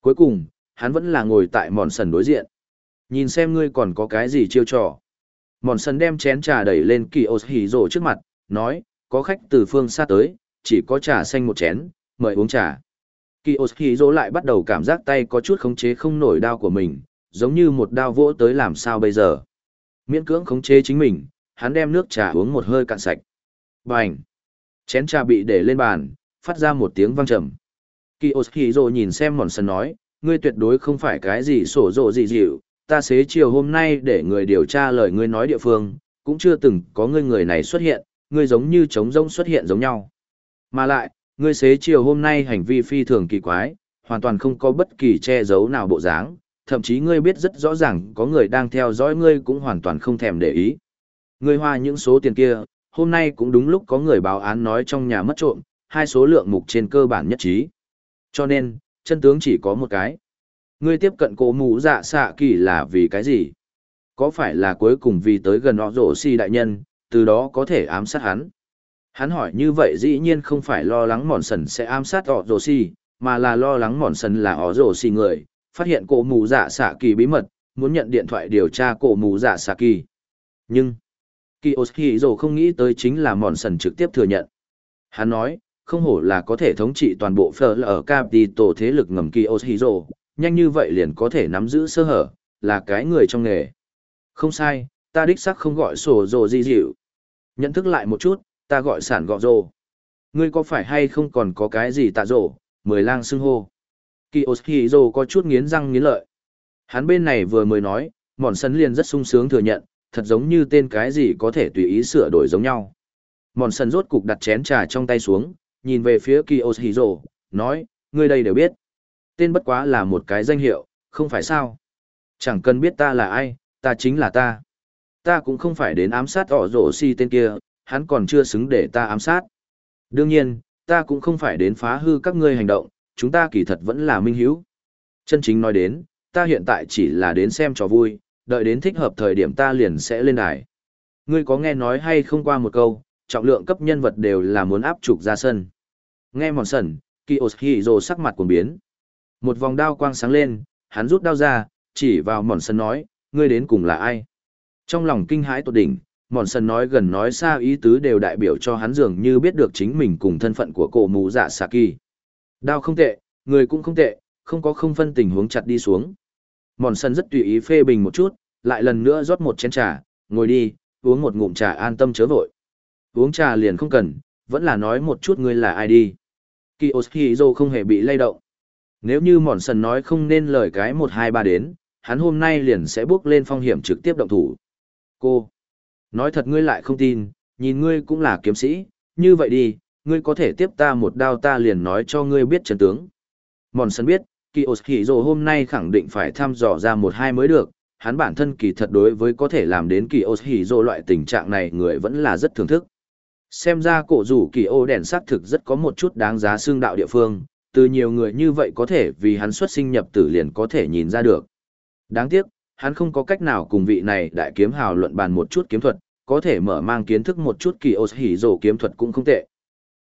Cuối cùng, hắn vẫn là ngồi tại mòn sần đối diện. Nhìn xem ngươi còn có cái gì chiêu trò. Mòn sần đem chén trà đẩy lên kỳ ô hỉ rổ trước mặt, nói, có khách từ phương xa tới, chỉ có trà xanh một chén, mời uống trà. Kỳ ô hỉ rổ lại bắt đầu cảm giác tay có chút khống chế không nổi đao của mình, giống như một đao vỗ tới làm sao bây giờ. Miễn cưỡng khống chế chính mình, hắn đem nước trà uống một hơi cạn sạch. Bành! Chén trà bị để lên bàn, phát ra một tiếng vang trầm. Kiyoshiro nhìn xem mòn sơn nói, ngươi tuyệt đối không phải cái gì sổ rộ gì dịu, ta xế chiều hôm nay để người điều tra lời ngươi nói địa phương, cũng chưa từng có ngươi người này xuất hiện, ngươi giống như trống rông xuất hiện giống nhau. Mà lại, ngươi xế chiều hôm nay hành vi phi thường kỳ quái, hoàn toàn không có bất kỳ che giấu nào bộ dáng, thậm chí ngươi biết rất rõ ràng có người đang theo dõi ngươi cũng hoàn toàn không thèm để ý. Ngươi hoa những số tiền kia, hôm nay cũng đúng lúc có người báo án nói trong nhà mất trộm, hai số lượng mục trên cơ bản nhất trí. Cho nên, chân tướng chỉ có một cái. Ngươi tiếp cận cổ mũ dạ xạ kỳ là vì cái gì? Có phải là cuối cùng vì tới gần họ rổ si đại nhân, từ đó có thể ám sát hắn? Hắn hỏi như vậy dĩ nhiên không phải lo lắng mòn sần sẽ ám sát họ rổ si, mà là lo lắng mòn sần là họ rổ si người, phát hiện cổ mù dạ xạ kỳ bí mật, muốn nhận điện thoại điều tra cổ mù dạ xạ kỳ. Nhưng, Kiyoshiro không nghĩ tới chính là mòn sần trực tiếp thừa nhận. Hắn nói, không hổ là có thể thống trị toàn bộ phở ở Capitol thế lực ngầm Kiyoshiro, nhanh như vậy liền có thể nắm giữ sơ hở, là cái người trong nghề. Không sai, ta đích xác không gọi sổ rồ di dịu. Nhận thức lại một chút, ta gọi sản gọ rồ. Ngươi có phải hay không còn có cái gì tạ rồ, mười lang xưng hô. Kiyoshiro có chút nghiến răng nghiến lợi. Hắn bên này vừa mới nói, mòn sần liền rất sung sướng thừa nhận, thật giống như tên cái gì có thể tùy ý sửa đổi giống nhau. Mòn sân rốt cục đặt chén trà trong tay xuống, nhìn về phía Kiyoshiro, nói, ngươi đây đều biết. Tên bất quá là một cái danh hiệu, không phải sao. Chẳng cần biết ta là ai, ta chính là ta. Ta cũng không phải đến ám sát ỏ rổ si tên kia, hắn còn chưa xứng để ta ám sát. Đương nhiên, ta cũng không phải đến phá hư các ngươi hành động, chúng ta kỳ thật vẫn là minh hiếu. Chân chính nói đến, ta hiện tại chỉ là đến xem trò vui, đợi đến thích hợp thời điểm ta liền sẽ lên đài. Ngươi có nghe nói hay không qua một câu, trọng lượng cấp nhân vật đều là muốn áp trục ra sân. Nghe mòn sần, Kiyoshiro sắc mặt cuồng biến. Một vòng đao quang sáng lên, hắn rút đao ra, chỉ vào mòn sần nói, ngươi đến cùng là ai? Trong lòng kinh hãi tột đỉnh, mòn sần nói gần nói xa ý tứ đều đại biểu cho hắn dường như biết được chính mình cùng thân phận của cổ mù dạ Saki. Đao không tệ, người cũng không tệ, không có không phân tình huống chặt đi xuống. Mòn sân rất tùy ý phê bình một chút, lại lần nữa rót một chén trà, ngồi đi, uống một ngụm trà an tâm chớ vội. Uống trà liền không cần, vẫn là nói một chút ngươi là ai đi. Kiyoshiro không hề bị lay động. Nếu như mòn sân nói không nên lời cái một hai ba đến, hắn hôm nay liền sẽ bước lên phong hiểm trực tiếp động thủ. Cô, nói thật ngươi lại không tin, nhìn ngươi cũng là kiếm sĩ, như vậy đi, ngươi có thể tiếp ta một đao ta liền nói cho ngươi biết chân tướng. Mòn sân biết, kỳ Oshiro hôm nay khẳng định phải thăm dò ra một hai mới được, hắn bản thân kỳ thật đối với có thể làm đến kỳ Oshiro loại tình trạng này người vẫn là rất thưởng thức. Xem ra cổ rủ kỳ ô đèn xác thực rất có một chút đáng giá xương đạo địa phương, từ nhiều người như vậy có thể vì hắn xuất sinh nhập tử liền có thể nhìn ra được. Đáng tiếc, hắn không có cách nào cùng vị này đại kiếm hào luận bàn một chút kiếm thuật, có thể mở mang kiến thức một chút kỳ ô hỉ rổ kiếm thuật cũng không tệ.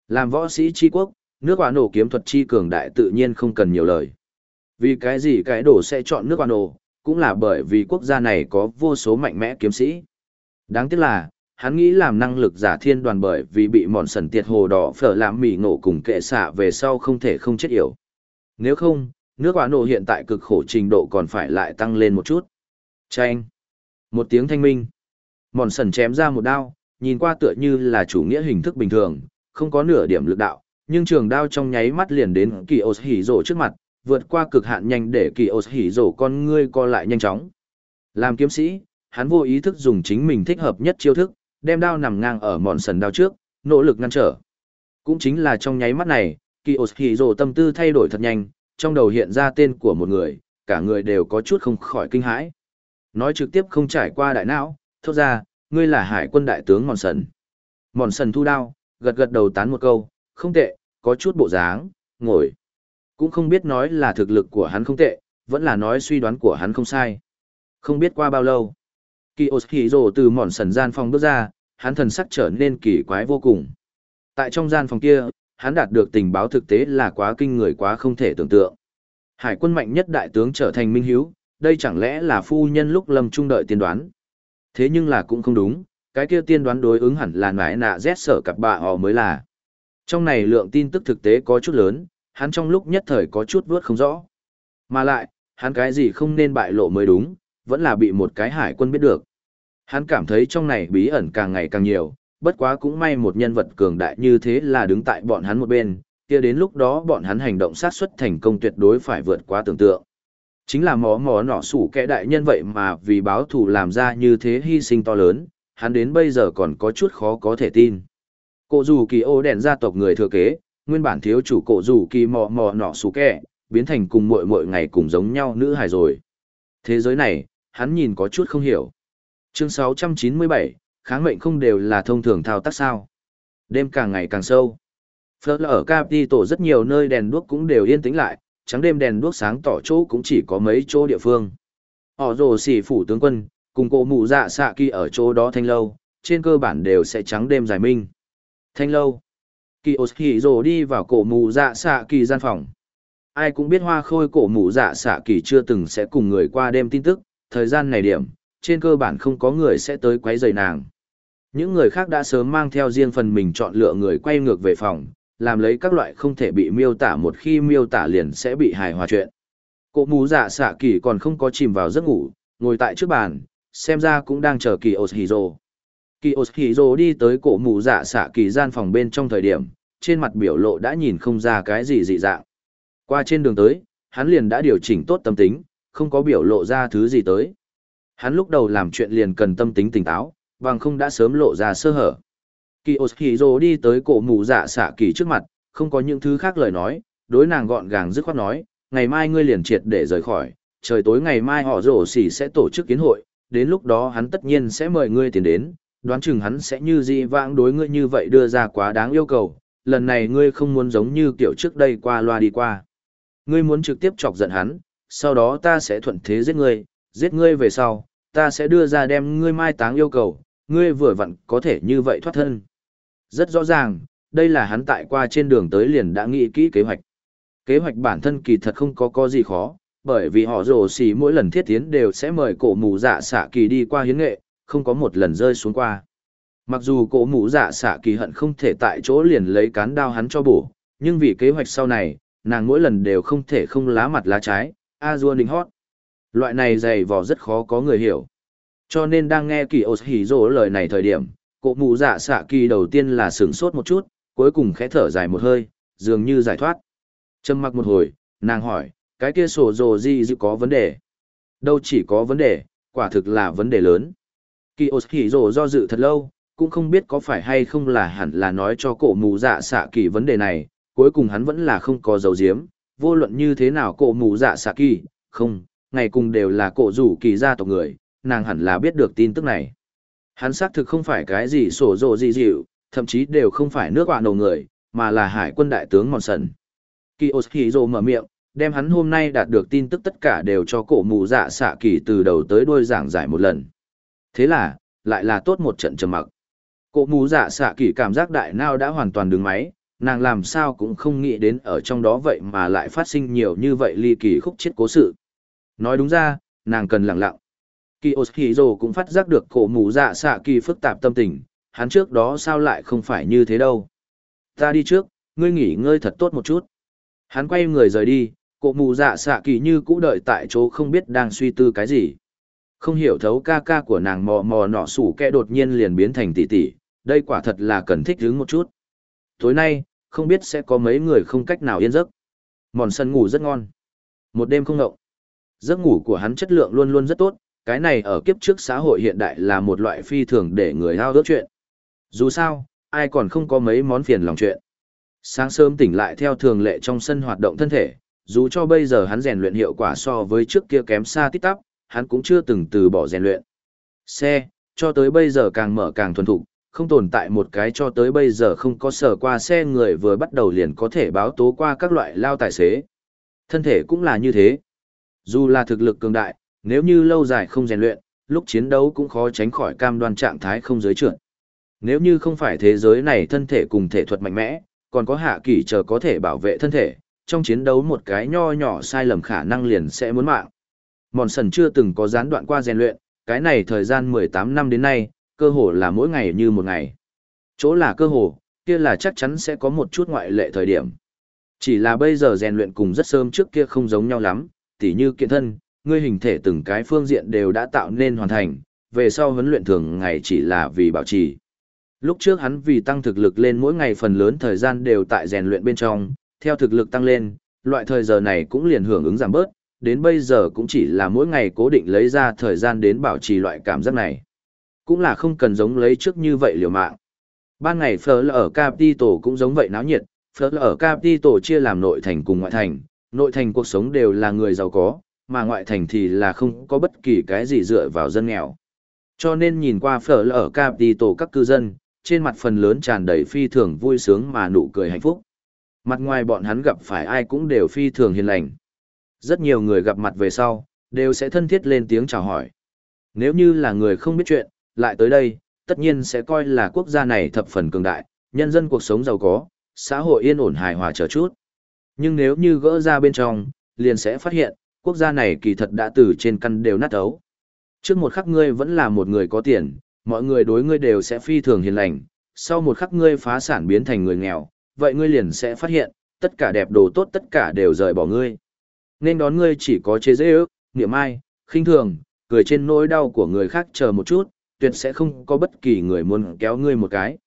Làm võ sĩ chi quốc, nước quả nổ kiếm thuật chi cường đại tự nhiên không cần nhiều lời. Vì cái gì cái đổ sẽ chọn nước quả cũng là bởi vì quốc gia này có vô số mạnh mẽ kiếm sĩ. Đáng tiếc là, hắn nghĩ làm năng lực giả thiên đoàn bởi vì bị mòn sần tiệt hồ đỏ phở làm mỉ ngộ cùng kệ xạ về sau không thể không chết yểu. Nếu không, nước quả hiện tại cực khổ trình độ còn phải lại tăng lên một chút. Chanh! Một tiếng thanh minh. Mòn sần chém ra một đao, nhìn qua tựa như là chủ nghĩa hình thức bình thường, không có nửa điểm lực đạo, nhưng trường đao trong nháy mắt liền đến kỳ ô hỉ rổ trước mặt, vượt qua cực hạn nhanh để kỳ ô hỉ rổ con ngươi co lại nhanh chóng. Làm kiếm sĩ, hắn vô ý thức dùng chính mình thích hợp nhất chiêu thức, đem đao nằm ngang ở mòn sần đao trước, nỗ lực ngăn trở. Cũng chính là trong nháy mắt này, kỳ ô hỉ rổ tâm tư thay đổi thật nhanh, trong đầu hiện ra tên của một người, cả người đều có chút không khỏi kinh hãi. Nói trực tiếp không trải qua đại não, thốt ra, ngươi là hải quân đại tướng mòn sần. Mòn sần thu đao, gật gật đầu tán một câu, không tệ, có chút bộ dáng, ngồi. Cũng không biết nói là thực lực của hắn không tệ, vẫn là nói suy đoán của hắn không sai. Không biết qua bao lâu. Kiyoshiro từ mòn sần gian phòng bước ra, hắn thần sắc trở nên kỳ quái vô cùng. Tại trong gian phòng kia, hắn đạt được tình báo thực tế là quá kinh người quá không thể tưởng tượng. Hải quân mạnh nhất đại tướng trở thành minh hiếu, đây chẳng lẽ là phu nhân lúc lâm trung đợi tiên đoán. Thế nhưng là cũng không đúng, cái kia tiên đoán đối ứng hẳn là nãi nạ rét sở cặp bà họ mới là. Trong này lượng tin tức thực tế có chút lớn, hắn trong lúc nhất thời có chút vớt không rõ. Mà lại, hắn cái gì không nên bại lộ mới đúng, vẫn là bị một cái hải quân biết được. Hắn cảm thấy trong này bí ẩn càng ngày càng nhiều, bất quá cũng may một nhân vật cường đại như thế là đứng tại bọn hắn một bên, kia đến lúc đó bọn hắn hành động sát xuất thành công tuyệt đối phải vượt quá tưởng tượng. Chính là mó mó nọ sủ kẻ đại nhân vậy mà vì báo thù làm ra như thế hy sinh to lớn, hắn đến bây giờ còn có chút khó có thể tin. Cô dù kỳ ô đèn gia tộc người thừa kế, nguyên bản thiếu chủ cổ dù kỳ mò mò nọ xù kẹ, biến thành cùng mỗi mỗi ngày cùng giống nhau nữ hài rồi. Thế giới này, hắn nhìn có chút không hiểu. Chương 697, kháng mệnh không đều là thông thường thao tác sao. Đêm càng ngày càng sâu. Phớt là ở Capitol rất nhiều nơi đèn đuốc cũng đều yên tĩnh lại, trắng đêm đèn đuốc sáng tỏ chỗ cũng chỉ có mấy chỗ địa phương. Họ rồ xỉ phủ tướng quân, cùng cổ mụ dạ xạ kỳ ở chỗ đó thanh lâu, trên cơ bản đều sẽ trắng đêm giải minh. Thanh lâu. Kỳ ô hỉ rồ đi vào cổ mù dạ xạ kỳ gian phòng. Ai cũng biết hoa khôi cổ mù dạ xạ kỳ chưa từng sẽ cùng người qua đêm tin tức, thời gian này điểm, trên cơ bản không có người sẽ tới quấy rầy nàng. Những người khác đã sớm mang theo riêng phần mình chọn lựa người quay ngược về phòng, làm lấy các loại không thể bị miêu tả một khi miêu tả liền sẽ bị hài hòa chuyện. Cổ mù dạ xạ kỳ còn không có chìm vào giấc ngủ, ngồi tại trước bàn, xem ra cũng đang chờ kỳ Oshiro. Kỳ Oshiro đi tới cổ mù dạ xạ kỳ gian phòng bên trong thời điểm, trên mặt biểu lộ đã nhìn không ra cái gì dị dạng. Qua trên đường tới, hắn liền đã điều chỉnh tốt tâm tính, không có biểu lộ ra thứ gì tới. Hắn lúc đầu làm chuyện liền cần tâm tính tỉnh táo, bằng không đã sớm lộ ra sơ hở. Kỳ Oshiro đi tới cổ mù dạ xạ kỳ trước mặt, không có những thứ khác lời nói, đối nàng gọn gàng dứt khoát nói, ngày mai ngươi liền triệt để rời khỏi, trời tối ngày mai họ rổ xỉ sẽ tổ chức kiến hội, đến lúc đó hắn tất nhiên sẽ mời ngươi tiền đến, đoán chừng hắn sẽ như dị vãng đối ngươi như vậy đưa ra quá đáng yêu cầu, lần này ngươi không muốn giống như kiểu trước đây qua loa đi qua. Ngươi muốn trực tiếp chọc giận hắn, sau đó ta sẽ thuận thế giết ngươi, giết ngươi về sau, ta sẽ đưa ra đem ngươi mai táng yêu cầu, ngươi vừa vặn có thể như vậy thoát thân. Rất rõ ràng, đây là hắn tại qua trên đường tới liền đã nghĩ kỹ kế hoạch. Kế hoạch bản thân kỳ thật không có có gì khó, bởi vì họ rồ xì mỗi lần thiết tiến đều sẽ mời cổ mù dạ xạ kỳ đi qua hiến nghệ, không có một lần rơi xuống qua. Mặc dù cổ mũ dạ xạ kỳ hận không thể tại chỗ liền lấy cán đao hắn cho bổ, nhưng vì kế hoạch sau này, nàng mỗi lần đều không thể không lá mặt lá trái, a dua ninh hót. Loại này dày vò rất khó có người hiểu. Cho nên đang nghe kỳ ổ hỉ rổ lời này thời điểm, cổ mũ dạ xạ kỳ đầu tiên là sướng sốt một chút, cuối cùng khẽ thở dài một hơi, dường như giải thoát. Trầm mặc một hồi, nàng hỏi, cái kia sổ rồ gì dự có vấn đề? Đâu chỉ có vấn đề, quả thực là vấn đề lớn. Kỳ ổ hỉ rồ do dự thật lâu, cũng không biết có phải hay không là hẳn là nói cho cổ mù dạ xạ kỳ vấn đề này, cuối cùng hắn vẫn là không có dấu diếm, vô luận như thế nào cổ mù dạ xạ kỳ, không, ngày cùng đều là cổ rủ kỳ gia tộc người, nàng hẳn là biết được tin tức này. Hắn xác thực không phải cái gì sổ rồ gì dịu, thậm chí đều không phải nước họa đầu người, mà là hải quân đại tướng Mòn Sần. Kỳ mở miệng, đem hắn hôm nay đạt được tin tức tất cả đều cho cổ mù dạ xạ kỳ từ đầu tới đuôi giảng giải một lần. Thế là, lại là tốt một trận trầm mặc. Cổ mù dạ xạ kỳ cảm giác đại nao đã hoàn toàn đứng máy, nàng làm sao cũng không nghĩ đến ở trong đó vậy mà lại phát sinh nhiều như vậy ly kỳ khúc chết cố sự. Nói đúng ra, nàng cần lặng lặng. Kỳ Oshiro cũng phát giác được cổ mù dạ xạ kỳ phức tạp tâm tình, hắn trước đó sao lại không phải như thế đâu. Ta đi trước, ngươi nghỉ ngơi thật tốt một chút. Hắn quay người rời đi, cổ mù dạ xạ kỳ như cũ đợi tại chỗ không biết đang suy tư cái gì. Không hiểu thấu ca ca của nàng mò mò nọ sủ kẹ đột nhiên liền biến thành tỷ tỷ, đây quả thật là cần thích hứng một chút. Tối nay, không biết sẽ có mấy người không cách nào yên giấc. Mòn sân ngủ rất ngon. Một đêm không ngậu. Giấc ngủ của hắn chất lượng luôn luôn rất tốt, cái này ở kiếp trước xã hội hiện đại là một loại phi thường để người hao ước chuyện. Dù sao, ai còn không có mấy món phiền lòng chuyện. Sáng sớm tỉnh lại theo thường lệ trong sân hoạt động thân thể, dù cho bây giờ hắn rèn luyện hiệu quả so với trước kia kém xa tít tắp, hắn cũng chưa từng từ bỏ rèn luyện. Xe, cho tới bây giờ càng mở càng thuần thục, không tồn tại một cái cho tới bây giờ không có sở qua xe người vừa bắt đầu liền có thể báo tố qua các loại lao tài xế. Thân thể cũng là như thế. Dù là thực lực cường đại, nếu như lâu dài không rèn luyện, lúc chiến đấu cũng khó tránh khỏi cam đoan trạng thái không giới trượt. Nếu như không phải thế giới này thân thể cùng thể thuật mạnh mẽ, còn có hạ kỳ chờ có thể bảo vệ thân thể, trong chiến đấu một cái nho nhỏ sai lầm khả năng liền sẽ muốn mạng. Mòn sần chưa từng có gián đoạn qua rèn luyện, cái này thời gian 18 năm đến nay, cơ hồ là mỗi ngày như một ngày. Chỗ là cơ hồ, kia là chắc chắn sẽ có một chút ngoại lệ thời điểm. Chỉ là bây giờ rèn luyện cùng rất sớm trước kia không giống nhau lắm, tỉ như kiện thân, ngươi hình thể từng cái phương diện đều đã tạo nên hoàn thành, về sau huấn luyện thường ngày chỉ là vì bảo trì. Lúc trước hắn vì tăng thực lực lên mỗi ngày phần lớn thời gian đều tại rèn luyện bên trong, theo thực lực tăng lên, loại thời giờ này cũng liền hưởng ứng giảm bớt, đến bây giờ cũng chỉ là mỗi ngày cố định lấy ra thời gian đến bảo trì loại cảm giác này. Cũng là không cần giống lấy trước như vậy liều mạng. Ban ngày phở ở Capital cũng giống vậy náo nhiệt, phở ở Capital chia làm nội thành cùng ngoại thành, nội thành cuộc sống đều là người giàu có, mà ngoại thành thì là không có bất kỳ cái gì dựa vào dân nghèo. Cho nên nhìn qua phở ở Capital các cư dân, trên mặt phần lớn tràn đầy phi thường vui sướng mà nụ cười hạnh phúc. Mặt ngoài bọn hắn gặp phải ai cũng đều phi thường hiền lành. Rất nhiều người gặp mặt về sau, đều sẽ thân thiết lên tiếng chào hỏi. Nếu như là người không biết chuyện, lại tới đây, tất nhiên sẽ coi là quốc gia này thập phần cường đại, nhân dân cuộc sống giàu có, xã hội yên ổn hài hòa chờ chút. Nhưng nếu như gỡ ra bên trong, liền sẽ phát hiện, quốc gia này kỳ thật đã từ trên căn đều nát ấu. Trước một khắc ngươi vẫn là một người có tiền, mọi người đối ngươi đều sẽ phi thường hiền lành, sau một khắc ngươi phá sản biến thành người nghèo, vậy ngươi liền sẽ phát hiện, tất cả đẹp đồ tốt tất cả đều rời bỏ ngươi. Nên đón ngươi chỉ có chế dễ ước, niệm ai, khinh thường, cười trên nỗi đau của người khác chờ một chút, tuyệt sẽ không có bất kỳ người muốn kéo ngươi một cái.